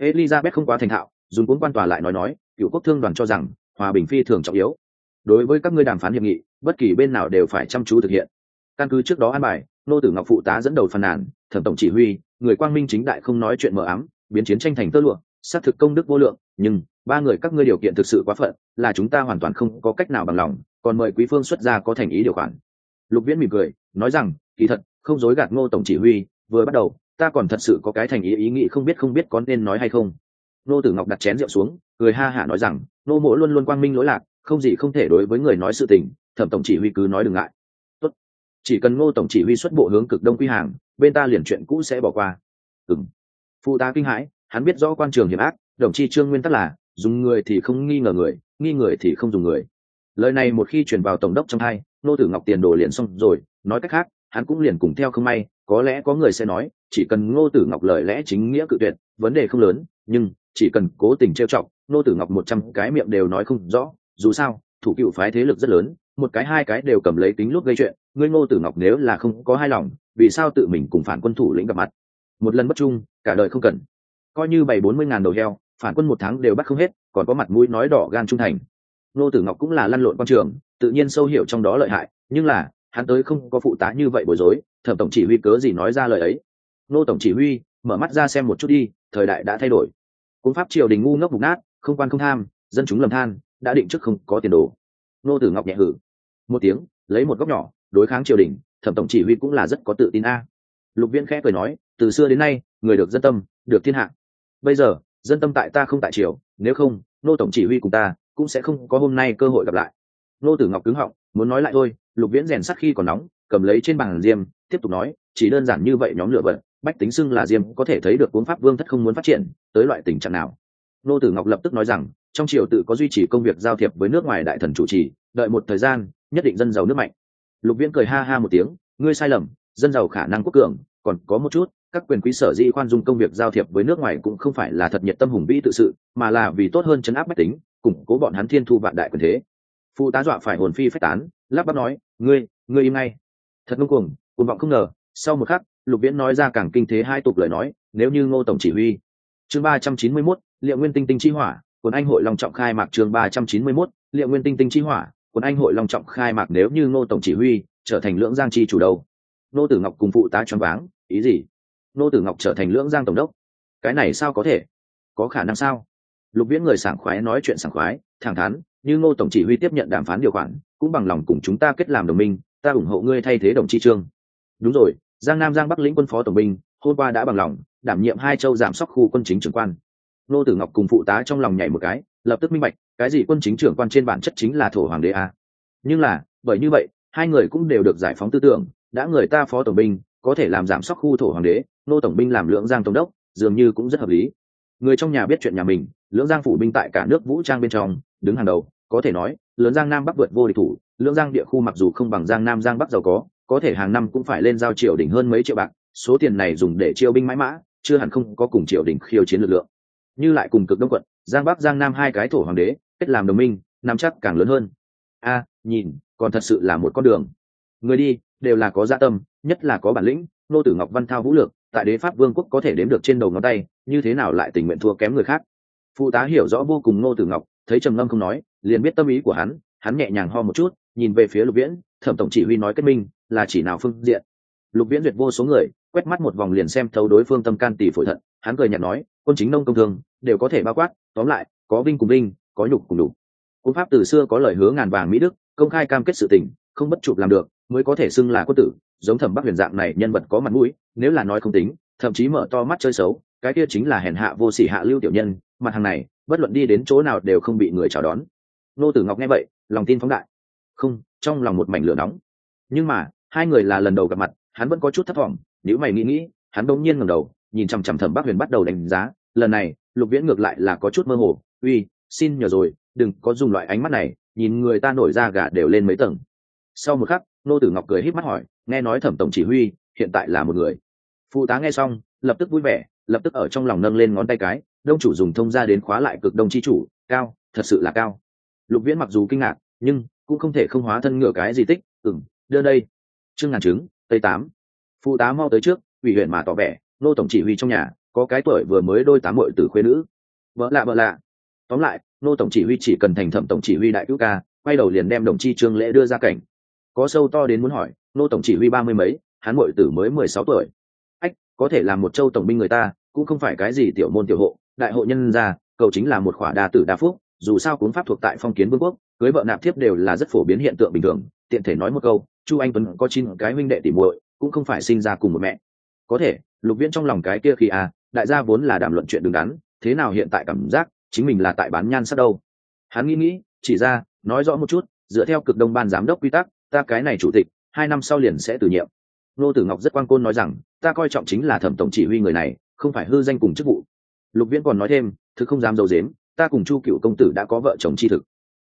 Elizabeth không quá thành thạo, dùng cuốn quan tòa lại nói nói, cựu quốc thương đoàn cho rằng, hòa bình phi thường trọng yếu. Đối với các ngươi đàm phán hiệp nghị, bất kỳ bên nào đều phải chăm chú thực hiện. Căn cứ trước đó an bài nô tử ngọc phụ tá dẫn đầu phàn nàn, thẩm tổng chỉ huy, người quang minh chính đại không nói chuyện mờ ám biến chiến tranh thành tơ lụa, xác thực công đức vô lượng, nhưng ba người các ngươi điều kiện thực sự quá phận, là chúng ta hoàn toàn không có cách nào bằng lòng, còn mời quý phương xuất ra có thành ý điều khoản. Lục viễn mỉm cười, nói rằng, kỳ thật, không dối gạt ngô tổng chỉ huy, vừa bắt đầu, ta còn thật sự có cái thành ý ý nghĩ không biết không biết có nên nói hay không. Nô tử ngọc đặt chén rượu xuống, cười ha hả nói rằng nô mỗ luôn luôn quang minh lỗi lạc, không gì không thể đối với người nói sự tình, thẩm tổng chỉ huy cứ nói đừng ngại. Tốt. chỉ cần ngô tổng chỉ huy xuất bộ hướng cực đông quy hàng, bên ta liền chuyện cũ sẽ bỏ qua. Ừng phụ tá kinh hãi, hắn biết rõ quan trường hiểm ác, đồng chi trương nguyên tắc là, dùng người thì không nghi ngờ người, nghi người thì không dùng người. Lời này một khi chuyển vào tổng đốc trong hai, nô tử ngọc tiền đồ liền xong rồi, nói cách khác, hắn cũng liền cùng theo không may, có lẽ có người sẽ nói, chỉ cần ngô tử ngọc lời lẽ chính nghĩa cự tuyệt, vấn đề không lớn, nhưng, chỉ cần cố tình trêu chọc ngô tử ngọc một trăm cái miệng đều nói không rõ, dù sao, thủ cựu phái thế lực rất lớn, một cái hai cái đều cầm lấy tính lúc gây chuyện, ngươi ngô tử ngọc nếu là không có hai lòng, vì sao tự mình cùng phản quân thủ lĩnh gặp mặt? Một lần bất trung, cả đời không cần. Coi như bảy bốn mươi ngàn đầu heo, phản quân một tháng đều bắt không hết, còn có mặt mũi nói đỏ gan trung thành. Ngô tử ngọc cũng là lăn lộn quan trường, tự nhiên sâu hiểu trong đó lợi hại, nhưng là, hắn tới không có phụ tá như vậy bối rối, thẩm tổng chỉ huy cớ gì nói ra lời ấy. Nô tổng chỉ huy, mở mắt ra xem một chút đi, thời đại đã thay đổi. Cúng pháp triều đình ngu ngốc mục nát, không quan không tham, dân chúng lầm than, đã định trước không có tiền đồ. Nô tử ngọc nhẹ hử một tiếng, lấy một góc nhỏ, đối kháng triều đình, thẩm tổng chỉ huy cũng là rất có tự tin a. Lục viễn khẽ cười nói từ xưa đến nay, người được dân tâm, được thiên hạ. Bây giờ, dân tâm tại ta không tại triều, nếu không, nô tổng chỉ huy cùng ta cũng sẽ không có hôm nay cơ hội gặp lại. Nô tử ngọc cứng họng, muốn nói lại thôi, lục viễn rèn sắt khi còn nóng, cầm lấy trên bàn diêm, tiếp tục nói, chỉ đơn giản như vậy nhóm lửa vật bách tính xưng là diêm có thể thấy được cuốn pháp vương thất không muốn phát triển, tới loại tình trạng nào? Nô tử ngọc lập tức nói rằng, trong triều tự có duy trì công việc giao thiệp với nước ngoài đại thần chủ trì, đợi một thời gian, nhất định dân giàu nước mạnh. Lục viễn cười ha ha một tiếng, ngươi sai lầm, dân giàu khả năng quốc cường, còn có một chút các quyền quý sở di khoan dung công việc giao thiệp với nước ngoài cũng không phải là thật nhiệt tâm hùng vĩ tự sự, mà là vì tốt hơn chấn áp bách tính, củng cố bọn hắn thiên thu vạn đại quyền thế. Phụ tá dọa phải hồn phi phách tán, lắp bắp nói, ngươi ngươi im ngay. Thật ngông cuồng cuồng vọng không ngờ, sau một khắc, lục viễn nói ra càng kinh thế hai tục lời nói, nếu như ngô tổng chỉ huy. Chương ba trăm chín mươi mốt, liệu nguyên tinh tinh chi hỏa quần anh hội long trọng khai mạc chương ba trăm chín mươi mốt, liệu nguyên tinh tinh chi hỏa quần anh hội long trọng khai mạc nếu như ngô tổng chỉ huy, trở thành lưỡng giang chi chủ đầu nô tử ngọc cùng phụ tá choáng váng, ý gì? Nô tử ngọc trở thành lưỡng giang tổng đốc. Cái này sao có thể? Có khả năng sao? Lục viễn người sảng khoái nói chuyện sảng khoái, thẳng thắn, như ngô tổng chỉ huy tiếp nhận đàm phán điều khoản, cũng bằng lòng cùng chúng ta kết làm đồng minh, ta ủng hộ ngươi thay thế đồng chi trương. Đúng rồi, giang nam giang bắc lĩnh quân phó tổng binh, hôm qua đã bằng lòng, đảm nhiệm hai châu giảm sóc khu quân chính trưởng quan. Nô tử ngọc cùng phụ tá trong lòng nhảy một cái, lập tức minh bạch, cái gì quân chính trưởng quan trên bản chất chính là thổ hoàng đế a. Nhưng là, bởi như vậy, hai người cũng đều được giải phóng tư tưởng, đã người ta phó tổng binh có thể làm giảm sóc khu thổ hoàng đế, nô tổng binh làm lưỡng giang tổng đốc, dường như cũng rất hợp lý. Người trong nhà biết chuyện nhà mình, lưỡng giang phủ binh tại cả nước vũ trang bên trong, đứng hàng đầu, có thể nói, lớn giang nam bắc vượt vô địch thủ, lưỡng giang địa khu mặc dù không bằng giang nam giang bắc giàu có có thể hàng năm cũng phải lên giao triều đỉnh hơn mấy triệu bạc, số tiền này dùng để chiêu binh mãi mã, chưa hẳn không có cùng triều đỉnh khiêu chiến lực lượng. Như lại cùng cực đông quận, giang bắc giang nam hai cái thổ hoàng đế, kết làm đồng minh, nắm chắc càng lớn hơn. A, nhìn, còn thật sự là một con đường. Người đi, đều là có dạ tâm nhất là có bản lĩnh, nô tử ngọc văn thao vũ lược, tại đế pháp vương quốc có thể đếm được trên đầu ngón tay, như thế nào lại tình nguyện thua kém người khác? Phụ tá hiểu rõ vô cùng nô tử ngọc, thấy trầm ngâm không nói, liền biết tâm ý của hắn hắn nhẹ nhàng ho một chút, nhìn về phía lục viễn, thẩm tổng chỉ huy nói kết minh, là chỉ nào phương diện? Lục viễn duyệt vô số người, quét mắt một vòng liền xem thấu đối phương tâm can tỷ phổi thận, hắn cười nhạt nói, quân chính nông công thương, đều có thể bao quát, tóm lại, có vinh cùng vinh, có nhục cùng đủ quân pháp từ xưa có lời hứa ngàn vàng mỹ đức, công khai cam kết sự tình, không bất chụp làm được mới có thể xưng là quân tử, giống thẩm bắc huyền dạng này nhân vật có mặt mũi, nếu là nói không tính, thậm chí mở to mắt chơi xấu, cái kia chính là hèn hạ vô sỉ hạ lưu tiểu nhân, mặt hàng này, bất luận đi đến chỗ nào đều không bị người chào đón. Nô tử ngọc nghe vậy, lòng tin phóng đại. Không, trong lòng một mảnh lửa nóng. Nhưng mà, hai người là lần đầu gặp mặt, hắn vẫn có chút thất vọng nếu mày nghĩ nghĩ, hắn đông nhiên ngẩng đầu, nhìn chằm chằm thẩm bắc huyền bắt đầu đánh giá, lần này, lục viễn ngược lại là có chút mơ hồ, uy, xin nhờ rồi, đừng có dùng loại ánh mắt này, nhìn người ta nổi ra gà đều lên mấy tầng. Sau một khắc nô tử ngọc cười híp mắt hỏi, nghe nói thẩm tổng chỉ huy hiện tại là một người. Phụ tá nghe xong, lập tức vui vẻ, lập tức ở trong lòng nâng lên ngón tay cái, đông chủ dùng thông ra đến khóa lại cực đông chi chủ, cao, thật sự là cao. Lục viễn mặc dù kinh ngạc, nhưng cũng không thể không hóa thân ngựa cái gì tích ừng đưa đây. Trương ngàn trứng, tây tám. Phụ tá mau tới trước, ủy huyện mà tỏ vẻ, nô tổng chỉ huy trong nhà, có cái tuổi vừa mới đôi tám mội từ khuê nữ. Vợ lạ vợ lạ. Tóm lại, nô tổng chỉ huy chỉ cần thành thẩm tổng chỉ huy đại cứu ca, quay đầu liền đem đồng chi trương lễ đưa ra cảnh có sâu to đến muốn hỏi, nô tổng chỉ huy ba mươi mấy hắn mội tử mới mười sáu tuổi. Ách, có thể làm một châu tổng binh người ta, cũng không phải cái gì tiểu môn tiểu hộ, đại hộ nhân gia, cầu chính là một khỏa đa tử đa phúc, dù sao cuốn pháp thuộc tại phong kiến vương quốc, cưới vợ nạp thiếp đều là rất phổ biến hiện tượng bình thường, tiện thể nói một câu, chu anh tuấn có chín cái huynh đệ tỉ muội, cũng không phải sinh ra cùng một mẹ. Có thể, lục viễn trong lòng cái kia khi à đại gia vốn là đàm luận chuyện đứng đắn, thế nào hiện tại cảm giác, chính mình là tại bán nhan sắc đâu? Hắn nghĩ nghĩ, chỉ ra, nói rõ một chút, dựa theo cực đông ban giám đốc quy tắc ta cái này chủ tịch, hai năm sau liền sẽ từ nhiệm. Nô tử ngọc rất quan côn nói rằng, ta coi trọng chính là thẩm tổng chỉ huy người này, không phải hư danh cùng chức vụ. Lục viễn còn nói thêm, thứ không dám dầu dếm ta cùng chu cựu công tử đã có vợ chồng chi thực.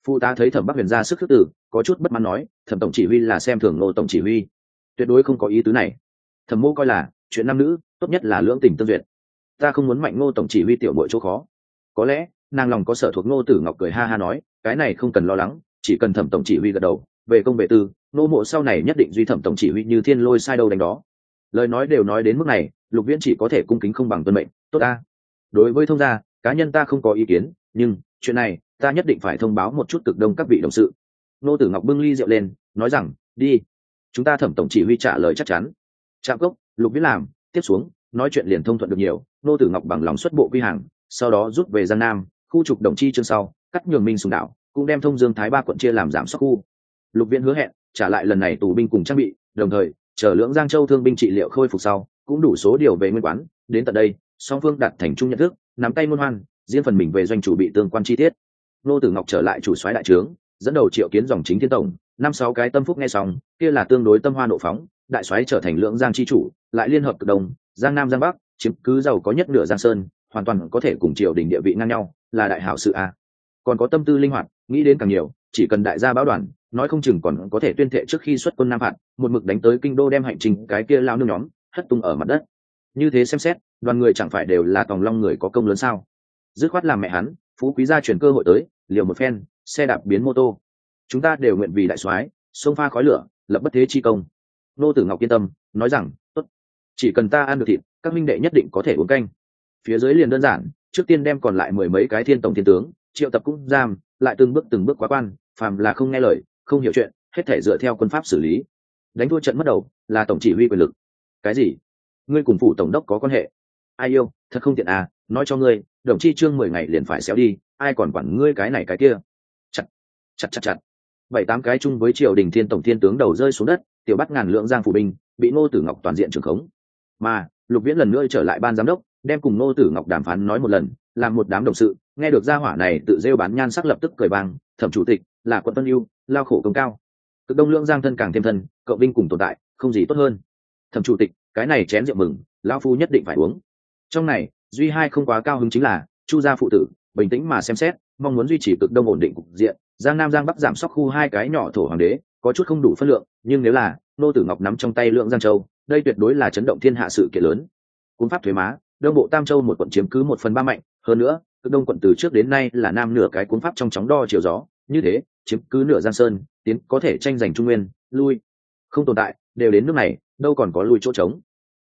Phụ ta thấy thẩm bắc huyền ra sức thức tử có chút bất mãn nói, thẩm tổng chỉ huy là xem thường nô tổng chỉ huy. Tuyệt đối không có ý tứ này. Thẩm mô coi là, chuyện nam nữ, tốt nhất là lưỡng tình tương duyệt. Ta không muốn mạnh ngô tổng chỉ huy tiểu bội chỗ khó. Có lẽ, nàng lòng có sở thuộc ngô tử ngọc cười ha ha nói, cái này không cần lo lắng, chỉ cần thẩm tổng chỉ huy gật đầu về công vệ tư, nô mộ sau này nhất định duy thẩm tổng chỉ huy như thiên lôi sai đâu đánh đó. Lời nói đều nói đến mức này, lục viễn chỉ có thể cung kính không bằng tuân mệnh. Tốt ta. Đối với thông gia, cá nhân ta không có ý kiến, nhưng chuyện này, ta nhất định phải thông báo một chút cực đông các vị đồng sự. Nô tử ngọc bưng ly rượu lên, nói rằng, đi. Chúng ta thẩm tổng chỉ huy trả lời chắc chắn. Trạm cốc, lục viễn làm, tiếp xuống, nói chuyện liền thông thuận được nhiều. Nô tử ngọc bằng lòng xuất bộ quy hàng, sau đó rút về giang nam, khu trục đồng chi chương sau, cắt nhường minh sùng đảo cũng đem thông dương thái ba quận chia làm giảm sắc khu lục viễn hứa hẹn, trả lại lần này tù binh cùng trang bị, đồng thời, chờ lưỡng giang châu thương binh trị liệu khôi phục sau, cũng đủ số điều về nguyên quán. Đến tận đây, song phương đặt thành chung nhận thức, nắm tay ngôn hoan, riêng phần mình về doanh chủ bị tương quan chi tiết. Nô tử ngọc trở lại chủ soái đại trướng, dẫn đầu triệu kiến dòng chính thiên tổng, năm sáu cái tâm phúc nghe xong, kia là tương đối tâm hoa nộ phóng, đại soái trở thành lưỡng giang chi chủ, lại liên hợp cực đông, giang nam giang bắc, chiếm cứ giàu có nhất nửa giang sơn, hoàn toàn có thể cùng triều đình địa vị ngang nhau, là đại hảo sự a. Còn có tâm tư linh hoạt, nghĩ đến càng nhiều, chỉ cần đại gia báo đoàn nói không chừng còn có thể tuyên thệ trước khi xuất quân nam phạt, một mực đánh tới kinh đô đem hành trình cái kia lao nương nhóm, hất tung ở mặt đất. Như thế xem xét, đoàn người chẳng phải đều là tòng long người có công lớn sao? Dứt khoát làm mẹ hắn, phú quý gia chuyển cơ hội tới, liều một phen, xe đạp biến mô tô. Chúng ta đều nguyện vì đại soái sông pha khói lửa, lập bất thế chi công. Nô tử ngọc yên tâm, nói rằng, tốt, chỉ cần ta ăn được thịt, các minh đệ nhất định có thể uống canh. Phía dưới liền đơn giản, trước tiên đem còn lại mười mấy cái thiên tổng thiên tướng, triệu tập cũng giam, lại từng bước từng bước quá quan, phàm là không nghe lời không hiểu chuyện, hết thể dựa theo quân pháp xử lý. Đánh thua trận mất đầu, là tổng chỉ huy quyền lực. Cái gì? Ngươi cùng phủ tổng đốc có quan hệ? Ai yêu? Thật không tiện à nói cho ngươi, đồng chi trương mười ngày liền phải xéo đi, ai còn quản ngươi cái này cái kia? Chặt chặt chặt chặt. Bảy tám cái chung với triều đình thiên tổng thiên tướng đầu rơi xuống đất, tiểu bắt ngàn lượng giang phủ binh, bị ngô tử ngọc toàn diện trưởng khống. Mà, lục viễn lần nữa trở lại ban giám đốc, đem cùng ngô tử ngọc đàm phán nói một lần, làm một đám đồng sự, nghe được gia hỏa này tự rêu bán nhan sắc lập tức cười bang thẩm chủ tịch, là quận tân yêu lao khổ công cao. Cực đông lưỡng giang thân càng thêm thân, cậu vinh cùng tồn tại, không gì tốt hơn. Thẩm chủ tịch, cái này chén rượu mừng lao phu nhất định phải uống. Trong này, duy hai không quá cao hứng chính là, chu gia phụ tử, bình tĩnh mà xem xét, mong muốn duy trì cực đông ổn định cục diện. Giang nam giang bắc giảm sóc khu hai cái nhỏ thổ hoàng đế, có chút không đủ phân lượng, nhưng nếu là, nô tử ngọc nắm trong tay lượng giang châu, đây tuyệt đối là chấn động thiên hạ sự kiện lớn. Cúng pháp thuế má, đông bộ tam châu một quận chiếm cứ một phần ba mạnh, hơn nữa, cực đông quận từ trước đến nay là nam nửa cái cuốn pháp trong chóng đo chiều gió. Như thế chiếm cứ nửa giang sơn, tiến có thể tranh giành trung nguyên, lui. Không tồn tại, đều đến nước này, đâu còn có lui chỗ trống.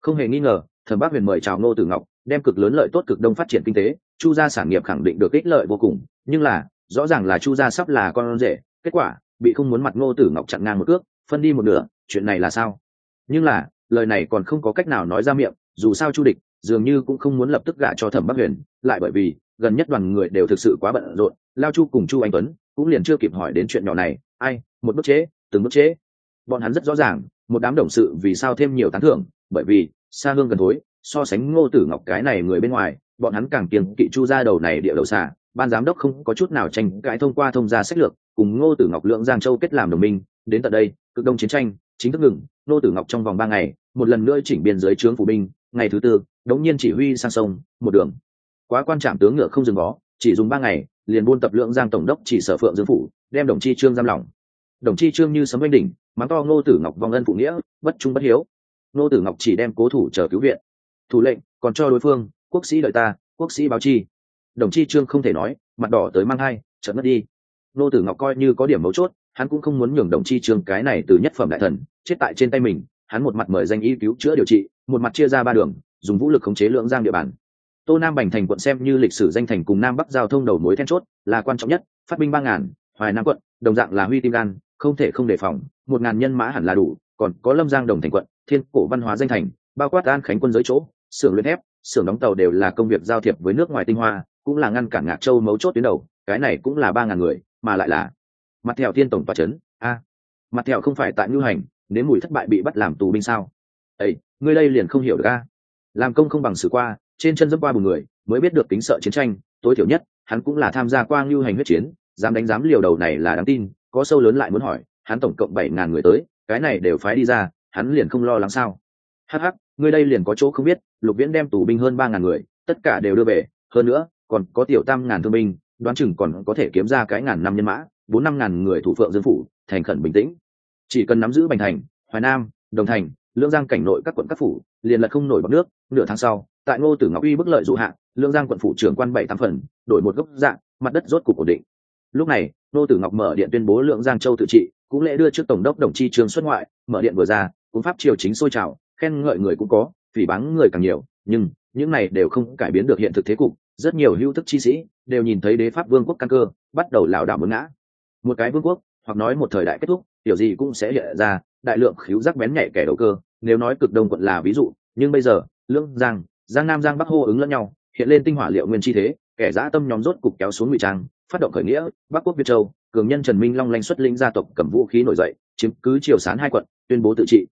Không hề nghi ngờ, thẩm bác huyền mời chào ngô tử ngọc, đem cực lớn lợi tốt cực đông phát triển kinh tế, chu gia sản nghiệp khẳng định được ích lợi vô cùng, nhưng là, rõ ràng là chu gia sắp là con rể, kết quả, bị không muốn mặt ngô tử ngọc chặn ngang một cước, phân đi một nửa, chuyện này là sao? Nhưng là, lời này còn không có cách nào nói ra miệng, dù sao chu địch, dường như cũng không muốn lập tức gả cho thẩm bắc huyền, lại bởi vì, gần nhất đoàn người đều thực sự quá bận rộn, lao chu cùng chu anh tuấn cũng liền chưa kịp hỏi đến chuyện nhỏ này. Ai, một bước chế, từng bước chế. Bọn hắn rất rõ ràng, một đám đồng sự vì sao thêm nhiều tán thưởng, bởi vì, xa hương gần thối, so sánh ngô tử ngọc cái này người bên ngoài, bọn hắn càng kiêng kỵ chu ra đầu này địa đầu xả ban giám đốc không có chút nào tranh cãi thông qua thông gia sách lược, cùng ngô tử ngọc lượng giang châu kết làm đồng minh. Đến tận đây, cực đông chiến tranh chính thức ngừng. Ngô tử ngọc trong vòng ba ngày, một lần nữa chỉnh biên giới trướng phủ binh. Ngày thứ tư, đống nhiên chỉ huy sang sông, một đường. Quá quan trọng tướng ngựa không dừng bó, chỉ dùng ba ngày liền buôn tập lượng giang tổng đốc chỉ sở phượng dương phủ, đem đồng chi trương giam lỏng. Đồng chi trương như sấm oanh đỉnh, mắng to ngô tử ngọc vong ân phụ nghĩa, bất trung bất hiếu. Ngô tử ngọc chỉ đem cố thủ chờ cứu viện. Thủ lệnh, còn cho đối phương, quốc sĩ đợi ta, quốc sĩ báo chi. Đồng chi trương không thể nói, mặt đỏ tới mang hai, chợt mất đi. Ngô tử ngọc coi như có điểm mấu chốt, hắn cũng không muốn nhường đồng chi trương cái này từ nhất phẩm đại thần, chết tại trên tay mình. Hắn một mặt mời danh y cứu chữa điều trị, một mặt chia ra ba đường, dùng vũ lực khống chế lượng giang địa bàn tô nam bành thành quận xem như lịch sử danh thành cùng nam bắc giao thông đầu mối then chốt, là quan trọng nhất. Phát binh ba ngàn, hoài nam quận, đồng dạng là huy tim gan không thể không đề phòng. Một ngàn nhân mã hẳn là đủ, còn có lâm giang đồng thành quận, thiên cổ văn hóa danh thành, bao quát an khánh quân giới chỗ, xưởng luyện thép, xưởng đóng tàu đều là công việc giao thiệp với nước ngoài tinh hoa, cũng là ngăn cản ngạc châu mấu chốt tuyến đầu. Cái này cũng là ba ngàn người, mà lại là mặt thẹo thiên tổng tòa trấn a, mặt thẹo không phải tại ngưu hành, nếu mùi thất bại bị bắt làm tù binh sao? Ấy ngươi đây liền không hiểu được a. Làm công không bằng sự qua trên chân dẫm qua một người, mới biết được tính sợ chiến tranh, tối thiểu nhất, hắn cũng là tham gia qua ngưu hành huyết chiến, dám đánh dám liều đầu này là đáng tin, có sâu lớn lại muốn hỏi, hắn tổng cộng bảy ngàn người tới, cái này đều phái đi ra, hắn liền không lo lắng sao? Hắc hắc ngươi đây liền có chỗ không biết, lục viễn đem tù binh hơn ba ngàn người, tất cả đều đưa về, hơn nữa, còn có tiểu tam ngàn thương binh, đoán chừng còn có thể kiếm ra cái ngàn năm nhân mã, bốn năm ngàn người thủ phượng dương phủ, thành khẩn bình tĩnh. Chỉ cần nắm giữ bành thành, hoài nam, đồng thành, lương giang cảnh nội các quận các phủ, liền lật không nổi bọc nước, nửa tháng sau tại ngô tử ngọc uy bức lợi dụ hạ, lương giang quận phủ trưởng quan bảy tám phần, đổi một gốc dạng, mặt đất rốt cục ổn định. Lúc này, ngô tử ngọc mở điện tuyên bố lượng giang châu tự trị, cũng lễ đưa trước tổng đốc đồng chi trường xuất ngoại, mở điện vừa ra, cũng pháp triều chính sôi trào, khen ngợi người cũng có, phỉ báng người càng nhiều, nhưng những này đều không cải biến được hiện thực thế cục, rất nhiều hữu thức chi sĩ đều nhìn thấy đế pháp vương quốc căn cơ, bắt đầu lảo đảo muốn ngã. Một cái vương quốc, hoặc nói một thời đại kết thúc điều gì cũng sẽ hiện ra, đại lượng khiếu giác bén nhạy kẻ đầu cơ, nếu nói cực đông quận là ví dụ, nhưng bây giờ, lương giang giang nam giang bắc hô ứng lẫn nhau, hiện lên tinh hỏa liệu nguyên chi thế, kẻ dã tâm nhóm rốt cục kéo xuống ngụy trang, phát động khởi nghĩa, bắc quốc việt châu, cường nhân trần minh long lanh xuất linh gia tộc cầm vũ khí nổi dậy, chiếm cứ triều sán hai quận, tuyên bố tự trị.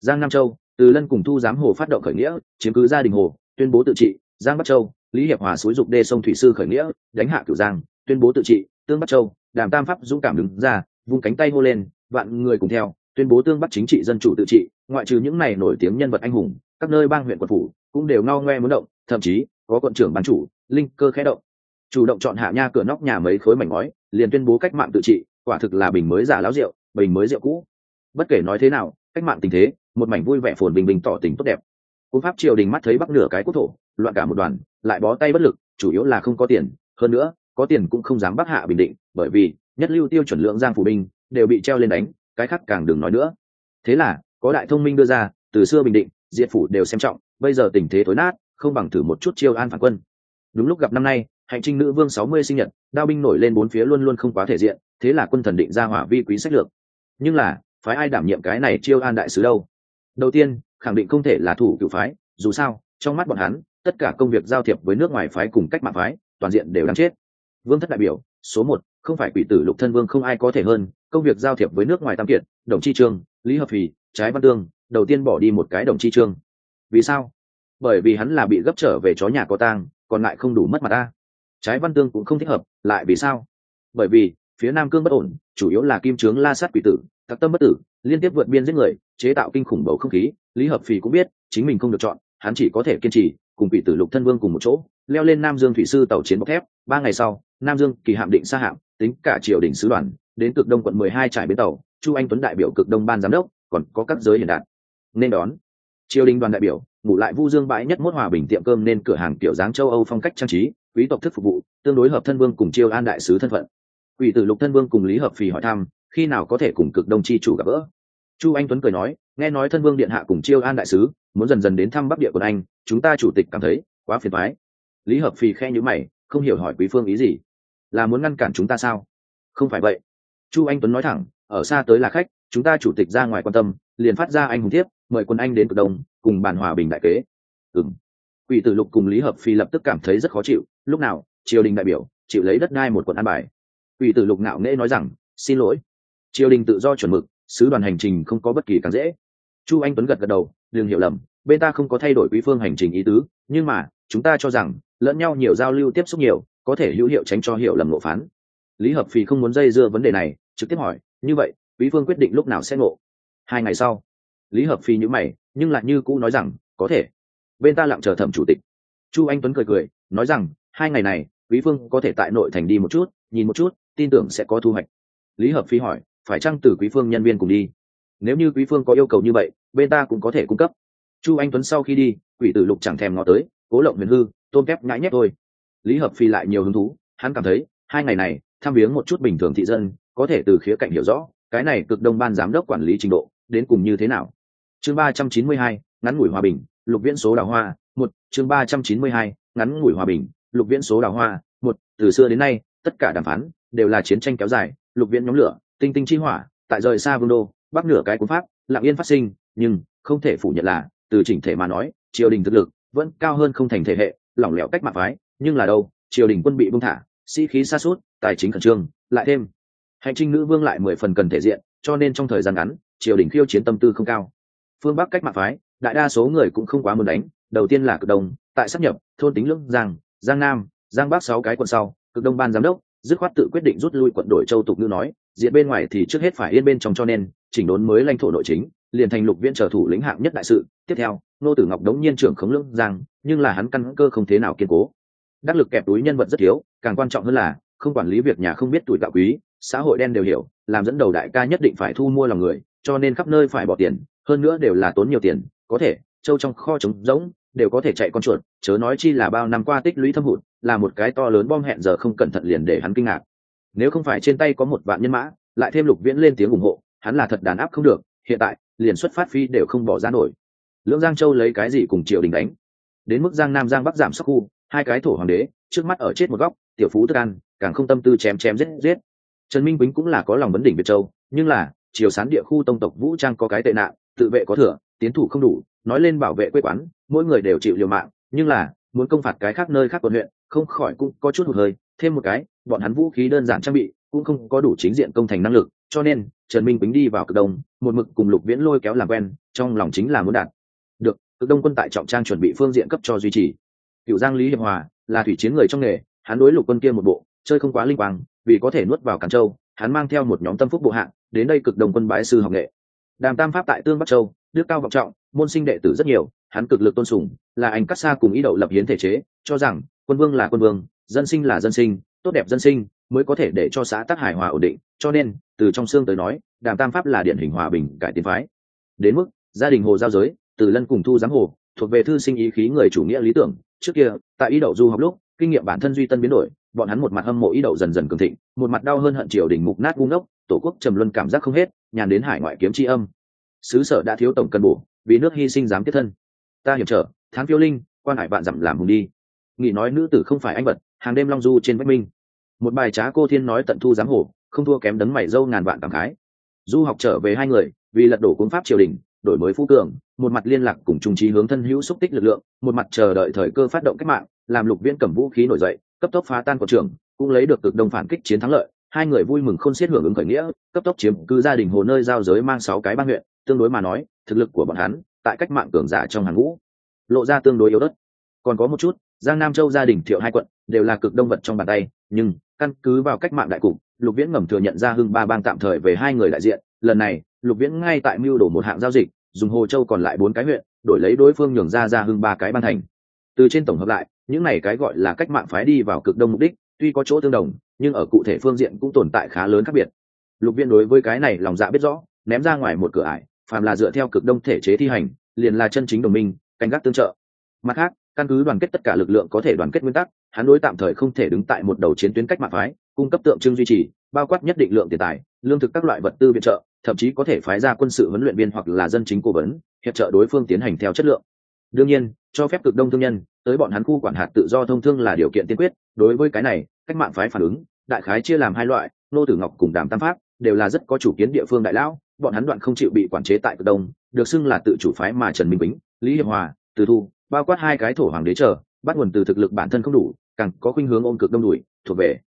Giang nam châu, từ lân cùng thu giám hồ phát động khởi nghĩa, chiếm cứ gia đình hồ, tuyên bố tự trị. Giang bắc châu, lý hiệp hòa xúi dục đê sông thủy sư khởi nghĩa, đánh hạ cửu giang, tuyên bố tự trị. Tương bắc châu, đàm tam pháp dũng cảm đứng ra, vung cánh tay hô lên, vạn người cùng theo, tuyên bố tương bắc chính trị dân chủ tự trị. Ngoại trừ những này nổi tiếng nhân vật anh hùng các nơi bang huyện quận phủ cũng đều ngao ngoe muốn động, thậm chí có quận trưởng bán chủ, linh cơ khẽ động. Chủ động chọn hạ nha cửa nóc nhà mấy khối mảnh ngói, liền tuyên bố cách mạng tự trị, quả thực là bình mới giả láo rượu, bình mới rượu cũ. Bất kể nói thế nào, cách mạng tình thế, một mảnh vui vẻ phồn bình bình tỏ tình tốt đẹp. Cú pháp triều đình mắt thấy bắc nửa cái quốc thổ, loạn cả một đoàn, lại bó tay bất lực, chủ yếu là không có tiền, hơn nữa, có tiền cũng không dám bắc hạ bình định, bởi vì nhất lưu tiêu chuẩn lượng giang phủ binh đều bị treo lên đánh, cái khác càng đừng nói nữa. Thế là, có đại thông minh đưa ra, từ xưa bình định diệt phủ đều xem trọng bây giờ tình thế tối nát không bằng thử một chút chiêu an phản quân. Đúng lúc gặp năm nay hành trinh nữ vương sáu mươi sinh nhật đao binh nổi lên bốn phía luôn luôn không quá thể diện thế là quân thần định ra hỏa vi quý sách lược. Nhưng là phái ai đảm nhiệm cái này chiêu an đại sứ đâu? Đầu tiên khẳng định không thể là thủ cựu phái dù sao trong mắt bọn hắn tất cả công việc giao thiệp với nước ngoài phái cùng cách mạng phái toàn diện đều đáng chết. Vương thất đại biểu số một không phải quỷ tử lục thân vương không ai có thể hơn công việc giao thiệp với nước ngoài tam kiệt đồng chi trường, lý hợp phì trái văn tương đầu tiên bỏ đi một cái đồng chi trương vì sao? Bởi vì hắn là bị gấp trở về chó nhà có tang, còn lại không đủ mất mặt ta. Trái văn tương cũng không thích hợp, lại vì sao? Bởi vì, phía nam cương bất ổn, chủ yếu là kim trướng la sát quỷ tử tặc tâm bất tử, liên tiếp vượt biên giết người, chế tạo kinh khủng bầu không khí, lý hợp phì cũng biết, chính mình không được chọn, hắn chỉ có thể kiên trì, cùng quỷ tử lục thân vương cùng một chỗ, leo lên nam dương thủy sư tàu chiến bọc thép. Ba ngày sau, nam dương, kỳ hạm định xa hạm, tính cả triều đình sứ đoàn, đến cực đông quận mười hai trải bến tàu, chu anh tuấn đại biểu cực đông ban giám đốc, còn có các giới hiện đạt nên đón. Triều đình đoàn đại biểu, ngủ lại vu dương bãi nhất mốt hòa bình tiệm cơm nên cửa hàng kiểu dáng châu âu phong cách trang trí, quý tộc thức phục vụ, tương đối hợp thân vương cùng chiêu an đại sứ thân phận. Quỷ tử lục thân vương cùng lý hợp phì hỏi thăm, khi nào có thể cùng cực đông chi chủ gặp gỡ. Chu anh tuấn cười nói, nghe nói thân vương điện hạ cùng chiêu an đại sứ, muốn dần dần đến thăm bắc địa của anh, chúng ta chủ tịch cảm thấy, quá phiền thoái lý hợp phì khe nhữ mày, không hiểu hỏi quý phương ý gì. Là muốn ngăn cản chúng ta sao? Không phải vậy. Chu anh tuấn nói thẳng, ở xa tới là khách, chúng ta chủ tịch ra ngoài quan tâm, liền phát ra anh hùng thiếp mời quân anh đến cực đông, cùng bàn hòa bình đại kế. Ừng quỷ tử lục cùng lý hợp phi lập tức cảm thấy rất khó chịu. Lúc nào, triều đình đại biểu, chịu lấy đất đai một quận an bài. Quỷ tử lục ngạo nghễ nói rằng, xin lỗi. Triều đình tự do chuẩn mực, sứ đoàn hành trình không có bất kỳ càng dễ. Chu anh tuấn gật gật đầu, đừng hiểu lầm, bên ta không có thay đổi quý phương hành trình ý tứ, nhưng mà, chúng ta cho rằng, lẫn nhau nhiều giao lưu tiếp xúc nhiều, có thể hữu hiệu tránh cho hiểu lầm ngộ phán. Lý hợp phi không muốn dây dưa vấn đề này, trực tiếp hỏi, như vậy, quý phương quyết định lúc nào sẽ ngộ? Hai ngày sau lý hợp phi nhữ mày, nhưng lại như cũ nói rằng, có thể. Bên ta lặng chờ thẩm chủ tịch. Chu anh tuấn cười cười, nói rằng, hai ngày này, quý phương có thể tại nội thành đi một chút, nhìn một chút, tin tưởng sẽ có thu hoạch. Lý hợp phi hỏi, phải chăng từ quý phương nhân viên cùng đi? Nếu như quý phương có yêu cầu như vậy, bên ta cũng có thể cung cấp. Chu anh tuấn sau khi đi, quỷ tử lục chẳng thèm ngó tới, cố lộng huyền hư tôm kép ngãi nhép thôi. Lý hợp phi lại nhiều hứng thú, hắn cảm thấy, hai ngày này, tham viếng một chút bình thường thị dân, có thể từ khía cạnh hiểu rõ, cái này cực đông ban giám đốc quản lý trình độ đến cùng như thế nào? Chương ba trăm chín mươi hai, ngắn ngủi hòa bình, lục viễn số đào hoa, một, chương ba trăm chín mươi hai, ngắn ngủi hòa bình, lục viễn số đào hoa, một, từ xưa đến nay, tất cả đàm phán đều là chiến tranh kéo dài, lục viễn nhóm lửa, tinh tinh chi hỏa, tại rời xa vương đô bắc nửa cái cuốn pháp, lặng yên phát sinh, nhưng không thể phủ nhận là, từ chỉnh thể mà nói, triều đình thực lực vẫn cao hơn không thành thể hệ, lỏng lẻo cách mạng phái, nhưng là đâu, triều đình quân bị buông thả, sĩ khí xa suốt tài chính khẩn trương, lại thêm, hành trinh nữ vương lại mười phần cần thể diện, cho nên trong thời gian ngắn triều đình khiêu chiến tâm tư không cao. Phương bắc cách mạng phái, đại đa số người cũng không quá muốn đánh, đầu tiên là cực đông, tại sắp nhập, thôn tính lưỡng giang giang nam, giang bắc sáu cái quận sau, cực đông ban giám đốc, dứt khoát tự quyết định rút lui quận đổi châu tục ngữ nói diện bên ngoài thì trước hết phải yên bên trong cho nên, chỉnh đốn mới lãnh thổ nội chính, liền thành lục viên trở thủ lĩnh hạng nhất đại sự. Tiếp theo, nô tử ngọc đống nhiên trưởng khống lưỡng giang, nhưng là hắn căn cơ không thế nào kiên cố. Đắc lực kẹp túi nhân vật rất thiếu, càng quan trọng hơn là, không quản lý việc nhà không biết tuổi tạo quý, xã hội đen đều hiểu, làm dẫn đầu đại ca nhất định phải thu mua lòng người cho nên khắp nơi phải bỏ tiền, hơn nữa đều là tốn nhiều tiền, có thể châu trong kho trống rỗng, đều có thể chạy con chuột, chớ nói chi là bao năm qua tích lũy thâm hụt, là một cái to lớn bom hẹn giờ không cẩn thận liền để hắn kinh ngạc. Nếu không phải trên tay có một vạn nhân mã, lại thêm lục viễn lên tiếng ủng hộ, hắn là thật đàn áp không được, hiện tại, liền xuất phát phi đều không bỏ ra nổi. Lưỡng giang châu lấy cái gì cùng triều đình đánh? Đến mức giang nam giang bắc giảm sắc khu, hai cái thổ hoàng đế, trước mắt ở chết một góc, tiểu phú tức ăn, càng không tâm tư chém chém giết giết. Trần minh bính cũng là có lòng vấn đỉnh việt châu, nhưng là triều sán địa khu tông tộc vũ trang có cái tệ nạn, tự vệ có thừa, tiến thủ không đủ, nói lên bảo vệ quê quán, mỗi người đều chịu liều mạng, nhưng là, muốn công phạt cái khác nơi khác quận huyện, không khỏi cũng có chút hụt hơi. Thêm một cái, bọn hắn vũ khí đơn giản trang bị cũng không có đủ chính diện công thành năng lực, cho nên, trần minh bính đi vào cực đông, một mực cùng lục viễn lôi kéo làm quen, trong lòng chính là muốn đạt. Được, cực đông quân tại trọng trang chuẩn bị phương diện cấp cho duy trì. Cựu giang lý hiệp hòa là thủy chiến người trong nghề, hắn đối lục quân kia một bộ, chơi không quá linh quang, vì có thể nuốt vào càn châu, hắn mang theo một nhóm tâm phúc bộ hạng đến đây cực đồng quân bái sư học nghệ. Đàm tam pháp tại tương bắc châu, đức cao vọng trọng, môn sinh đệ tử rất nhiều, hắn cực lực tôn sùng, là anh cắt xa cùng ý đậu lập hiến thể chế, cho rằng, quân vương là quân vương, dân sinh là dân sinh, tốt đẹp dân sinh, mới có thể để cho xã tắc hài hòa ổn định. Cho nên, từ trong xương tới nói, đàm tam pháp là điển hình hòa bình, cải tiến phái. Đến mức, gia đình hồ giao giới, từ lân cùng thu giám hồ, thuộc về thư sinh ý khí người chủ nghĩa lý tưởng. Trước kia, tại ý đậu du học lúc, kinh nghiệm bản thân duy tân biến đổi, bọn hắn một mặt hâm mộ ý đậu dần dần cường thịnh, một mặt đau hơn hận triều đình mục nát ngu ngốc tổ quốc trầm luân cảm giác không hết, nhàn đến hải ngoại kiếm tri âm. Xứ sở đã thiếu tổng cân bổ, vì nước hy sinh dám tiếp thân. Ta hiểm trở, thán phiêu linh, quan hải bạn dặm làm hùng đi. Nghị nói nữ tử không phải anh vật, hàng đêm long du trên vách minh. Một bài trá cô thiên nói tận thu giám hổ, không thua kém đấng mày dâu ngàn vạn cảm khái. Du học trở về hai người, vì lật đổ cuốn pháp triều đình, đổi mới phú cường, một mặt liên lạc cùng trung trí hướng thân hữu xúc tích lực lượng, một mặt chờ đợi thời cơ phát động cách mạng, làm lục viễn cầm vũ khí nổi dậy, cấp tốc phá tan của trường cũng lấy được cực đông phản kích chiến thắng lợi hai người vui mừng khôn xiết hưởng ứng khởi nghĩa, cấp tốc chiếm cư gia đình hồ nơi giao giới mang sáu cái ban huyện, tương đối mà nói, thực lực của bọn hắn, tại cách mạng cường giả trong hàng ngũ, lộ ra tương đối yếu đất còn có một chút, giang nam châu gia đình thiệu hai quận đều là cực đông vật trong bàn tay, nhưng, căn cứ vào cách mạng đại cục, lục viễn ngầm thừa nhận ra hưng ba bang tạm thời về hai người đại diện, lần này, lục viễn ngay tại mưu đổ một hạng giao dịch, dùng hồ châu còn lại bốn cái huyện, đổi lấy đối phương nhường ra ra hưng ba cái ban thành. Từ trên tổng hợp lại, những này cái gọi là cách mạng phái đi vào cực đông mục đích, tuy có chỗ tương đồng nhưng ở cụ thể phương diện cũng tồn tại khá lớn khác biệt. Lục viên đối với cái này lòng dạ biết rõ, ném ra ngoài một cửa ải, phàm là dựa theo cực đông thể chế thi hành, liền là chân chính đồng minh, canh gác tương trợ. Mặt khác, căn cứ đoàn kết tất cả lực lượng có thể đoàn kết nguyên tắc, hắn đối tạm thời không thể đứng tại một đầu chiến tuyến cách mạng phái, cung cấp tượng trưng duy trì, bao quát nhất định lượng tiền tài, lương thực các loại vật tư viện trợ, thậm chí có thể phái ra quân sự huấn luyện viên hoặc là dân chính cố vấn, hiệp trợ đối phương tiến hành theo chất lượng. Đương nhiên, cho phép cực đông thương nhân, tới bọn hắn khu quản hạt tự do thông thương là điều kiện tiên quyết, đối với cái này cách mạng phái phản ứng, đại khái chia làm hai loại, nô tử ngọc cùng đàm tam pháp đều là rất có chủ kiến địa phương đại lão, bọn hắn đoạn không chịu bị quản chế tại cực đông, được xưng là tự chủ phái mà trần minh bính, lý hiệp hòa, từ thu, bao quát hai cái thổ hoàng đế chờ, bắt nguồn từ thực lực bản thân không đủ, càng có khuynh hướng ôm cực đông đùi thuộc về.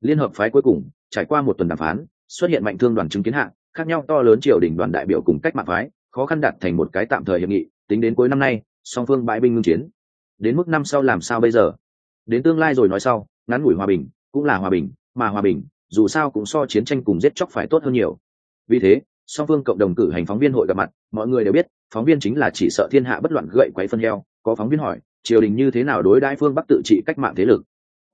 Liên hợp phái cuối cùng, trải qua một tuần đàm phán, xuất hiện mạnh thương đoàn chứng kiến hạng khác nhau to lớn triều đình đoàn đại biểu cùng cách mạng phái, khó khăn đạt thành một cái tạm thời hiệp nghị, tính đến cuối năm nay, song phương bãi binh ngưng chiến. Đến mức năm sau làm sao bây giờ? Đến tương lai rồi nói sau ngắn ngủi hòa bình, cũng là hòa bình, mà hòa bình, dù sao cũng so chiến tranh cùng giết chóc phải tốt hơn nhiều. Vì thế, song phương cộng đồng cử hành phóng viên hội gặp mặt, mọi người đều biết, phóng viên chính là chỉ sợ thiên hạ bất loạn gậy quấy phân heo, có phóng viên hỏi, triều đình như thế nào đối đãi phương bắc tự trị cách mạng thế lực?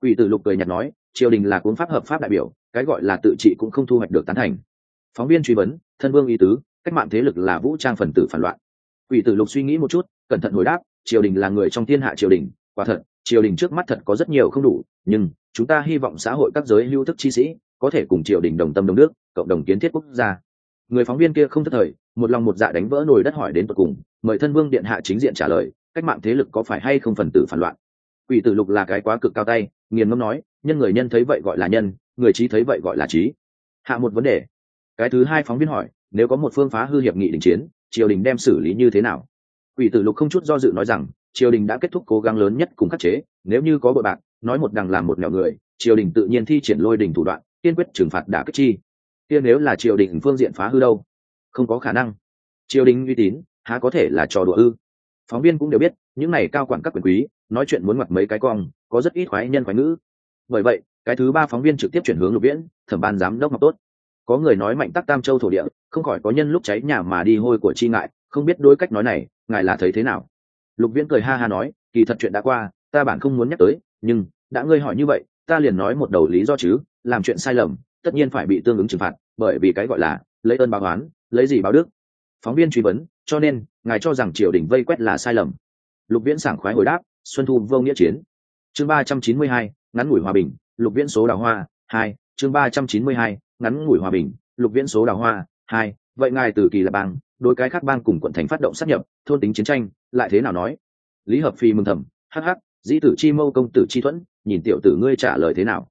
Ủy tử lục cười nhạt nói, triều đình là cuốn pháp hợp pháp đại biểu, cái gọi là tự trị cũng không thu hoạch được tán thành. Phóng viên truy vấn, thân vương y tứ, cách mạng thế lực là vũ trang phần tử phản loạn. Ủy tử lục suy nghĩ một chút, cẩn thận hồi đáp, triều đình là người trong thiên hạ triều đình, quả thật triều đình trước mắt thật có rất nhiều không đủ, nhưng chúng ta hy vọng xã hội các giới lưu thức chi sĩ có thể cùng triều đình đồng tâm đồng nước, cộng đồng kiến thiết quốc gia. Người phóng viên kia không thất thời, một lòng một dạ đánh vỡ nồi đất hỏi đến tận cùng, mời thân vương điện hạ chính diện trả lời, cách mạng thế lực có phải hay không phần tử phản loạn? Quỷ tử lục là cái quá cực cao tay, nghiền ngâm nói, nhân người nhân thấy vậy gọi là nhân, người trí thấy vậy gọi là trí. Hạ một vấn đề. Cái thứ hai phóng viên hỏi, nếu có một phương phá hư hiệp nghị đình chiến, triều đình đem xử lý như thế nào? Quỷ tử lục không chút do dự nói rằng triều đình đã kết thúc cố gắng lớn nhất cùng khắc chế, nếu như có bội bạc, nói một đằng làm một nẻo người, triều đình tự nhiên thi triển lôi đình thủ đoạn, kiên quyết trừng phạt đả kích chi. Kia nếu là triều đình phương diện phá hư đâu? Không có khả năng. Triều đình uy tín, há có thể là trò đùa ư? Phóng viên cũng đều biết, những này cao quản các quyền quý, nói chuyện muốn mặc mấy cái cong, có rất ít khoái nhân khoái ngữ. Bởi vậy, cái thứ ba phóng viên trực tiếp chuyển hướng lục viễn, thẩm ban giám đốc ngọc tốt. Có người nói mạnh tắc tam châu thổ địa, không khỏi có nhân lúc cháy nhà mà đi hôi của chi ngại, không biết đối cách nói này, ngài là thấy thế nào? Lục viễn cười ha ha nói, kỳ thật chuyện đã qua, ta bản không muốn nhắc tới, nhưng đã ngươi hỏi như vậy, ta liền nói một đầu lý do chứ, làm chuyện sai lầm, tất nhiên phải bị tương ứng trừng phạt, bởi vì cái gọi là, lấy ơn báo oán, lấy gì báo đức. Phóng viên truy vấn, cho nên, ngài cho rằng triều đình vây quét là sai lầm. Lục viễn sảng khoái hồi đáp, xuân thu vô nghĩa chiến. Chương ba trăm chín mươi hai, ngắn ngủi hòa bình, lục viễn số đào hoa, hai, chương ba trăm chín mươi hai, ngắn ngủi hòa bình, lục viễn số đào hoa, hai, vậy ngài từ kỳ là bang đối cái khác bang cùng quận thành phát động sát nhập, thôn tính chiến tranh, lại thế nào nói? Lý hợp phi mừng thầm, hắc hắc, dĩ tử chi mâu công tử chi thuẫn, nhìn tiểu tử ngươi trả lời thế nào?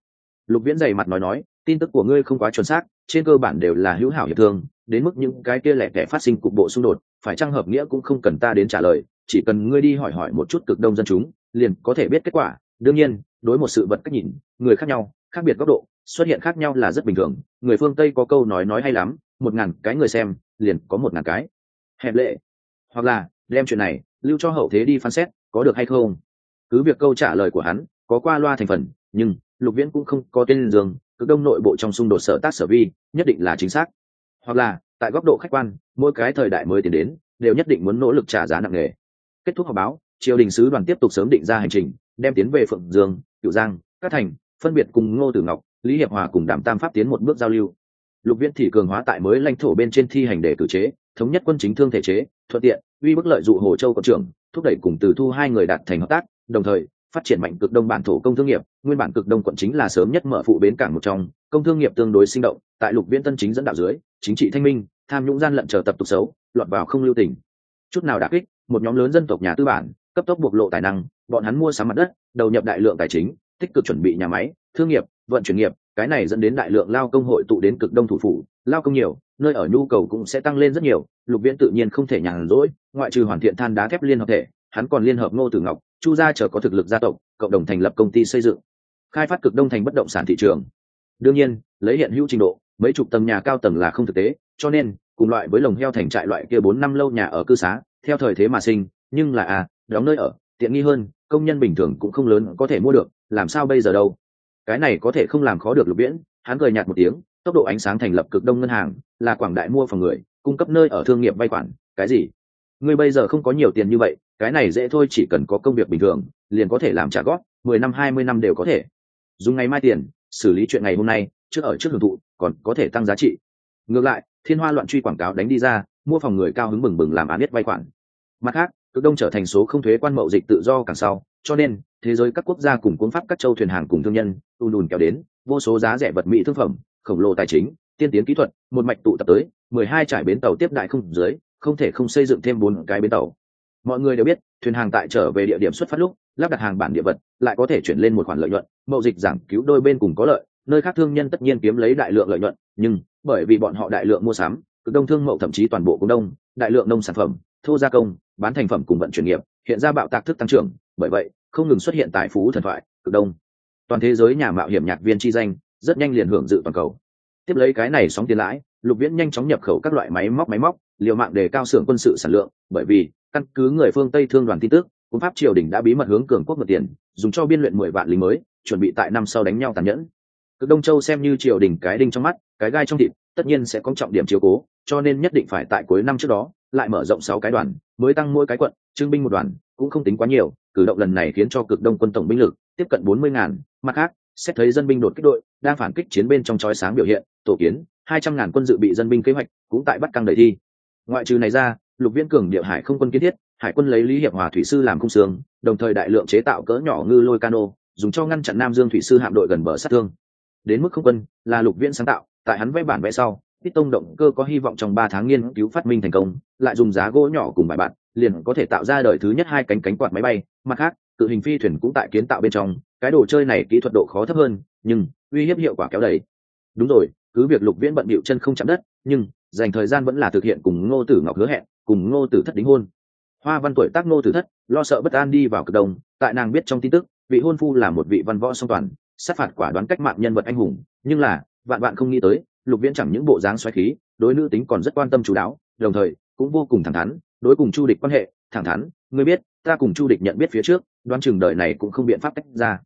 Lục viễn dày mặt nói nói, tin tức của ngươi không quá chuẩn xác, trên cơ bản đều là hữu hảo hiệp thương, đến mức những cái kia lẻ tẻ phát sinh cục bộ xung đột, phải trang hợp nghĩa cũng không cần ta đến trả lời, chỉ cần ngươi đi hỏi hỏi một chút cực đông dân chúng, liền có thể biết kết quả. Đương nhiên, đối một sự vật cách nhìn, người khác nhau, khác biệt góc độ, xuất hiện khác nhau là rất bình thường, người phương tây có câu nói nói hay lắm, một ngàn cái người xem liền có một ngàn cái. Hẹp lệ. Hoặc là, đem chuyện này, lưu cho hậu thế đi phán xét, có được hay không? Cứ việc câu trả lời của hắn, có qua loa thành phần, nhưng, lục viễn cũng không có tên dương, cực đông nội bộ trong xung đột sở tác sở vi, nhất định là chính xác. Hoặc là, tại góc độ khách quan, mỗi cái thời đại mới tiến đến, đều nhất định muốn nỗ lực trả giá nặng nề. Kết thúc họp báo, triều đình sứ đoàn tiếp tục sớm định ra hành trình, đem tiến về phượng dương cựu giang các thành, phân biệt cùng ngô tử ngọc, lý hiệp hòa cùng đảm tam pháp tiến một bước giao lưu lục viễn thì cường hóa tại mới lãnh thổ bên trên thi hành để cử chế, thống nhất quân chính thương thể chế, thuận tiện, uy bức lợi dụ hồ châu cộng trưởng, thúc đẩy cùng từ thu hai người đạt thành hợp tác, đồng thời, phát triển mạnh cực đông bản thổ công thương nghiệp. Nguyên bản cực đông quận chính là sớm nhất mở phụ bến cảng một trong, công thương nghiệp tương đối sinh động, tại lục viễn tân chính dẫn đạo dưới, chính trị thanh minh, tham nhũng gian lận chờ tập tục xấu, lọt vào không lưu tình. Chút nào đã kích, một nhóm lớn dân tộc nhà tư bản, cấp tốc bộc lộ tài năng, bọn hắn mua sắm mặt đất, đầu nhập đại lượng tài chính, tích cực chuẩn bị nhà máy, thương nghiệp, vận chuyển nghiệp cái này dẫn đến đại lượng lao công hội tụ đến cực đông thủ phủ. Lao công nhiều, nơi ở nhu cầu cũng sẽ tăng lên rất nhiều. Lục viễn tự nhiên không thể nhàn rỗi, ngoại trừ hoàn thiện than đá thép liên hợp thể, hắn còn liên hợp ngô tử ngọc, chu gia chờ có thực lực gia tộc, cộng đồng thành lập công ty xây dựng. Khai phát cực đông thành bất động sản thị trường. Đương nhiên, lấy hiện hữu trình độ, mấy chục tầng nhà cao tầng là không thực tế, cho nên, cùng loại với lồng heo thành trại loại kia bốn năm lâu nhà ở cư xá, theo thời thế mà sinh, nhưng là à đóng nơi ở, tiện nghi hơn, công nhân bình thường cũng không lớn có thể mua được, làm sao bây giờ đâu? Cái này có thể không làm khó được lục viễn, hắn cười nhạt một tiếng, tốc độ ánh sáng thành lập cực đông ngân hàng, là quảng đại mua phòng người, cung cấp nơi ở thương nghiệp vay khoản, cái gì? Ngươi bây giờ không có nhiều tiền như vậy, cái này dễ thôi, chỉ cần có công việc bình thường, liền có thể làm trả góp, mười năm, hai mươi năm đều có thể. Dùng ngày mai tiền, xử lý chuyện ngày hôm nay, trước ở trước hưởng thụ, còn có thể tăng giá trị. Ngược lại, thiên hoa loạn truy quảng cáo đánh đi ra, mua phòng người cao hứng bừng bừng làm án biết vay khoản. Mặt khác, cực đông trở thành số không thuế quan mậu dịch tự do càng sau, cho nên thế giới các quốc gia cùng cuốn pháp các châu thuyền hàng cùng thương nhân, ùn ùn kéo đến, vô số giá rẻ vật mỹ thương phẩm, khổng lồ tài chính, tiên tiến kỹ thuật, một mạch tụ tập tới, mười hai trải bến tàu tiếp đại không dưới, không thể không xây dựng thêm bốn cái bến tàu. Mọi người đều biết, thuyền hàng tại trở về địa điểm xuất phát lúc, lắp đặt hàng bản địa vật, lại có thể chuyển lên một khoản lợi nhuận, mậu dịch giảm cứu đôi bên cùng có lợi, nơi khác thương nhân tất nhiên kiếm lấy đại lượng lợi nhuận, nhưng bởi vì bọn họ đại lượng mua sắm, cực đông thương mậu thậm chí toàn bộ cũng đông, đại lượng nông sản phẩm, thô gia công, bán thành phẩm cùng vận chuyển nghiệp, hiện ra bạo tạc thức tăng trưởng, bởi vậy không ngừng xuất hiện tại phú thần thoại, cực đông. Toàn thế giới nhà mạo hiểm nhạc viên chi danh, rất nhanh liền hưởng dự toàn cầu. Tiếp lấy cái này sóng tiền lãi, lục viễn nhanh chóng nhập khẩu các loại máy móc máy móc, liều mạng để cao xưởng quân sự sản lượng, bởi vì, căn cứ người phương tây thương đoàn tin tức, quân pháp triều đình đã bí mật hướng cường quốc mượn tiền, dùng cho biên luyện mười vạn lính mới, chuẩn bị tại năm sau đánh nhau tàn nhẫn. Cực đông châu xem như triều đình cái đinh trong mắt, cái gai trong thịt, tất nhiên sẽ có trọng điểm chiếu cố, cho nên nhất định phải tại cuối năm trước đó, lại mở rộng sáu cái đoàn, mới tăng mỗi cái quận, trưng binh một đoàn, cũng không tính quá nhiều cử động lần này khiến cho cực đông quân tổng binh lực tiếp cận bốn mươi ngàn. Mặt khác, xét thấy dân binh đột kích đội đang phản kích chiến bên trong chói sáng biểu hiện, tổ kiến hai trăm ngàn quân dự bị dân binh kế hoạch cũng tại bắt căng đầy thi. Ngoại trừ này ra, lục viễn cường địa hải không quân kiến thiết, hải quân lấy lý hiệp hòa thủy sư làm cung sương đồng thời đại lượng chế tạo cỡ nhỏ ngư lôi cano, dùng cho ngăn chặn nam dương thủy sư hạm đội gần bờ sát thương. Đến mức không quân, là lục viễn sáng tạo, tại hắn vẽ bản vẽ sau ít tông động cơ có hy vọng trong ba tháng nghiên cứu phát minh thành công lại dùng giá gỗ nhỏ cùng bài bạn liền có thể tạo ra đời thứ nhất hai cánh cánh quạt máy bay. Mặt khác, cự hình phi thuyền cũng tại kiến tạo bên trong, cái đồ chơi này kỹ thuật độ khó thấp hơn, nhưng uy hiếp hiệu quả kéo đầy. Đúng rồi, cứ việc lục viễn bận bịu chân không chạm đất, nhưng dành thời gian vẫn là thực hiện cùng ngô tử ngọc hứa hẹn, cùng ngô tử thất đính hôn. Hoa văn tuổi tác ngô tử thất, lo sợ bất an đi vào cực đồng tại nàng biết trong tin tức, vị hôn phu là một vị văn võ song toàn, sát phạt quả đoán cách mạng nhân vật anh hùng, nhưng là, vạn bạn không nghĩ tới, lục viễn chẳng những bộ dáng xoáy khí, đối nữ tính còn rất quan tâm chú đáo, đồng thời cũng vô cùng thẳng thắn, đối cùng chu địch quan hệ, thẳng thắn, ngươi biết, ta cùng chu địch nhận biết phía trước đoan chừng đời này cũng không biện pháp tách ra.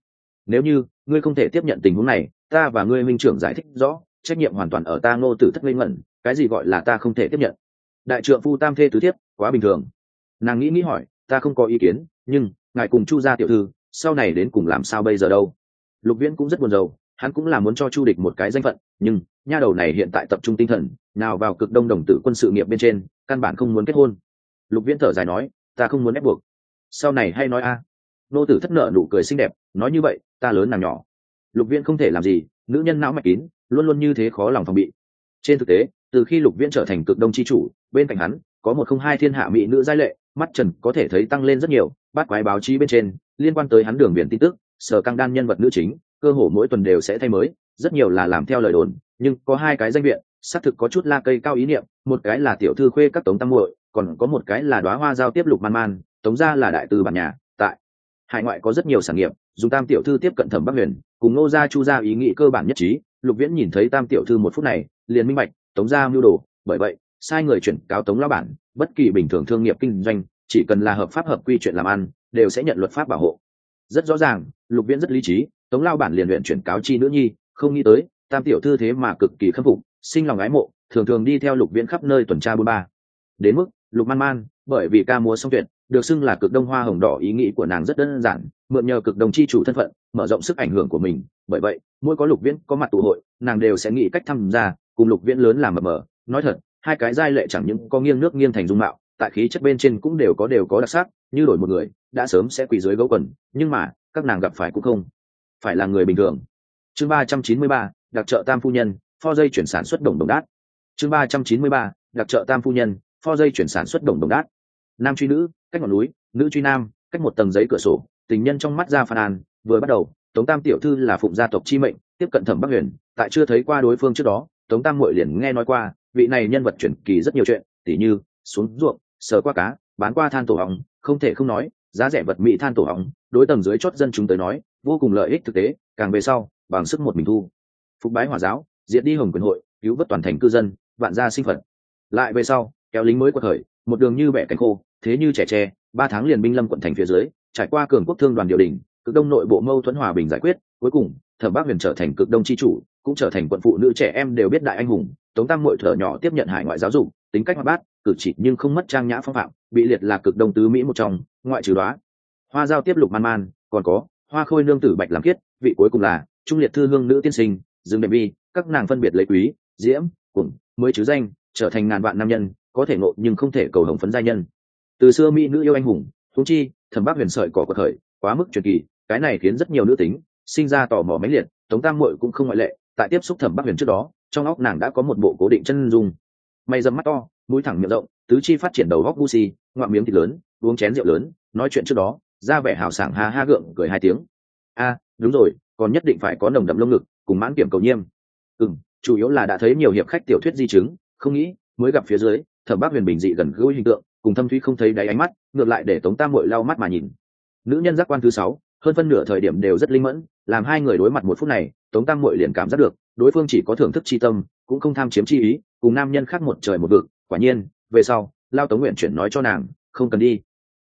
Nếu như, ngươi không thể tiếp nhận tình huống này, ta và ngươi minh trưởng giải thích rõ, trách nhiệm hoàn toàn ở ta ngô tử thất minh ngẩn, cái gì gọi là ta không thể tiếp nhận? Đại trượng phu tam thê tứ thiếp, quá bình thường. Nàng nghĩ nghĩ hỏi, ta không có ý kiến, nhưng, ngài cùng chu gia tiểu thư, sau này đến cùng làm sao bây giờ đâu? Lục viễn cũng rất buồn rầu hắn cũng là muốn cho chu địch một cái danh phận, nhưng nha đầu này hiện tại tập trung tinh thần, nào vào cực đông đồng tử quân sự nghiệp bên trên, căn bản không muốn kết hôn. Lục viễn thở dài nói, ta không muốn ép buộc. Sau này hay nói a. Nô tử thất nợ nụ cười xinh đẹp, nói như vậy, ta lớn nàng nhỏ. Lục viễn không thể làm gì, nữ nhân não mạch kín, luôn luôn như thế khó lòng phòng bị. Trên thực tế, từ khi lục viễn trở thành cực đông c h i chủ, bên cạnh hắn, có một không hai thiên hạ mỹ nữ giai lệ, mắt trần có thể thấy tăng lên rất nhiều, bát quái báo chí bên trên, liên quan tới hắn đường biển tin tức, sở căng đan nhân vật nữ chính cơ hồ mỗi tuần đều sẽ thay mới, rất nhiều là làm theo lời đồn, nhưng có hai cái danh viện, xác thực có chút la cây cao ý niệm, một cái là tiểu thư khuê các tống tam muội, còn có một cái là đoá hoa giao tiếp lục man man, tống ra là đại từ bản nhà, tại hải ngoại có rất nhiều sản nghiệp, dùng tam tiểu thư tiếp cận thẩm bắc huyền, cùng nô gia chu gia ý nghĩ cơ bản nhất trí, lục viễn nhìn thấy tam tiểu thư một phút này, liền minh bạch, tống gia mưu đồ, bởi vậy, sai người chuyển cáo tống lão bản, bất kỳ bình thường thương nghiệp kinh doanh, chỉ cần là hợp pháp hợp quy chuyện làm ăn, đều sẽ nhận luật pháp bảo hộ. Rất rõ ràng, lục viễn rất lý trí tống lao bản liền luyện chuyển cáo chi nữ nhi, không nghĩ tới, tam tiểu thư thế mà cực kỳ khâm phục, sinh lòng ái mộ, thường thường đi theo lục viễn khắp nơi tuần tra bôn ba. Đến mức, lục man man, bởi vì ca múa song tuyệt, được xưng là cực đông hoa hồng đỏ ý nghĩ của nàng rất đơn giản, mượn nhờ cực đồng chi chủ thân phận, mở rộng sức ảnh hưởng của mình. Bởi vậy, mỗi có lục viễn có mặt tụ hội, nàng đều sẽ nghĩ cách tham gia, cùng lục viễn lớn làm mờ mờ. Nói thật, hai cái giai lệ chẳng những có nghiêng nước nghiêng thành dung mạo, tại khí chất bên trên cũng đều có đều có đặc sắc, như đổi một người, đã sớm sẽ quỳ dưới gấu quần, nhưng mà, các nàng gặp phải cũng không phải là người bình thường. Chương ba trăm chín mươi ba, đặc trợ tam phu nhân, pho dây chuyển sản xuất đồng đồng đát. Chương ba trăm chín mươi ba, đặc trợ tam phu nhân, pho dây chuyển sản xuất đồng đồng đát. Nam truy nữ, cách ngọn núi, nữ truy nam, cách một tầng giấy cửa sổ, tình nhân trong mắt ra phàn an vừa bắt đầu, tống tam tiểu thư là phụng gia tộc chi mệnh, tiếp cận thẩm bắc huyền, tại chưa thấy qua đối phương trước đó, tống tam mội liền nghe nói qua, vị này nhân vật chuyển kỳ rất nhiều chuyện, tỉ như, xuống ruộng, sờ qua cá, bán qua than tổ hóng không thể không nói, giá rẻ vật mỹ than tổ hóng đối tầng dưới chót dân chúng tới nói vô cùng lợi ích thực tế, càng về sau, bằng sức một mình thu. Phục bái hòa giáo, diệt đi hồng quyền hội, cứu vớt toàn thành cư dân, vạn gia sinh phật. Lại về sau, kéo lính mới quật khởi, một đường như bẻ cánh khô, thế như trẻ tre, ba tháng liền binh lâm quận thành phía dưới, trải qua cường quốc thương đoàn điều đình, cực đông nội bộ mâu thuẫn hòa bình giải quyết, cuối cùng, thẩm bác huyền trở thành cực đông tri chủ, cũng trở thành quận phụ nữ trẻ em đều biết đại anh hùng, tống tăng mội thở nhỏ tiếp nhận hải ngoại giáo dục, tính cách hoạt bát, cử chỉ nhưng không mất trang nhã phong phạm, bị liệt là cực đông tứ mỹ một trong, ngoại trừ đó hoa giao tiếp lục man man, còn có hoa khôi nương tử bạch làm kiết vị cuối cùng là trung liệt thư hương nữ tiên sinh, dương đệm vi các nàng phân biệt lấy quý, diễm cùng mới chứ danh, trở thành ngàn vạn nam nhân, có thể ngộ nhưng không thể cầu hồng phấn giai nhân. Từ xưa mỹ nữ yêu anh hùng thú chi, thẩm bác huyền sợi cỏ có thời quá mức truyền kỳ, cái này khiến rất nhiều nữ tính sinh ra tò mò mãnh liệt, tống tam muội cũng không ngoại lệ, tại tiếp xúc thẩm bác huyền trước đó, trong óc nàng đã có một bộ cố định chân dung. Mày dầm mắt to, mũi thẳng miệng rộng, tứ chi phát triển đầu góc gu si ngoạm miếng thịt lớn, uống chén rượu lớn, nói chuyện trước đó ra vẻ hào sảng ha ha gượng, cười hai tiếng. A, đúng rồi, còn nhất định phải có nồng đậm lông ngực, cùng mãn kiểm cầu nhiêm. Ừ chủ yếu là đã thấy nhiều hiệp khách tiểu thuyết di chứng, không nghĩ, mới gặp phía dưới, thẩm bác huyền bình dị gần gũi hình tượng, cùng thâm thúy không thấy đáy ánh mắt, ngược lại để tống tam mội lau mắt mà nhìn. Nữ nhân giác quan thứ sáu, hơn phân nửa thời điểm đều rất linh mẫn, làm hai người đối mặt một phút này, tống tam mội liền cảm giác được, đối phương chỉ có thưởng thức chi tâm, cũng không tham chiếm chi ý, cùng nam nhân khác một trời một vực, quả nhiên, về sau, lao tống nguyện chuyển nói cho nàng, không cần đi.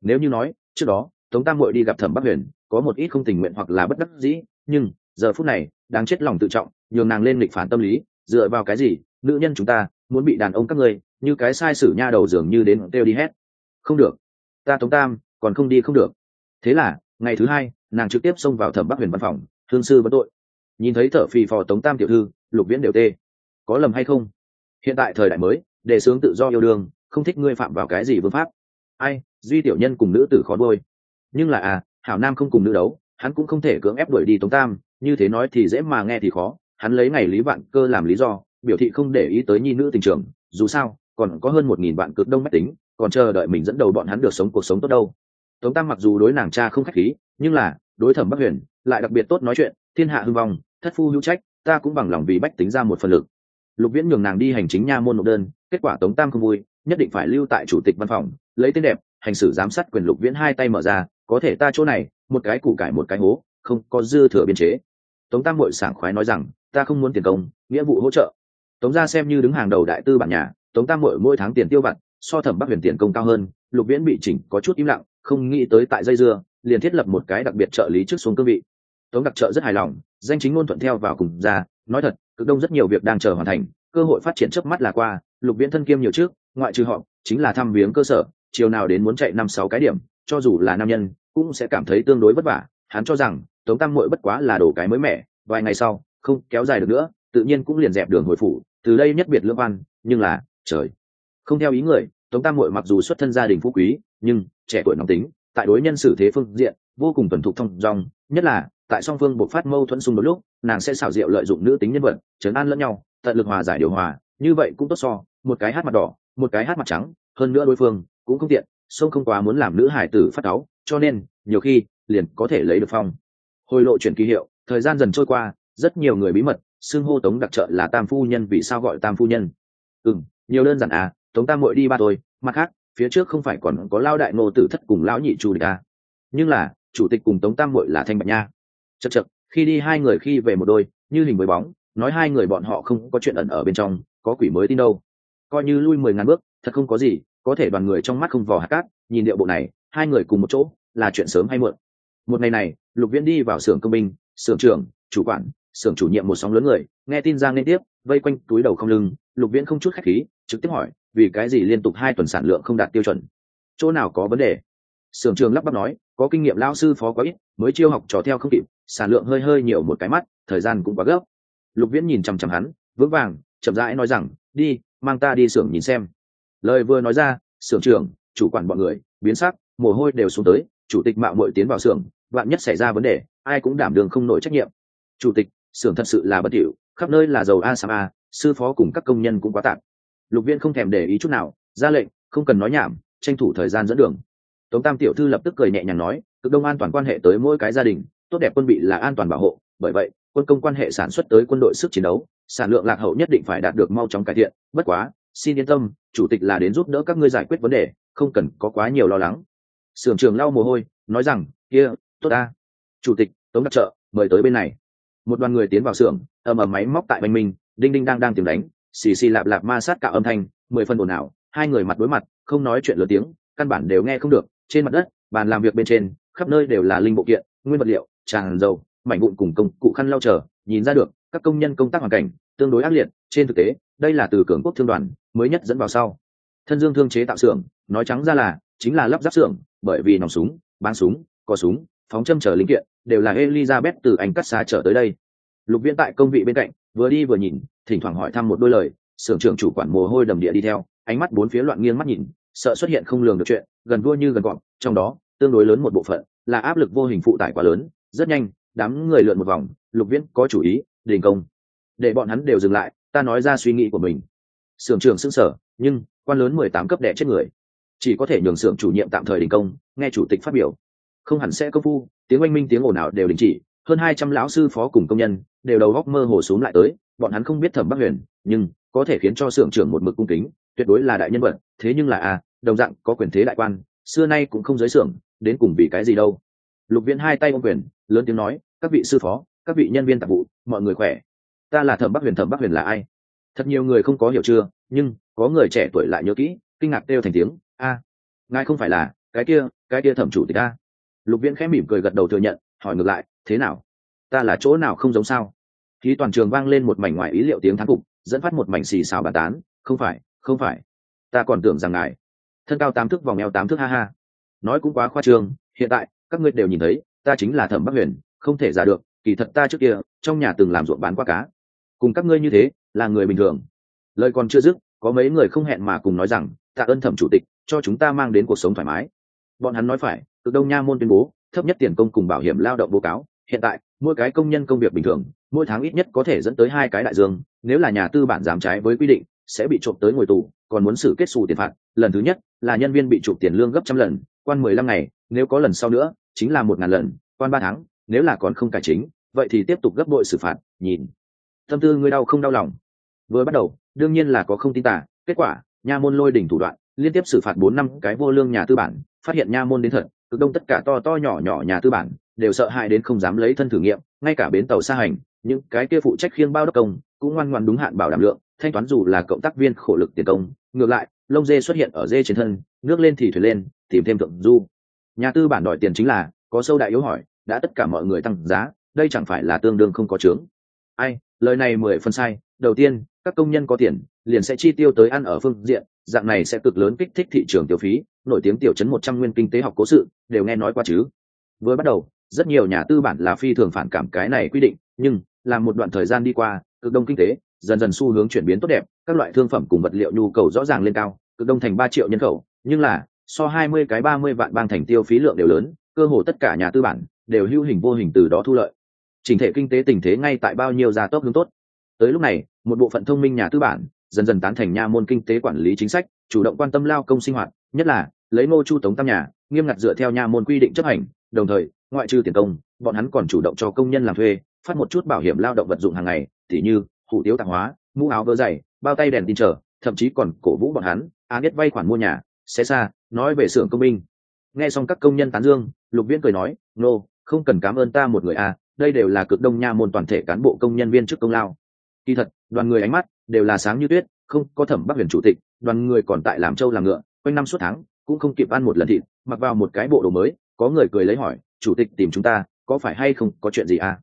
Nếu như nói, trước đó tống tam mội đi gặp thẩm bắc huyền, có một ít không tình nguyện hoặc là bất đắc dĩ, nhưng giờ phút này, đáng chết lòng tự trọng, nhường nàng lên lịch phản tâm lý, dựa vào cái gì? Nữ nhân chúng ta, muốn bị đàn ông các ngươi, như cái sai sử nha đầu dường như đến kêu đi hết. Không được. Ta tống tam, còn không đi không được. Thế là, ngày thứ hai, nàng trực tiếp xông vào thẩm bắc huyền văn phòng, thương sư vẫn tội. Nhìn thấy thở phì phò tống tam tiểu thư, lục viễn đều tê. Có lầm hay không? Hiện tại thời đại mới đề xướng tự do yêu đương, không thích ngươi phạm vào cái gì vương pháp. Ai, duy tiểu nhân cùng nữ tử khó đôi nhưng là à hảo nam không cùng nữ đấu, hắn cũng không thể cưỡng ép đuổi đi tống tam, như thế nói thì dễ mà nghe thì khó, hắn lấy ngày lý vạn cơ làm lý do, biểu thị không để ý tới nhi nữ tình trường, dù sao, còn có hơn một nghìn vạn cực đông mách tính, còn chờ đợi mình dẫn đầu bọn hắn được sống cuộc sống tốt đâu. Tống tam mặc dù đối nàng cha không khách khí, nhưng là, đối thẩm bắc huyền, lại đặc biệt tốt nói chuyện, thiên hạ hư vong, thất phu hữu trách, ta cũng bằng lòng vì bách tính ra một phần lực. Lục viễn nhường nàng đi hành chính nha môn nộp đơn, kết quả tống tam không vui, nhất định phải lưu tại chủ tịch văn phòng, lấy tên đẹp, hành xử giám sát quyền lục viễn hai tay mở ra có thể ta chỗ này, một cái củ cải một cái hố, không có dư thừa biên chế. Tống tam bội sảng khoái nói rằng, ta không muốn tiền công, nghĩa vụ hỗ trợ. Tống gia xem như đứng hàng đầu đại tư bản nhà, tống tam bội mỗi tháng tiền tiêu vặt, so thẩm bắc huyền tiền công cao hơn, lục viễn bị chỉnh có chút im lặng, không nghĩ tới tại dây dưa, liền thiết lập một cái đặc biệt trợ lý trước xuống cương vị. Tống đặc trợ rất hài lòng, danh chính ngôn thuận theo vào cùng ra, nói thật, cực đông rất nhiều việc đang chờ hoàn thành, cơ hội phát triển trước mắt là qua, lục viễn thân kiêm nhiều trước, ngoại trừ họ, chính là thăm viếng cơ sở, chiều nào đến muốn chạy năm sáu cái điểm cho dù là nam nhân, cũng sẽ cảm thấy tương đối vất vả. Hắn cho rằng, tống tam muội bất quá là đồ cái mới mẻ, vài ngày sau, không kéo dài được nữa, tự nhiên cũng liền dẹp đường hồi phủ, từ đây nhất biệt lưỡng văn nhưng là, trời. Không theo ý người, tống tam muội mặc dù xuất thân gia đình phú quý, nhưng, trẻ tuổi nóng tính, tại đối nhân xử thế phương diện, vô cùng tuần thục thông dong, nhất là, tại song phương bộc phát mâu thuẫn xung đột lúc, nàng sẽ xảo diệu lợi dụng nữ tính nhân vật, trấn an lẫn nhau, tận lực hòa giải điều hòa, như vậy cũng tốt so, một cái hát mặt đỏ, một cái hát mặt trắng, hơn nữa đối phương, cũng không tiện sông không quá muốn làm nữ hải tử phát áo cho nên, nhiều khi, liền có thể lấy được phong. Hồi lộ chuyển kỳ hiệu, thời gian dần trôi qua, rất nhiều người bí mật, xưng hô tống đặc trợ là tam phu nhân vì sao gọi tam phu nhân? Ừ nhiều đơn giản à tống tam muội đi ba tôi mặt khác, phía trước không phải còn có lao đại ngô tử thất cùng lão nhị chu địch à. nhưng là, chủ tịch cùng tống tam muội là thanh bạch nha. Chật chật khi đi hai người khi về một đôi, như hình với bóng, nói hai người bọn họ không có chuyện ẩn ở bên trong, có quỷ mới tin đâu. Coi như lui mười ngàn bước, thật không có gì có thể đoàn người trong mắt không vò hạt cát, nhìn điệu bộ này, hai người cùng một chỗ, là chuyện sớm hay muộn. Một ngày này, lục viễn đi vào xưởng công binh, xưởng trưởng, chủ quản, xưởng chủ nhiệm một sóng lớn người, nghe tin giang liên tiếp, vây quanh túi đầu không lưng, lục viễn không chút khách khí, trực tiếp hỏi, vì cái gì liên tục hai tuần sản lượng không đạt tiêu chuẩn? Chỗ nào có vấn đề? Xưởng trường lắp bắp nói, có kinh nghiệm lao sư phó có ít, mới chiêu học trò theo không kịp, sản lượng hơi hơi nhiều một cái mắt, thời gian cũng quá gấp. Lục viễn nhìn chằm chằm hắn, vững vàng, chậm rãi nói rằng, đi, mang ta đi xưởng nhìn xem lời vừa nói ra, xưởng trưởng, chủ quản bọn người, biến sắc, mồ hôi đều xuống tới, chủ tịch mạo muội tiến vào xưởng, vạn nhất xảy ra vấn đề, ai cũng đảm đường không nổi trách nhiệm. Chủ tịch, xưởng thật sự là bất hiểu khắp nơi là dầu a sam a, sư phó cùng các công nhân cũng quá tạm lục viên không thèm để ý chút nào, ra lệnh, không cần nói nhảm, tranh thủ thời gian dẫn đường. Tống tam tiểu thư lập tức cười nhẹ nhàng nói, cực đông an toàn quan hệ tới mỗi cái gia đình, tốt đẹp quân bị là an toàn bảo hộ, bởi vậy, quân công quan hệ sản xuất tới quân đội sức chiến đấu, sản lượng lạc hậu nhất định phải đạt được mau chóng cải thiện, bất quá xin yên tâm, chủ tịch là đến giúp đỡ các ngươi giải quyết vấn đề, không cần có quá nhiều lo lắng. Sưởng trường lau mồ hôi, nói rằng, kia, tốt ta. Chủ tịch, tống đặc trợ, mời tới bên này. Một đoàn người tiến vào xưởng, ầm ầm máy móc tại bành minh đinh đinh đang đang tìm đánh, xì xì lạp lạp ma sát cả âm thanh, mười phân ồn ào, hai người mặt đối mặt, không nói chuyện lớn tiếng, căn bản đều nghe không được, trên mặt đất, bàn làm việc bên trên, khắp nơi đều là linh bộ kiện, nguyên vật liệu, tràn dầu, mảnh vụn cùng công cụ khăn lau chờ, nhìn ra được, các công nhân công tác hoàn cảnh tương đối ác liệt, trên thực tế, đây là từ cường quốc thương đoàn mới nhất dẫn vào sau. Thân dương thương chế tạo xưởng, nói trắng ra là, chính là lắp ráp xưởng, bởi vì nòng súng, bán súng, có súng, phóng châm chở linh kiện, đều là elizabeth từ anh cắt xa trở tới đây. Lục viễn tại công vị bên cạnh, vừa đi vừa nhìn, thỉnh thoảng hỏi thăm một đôi lời, xưởng trưởng chủ quản mồ hôi đầm địa đi theo, ánh mắt bốn phía loạn nghiêng mắt nhìn, sợ xuất hiện không lường được chuyện, gần vua như gần gọn trong đó, tương đối lớn một bộ phận, là áp lực vô hình phụ tải quá lớn, rất nhanh, đám người lượn một vòng, lục viễn có chủ ý, đình công. Để bọn hắn đều dừng lại, ta nói ra suy nghĩ của mình xưởng trưởng xưng sở nhưng quan lớn mười tám cấp đẻ chết người. Chỉ có thể nhường xưởng chủ nhiệm tạm thời đình công nghe chủ tịch phát biểu. Không hẳn sẽ công phu tiếng oanh minh tiếng ồn ào đều đình chỉ hơn hai trăm lão sư phó cùng công nhân đều đầu góc mơ hồ xuống lại tới bọn hắn không biết thẩm bắc huyền nhưng có thể khiến cho xưởng trưởng một mực cung kính tuyệt đối là đại nhân vật thế nhưng là a à, đồng dạng có quyền thế đại quan xưa nay cũng không giới xưởng đến cùng vì cái gì đâu. Lục viễn hai tay ôm quyền lớn tiếng nói các vị sư phó các vị nhân viên tạp vụ mọi người khỏe. Ta là thẩm bắc huyền thẩm bắc huyền là ai? Thật nhiều người không có hiểu chưa, nhưng có người trẻ tuổi lại nhớ kỹ, kinh ngạc kêu thành tiếng, a, ngài không phải là cái kia cái kia thẩm chủ tịch a lục viễn khẽ mỉm cười gật đầu thừa nhận, hỏi ngược lại, thế nào? Ta là chỗ nào không giống sao? Khi toàn trường vang lên một mảnh ngoài ý liệu tiếng thán phục, dẫn phát một mảnh xì xào bàn tán, không phải không phải. Ta còn tưởng rằng ngài thân cao tám thước vòng eo tám thước, ha ha. Nói cũng quá khoa trương, hiện tại, các ngươi đều nhìn thấy, ta chính là thẩm bắc huyền, không thể giả được, kỳ thật ta trước kia, trong nhà từng làm ruộng bán qua cá. Cùng các ngươi như thế là người bình thường. Lời còn chưa dứt, có mấy người không hẹn mà cùng nói rằng, tạ ơn thẩm chủ tịch, cho chúng ta mang đến cuộc sống thoải mái. Bọn hắn nói phải từ đông nha môn tuyên bố, thấp nhất tiền công cùng bảo hiểm lao động vô cáo. Hiện tại, mỗi cái công nhân công việc bình thường, mỗi tháng ít nhất có thể dẫn tới hai cái đại dương. Nếu là nhà tư bản dám trái với quy định, sẽ bị trộm tới ngồi tù, còn muốn xử kết xù tiền phạt. Lần thứ nhất, là nhân viên bị chụp tiền lương gấp trăm lần, quan mười lăm ngày. Nếu có lần sau nữa, chính là một ngàn lần, quan ba tháng. Nếu là còn không cải chính, vậy thì tiếp tục gấp bội xử phạt. Nhìn. Tâm tư ngươi đau không đau lòng? Vừa bắt đầu, đương nhiên là có không tin tả, kết quả, nha môn lôi đỉnh thủ đoạn, liên tiếp xử phạt bốn năm cái vô lương nhà tư bản, phát hiện nha môn đến thật, cực đông tất cả to to nhỏ nhỏ nhà tư bản, đều sợ hãi đến không dám lấy thân thử nghiệm, ngay cả bến tàu xa hành, những cái kia phụ trách khiêng bao đốc công, cũng ngoan ngoan đúng hạn bảo đảm lượng, thanh toán dù là cộng tác viên khổ lực tiền công. Ngược lại, lông dê xuất hiện ở dê trên thân, nước lên thì thuyền lên, tìm thêm thượng du. Nhà tư bản đòi tiền chính là, có sâu đại yếu hỏi, đã tất cả mọi người tăng giá, đây chẳng phải là tương đương không có chướng. Ai, lời này mười phân sai, đầu tiên các công nhân có tiền, liền sẽ chi tiêu tới ăn ở phương diện, dạng này sẽ cực lớn kích thích thị trường tiêu phí, nổi tiếng tiểu chấn một trăm nguyên kinh tế học cố sự, đều nghe nói qua chứ. Vừa bắt đầu, rất nhiều nhà tư bản là phi thường phản cảm cái này quy định, nhưng làm một đoạn thời gian đi qua, cực đông kinh tế, dần dần xu hướng chuyển biến tốt đẹp, các loại thương phẩm cùng vật liệu nhu cầu rõ ràng lên cao, cực đông thành ba triệu nhân khẩu, nhưng là, so hai mươi cái ba mươi vạn bang thành tiêu phí lượng đều lớn, cơ hồ tất cả nhà tư bản, đều hữu hình vô hình từ đó thu lợi. Trình thể kinh tế tình thế ngay tại bao nhiêu gia tốc hướng tốt tới lúc này, một bộ phận thông minh nhà tư bản dần dần tán thành nha môn kinh tế quản lý chính sách, chủ động quan tâm lao công sinh hoạt, nhất là lấy ngô chu tống tam nhà, nghiêm ngặt dựa theo nha môn quy định chấp hành, đồng thời, ngoại trừ tiền công, bọn hắn còn chủ động cho công nhân làm thuê, phát một chút bảo hiểm lao động vật dụng hàng ngày, tỉ như hủ tiếu tạp hóa, mũ áo vỡ dày, bao tay đèn tin trở thậm chí còn cổ vũ bọn hắn á biết vay khoản mua nhà xe xa, nói về xưởng công binh. Nghe xong các công nhân tán dương, lục viễn cười nói nô không cần cảm ơn ta một người à đây đều là cực đông nha môn toàn thể cán bộ công nhân viên chức công lao kỳ thật, đoàn người ánh mắt đều là sáng như tuyết, không có thẩm bắc huyền chủ tịch, đoàn người còn tại làm trâu làm ngựa, quanh năm suốt tháng cũng không kịp ăn một lần thịt, mặc vào một cái bộ đồ mới, có người cười lấy hỏi, chủ tịch tìm chúng ta, có phải hay không có chuyện gì à?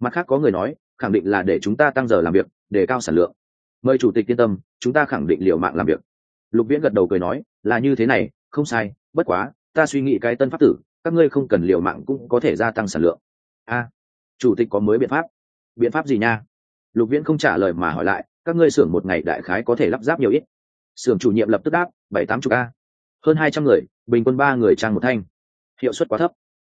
Mặt khác có người nói, khẳng định là để chúng ta tăng giờ làm việc, để cao sản lượng. Mời chủ tịch yên tâm, chúng ta khẳng định liệu mạng làm việc. Lục viễn gật đầu cười nói, là như thế này, không sai, bất quá, ta suy nghĩ cái tân pháp tử, các ngươi không cần liệu mạng cũng có thể gia tăng sản lượng. A, chủ tịch có mới biện pháp. Biện pháp gì nha? Lục viễn không trả lời mà hỏi lại, các ngươi xưởng một ngày đại khái có thể lắp ráp nhiều ít? Xưởng chủ nhiệm lập tức đáp, bảy tám chục a. Hơn hai trăm người, bình quân ba người trang một thanh. Hiệu suất quá thấp.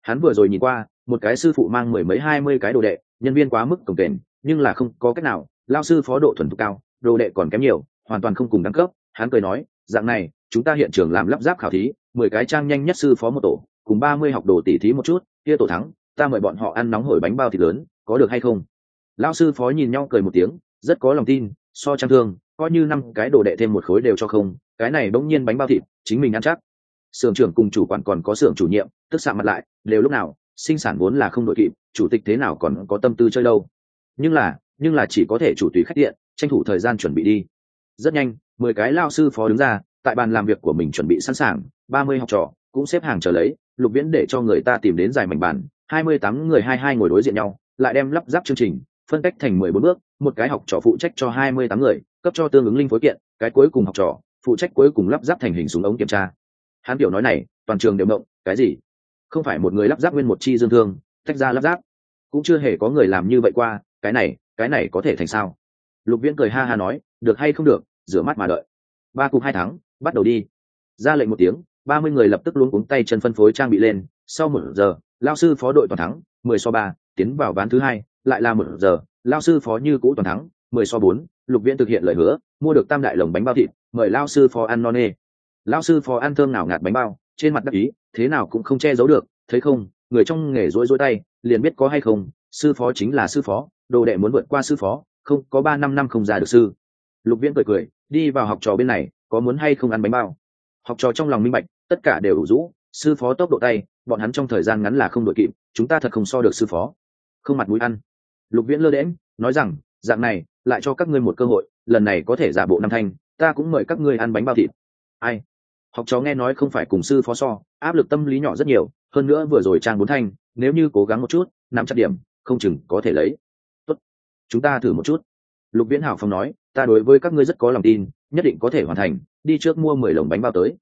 Hắn vừa rồi nhìn qua, một cái sư phụ mang mười mấy, hai mươi cái đồ đệ, nhân viên quá mức cổng kềnh, nhưng là không có cách nào, lao sư phó độ thuần thục cao, đồ đệ còn kém nhiều, hoàn toàn không cùng đẳng cấp. Hắn cười nói, dạng này, chúng ta hiện trường làm lắp ráp khảo thí, mười cái trang nhanh nhất sư phó một tổ, cùng ba mươi học đồ tỉ thí một chút, kia tổ thắng, ta mời bọn họ ăn nóng hổi bánh bao thịt lớn, có được hay không? Lão sư phó nhìn nhau cười một tiếng, rất có lòng tin, so trang thương, coi như năm cái đồ đệ thêm một khối đều cho không, cái này bỗng nhiên bánh bao thịt, chính mình ăn chắc. Sưởng trưởng cùng chủ quản còn có sưởng chủ nhiệm, tức xạ mặt lại, đều lúc nào, sinh sản vốn là không đội kịp, chủ tịch thế nào còn có tâm tư chơi đâu. Nhưng là nhưng là chỉ có thể chủ tùy khách điện tranh thủ thời gian chuẩn bị đi. Rất nhanh, mười cái lao sư phó đứng ra, tại bàn làm việc của mình chuẩn bị sẵn sàng, ba mươi học trò cũng xếp hàng chờ lấy, lục viễn để cho người ta tìm đến dài mảnh bàn, hai mươi tám người hai hai ngồi đối diện nhau, lại đem lắp ráp chương trình phân cách thành mười bốn bước, một cái học trò phụ trách cho hai mươi tám người, cấp cho tương ứng linh phối kiện, cái cuối cùng học trò, phụ trách cuối cùng lắp ráp thành hình súng ống kiểm tra. Hắn tiểu nói này, toàn trường đều mộng cái gì? Không phải một người lắp ráp nguyên một chi dương thương, tách ra lắp ráp. Cũng chưa hề có người làm như vậy qua, cái này cái này có thể thành sao? Lục viễn cười ha ha nói, được hay không được, rửa mắt mà đợi. Ba cục hai tháng bắt đầu đi. Ra lệnh một tiếng, ba mươi người lập tức luống cuống tay chân phân phối trang bị lên. Sau một giờ, lao sư phó đội toàn thắng, mười so ba, tiến vào ván thứ hai lại là một giờ, lao sư phó như cũ toàn thắng, mười so bốn, lục viễn thực hiện lời hứa, mua được tam đại lồng bánh bao thịt, mời lao sư phó ăn non nê. Lao sư phó ăn thơm nào ngạt bánh bao, trên mặt đắc ý, thế nào cũng không che giấu được, thấy không, người trong nghề rối rối tay, liền biết có hay không, sư phó chính là sư phó, đồ đệ muốn vượt qua sư phó, không, có ba năm năm không ra được sư. Lục viễn cười cười, đi vào học trò bên này, có muốn hay không ăn bánh bao? Học trò trong lòng minh bạch, tất cả đều đủ rũ, sư phó tốc độ tay, bọn hắn trong thời gian ngắn là không đội kịp, chúng ta thật không so được sư phó. Không mặt mũi ăn lục viễn lơ đễm nói rằng, dạng này, lại cho các ngươi một cơ hội, lần này có thể giả bộ năm thanh, ta cũng mời các ngươi ăn bánh bao thịt. Ai? Học trò nghe nói không phải cùng sư phó so, áp lực tâm lý nhỏ rất nhiều, hơn nữa vừa rồi trang bốn thanh, nếu như cố gắng một chút, nắm chặt điểm, không chừng có thể lấy. Tốt. chúng ta thử một chút. Lục viễn hảo phong nói, ta đối với các ngươi rất có lòng tin, nhất định có thể hoàn thành, đi trước mua mười lồng bánh bao tới.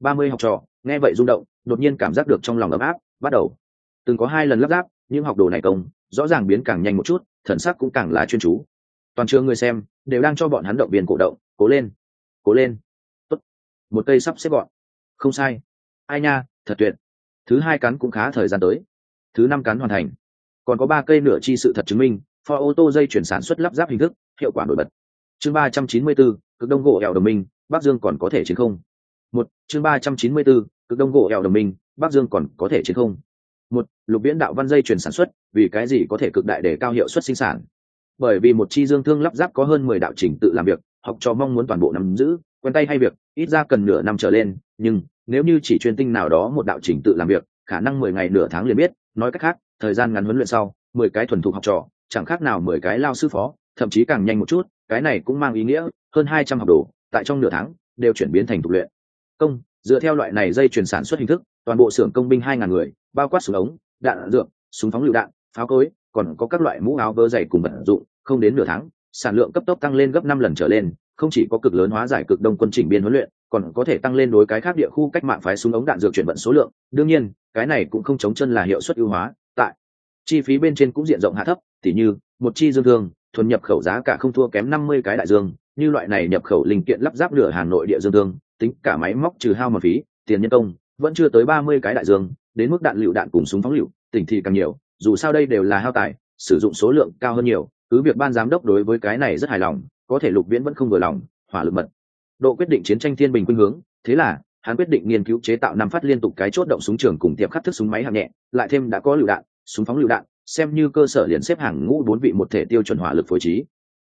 Ba mươi học trò, nghe vậy rung động, đột nhiên cảm giác được trong lòng ấm áp, bắt đầu. Từng có hai lần lắp ráp những học đồ này công, rõ ràng biến càng nhanh một chút, thần sắc cũng càng là chuyên chú. Toàn trường người xem đều đang cho bọn hắn động viên cổ động, cố lên cố lên. Tốt. một cây sắp xếp gọn. Không sai. Ai nha, thật tuyệt. Thứ hai cắn cũng khá thời gian tới. Thứ năm cắn hoàn thành. Còn có ba cây nửa chi sự thật chứng minh, pho ô tô dây chuyển sản xuất lắp ráp hình thức, hiệu quả nổi bật. Chương ba trăm chín mươi bốn, cực đông gỗ ẻo đồng minh, bắc dương còn có thể chiến không? Một, chương ba trăm chín mươi bốn, cực đông gỗ ẻo đồng minh, bắc dương còn có thể chiến không? Một, lục viễn đạo văn dây chuyển sản xuất, vì cái gì có thể cực đại để cao hiệu suất sinh sản? Bởi vì một chi dương thương lắp ráp có hơn mười đạo trình tự làm việc, học trò mong muốn toàn bộ nắm giữ, quen tay hay việc, ít ra cần nửa năm trở lên, nhưng nếu như chỉ chuyên tinh nào đó một đạo trình tự làm việc, khả năng mười ngày nửa tháng liền biết, nói cách khác, thời gian ngắn huấn luyện sau, mười cái thuần thục học trò, chẳng khác nào mười cái lao sư phó, thậm chí càng nhanh một chút, cái này cũng mang ý nghĩa, hơn hai trăm học đồ, tại trong nửa tháng, đều chuyển biến thành tục luyện. Công, dựa theo loại này dây chuyển sản xuất hình thức, toàn bộ xưởng công binh hai ngàn người bao quát súng ống, đạn, dược, súng phóng lựu đạn, pháo cối, còn có các loại mũ áo vơ dày cùng vận dụng, không đến nửa tháng, sản lượng cấp tốc tăng lên gấp năm lần trở lên, không chỉ có cực lớn hóa giải cực đông quân chỉnh biên huấn luyện, còn có thể tăng lên đối cái khác địa khu cách mạng phái súng ống đạn dược chuyển vận số lượng. Đương nhiên, cái này cũng không chống chân là hiệu suất ưu hóa, tại chi phí bên trên cũng diện rộng hạ thấp, tỉ như một chi dương thương, thuần nhập khẩu giá cả không thua kém năm mươi cái đại dương, như loại này nhập khẩu linh kiện lắp ráp nửa hà nội địa dương thương, tính cả máy móc trừ hao mà phí, tiền nhân công, vẫn chưa tới ba mươi cái đại dương đến mức đạn lựu đạn cùng súng phóng lựu, tỉnh thì càng nhiều, dù sao đây đều là hao tài, sử dụng số lượng cao hơn nhiều, cứ việc ban giám đốc đối với cái này rất hài lòng, có thể lục viễn vẫn không vừa lòng, hỏa lực mật. Độ quyết định chiến tranh thiên bình khuynh hướng, thế là, hắn quyết định nghiên cứu chế tạo năm phát liên tục cái chốt động súng trường cùng tiệm khắc thức súng máy hạng nhẹ, lại thêm đã có lựu đạn, súng phóng lựu đạn, xem như cơ sở liền xếp hàng ngũ bốn vị một thể tiêu chuẩn hỏa lực phối trí.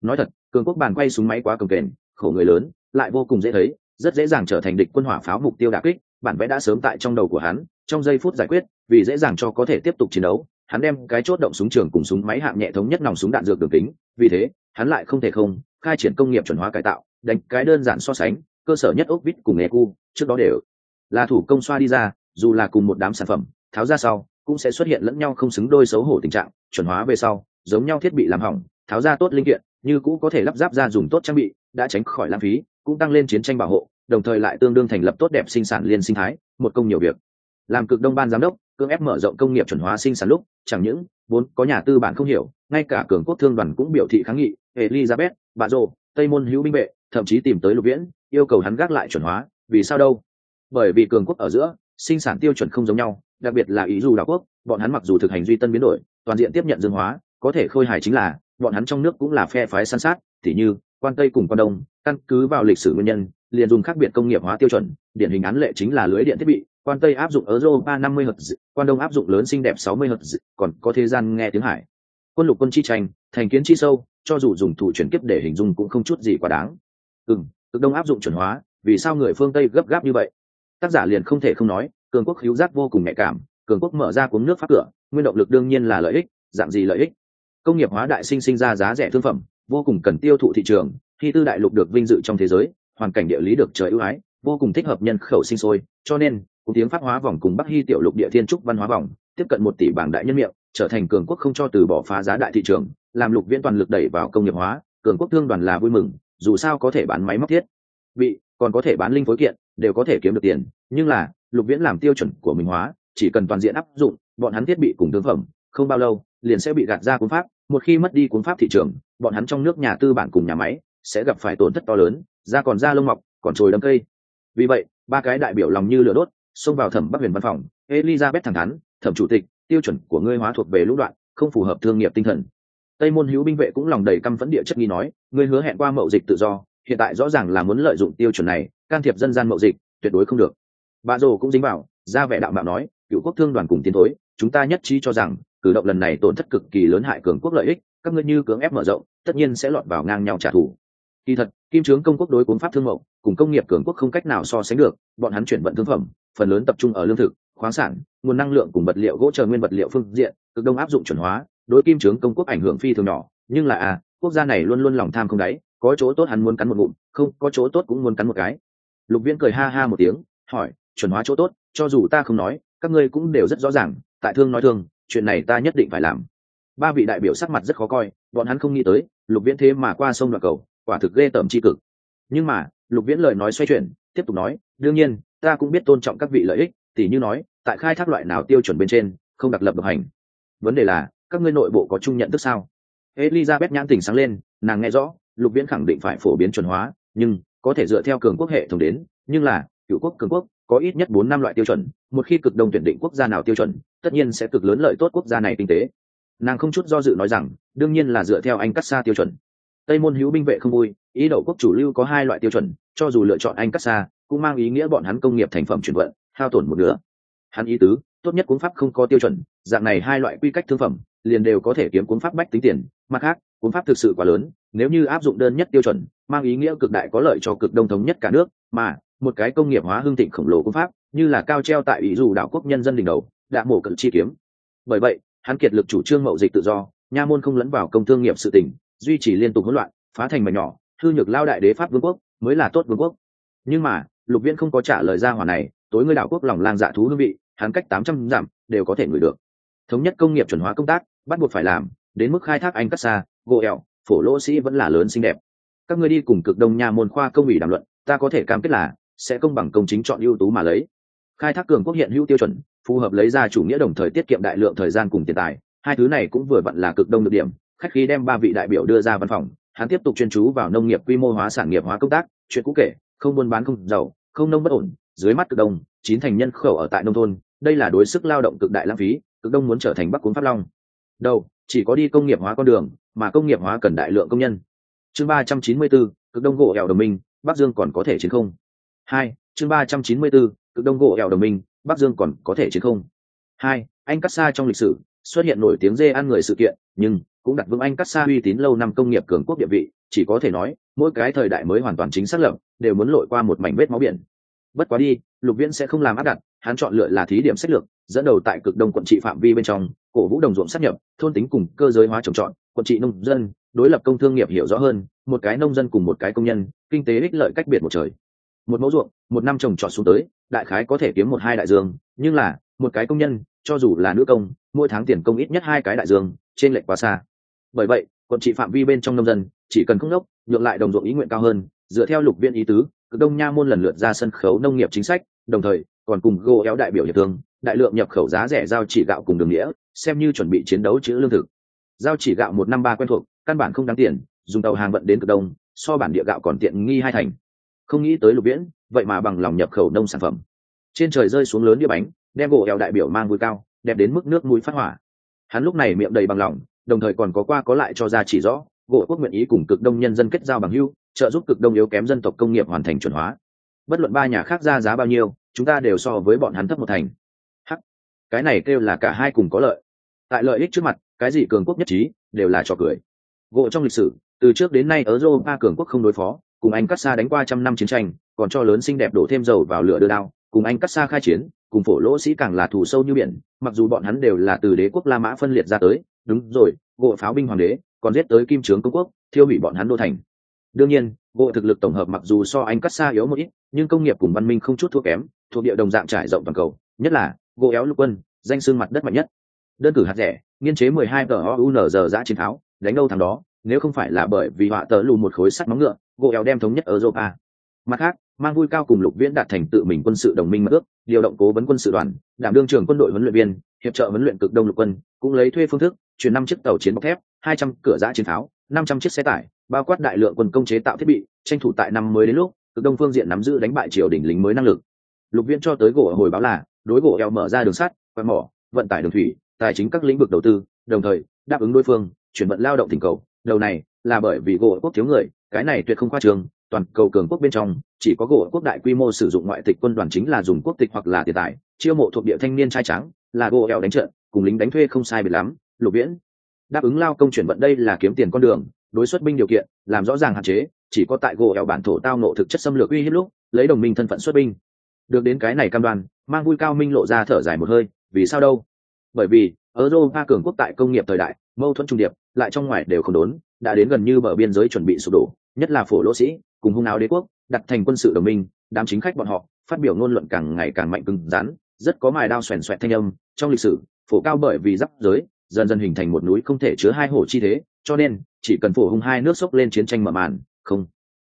Nói thật, cường quốc bàn quay súng máy quá cồng kềnh khổ người lớn, lại vô cùng dễ thấy, rất dễ dàng trở thành địch quân hỏa pháo mục tiêu đà kích, bản vẽ đã sớm tại trong đầu của hắn trong giây phút giải quyết, vì dễ dàng cho có thể tiếp tục chiến đấu, hắn đem cái chốt động súng trường cùng súng máy hạng nhẹ thống nhất nòng súng đạn dược đường kính. Vì thế, hắn lại không thể không khai triển công nghiệp chuẩn hóa cải tạo, đánh cái đơn giản so sánh, cơ sở nhất ốc vít cùng nghề cu trước đó đều là thủ công xoa đi ra, dù là cùng một đám sản phẩm, tháo ra sau, cũng sẽ xuất hiện lẫn nhau không xứng đôi xấu hổ tình trạng, chuẩn hóa về sau, giống nhau thiết bị làm hỏng, tháo ra tốt linh kiện, như cũ có thể lắp ráp ra dùng tốt trang bị, đã tránh khỏi lãng phí, cũng tăng lên chiến tranh bảo hộ, đồng thời lại tương đương thành lập tốt đẹp sinh sản liên sinh thái, một công nhiều việc làm cực đông ban giám đốc, cưỡng ép mở rộng công nghiệp chuẩn hóa sinh sản lúc, chẳng những vốn có nhà tư bản không hiểu, ngay cả cường quốc thương đoàn cũng biểu thị kháng nghị, elizabeth, bà rô tây môn hữu binh vệ, thậm chí tìm tới lục viễn, yêu cầu hắn gác lại chuẩn hóa. Vì sao đâu? Bởi vì cường quốc ở giữa, sinh sản tiêu chuẩn không giống nhau, đặc biệt là ý dù đảo quốc, bọn hắn mặc dù thực hành duy tân biến đổi, toàn diện tiếp nhận dương hóa, có thể khôi hài chính là, bọn hắn trong nước cũng là phe phái săn sát thì như, quan tây cùng quan đông, căn cứ vào lịch sử nguyên nhân, liền dùng khác biệt công nghiệp hóa tiêu chuẩn, điển hình án lệ chính là lưới điện thiết bị quan tây áp dụng euro ba năm mươi quan đông áp dụng lớn xinh đẹp sáu mươi hz, còn có thế gian nghe tiếng hải. Quân lục quân chi tranh, thành kiến chi sâu, cho dù dùng thủ chuyển kiếp để hình dung cũng không chút gì quá đáng. Ừ cực đông áp dụng chuẩn hóa, vì sao người phương tây gấp gáp như vậy? Tác giả liền không thể không nói, cường quốc hữu giác vô cùng nhạy cảm, cường quốc mở ra cuống nước pháp cửa, nguyên động lực đương nhiên là lợi ích, dạng gì lợi ích? Công nghiệp hóa đại sinh sinh ra giá rẻ thương phẩm, vô cùng cần tiêu thụ thị trường, khi tư đại lục được vinh dự trong thế giới, hoàn cảnh địa lý được trời ưu ái vô cùng thích hợp nhân khẩu sinh sôi, cho nên, cùng tiếng pháp hóa vòng cùng bắc hy tiểu lục địa thiên trúc văn hóa vòng, tiếp cận một tỷ bảng đại nhân miệng, trở thành cường quốc không cho từ bỏ phá giá đại thị trường, làm lục viễn toàn lực đẩy vào công nghiệp hóa, cường quốc thương đoàn là vui mừng, dù sao có thể bán máy móc thiết. Bị còn có thể bán linh phối kiện, đều có thể kiếm được tiền, nhưng là, lục viễn làm tiêu chuẩn của mình hóa, chỉ cần toàn diện áp dụng, bọn hắn thiết bị cùng thương phẩm, không bao lâu, liền sẽ bị gạt ra cuốn pháp, một khi mất đi cuốn pháp thị trường, bọn hắn trong nước nhà tư bản cùng nhà máy, sẽ gặp phải tổn thất to lớn, da còn da lông mọc, còn trồi đâm cây vì vậy, ba cái đại biểu lòng như lửa đốt, xông vào thẩm bắc huyền văn phòng. Elizabeth thẳng thắn, thẩm chủ tịch, tiêu chuẩn của ngươi hóa thuộc về lũ đoạn, không phù hợp thương nghiệp tinh thần. Tây môn hữu binh vệ cũng lòng đầy căm phẫn địa chất nghi nói, ngươi hứa hẹn qua mậu dịch tự do, hiện tại rõ ràng là muốn lợi dụng tiêu chuẩn này, can thiệp dân gian mậu dịch, tuyệt đối không được. Bà rồ cũng dính vào, ra vẻ đạo mạo nói, cựu quốc thương đoàn cùng tiến thối, chúng ta nhất trí cho rằng, cử động lần này tổn thất cực kỳ lớn hại cường quốc lợi ích, các ngươi như cưỡng ép mở rộng, tất nhiên sẽ lọt vào ngang nhau trả thù. Kỳ thật kim trướng công quốc đối cuốn pháp thương mậu cùng công nghiệp cường quốc không cách nào so sánh được, bọn hắn chuyển vận thương phẩm, phần lớn tập trung ở lương thực, khoáng sản, nguồn năng lượng cùng vật liệu gỗ chờ nguyên vật liệu phương diện, cực đông áp dụng chuẩn hóa, đối kim trướng công quốc ảnh hưởng phi thường nhỏ, nhưng là à quốc gia này luôn luôn lòng tham không đáy, có chỗ tốt hắn muốn cắn một ngụm, không, có chỗ tốt cũng muốn cắn một cái. Lục viễn cười ha ha một tiếng, hỏi, chuẩn hóa chỗ tốt, cho dù ta không nói, các ngươi cũng đều rất rõ ràng, tại thương nói thương, chuyện này ta nhất định phải làm. Ba vị đại biểu sắc mặt rất khó coi, bọn hắn không nghĩ tới, lục viễn thế mà qua sông đoạn cầu quả thực ghê tởm chi cực. Nhưng mà, lục viễn lời nói xoay chuyển, tiếp tục nói, đương nhiên, ta cũng biết tôn trọng các vị lợi ích, tỉ như nói, tại khai thác loại nào tiêu chuẩn bên trên, không đặc lập độc hành. Vấn đề là, các ngươi nội bộ có chung nhận thức sao? Elizabeth nhãn tỉnh sáng lên, nàng nghe rõ, lục viễn khẳng định phải phổ biến chuẩn hóa, nhưng có thể dựa theo cường quốc hệ thống đến, nhưng là, cựu quốc, cường quốc, có ít nhất bốn năm loại tiêu chuẩn, một khi cực đông tuyển định quốc gia nào tiêu chuẩn, tất nhiên sẽ cực lớn lợi tốt quốc gia này kinh tế. Nàng không chút do dự nói rằng, đương nhiên là dựa theo anh cắt xa tiêu chuẩn tây môn hữu binh vệ không vui, ý đậu quốc chủ lưu có hai loại tiêu chuẩn, cho dù lựa chọn anh cắt xa cũng mang ý nghĩa bọn hắn công nghiệp thành phẩm chuyển vận, hao tổn một nửa. Hắn ý tứ, tốt nhất cuốn pháp không có tiêu chuẩn, dạng này hai loại quy cách thương phẩm, liền đều có thể kiếm cuốn pháp bách tính tiền, mặt khác, cuốn pháp thực sự quá lớn, nếu như áp dụng đơn nhất tiêu chuẩn, mang ý nghĩa cực đại có lợi cho cực đông thống nhất cả nước, mà, một cái công nghiệp hóa hương thịnh khổng lồ cuốn pháp, như là cao treo tại Ý dù đảo quốc nhân dân đỉnh đầu đã mổ cận chi kiếm. Bởi vậy, hắn kiệt lực chủ trương mậu dịch tự do, nha môn không lẫn vào công thương nghiệp sự tỉnh duy trì liên tục hỗn loạn, phá thành mà nhỏ thư nhược lao đại đế pháp vương quốc mới là tốt vương quốc. Nhưng mà, lục viễn không có trả lời ra hỏa này, tối ngươi đảo quốc lòng lang dạ thú hương vị, hắn cách tám trăm dặm đều có thể ngửi được. Thống nhất công nghiệp chuẩn hóa công tác, bắt buộc phải làm, đến mức khai thác anh cắt xa, gỗ ẹo, phổ lỗ sĩ vẫn là lớn xinh đẹp. Các ngươi đi cùng cực đông nha môn khoa công ủy đàm luận, ta có thể cam kết là sẽ công bằng công chính chọn ưu tú mà lấy. Khai thác cường quốc hiện hữu tiêu chuẩn, phù hợp lấy ra chủ nghĩa đồng thời tiết kiệm đại lượng thời gian cùng tiền tài, hai thứ này cũng vừa vặn là cực đông được điểm khách khí đem ba vị đại biểu đưa ra văn phòng hắn tiếp tục chuyên chú vào nông nghiệp quy mô hóa sản nghiệp hóa công tác chuyện cũ kể không buôn bán không giàu không nông bất ổn dưới mắt cực đông chín thành nhân khẩu ở tại nông thôn đây là đối sức lao động cực đại lãng phí cực đông muốn trở thành bắc cuốn pháp long. Đầu, chỉ có đi công nghiệp hóa con đường mà công nghiệp hóa cần đại lượng công nhân. Chương ba trăm chín mươi bốn cực đông gỗ hẻo đồng minh bắc dương còn có thể chiến không? Hai chương ba trăm chín mươi bốn cực đông gỗ hẻo đồng minh bắc dương còn có thể chiến không? Hai anh cắt xa trong lịch sử xuất hiện nổi tiếng dê ăn người sự kiện nhưng cũng đặt vững anh cắt xa uy tín lâu năm công nghiệp cường quốc địa vị, chỉ có thể nói, mỗi cái thời đại mới hoàn toàn chính xác lập, đều muốn lội qua một mảnh vết máu biển. Bất quá đi, lục viễn sẽ không làm áp đặt, hắn chọn lựa là thí điểm sách lược, dẫn đầu tại cực đông quận trị phạm vi bên trong, cổ vũ đồng ruộng sát nhập, thôn tính cùng cơ giới hóa trồng trọt, quận trị nông dân, đối lập công thương nghiệp hiểu rõ hơn, một cái nông dân cùng một cái công nhân, kinh tế ích lợi cách biệt một trời. Một mẫu ruộng, một năm trồng trọt xuống tới, đại khái có thể kiếm một hai đại dương, nhưng là, một cái công nhân, cho dù là nữ công, mỗi tháng tiền công ít nhất hai cái đại dương, trên lệch quá xa bởi vậy, quận trị phạm vi bên trong nông dân, chỉ cần không đốc, nhượng lại đồng ruộng ý nguyện cao hơn, dựa theo lục viên ý tứ, cực đông nha môn lần lượt ra sân khấu nông nghiệp chính sách, đồng thời, còn cùng gô éo đại biểu hiệp thương, đại lượng nhập khẩu giá rẻ giao chỉ gạo cùng đường nghĩa, xem như chuẩn bị chiến đấu chữ lương thực. Giao chỉ gạo một năm ba quen thuộc, căn bản không đáng tiền, dùng tàu hàng vận đến cực đông, so bản địa gạo còn tiện nghi hai thành. Không nghĩ tới lục viễn, vậy mà bằng lòng nhập khẩu nông sản phẩm. Trên trời rơi xuống lớn đĩa bánh, đem gỗ eo đại biểu mang vui cao, đẹp đến mức nước mũi phát hỏa. Hắn lúc này miệng đầy bằng lòng đồng thời còn có qua có lại cho ra chỉ rõ gỗ quốc nguyện ý cùng cực đông nhân dân kết giao bằng hưu trợ giúp cực đông yếu kém dân tộc công nghiệp hoàn thành chuẩn hóa. Bất luận ba nhà khác ra giá bao nhiêu, chúng ta đều so với bọn hắn thấp một thành. H cái này kêu là cả hai cùng có lợi. Tại lợi ích trước mặt, cái gì cường quốc nhất trí, đều là trò cười. Gỗ trong lịch sử, từ trước đến nay ở ba cường quốc không đối phó, cùng anh cắt xa đánh qua trăm năm chiến tranh, còn cho lớn xinh đẹp đổ thêm dầu vào lửa đưa đao, cùng anh cắt xa khai chiến cùng phổ lỗ sĩ càng là thù sâu như biển, mặc dù bọn hắn đều là từ đế quốc la mã phân liệt ra tới, đúng rồi gộ pháo binh hoàng đế, còn giết tới kim trướng công quốc, thiêu hủy bọn hắn đô thành. Đương nhiên gộ thực lực tổng hợp mặc dù so anh cắt xa yếu một ít, nhưng công nghiệp cùng văn minh không chút thua kém, thuộc địa đồng dạng trải rộng toàn cầu, nhất là, gỗ éo lục quân, danh xương mặt đất mạnh nhất. Đơn cử hạt rẻ, nghiên chế mười hai tờ giờ giã chiến tháo, đánh đâu thằng đó, nếu không phải là bởi vì họa tờ lù một khối sắt móng ngựa, gỗ éo đem thống nhất ở europa. Mặt khác mang vui cao cùng lục viễn đạt thành tự mình quân sự đồng minh mật ước, điều động cố vấn quân sự đoàn, đảm đương trưởng quân đội huấn luyện viên, hiệp trợ huấn luyện cực đông lục quân, cũng lấy thuê phương thức, chuyển năm chiếc tàu chiến bọc thép, hai trăm cửa giã chiến tháo năm trăm chiếc xe tải, bao quát đại lượng quân công chế tạo thiết bị, tranh thủ tại năm mới đến lúc, cực đông phương diện nắm giữ đánh bại triều đình lính mới năng lực. Lục viễn cho tới gỗ hồi báo là, đối gỗ eo mở ra đường sắt, quạt mỏ, vận tải đường thủy, tài chính các lĩnh vực đầu tư, đồng thời, đáp ứng đối phương, chuyển vận lao động tình cầu. Đầu này là bởi vì gỗ quốc thiếu người, cái này tuyệt không khoa trường toàn cầu cường quốc bên trong, chỉ có gỗ quốc đại quy mô sử dụng ngoại tịch quân đoàn chính là dùng quốc tịch hoặc là tiền tài, chiêu mộ thuộc địa thanh niên trai trắng là gỗ eo đánh trận, cùng lính đánh thuê không sai biệt lắm, lục viễn. Đáp ứng lao công chuyển vận đây là kiếm tiền con đường, đối xuất binh điều kiện, làm rõ ràng hạn chế, chỉ có tại gỗ eo bản thổ tao nộ thực chất xâm lược uy hiếp lúc, lấy đồng minh thân phận xuất binh. Được đến cái này cam đoan, mang vui cao minh lộ ra thở dài một hơi, vì sao đâu? Bởi vì, europa cường quốc tại công nghiệp thời đại, mâu thuẫn trung điệp, lại trong ngoài đều không đốn, đã đến gần như bờ biên giới chuẩn bị sụp đổ, nhất là phổ lỗ sĩ cùng hung áo đế quốc, đặt thành quân sự đồng minh, đám chính khách bọn họ, phát biểu ngôn luận càng ngày càng mạnh cứng rắn, rất có mài đao xoèn xoẹt thanh âm, trong lịch sử, phổ cao bởi vì giáp giới, dần dần hình thành một núi không thể chứa hai hồ chi thế, cho nên, chỉ cần phổ hung hai nước sốc lên chiến tranh mở màn, không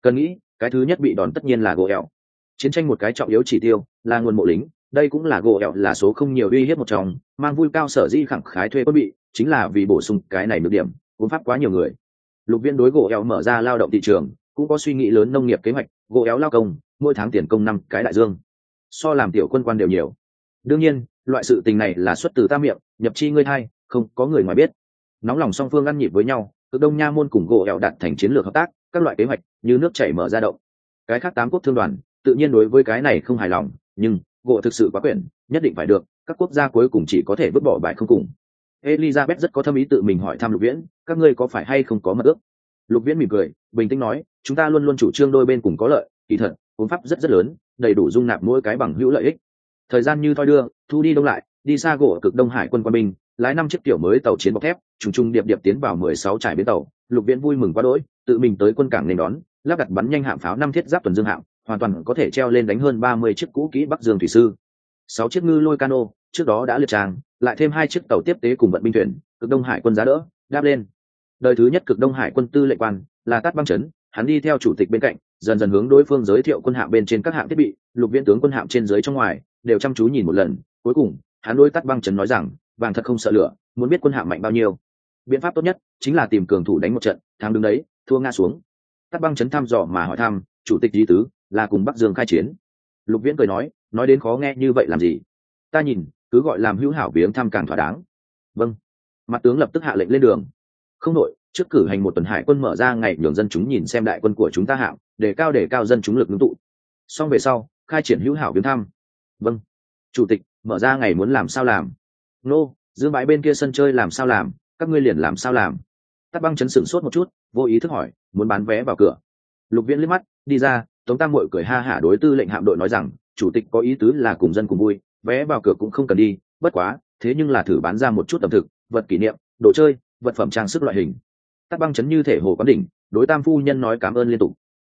cần nghĩ, cái thứ nhất bị đòn tất nhiên là gỗ ẹo. Chiến tranh một cái trọng yếu chỉ tiêu, là nguồn mộ lính, đây cũng là gỗ ẹo là số không nhiều uy hiếp một trong, mang vui cao sở di khẳng khái thuê quân bị, chính là vì bổ sung cái này nước điểm, vốn pháp quá nhiều người. Lục viên đối gỗ ẹo mở ra lao động thị trường cũng có suy nghĩ lớn nông nghiệp kế hoạch, gỗ éo lao công, mỗi tháng tiền công năm cái đại dương. So làm tiểu quân quan đều nhiều. Đương nhiên, loại sự tình này là xuất từ ta miệng, nhập chi ngươi thay, không có người ngoài biết. Nóng lòng song phương ăn nhịp với nhau, cực đông nha môn cùng gỗ éo đặt thành chiến lược hợp tác, các loại kế hoạch như nước chảy mở ra động. Cái khác tám quốc thương đoàn, tự nhiên đối với cái này không hài lòng, nhưng gỗ thực sự quá quyển, nhất định phải được, các quốc gia cuối cùng chỉ có thể vứt bỏ bài không cùng. Elizabeth rất có thâm ý tự mình hỏi thăm lục viễn, các ngươi có phải hay không có mật ước? Lục viễn mỉm cười, bình tĩnh nói, chúng ta luôn luôn chủ trương đôi bên cùng có lợi, kỳ thật vốn pháp rất rất lớn, đầy đủ dung nạp mỗi cái bằng hữu lợi ích. Thời gian như thoi đưa, thu đi đông lại, đi xa gỗ cực đông hải quân quân binh, lái năm chiếc tiểu mới tàu chiến bọc thép, trùng trùng điệp điệp tiến vào mười sáu trải bến tàu. Lục viễn vui mừng quá đỗi, tự mình tới quân cảng nên đón, lắp đặt bắn nhanh hạm pháo năm thiết giáp tuần dương hạm, hoàn toàn có thể treo lên đánh hơn ba mươi chiếc cũ kỹ bắc dương thủy sư. Sáu chiếc ngư lôi cano, trước đó đã liệt tràng, lại thêm hai chiếc tàu tiếp tế cùng vận binh thuyền, cực đông hải quân giá đỡ, đáp lên đời thứ nhất cực đông hải quân tư lệnh quan là tát băng chấn, hắn đi theo chủ tịch bên cạnh, dần dần hướng đối phương giới thiệu quân hạm bên trên các hạng thiết bị, lục viễn tướng quân hạm trên dưới trong ngoài, đều chăm chú nhìn một lần. Cuối cùng, hắn đối tắt băng chấn nói rằng, vàng thật không sợ lửa, muốn biết quân hạm mạnh bao nhiêu. Biện pháp tốt nhất chính là tìm cường thủ đánh một trận, thắng đứng đấy, thua nga xuống. Tắt băng chấn thăm dò mà hỏi thăm, chủ tịch di tứ, là cùng bắc dương khai chiến? Lục viễn cười nói nói đến khó nghe như vậy làm gì? Ta nhìn, cứ gọi làm hữu hảo viếng thăm càng thỏa đáng. Vâng. Mặt tướng lập tức hạ lệnh lên đường không đội trước cử hành một tuần hải quân mở ra ngày nhường dân chúng nhìn xem đại quân của chúng ta hạng để cao để cao dân chúng lực ngưng tụ. Xong về sau khai triển hữu hảo viếng thăm. Vâng. Chủ tịch mở ra ngày muốn làm sao làm? Nô、no, giữ bãi bên kia sân chơi làm sao làm? Các ngươi liền làm sao làm? Tắt băng chấn sửng sốt một chút vô ý thức hỏi muốn bán vé vào cửa. Lục viễn liếc mắt đi ra tống tam mội cười ha hả đối tư lệnh hạm đội nói rằng chủ tịch có ý tứ là cùng dân cùng vui vé vào cửa cũng không cần đi bất quá thế nhưng là thử bán ra một chút ẩm thực vật kỷ niệm đồ chơi vật phẩm trang sức loại hình. Tắt băng chấn như thể hồ quán đỉnh, đối tam phu nhân nói cảm ơn liên tục.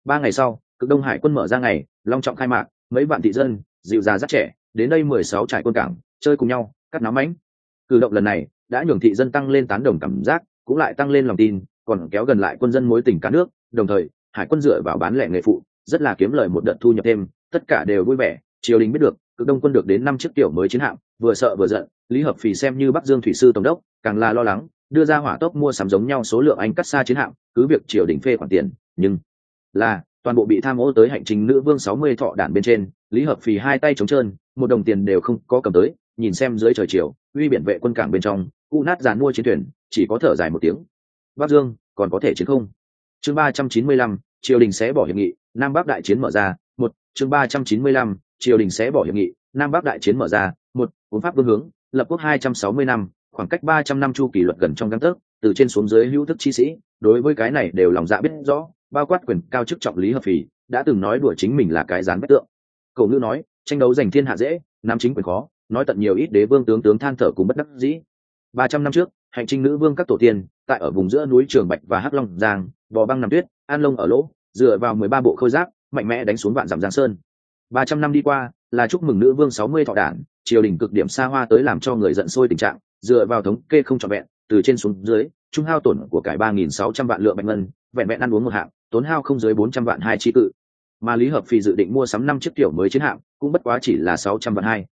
Ba ngày sau, cực đông hải quân mở ra ngày, long trọng khai mạc, mấy vạn thị dân, dịu già rất trẻ, đến đây mười sáu trại quân cảng, chơi cùng nhau, cắt nắm mánh cử động lần này, đã nhường thị dân tăng lên tán đồng cảm giác, cũng lại tăng lên lòng tin, còn kéo gần lại quân dân mối tình cả nước, đồng thời, hải quân dựa vào bán lẻ nghề phụ, rất là kiếm lời một đợt thu nhập thêm, tất cả đều vui vẻ, triều đình biết được, cực đông quân được đến năm chiếc tiểu mới chiến hạm, vừa sợ vừa giận, lý hợp phì xem như bắc dương thủy sư tổng đốc, càng là lo lắng đưa ra hỏa tốc mua sắm giống nhau số lượng anh cắt xa chiến hạm, cứ việc triều đình phê khoản tiền, nhưng là, toàn bộ bị tham ô tới hành trình nữ vương sáu mươi thọ đản bên trên, lý hợp phì hai tay trống trơn, một đồng tiền đều không có cầm tới, nhìn xem dưới trời chiều, uy biển vệ quân cảng bên trong u nát dàn mua chiến thuyền, chỉ có thở dài một tiếng. Bắc dương, còn có thể chiến không? Chương ba trăm chín mươi lăm, triều đình sẽ bỏ hiệp nghị, nam bắc đại chiến mở ra, một, chương ba trăm chín mươi lăm, triều đình sẽ bỏ hiệp nghị, nam bắc đại chiến mở ra, một, cuốn pháp vương hướng, lập quốc hai trăm sáu mươi năm khoảng cách ba trăm năm chu kỳ luật gần trong găng tấc từ trên xuống dưới hữu thức chi sĩ, đối với cái này đều lòng dạ biết rõ, bao quát quyền cao chức trọng lý hợp phì, đã từng nói đùa chính mình là cái dán bất tượng. Cậu ngữ nói, tranh đấu giành thiên hạ dễ, nam chính quyền khó, nói tận nhiều ít đế vương tướng tướng than thở cùng bất đắc dĩ. Ba trăm năm trước hành trinh nữ vương các tổ tiên, tại ở vùng giữa núi trường bạch và hắc long giang, bò băng nằm tuyết, an lông ở lỗ, dựa vào mười ba bộ khôi giáp, mạnh mẽ đánh xuống vạn dặm giang sơn. Ba trăm năm đi qua, là chúc mừng nữ vương sáu mươi thọ đản triều đình cực điểm xa hoa tới làm cho người giận sôi tình trạng dựa vào thống kê không trọn vẹn, từ trên xuống dưới, trung hao tổn của cải ba nghìn sáu trăm vạn lượng bạch ngân, vẹn vẹn ăn uống một hạng, tốn hao không dưới bốn trăm vạn hai chi cự. Mà lý hợp phi dự định mua sắm năm chiếc tiểu mới chiến hạm, cũng bất quá chỉ là sáu trăm vạn hai.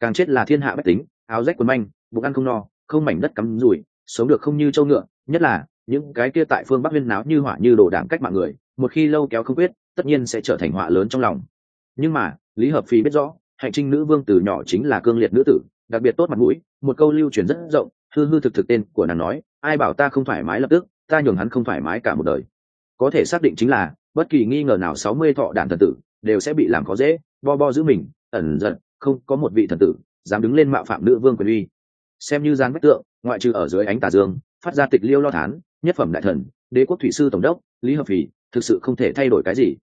Càng chết là thiên hạ bách tính, áo rách quần manh, bụng ăn không no, không mảnh đất cắm rủi, sống được không như trâu ngựa, nhất là, những cái kia tại phương bắc viên náo như hỏa như đồ đảng cách mạng người, một khi lâu kéo không quyết, tất nhiên sẽ trở thành họa lớn trong lòng. Nhưng mà, lý hợp phi biết rõ hành trinh nữ vương từ nhỏ chính là cương liệt nữ tử, đặc biệt tốt mặt mũi một câu lưu truyền rất rộng, hư hư thực thực tên của nàng nói, ai bảo ta không thoải mái lập tức, ta nhường hắn không thoải mái cả một đời. Có thể xác định chính là, bất kỳ nghi ngờ nào sáu mươi thọ đàn thần tử đều sẽ bị làm khó dễ, bo bo giữ mình, ẩn giận, không có một vị thần tử dám đứng lên mạo phạm nữ vương quyền uy. Xem như gian bách tượng, ngoại trừ ở dưới ánh tà dương, phát ra tịch liêu lo thán, nhất phẩm đại thần, đế quốc thủy sư tổng đốc, lý hợp phì thực sự không thể thay đổi cái gì.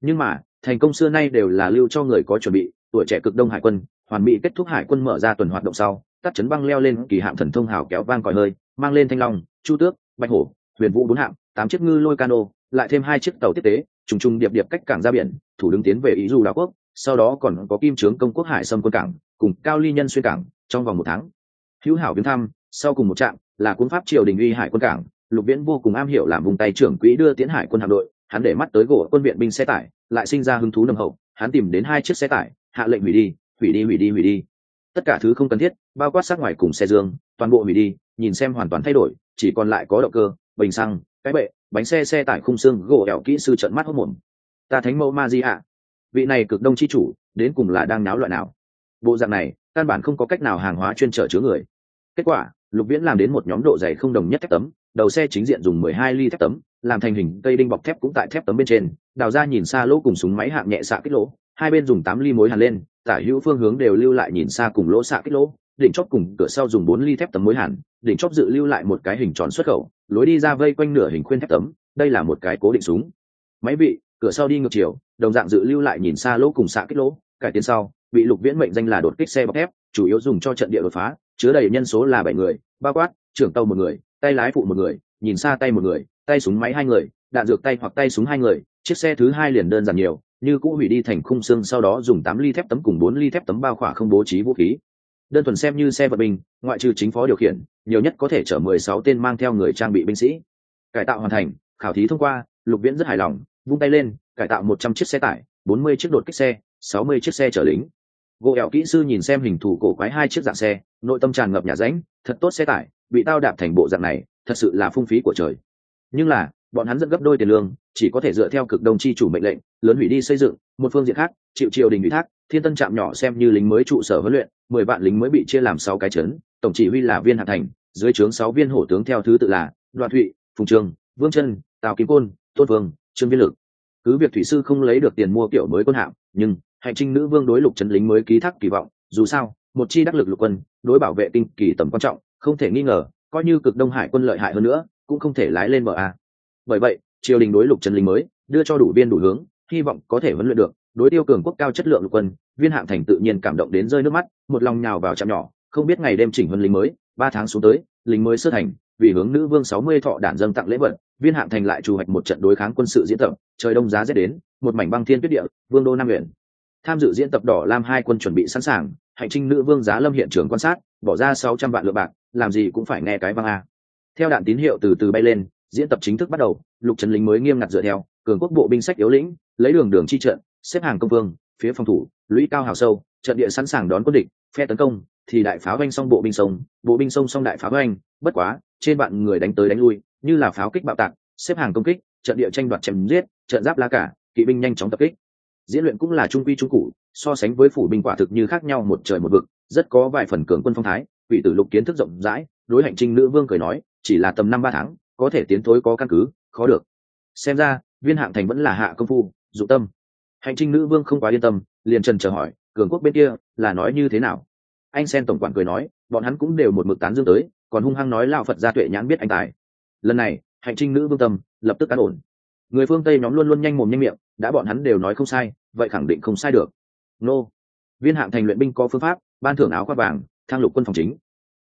Nhưng mà, thành công xưa nay đều là lưu cho người có chuẩn bị, tuổi trẻ cực đông hải quân, hoàn bị kết thúc hải quân mở ra tuần hoạt động sau tắt chấn băng leo lên kỳ hạm thần thông hào kéo vang còi hơi, mang lên thanh long, chu tước, bạch hổ, huyền vũ bốn hạm, tám chiếc ngư lôi cano, lại thêm hai chiếc tàu tiếp tế, trùng trùng điệp điệp cách cảng ra biển, thủ đứng tiến về ý du đảo quốc, sau đó còn có kim trướng công quốc hải xâm quân cảng, cùng cao ly nhân xuyên cảng, trong vòng một tháng. Hữu hảo viếng thăm, sau cùng một trạm, là quân pháp triều đình uy hải quân cảng, lục viễn vô cùng am hiểu làm vùng tay trưởng quỹ đưa tiến hải quân hạm đội, hắn để mắt tới gỗ quân viện binh xe tải, lại sinh ra hứng thú nồng hậu, hắn tìm đến hai chiếc xe tải, hạ lệnh hủy đi hủy đi hủy đi hủy đi. Tất cả thứ không cần thiết bao quát sát ngoài cùng xe dương, toàn bộ hủy đi, nhìn xem hoàn toàn thay đổi, chỉ còn lại có động cơ, bình xăng, cái bệ, bánh xe xe tải khung xương, gỗ ẻo kỹ sư trận mắt hốc mồm. Ta thánh mẫu ma di ạ. Vị này cực đông chi chủ, đến cùng là đang náo loại nào? Bộ dạng này, căn bản không có cách nào hàng hóa chuyên trở chứa người. Kết quả, lục viễn làm đến một nhóm độ dày không đồng nhất thép tấm, đầu xe chính diện dùng mười hai ly thép tấm, làm thành hình cây đinh bọc thép cũng tại thép tấm bên trên, đào ra nhìn xa lỗ cùng súng máy hạng nhẹ xạ kích lỗ, hai bên dùng tám ly mối hàn lên, tả hữu phương hướng đều lưu lại nhìn xa cùng lỗ xạ kích lỗ đỉnh chóp cùng cửa sau dùng bốn ly thép tấm mối hàn đỉnh chóp dự lưu lại một cái hình tròn xuất khẩu lối đi ra vây quanh nửa hình khuyên thép tấm đây là một cái cố định súng. Máy bị, cửa sau đi ngược chiều đồng dạng dự lưu lại nhìn xa lỗ cùng xạ kích lỗ cải tiến sau bị lục viễn mệnh danh là đột kích xe bọc thép chủ yếu dùng cho trận địa đột phá chứa đầy nhân số là bảy người bao quát trưởng tàu một người tay lái phụ một người nhìn xa tay một người tay súng máy hai người đạn dược tay hoặc tay súng hai người chiếc xe thứ hai liền đơn giản nhiều như cũ hủy đi thành khung xương sau đó dùng tám ly thép tấm cùng bốn ly thép tấm bao khỏa không bố trí vũ khí đơn thuần xem như xe vận binh ngoại trừ chính phó điều khiển, nhiều nhất có thể chở mười sáu tên mang theo người trang bị binh sĩ. Cải tạo hoàn thành, khảo thí thông qua, lục viễn rất hài lòng, vung tay lên, cải tạo một trăm chiếc xe tải, bốn mươi chiếc đột kích xe, sáu mươi chiếc xe chở lính. Gỗ ẹo kỹ sư nhìn xem hình thủ cổ quái hai chiếc dạng xe, nội tâm tràn ngập nhà ránh, thật tốt xe tải, bị tao đạp thành bộ dạng này, thật sự là phung phí của trời. Nhưng là, bọn hắn dẫn gấp đôi tiền lương, chỉ có thể dựa theo cực đông chi chủ mệnh lệnh, lớn hủy đi xây dựng, một phương diện khác, chịu triều đình ủy thác thiên tân trạm nhỏ xem như lính mới trụ sở huấn luyện mười vạn lính mới bị chia làm sáu cái trấn tổng chỉ huy là viên hạ thành dưới trướng sáu viên hổ tướng theo thứ tự là đoạn thụy phùng trường vương Trân, tào kim côn tôn vương trương viên lực. Cứ việc thủy sư không lấy được tiền mua kiểu mới quân hạm nhưng hành trinh nữ vương đối lục trấn lính mới ký thác kỳ vọng dù sao một chi đắc lực lục quân đối bảo vệ kinh kỳ tầm quan trọng không thể nghi ngờ coi như cực đông hải quân lợi hại hơn nữa cũng không thể lái lên bờ a. Bởi vậy triều đình đối lục trấn lính mới đưa cho đủ viên đủ hướng hy vọng có thể huấn luyện được đối tiêu cường quốc cao chất lượng lục quân, viên hạng thành tự nhiên cảm động đến rơi nước mắt, một lòng nhào vào trạm nhỏ, không biết ngày đêm chỉnh huấn lính mới, ba tháng xuống tới, lính mới sơ thành, vì hướng nữ vương sáu mươi thọ đản dâng tặng lễ vật, viên hạng thành lại chủ hoạch một trận đối kháng quân sự diễn tập, trời đông giá rét đến, một mảnh băng thiên tuyết địa, vương đô nam huyện tham dự diễn tập đỏ lam hai quân chuẩn bị sẵn sàng, hành trinh nữ vương giá lâm hiện trường quan sát, bỏ ra sáu trăm vạn lượng bạc, làm gì cũng phải nghe cái văng a. Theo đạn tín hiệu từ từ bay lên, diễn tập chính thức bắt đầu, lục trấn lính mới nghiêm ngặt dựa theo, cường quốc bộ binh sách yếu lĩnh, lấy đường đường chi trận xếp hàng công vương, phía phòng thủ, lũy cao hào sâu, trận địa sẵn sàng đón quân địch, phe tấn công, thì đại pháo vanh xong bộ binh sông, bộ binh sông xong đại pháo vanh bất quá, trên bạn người đánh tới đánh lui, như là pháo kích bạo tạc, xếp hàng công kích, trận địa tranh đoạt chém giết, trận giáp lá cả, kỵ binh nhanh chóng tập kích. Diễn luyện cũng là trung quy trung cụ so sánh với phủ binh quả thực như khác nhau một trời một vực, rất có vài phần cường quân phong thái vị tử lục kiến thức rộng rãi, đối hành trinh nữ vương cười nói, chỉ là tầm năm ba tháng, có thể tiến thối có căn cứ, khó được. Xem ra, viên hạng thành vẫn là hạ công phu, dụng tâm hành trinh nữ vương không quá yên tâm, liền trần chờ hỏi, cường quốc bên kia là nói như thế nào? Anh sen tổng quản cười nói, bọn hắn cũng đều một mực tán dương tới, còn hung hăng nói lao phật gia tuệ nhãn biết anh tài. Lần này hành trinh nữ vương tâm lập tức cán ổn. Người phương tây nhóm luôn luôn nhanh mồm nhanh miệng, đã bọn hắn đều nói không sai, vậy khẳng định không sai được. Nô. Viên hạng thành luyện binh có phương pháp, ban thưởng áo khoác vàng, thang lục quân phòng chính.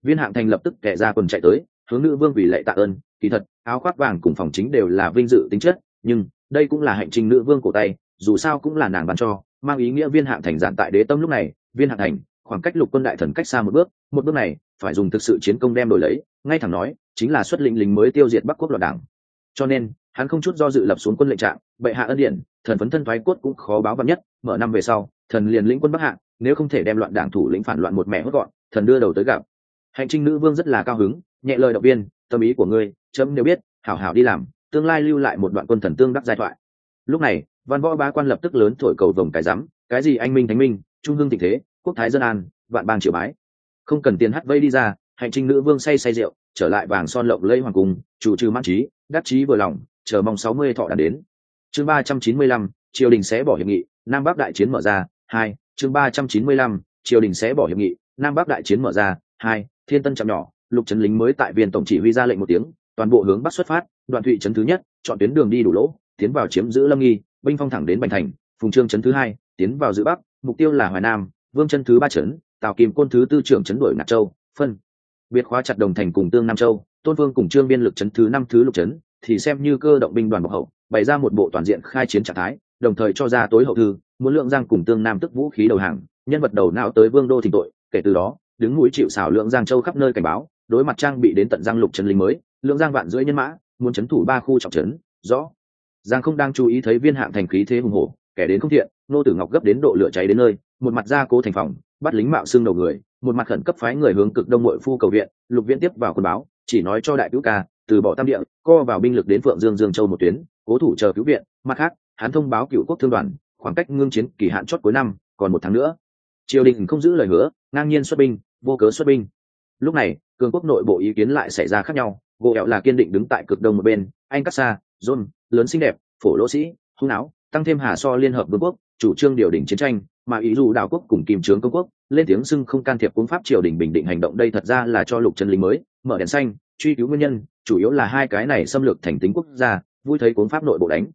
Viên hạng thành lập tức kẻ ra quần chạy tới, hướng nữ vương vì lệ tạ ơn. Kỳ thật, áo khoác vàng cùng phòng chính đều là vinh dự tính chất, nhưng đây cũng là hành trình nữ vương cổ tay dù sao cũng là nàng bàn cho, mang ý nghĩa viên hạng thành giản tại đế tâm lúc này, viên hạng thành, khoảng cách lục quân đại thần cách xa một bước một bước này, phải dùng thực sự chiến công đem đổi lấy, ngay thẳng nói, chính là xuất lĩnh lính mới tiêu diệt bắc quốc loạn đảng. Cho nên, hắn không chút do dự lập xuống quân lệnh trạng, bệ hạ ân điện thần phấn thân thoái cốt cũng khó báo vắn nhất, mở năm về sau, thần liền lĩnh quân bắc hạ, nếu không thể đem loạn đảng thủ lĩnh phản loạn một mẹ hốt gọn, thần đưa đầu tới gặp. Hành trinh nữ vương rất là cao hứng, nhẹ lời động viên, tâm ý của ngươi, chấm nếu biết, hảo hảo đi làm, tương lai lưu lại một đoạn quân thần tương đắc giai thoại. Lúc này văn võ bá quan lập tức lớn thổi cầu vồng cái rắm cái gì anh minh thánh minh, trung hương tình thế, quốc thái dân an, vạn bang triều bái. Không cần tiền hát vây đi ra hành trình nữ vương say say rượu, trở lại vàng son lộng lây hoàng cung, chủ trừ mãn trí, đắc trí vừa lòng, chờ mong sáu mươi thọ đàn đến. Chương ba trăm chín mươi lăm, triều đình sẽ bỏ hiệp nghị, nam bắc đại chiến mở ra, hai, chương ba trăm chín mươi lăm, triều đình sẽ bỏ hiệp nghị, nam bắc đại chiến mở ra, hai, thiên tân chậm nhỏ, lục trấn lính mới tại viên tổng chỉ huy ra lệnh một tiếng, toàn bộ hướng bắc xuất phát, đoạn thụy trấn thứ nhất, chọn tuyến đường đi đủ lỗ, tiến vào chiếm giữ lâm nghi binh phong thẳng đến bành thành, phùng trương trấn thứ hai, tiến vào giữ bắc, mục tiêu là hoài nam, vương chân thứ ba trấn, tào kìm côn thứ tư trưởng trấn đổi ngạc châu, phân. Biệt khóa chặt đồng thành cùng tương nam châu, tôn vương cùng trương biên lực trấn thứ năm thứ lục trấn thì xem như cơ động binh đoàn bọc hậu, bày ra một bộ toàn diện khai chiến trạng thái, đồng thời cho ra tối hậu thư, muốn lượng giang cùng tương nam tức vũ khí đầu hàng, nhân vật đầu não tới vương đô thỉnh tội, kể từ đó, đứng núi chịu xảo lượng giang châu khắp nơi cảnh báo, đối mặt trang bị đến tận giang lục trấn lính mới, lượng giang vạn rưỡi nhân mã, muốn trấn thủ ba khu trọng trấn rõ giang không đang chú ý thấy viên hạng thành khí thế hùng hổ, kẻ đến không thiện, nô tử ngọc gấp đến độ lửa cháy đến nơi, một mặt ra cố thành phòng, bắt lính mạo xương đầu người, một mặt khẩn cấp phái người hướng cực đông nội phu cầu viện, lục viện tiếp vào quân báo, chỉ nói cho đại cứu ca, từ bỏ tam địa, co vào binh lực đến phượng dương dương châu một tuyến, cố thủ chờ cứu viện, mặt khác, hắn thông báo cựu quốc thương đoàn, khoảng cách ngưng chiến kỳ hạn chót cuối năm, còn một tháng nữa. Triều đình không giữ lời hứa, ngang nhiên xuất binh, vô cớ xuất binh. Lúc này, cường quốc nội bộ ý kiến lại xảy ra khác nhau, gỗ ẹo là kiên định đứng tại cực đông một bên, anh cắt xa john, lớn xinh đẹp, phổ lỗ sĩ, hung áo, tăng thêm hà so liên hợp vương quốc, chủ trương điều đình chiến tranh, mà ý dù đảo quốc cùng kìm trướng công quốc, lên tiếng xưng không can thiệp cuốn pháp triều đình bình định hành động đây thật ra là cho lục chân lính mới, mở đèn xanh, truy cứu nguyên nhân, chủ yếu là hai cái này xâm lược thành tính quốc gia, vui thấy cuốn pháp nội bộ đánh.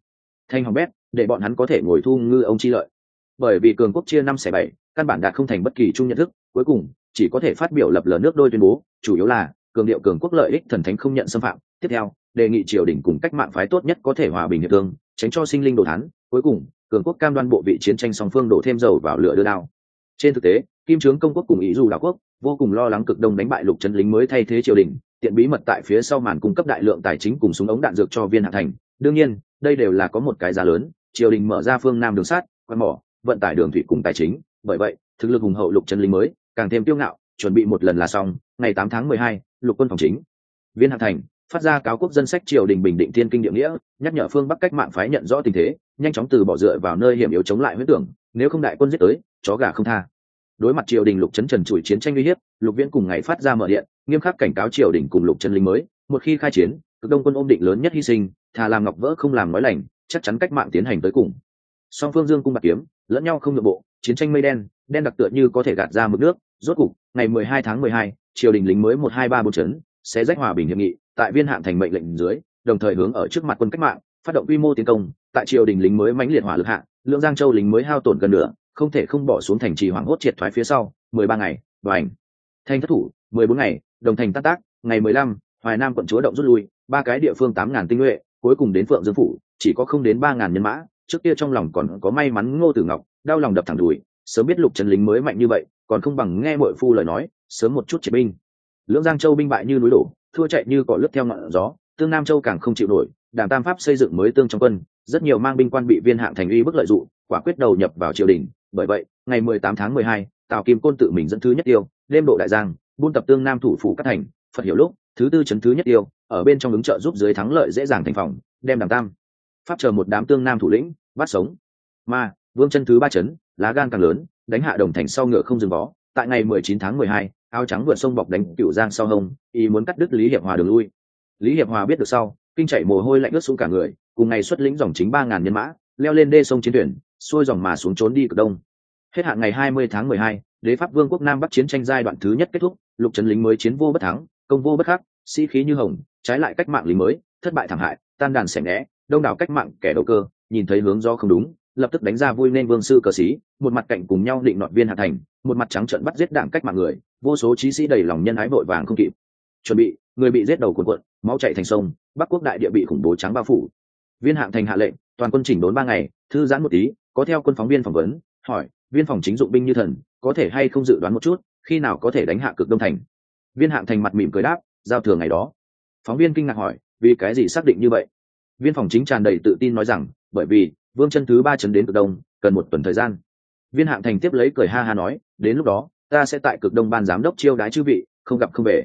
Thanh hồng bét, để bọn hắn có thể ngồi thu ngư ông chi lợi. Bởi vì cường quốc chia năm xẻ bảy, căn bản đạt không thành bất kỳ chung nhận thức, cuối cùng, chỉ có thể phát biểu lập lờ nước đôi tuyên bố, chủ yếu là, cường điệu cường quốc lợi ích thần thánh không nhận xâm phạm. Tiếp theo đề nghị triều đình cùng cách mạng phái tốt nhất có thể hòa bình hiệp thương, tránh cho sinh linh đồ thán. Cuối cùng, cường quốc cam đoan bộ vị chiến tranh song phương đổ thêm dầu vào lửa đưa đao. Trên thực tế, kim trướng công quốc cùng ý dù đảo quốc vô cùng lo lắng cực đông đánh bại lục chân lính mới thay thế triều đình, tiện bí mật tại phía sau màn cung cấp đại lượng tài chính cùng súng ống đạn dược cho viên hạ thành. Đương nhiên, đây đều là có một cái giá lớn, triều đình mở ra phương nam đường sát quan mỏ, vận tải đường thủy cùng tài chính. Bởi vậy, thực lực hùng hậu lục chân lính mới càng thêm tiêu ngạo, chuẩn bị một lần là xong, ngày tám tháng mười hai, lục quân phòng chính. Viên hạ thành phát ra cáo quốc dân sách triều đình bình định thiên kinh địa nghĩa nhắc nhở phương bắc cách mạng phái nhận rõ tình thế nhanh chóng từ bỏ dựa vào nơi hiểm yếu chống lại huyết tưởng nếu không đại quân giết tới chó gà không tha. Đối mặt triều đình lục trấn trần chủi chiến tranh uy hiếp lục viễn cùng ngày phát ra mở điện nghiêm khắc cảnh cáo triều đình cùng lục trấn lính mới một khi khai chiến cực đông quân ôm định lớn nhất hy sinh thà làm ngọc vỡ không làm nói lành chắc chắn cách mạng tiến hành tới cùng. Song phương dương cung bạc kiếm lẫn nhau không nội bộ chiến tranh mây đen đen đặc tựa như có thể gạt ra mực nước rốt cục ngày 12 tháng 12, triều đình lính mới một hai ba bốn chấn sẽ rách hòa bình hiệp nghị, tại viên hạng thành mệnh lệnh dưới, đồng thời hướng ở trước mặt quân cách mạng, phát động quy mô tiến công, tại triều đình lính mới mãnh liệt hỏa lực hạ, lượng giang châu lính mới hao tổn gần nửa, không thể không bỏ xuống thành trì hoảng hốt triệt thoái phía sau, mười ba ngày và thanh thất thủ, mười bốn ngày, đồng thành tác tác, ngày mười lăm, hoài nam quận chúa động rút lui, ba cái địa phương tám ngàn tinh nhuệ, cuối cùng đến phượng dương phủ, chỉ có không đến ba ngàn nhân mã, trước kia trong lòng còn có may mắn ngô tử ngọc, đau lòng đập thẳng đùi, sớm biết lục trần lính mới mạnh như vậy, còn không bằng nghe mọi phu lời nói, sớm một chút triệt binh lưỡng giang châu binh bại như núi đổ thua chạy như cỏ lướt theo ngọn gió tương nam châu càng không chịu nổi đảng tam pháp xây dựng mới tương trong quân rất nhiều mang binh quan bị viên hạng thành uy bức lợi dụng quả quyết đầu nhập vào triều đình. Bởi vậy ngày 18 tháng 12, tào kim côn tự mình dẫn thứ nhất tiêu đêm độ đại giang buôn tập tương nam thủ phủ các thành phật hiểu lúc thứ tư chấn thứ nhất tiêu ở bên trong ứng trợ giúp dưới thắng lợi dễ dàng thành phòng đem đảng tam pháp chờ một đám tương nam thủ lĩnh bắt sống. Mà vương chân thứ ba chấn lá gan càng lớn đánh hạ đồng thành sau ngựa không dừng bó tại ngày 19 tháng 12, áo trắng vượt sông bọc đánh cựu giang sau hông ý muốn cắt đứt lý hiệp hòa đường lui. Lý hiệp hòa biết được sau kinh chạy mồ hôi lạnh ướt xuống cả người cùng ngày xuất lĩnh dòng chính ba ngàn nhân mã leo lên đê sông chiến thuyền xuôi dòng mà xuống trốn đi cực đông. Hết hạn ngày 20 tháng 12, đế pháp vương quốc nam bắc chiến tranh giai đoạn thứ nhất kết thúc lục trấn lính mới chiến vô bất thắng công vô bất khắc sĩ khí như hồng trái lại cách mạng lính mới thất bại thảm hại tan đàn xẻ né đông đảo cách mạng kẻ đầu cơ nhìn thấy hướng do không đúng lập tức đánh ra vui nên vương sư cờ sĩ một mặt cạnh cùng nhau định nọt viên hạ thành một mặt trắng trợn bắt giết đảng cách mạng người, vô số trí sĩ đầy lòng nhân ái vội vàng không kịp. Chuẩn bị, người bị giết đầu cuộn cuộn, máu chạy thành sông, bắc quốc đại địa bị khủng bố trắng bao phủ. Viên hạng thành hạ lệnh, toàn quân chỉnh đốn ba ngày, thư giãn một tí, có theo quân phóng viên phỏng vấn, hỏi, viên phòng chính dụng binh như thần, có thể hay không dự đoán một chút, khi nào có thể đánh hạ cực đông thành? Viên hạng thành mặt mỉm cười đáp, giao thừa ngày đó. Phóng viên kinh ngạc hỏi, vì cái gì xác định như vậy? Viên phòng chính tràn đầy tự tin nói rằng, bởi vì, vương chân thứ ba chấn đến cực đông, cần một tuần thời gian. Viên hạng thành tiếp lấy cười ha ha nói đến lúc đó, ta sẽ tại cực đông ban giám đốc chiêu đái chư vị, không gặp không về.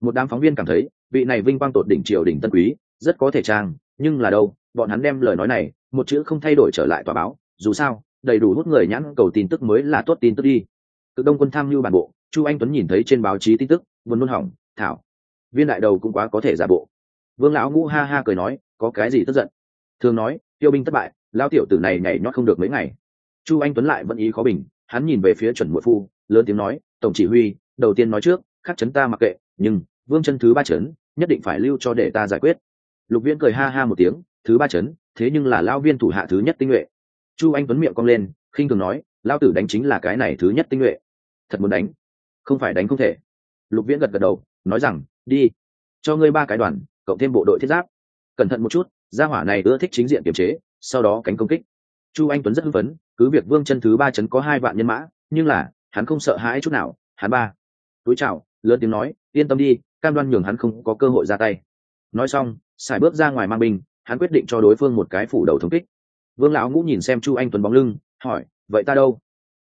Một đám phóng viên cảm thấy, vị này vinh quang tột đỉnh triều đỉnh tân quý, rất có thể trang, nhưng là đâu, bọn hắn đem lời nói này, một chữ không thay đổi trở lại tòa báo, dù sao, đầy đủ hút người nhãn cầu tin tức mới là tốt tin tức đi. Cực đông quân tham mưu bản bộ, chu anh tuấn nhìn thấy trên báo chí tin tức vân luôn hỏng, thảo. Viên đại đầu cũng quá có thể giả bộ. Vương lão ngũ ha ha cười nói, có cái gì tức giận? Thường nói, tiêu binh thất bại, lão tiểu tử này nhảy nhót không được mấy ngày. Chu anh tuấn lại vẫn ý khó bình hắn nhìn về phía chuẩn muội phu, lớn tiếng nói, tổng chỉ huy, đầu tiên nói trước, khắc chấn ta mặc kệ, nhưng, vương chân thứ ba chấn, nhất định phải lưu cho để ta giải quyết. Lục viễn cười ha ha một tiếng, thứ ba chấn, thế nhưng là lao viên thủ hạ thứ nhất tinh nhuệ. Chu anh tuấn miệng cong lên, khinh thường nói lao tử đánh chính là cái này thứ nhất tinh nhuệ. Thật muốn đánh? Không phải đánh không thể. Lục viễn gật gật đầu, nói rằng, đi, cho ngươi ba cái đoàn, cộng thêm bộ đội thiết giáp. Cẩn thận một chút, gia hỏa này ưa thích chính diện kiềm chế, sau đó cánh công kích. Chu anh tuấn rất hưng phấn cứ việc vương chân thứ ba chấn có hai vạn nhân mã, nhưng là, hắn không sợ hãi chút nào, hắn ba. Túi chào, lớn tiếng nói, yên tâm đi, cam đoan nhường hắn không có cơ hội ra tay. Nói xong xài bước ra ngoài mang binh, hắn quyết định cho đối phương một cái phủ đầu thống kích. Vương lão ngũ nhìn xem chu anh tuấn bóng lưng, hỏi, vậy ta đâu?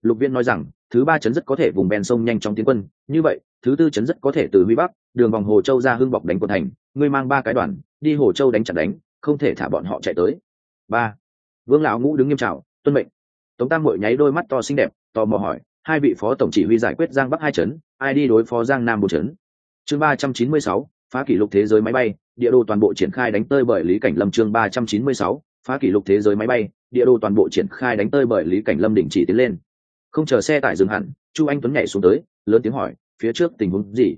Lục viên nói rằng, thứ ba chấn rất có thể vùng bèn sông nhanh chóng tiến quân, như vậy, thứ tư chấn rất có thể từ huy bắc, đường vòng hồ châu ra hưng bọc đánh quân thành, ngươi mang ba cái đoàn, đi hồ châu đánh chặt đánh, không thể thả bọn họ chạy tới. Ba. Vương lão ngũ đứng nghiêm trào tuân mệnh tống tam mội nháy đôi mắt to xinh đẹp, tò mò hỏi, hai vị phó tổng chỉ huy giải quyết giang bắc hai chấn, ai đi đối phó giang nam một chấn? Chương ba trăm chín mươi sáu, phá kỷ lục thế giới máy bay, địa đồ toàn bộ triển khai đánh tơi bởi lý cảnh lâm chương ba trăm chín mươi sáu, phá kỷ lục thế giới máy bay, địa đồ toàn bộ triển khai đánh tơi bởi lý cảnh lâm đình chỉ tiến lên. Không chờ xe tải dừng hẳn, chu anh tuấn nhảy xuống tới, lớn tiếng hỏi, phía trước tình huống gì?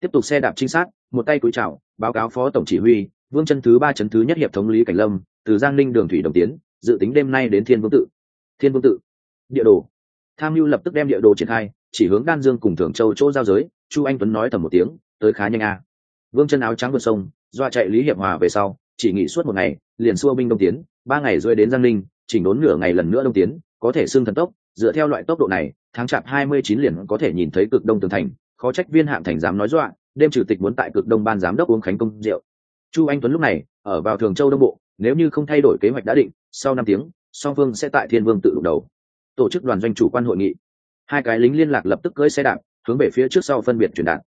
Tiếp tục xe đạp trinh sát, một tay cúi chào, báo cáo phó tổng chỉ huy, vương chân thứ ba chấn thứ nhất hiệp thống lý cảnh lâm, từ giang ninh đường thủy đồng tiến, dự tính đêm nay đến thiên vương tự thiên vương tự. Địa đồ. Tham mưu lập tức đem địa đồ triển khai, chỉ hướng đan dương cùng thường châu chỗ giao giới, chu anh tuấn nói thầm một tiếng, tới khá nhanh a vương chân áo trắng vượt sông, doa chạy lý hiệp hòa về sau, chỉ nghỉ suốt một ngày, liền xua binh đông tiến, ba ngày rơi đến giang ninh, chỉnh đốn nửa ngày lần nữa đông tiến, có thể xưng thần tốc, dựa theo loại tốc độ này, tháng chạp hai mươi chín liền có thể nhìn thấy cực đông tường thành, khó trách viên hạng thành dám nói dọa, đêm chủ tịch muốn tại cực đông ban giám đốc uống khánh công rượu. Chu anh tuấn lúc này, ở vào thường châu đông bộ, nếu như không thay đổi kế hoạch đã định, sau năm tiếng song phương sẽ tại thiên vương tự đụng đầu. Tổ chức đoàn doanh chủ quan hội nghị. Hai cái lính liên lạc lập tức cưỡi xe đạp, hướng về phía trước sau phân biệt truyền đạt.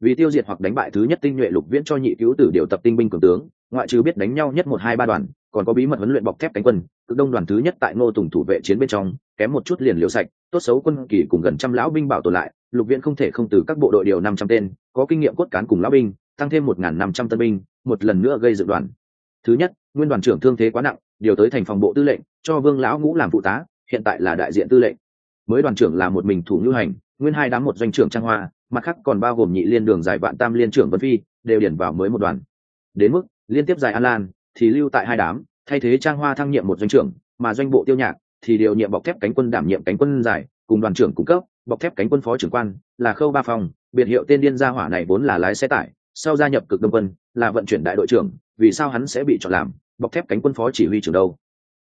Vì tiêu diệt hoặc đánh bại thứ nhất tinh nhuệ lục viễn cho nhị cứu tử điều tập tinh binh cường tướng, ngoại trừ biết đánh nhau nhất một hai ba đoàn, còn có bí mật huấn luyện bọc thép cánh quân, cực đông đoàn thứ nhất tại ngô tùng thủ vệ chiến bên trong, kém một chút liền liều sạch, tốt xấu quân kỳ cùng gần trăm lão binh bảo tồn lại, lục viễn không thể không từ các bộ đội điều năm trăm tên, có kinh nghiệm cốt cán cùng lão binh, tăng thêm một n g h n năm trăm tân binh, một lần nữa gây dựng đoàn. Thứ nhất, nguyên đoàn trưởng thương thế quá nặng điều tới thành phòng bộ tư lệnh, cho vương lão ngũ làm phụ tá, hiện tại là đại diện tư lệnh. Mới đoàn trưởng là một mình thủ ngữ hành, nguyên hai đám một doanh trưởng trang hoa, mặt khác còn bao gồm nhị liên đường giải vạn tam liên trưởng vân phi, đều điển vào mới một đoàn. Đến mức, liên tiếp giải an lan, thì lưu tại hai đám, thay thế trang hoa thăng nhiệm một doanh trưởng, mà doanh bộ tiêu nhạc, thì điều nhiệm bọc thép cánh quân đảm nhiệm cánh quân giải, cùng đoàn trưởng cung cấp, bọc thép cánh quân phó trưởng quan, là khâu ba phòng biệt hiệu tên điên gia hỏa này vốn là lái xe tải, sau gia nhập cực đông quân, là vận chuyển đại đội trưởng, vì sao hắn sẽ bị chọn làm? Bọc thép cánh quân phó chỉ huy trưởng đâu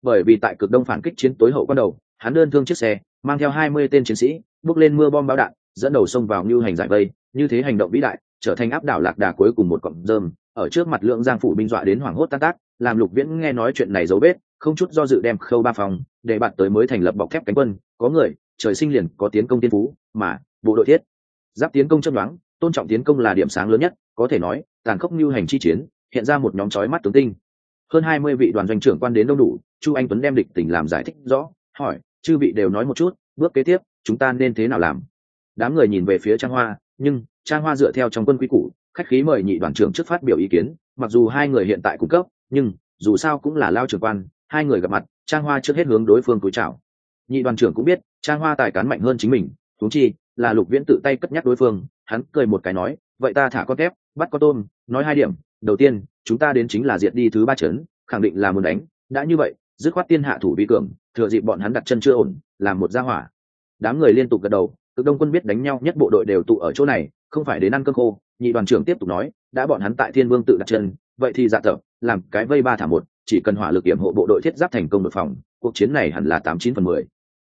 bởi vì tại cực đông phản kích chiến tối hậu quan đầu, hắn đơn thương chiếc xe, mang theo hai mươi tên chiến sĩ, bước lên mưa bom bão đạn, dẫn đầu xông vào như hành giải vây, như thế hành động vĩ đại, trở thành áp đảo lạc đà cuối cùng một cọng rơm, ở trước mặt lượng giang phủ binh dọa đến hoảng hốt tan tác, làm lục viễn nghe nói chuyện này dấu vết, không chút do dự đem khâu ba phòng, để bạn tới mới thành lập bọc thép cánh quân, có người, trời sinh liền có tiến công tiên phú, mà, bộ đội thiết. Giáp tiến công chấp đoán tôn trọng tiến công là điểm sáng lớn nhất, có thể nói, tàn khốc như hành chi chiến, hiện ra một nhóm chói mắt tướng tinh hơn hai mươi vị đoàn doanh trưởng quan đến đông đủ, chu anh tuấn đem địch tỉnh làm giải thích rõ, hỏi, chư vị đều nói một chút, bước kế tiếp, chúng ta nên thế nào làm? Đám người nhìn về phía trang hoa, nhưng trang hoa dựa theo trong quân quy củ, khách khí mời nhị đoàn trưởng trước phát biểu ý kiến, mặc dù hai người hiện tại cung cấp, nhưng dù sao cũng là lao trưởng quan, hai người gặp mặt, trang hoa trước hết hướng đối phương túi chào. Nhị đoàn trưởng cũng biết, trang hoa tài cán mạnh hơn chính mình thú chi là lục viễn tự tay cất nhắc đối phương, hắn cười một cái nói, vậy ta thả con tép bắt con tôm, nói hai điểm đầu tiên, chúng ta đến chính là diệt đi thứ ba chấn, khẳng định là muốn đánh. Đã như vậy, dứt khoát tiên hạ thủ vi cường, thừa dịp bọn hắn đặt chân chưa ổn, làm một gia hỏa. Đám người liên tục gật đầu, cực đông quân biết đánh nhau nhất bộ đội đều tụ ở chỗ này, không phải đến ăn cơm khô. Nhị đoàn trưởng tiếp tục nói, đã bọn hắn tại thiên vương tự đặt chân, vậy thì dạ tập, làm cái vây ba thả một, chỉ cần hỏa lực điểm hộ bộ đội thiết giáp thành công đột phòng, cuộc chiến này hẳn là tám chín phần mười.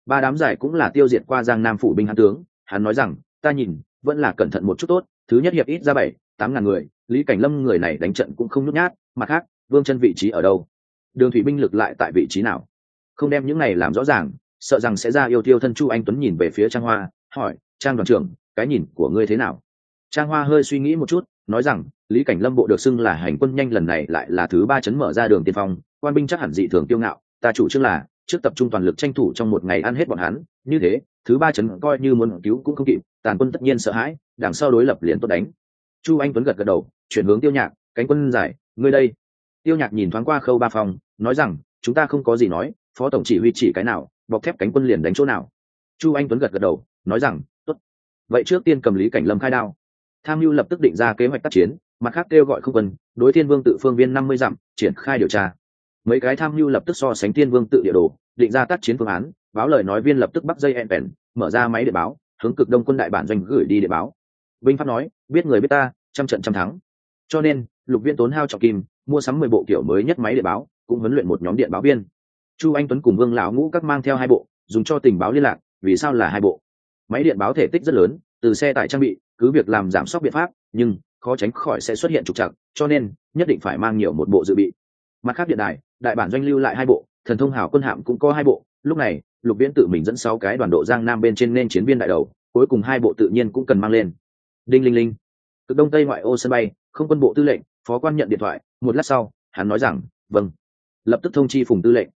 Ba đám giải cũng là tiêu diệt qua giang nam phủ binh hán tướng, hắn nói rằng, ta nhìn, vẫn là cẩn thận một chút tốt, thứ nhất hiệp ít ra bảy tám ngàn người, lý cảnh lâm người này đánh trận cũng không nhút nhát, mặt khác, vương chân vị trí ở đâu? Đường thủy binh lực lại tại vị trí nào? Không đem những này làm rõ ràng, sợ rằng sẽ ra yêu tiêu thân chu anh tuấn nhìn về phía trang hoa, hỏi, trang đoàn trưởng, cái nhìn của ngươi thế nào? Trang hoa hơi suy nghĩ một chút, nói rằng, lý cảnh lâm bộ được xưng là hành quân nhanh lần này lại là thứ ba chấn mở ra đường tiên phong, quan binh chắc hẳn dị thường tiêu ngạo, ta chủ trương là, trước tập trung toàn lực tranh thủ trong một ngày ăn hết bọn hắn, như thế, thứ ba chấn coi như muốn cứu cũng không kịp, tàn quân tất nhiên sợ hãi, đằng sau đối lập liền tốt đánh chu anh tuấn gật gật đầu, chuyển hướng tiêu nhạc, cánh quân giải, ngươi đây. Tiêu nhạc nhìn thoáng qua khâu ba phòng nói rằng, chúng ta không có gì nói, phó tổng chỉ huy chỉ cái nào, bọc thép cánh quân liền đánh chỗ nào. Chu anh tuấn gật gật đầu, nói rằng, tốt. Vậy trước tiên cầm lý cảnh lâm khai đao. Tham mưu lập tức định ra kế hoạch tác chiến, mặt khác kêu gọi không quân, đối thiên vương tự phương viên năm mươi dặm, triển khai điều tra. Mấy cái tham mưu lập tức so sánh thiên vương tự địa đồ, định ra tác chiến phương án, báo lời nói viên lập tức bắt dây en bèn mở ra máy để báo, hướng cực đông quân đại bản doanh gửi đi để báo binh pháp nói, biết người biết ta, trăm trận trăm thắng. Cho nên, lục viên tốn hao trọng kim, mua sắm mười bộ kiểu mới nhất máy điện báo, cũng huấn luyện một nhóm điện báo viên. Chu anh tuấn cùng vương lão ngũ các mang theo hai bộ, dùng cho tình báo liên lạc, vì sao là hai bộ? Máy điện báo thể tích rất lớn, từ xe tải trang bị, cứ việc làm giảm sốc biện pháp, nhưng khó tránh khỏi sẽ xuất hiện trục trặc, cho nên nhất định phải mang nhiều một bộ dự bị. Mặt khác điện đài, đại bản doanh lưu lại hai bộ, thần thông hảo quân hạm cũng có hai bộ. Lúc này, lục viễn tự mình dẫn sáu cái đoàn độ giang nam bên trên nên chiến viên đại đầu, cuối cùng hai bộ tự nhiên cũng cần mang lên đinh linh linh. Cực đông tây ngoại ô sân bay, không quân bộ tư lệnh, phó quan nhận điện thoại, một lát sau, hắn nói rằng vâng. Lập tức thông chi phùng tư lệnh.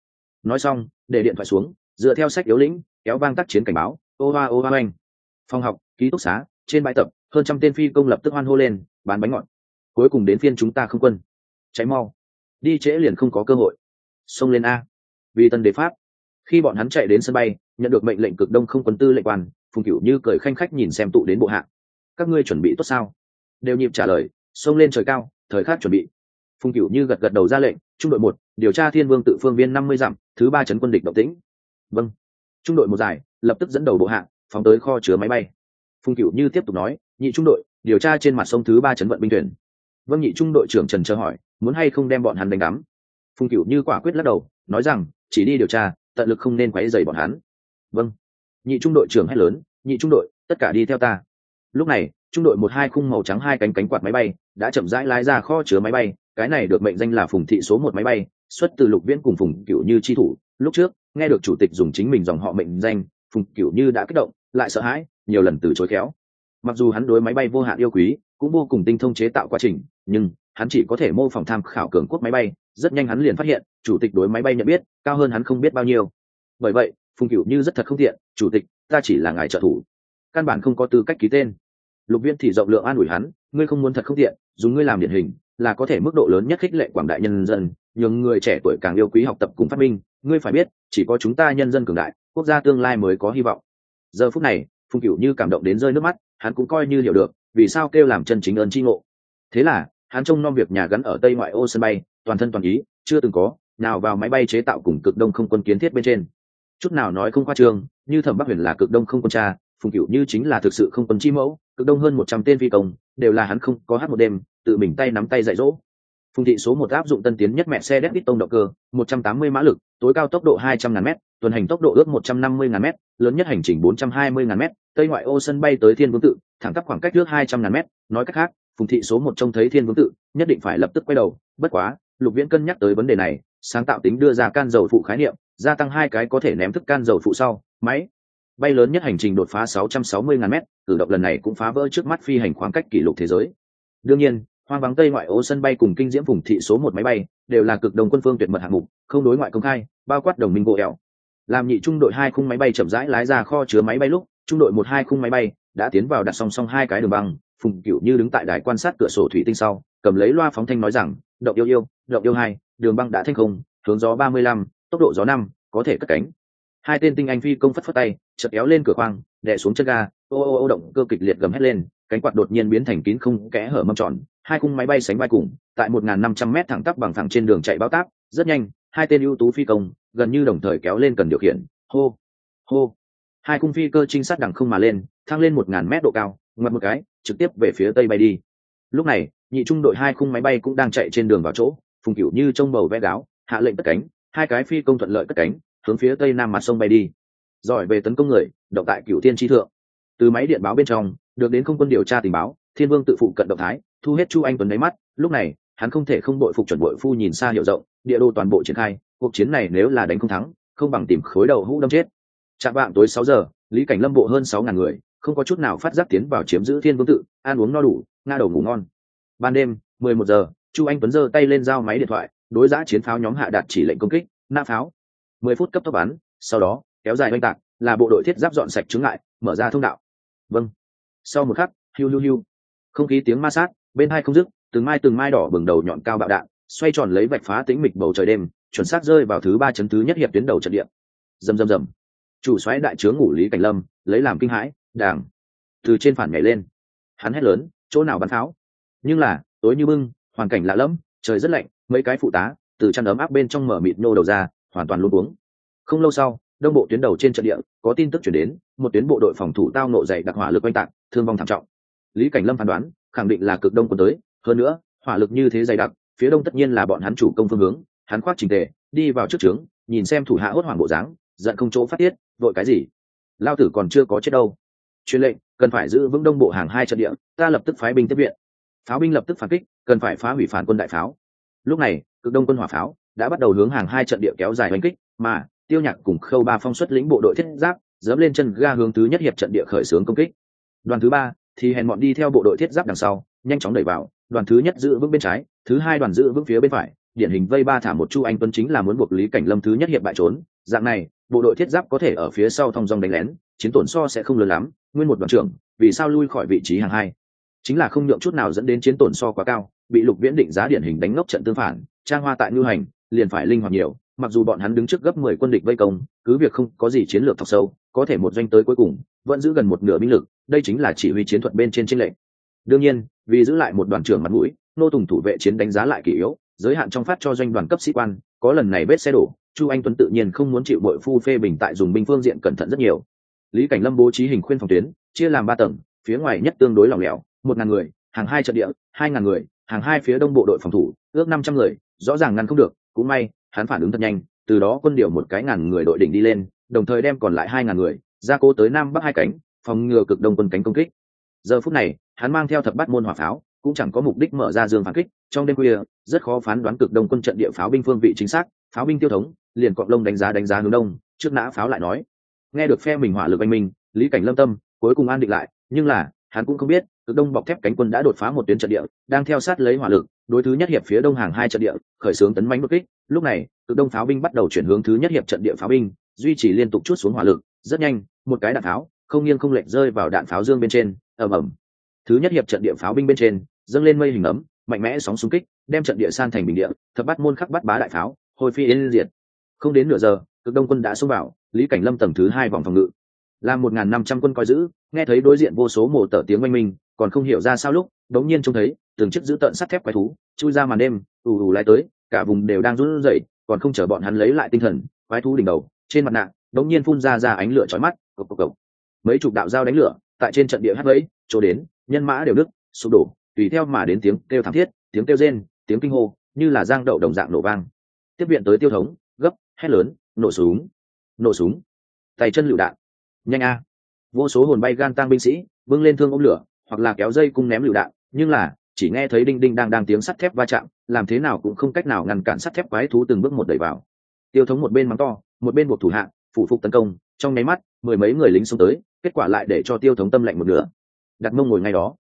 Nói xong, để điện thoại xuống, dựa theo sách yếu lĩnh, kéo vang tác chiến cảnh báo ô hoa ô hoa oanh. Phòng học, ký túc xá, trên bãi tập, hơn trăm tên phi công lập tức hoan hô lên, bán bánh ngọt. Cuối cùng đến phiên chúng ta không quân. Cháy mau. Đi trễ liền không có cơ hội. Xông lên a. Vì tân đế pháp. Khi bọn hắn chạy đến sân bay, nhận được mệnh lệnh cực đông không quân tư lệnh quan, phùng cửu như cười khanh khách nhìn xem tụ đến bộ hạ các ngươi chuẩn bị tốt sao? Đều nhịp trả lời, xông lên trời cao, thời khắc chuẩn bị. Phùng cửu như gật gật đầu ra lệnh, trung đội một, điều tra thiên vương tự phương viên năm mươi dặm, thứ ba chấn quân địch động tĩnh. Vâng. Trung đội một giải, lập tức dẫn đầu bộ hạ, phóng tới kho chứa máy bay. Phùng cửu như tiếp tục nói, nhị trung đội, điều tra trên mặt sông thứ ba chấn vận binh thuyền. Vâng nhị trung đội trưởng trần chờ hỏi, muốn hay không đem bọn hắn đánh đắm? Phùng cửu như quả quyết lắc đầu, nói rằng, chỉ đi điều tra, tận lực không nên quấy dày bọn hắn. Vâng. Nhị trung đội trưởng hét lớn, nhị trung đội, tất cả đi theo ta lúc này, trung đội một hai khung màu trắng hai cánh cánh quạt máy bay đã chậm rãi lái ra kho chứa máy bay, cái này được mệnh danh là phùng thị số một máy bay, xuất từ lục viễn cùng phùng cựu như chi thủ. Lúc trước, nghe được chủ tịch dùng chính mình dòng họ mệnh danh, phùng cựu như đã kích động, lại sợ hãi, nhiều lần từ chối khéo. Mặc dù hắn đối máy bay vô hạn yêu quý, cũng vô cùng tinh thông chế tạo quá trình, nhưng hắn chỉ có thể mô phỏng tham khảo cường quốc máy bay, rất nhanh hắn liền phát hiện, chủ tịch đối máy bay nhận biết cao hơn hắn không biết bao nhiêu. Bởi vậy, phùng cựu như rất thật không tiện, chủ tịch, ta chỉ là ngài trợ thủ căn bản không có tư cách ký tên. Lục viên thì rộng lượng an ủi hắn, ngươi không muốn thật không tiện, dùng ngươi làm điển hình, là có thể mức độ lớn nhất khích lệ quảng đại nhân dân, nhường người trẻ tuổi càng yêu quý học tập cùng phát minh. Ngươi phải biết, chỉ có chúng ta nhân dân cường đại, quốc gia tương lai mới có hy vọng. Giờ phút này, phùng cửu như cảm động đến rơi nước mắt, hắn cũng coi như hiểu được, vì sao kêu làm chân chính ơn tri ngộ. Thế là, hắn trông nom việc nhà gắn ở tây ngoại ô sân bay, toàn thân toàn ý, chưa từng có, nào vào máy bay chế tạo cùng cực đông không quân kiến thiết bên trên. Chút nào nói không khoa trương, như thẩm bắc huyền là cực đông không quân cha phùng cựu như chính là thực sự không quân chi mẫu, cực đông hơn một trăm tên phi công, đều là hắn không có hát một đêm, tự mình tay nắm tay dạy dỗ. Phùng thị số một áp dụng tân tiến nhất mẹ xe đét tông động cơ, một trăm tám mươi mã lực, tối cao tốc độ hai trăm ngàn m tuần hành tốc độ ước một trăm năm mươi ngàn m lớn nhất hành trình bốn trăm hai mươi ngàn m tây ngoại ô sân bay tới thiên vương tự, thẳng tắp khoảng cách trước hai trăm ngàn m nói cách khác, phùng thị số một trông thấy thiên vương tự, nhất định phải lập tức quay đầu, bất quá, lục viễn cân nhắc tới vấn đề này, sáng tạo tính đưa ra can dầu phụ khái niệm, gia tăng hai cái có thể ném thức can dầu phụ sau, máy bay lớn nhất hành trình đột phá 660 ngàn mét, cử động lần này cũng phá vỡ trước mắt phi hành khoảng cách kỷ lục thế giới. Đương nhiên, hoang vắng tây ngoại ô sân bay cùng kinh diễm vùng thị số một máy bay đều là cực đồng quân phương tuyệt mật hạng mục, không đối ngoại công khai, bao quát đồng minh bộ ẻo làm nhị trung đội hai khung máy bay chậm rãi lái ra kho chứa máy bay lúc, trung đội một hai khung máy bay đã tiến vào đặt song song hai cái đường băng, phùng cựu như đứng tại đài quan sát cửa sổ thủy tinh sau, cầm lấy loa phóng thanh nói rằng, động yêu yêu, động yêu hai, đường băng đã thanh không, hướng gió ba mươi lăm, tốc độ gió năm, có thể cất cánh hai tên tinh anh phi công phất phất tay chật kéo lên cửa khoang đè xuống chân ga, ô ô ô động cơ kịch liệt gầm hét lên, cánh quạt đột nhiên biến thành kín không kẽ hở mâm tròn, hai khung máy bay sánh vai cùng, tại một năm trăm m thẳng tắp bằng thẳng trên đường chạy bao tác rất nhanh, hai tên ưu tú phi công, gần như đồng thời kéo lên cần điều khiển, hô hô. Hai khung phi cơ trinh sát đằng không mà lên, thăng lên một ngàn mét độ cao, ngoặt một cái, trực tiếp về phía tây bay đi. Lúc này, nhị trung đội hai khung máy bay cũng đang chạy trên đường vào chỗ, phùng cửu như trông bầu vẽ gáo, hạ lệnh cất cánh, hai cái phi công thuận lợi cất cánh hướng phía tây nam mặt sông bay đi. Giỏi về tấn công người động tại cửu thiên tri thượng. Từ máy điện báo bên trong, được đến không quân điều tra tình báo, thiên vương tự phụ cận động thái, thu hết chu anh tuấn đáy mắt. Lúc này, hắn không thể không đội phục chuẩn bội phu nhìn xa hiệu rộng, địa đồ toàn bộ triển khai. Cuộc chiến này nếu là đánh không thắng, không bằng tìm khối đầu hũ đâm chết. Chạm vạng tối sáu giờ, lý cảnh lâm bộ hơn sáu ngàn người, không có chút nào phát giác tiến vào chiếm giữ thiên vương tự, ăn uống no đủ, nga đầu ngủ ngon. Ban đêm, mười một giờ, chu anh tuấn giơ tay lên giao máy điện thoại, đối giã chiến pháo nhóm hạ đạt chỉ lệnh công kích, nã pháo mười phút cấp tốc bắn, sau đó, kéo dài oanh tạc, là bộ đội thiết giáp dọn sạch chứng ngại, mở ra thông đạo. Vâng. Sau một khắc, hiu hiu hiu. Không khí tiếng ma sát, bên hai không dứt, từng mai từng mai đỏ bừng đầu nhọn cao bạo đạn, xoay tròn lấy vạch phá tĩnh mịch bầu trời đêm, chuẩn xác rơi vào thứ ba chấn thứ nhất hiệp tuyến đầu trận địa. Rầm rầm rầm. Chủ xoáy đại trướng ngủ lý cảnh lâm, lấy làm kinh hãi đảng từ trên phản nhảy lên. Hắn hét lớn, chỗ nào bắn pháo? Nhưng là, tối như bưng hoàn cảnh lạ lẫm, trời rất lạnh, mấy cái phụ tá, từ chăn ấm áp bên trong mở mịt nô đầu ra hoàn toàn luôn uống không lâu sau, đông bộ tuyến đầu trên trận địa, có tin tức chuyển đến, một tuyến bộ đội phòng thủ tao nộ dày đặc hỏa lực oanh tạc, thương vong thảm trọng. Lý cảnh lâm phán đoán, khẳng định là cực đông quân tới, hơn nữa, hỏa lực như thế dày đặc, phía đông tất nhiên là bọn hắn chủ công phương hướng, hắn khoác trình tề, đi vào trước trướng, nhìn xem thủ hạ hốt hoảng bộ dáng, giận không chỗ phát tiết, vội cái gì? Lao tử còn chưa có chết đâu. Truyền lệnh, cần phải giữ vững đông bộ hàng hai trận địa, ta lập tức phái binh tiếp viện. Pháo binh lập tức phản kích, cần phải phá hủy phản quân đại pháo. Lúc này, cực đông quân hỏa pháo đã bắt đầu hướng hàng hai trận địa kéo dài đánh kích, mà tiêu nhạc cùng khâu ba phong xuất lĩnh bộ đội thiết giáp, dẫm lên chân ga hướng thứ nhất hiệp trận địa khởi xướng công kích. Đoàn thứ ba thì hèn bọn đi theo bộ đội thiết giáp đằng sau, nhanh chóng đẩy vào, đoàn thứ nhất giữ vững bên trái, thứ hai đoàn giữ vững phía bên phải, điển hình vây ba thả một chu anh tuấn chính là muốn buộc lý cảnh lâm thứ nhất hiệp bại trốn, dạng này, bộ đội thiết giáp có thể ở phía sau thông dong đánh lén, chiến tổn so sẽ không lớn lắm, nguyên một đoàn trưởng, vì sao lui khỏi vị trí hàng hai? Chính là không nhượng chút nào dẫn đến chiến tổn so quá cao, bị lục viễn định giá điển hình đánh ngốc trận tương phản, trang hoa tại lưu hành liền phải linh hoạt nhiều, mặc dù bọn hắn đứng trước gấp mười quân địch vây công, cứ việc không có gì chiến lược thọc sâu, có thể một doanh tới cuối cùng, vẫn giữ gần một nửa binh lực, đây chính là chỉ huy chiến thuật bên trên tranh lệ. đương nhiên, vì giữ lại một đoàn trưởng mặt mũi, nô tùng thủ vệ chiến đánh giá lại kỷ yếu, giới hạn trong phát cho doanh đoàn cấp sĩ quan, có lần này vết xe đổ, chu anh tuấn tự nhiên không muốn chịu bội phu phê bình tại dùng binh phương diện cẩn thận rất nhiều lý cảnh lâm bố trí hình khuyên phòng tuyến, chia làm ba tầng, phía ngoài nhất tương đối lỏng lẻo, một ngàn người, hàng hai trận địa, hai ngàn người, hàng hai phía đông bộ đội phòng thủ, ước năm trăm người, rõ ràng ngăn không được cũng may, hắn phản ứng thật nhanh, từ đó quân điều một cái ngàn người đội đỉnh đi lên, đồng thời đem còn lại hai ngàn người, ra cố tới nam bắc hai cánh, phòng ngừa cực đông quân cánh công kích. Giờ phút này, hắn mang theo thập bát môn hỏa pháo, cũng chẳng có mục đích mở ra dương phản kích. Trong đêm khuya, rất khó phán đoán cực đông quân trận địa pháo binh phương vị chính xác, pháo binh tiêu thống, liền cọp lông đánh giá đánh giá hướng đông, trước nã pháo lại nói. Nghe được phe mình hỏa lực anh minh, lý cảnh lâm tâm, cuối cùng an định lại, nhưng là, hắn cũng không biết, cực đông bọc thép cánh quân đã đột phá một tuyến trận địa, đang theo sát lấy hỏa lực đối thứ nhất hiệp phía đông hàng hai trận địa, khởi xướng tấn mánh bất kích. Lúc này, cực đông pháo binh bắt đầu chuyển hướng thứ nhất hiệp trận địa pháo binh, duy trì liên tục chút xuống hỏa lực, rất nhanh, một cái đạn pháo, không nghiêng không lệch rơi vào đạn pháo dương bên trên, ầm ầm. Thứ nhất hiệp trận địa pháo binh bên trên, dâng lên mây hình ấm, mạnh mẽ sóng xung kích, đem trận địa san thành bình địa, thập bắt môn khắc bắt bá đại pháo, hồi phi yên diệt. Không đến nửa giờ, cực đông quân đã xông vào, lý cảnh lâm tầng thứ hai vòng phòng ngự. Là một n g h n năm trăm quân coi giữ, nghe thấy đối diện vô số mổ tở tiếng oanh minh, còn không hiểu ra sao lúc đống nhiên trông thấy, từng chiếc giữ tợn sắt thép quái thú, chui ra màn đêm, ù ù lái tới, cả vùng đều đang run rẩy, còn không chờ bọn hắn lấy lại tinh thần, quái thú đỉnh đầu, trên mặt nạ, đống nhiên phun ra ra ánh lửa chói mắt, cộc cộc cộc. Mấy chục đạo dao đánh lửa, tại trên trận địa hát vẫy chỗ đến, nhân mã đều đứt, sụp đổ, tùy theo mà đến tiếng kêu thảm thiết, tiếng kêu rên, tiếng kinh hô, như là giang đậu đồng dạng nổ vang. Tiếp viện tới tiêu thống, gấp, hét lớn, nổ súng nổ súng. Tay chân lựu đạn. Nhanh a. Vô số hồn bay gan tang binh sĩ vâng lên thương ống lửa, hoặc là kéo dây cung ném lựu đạn nhưng là, chỉ nghe thấy đinh đinh đang đang tiếng sắt thép va chạm, làm thế nào cũng không cách nào ngăn cản sắt thép quái thú từng bước một đẩy vào. Tiêu thống một bên mắng to, một bên buộc thủ hạ, phủ phục tấn công, trong nháy mắt, mười mấy người lính xông tới, kết quả lại để cho tiêu thống tâm lạnh một nửa. Đặt mông ngồi ngay đó.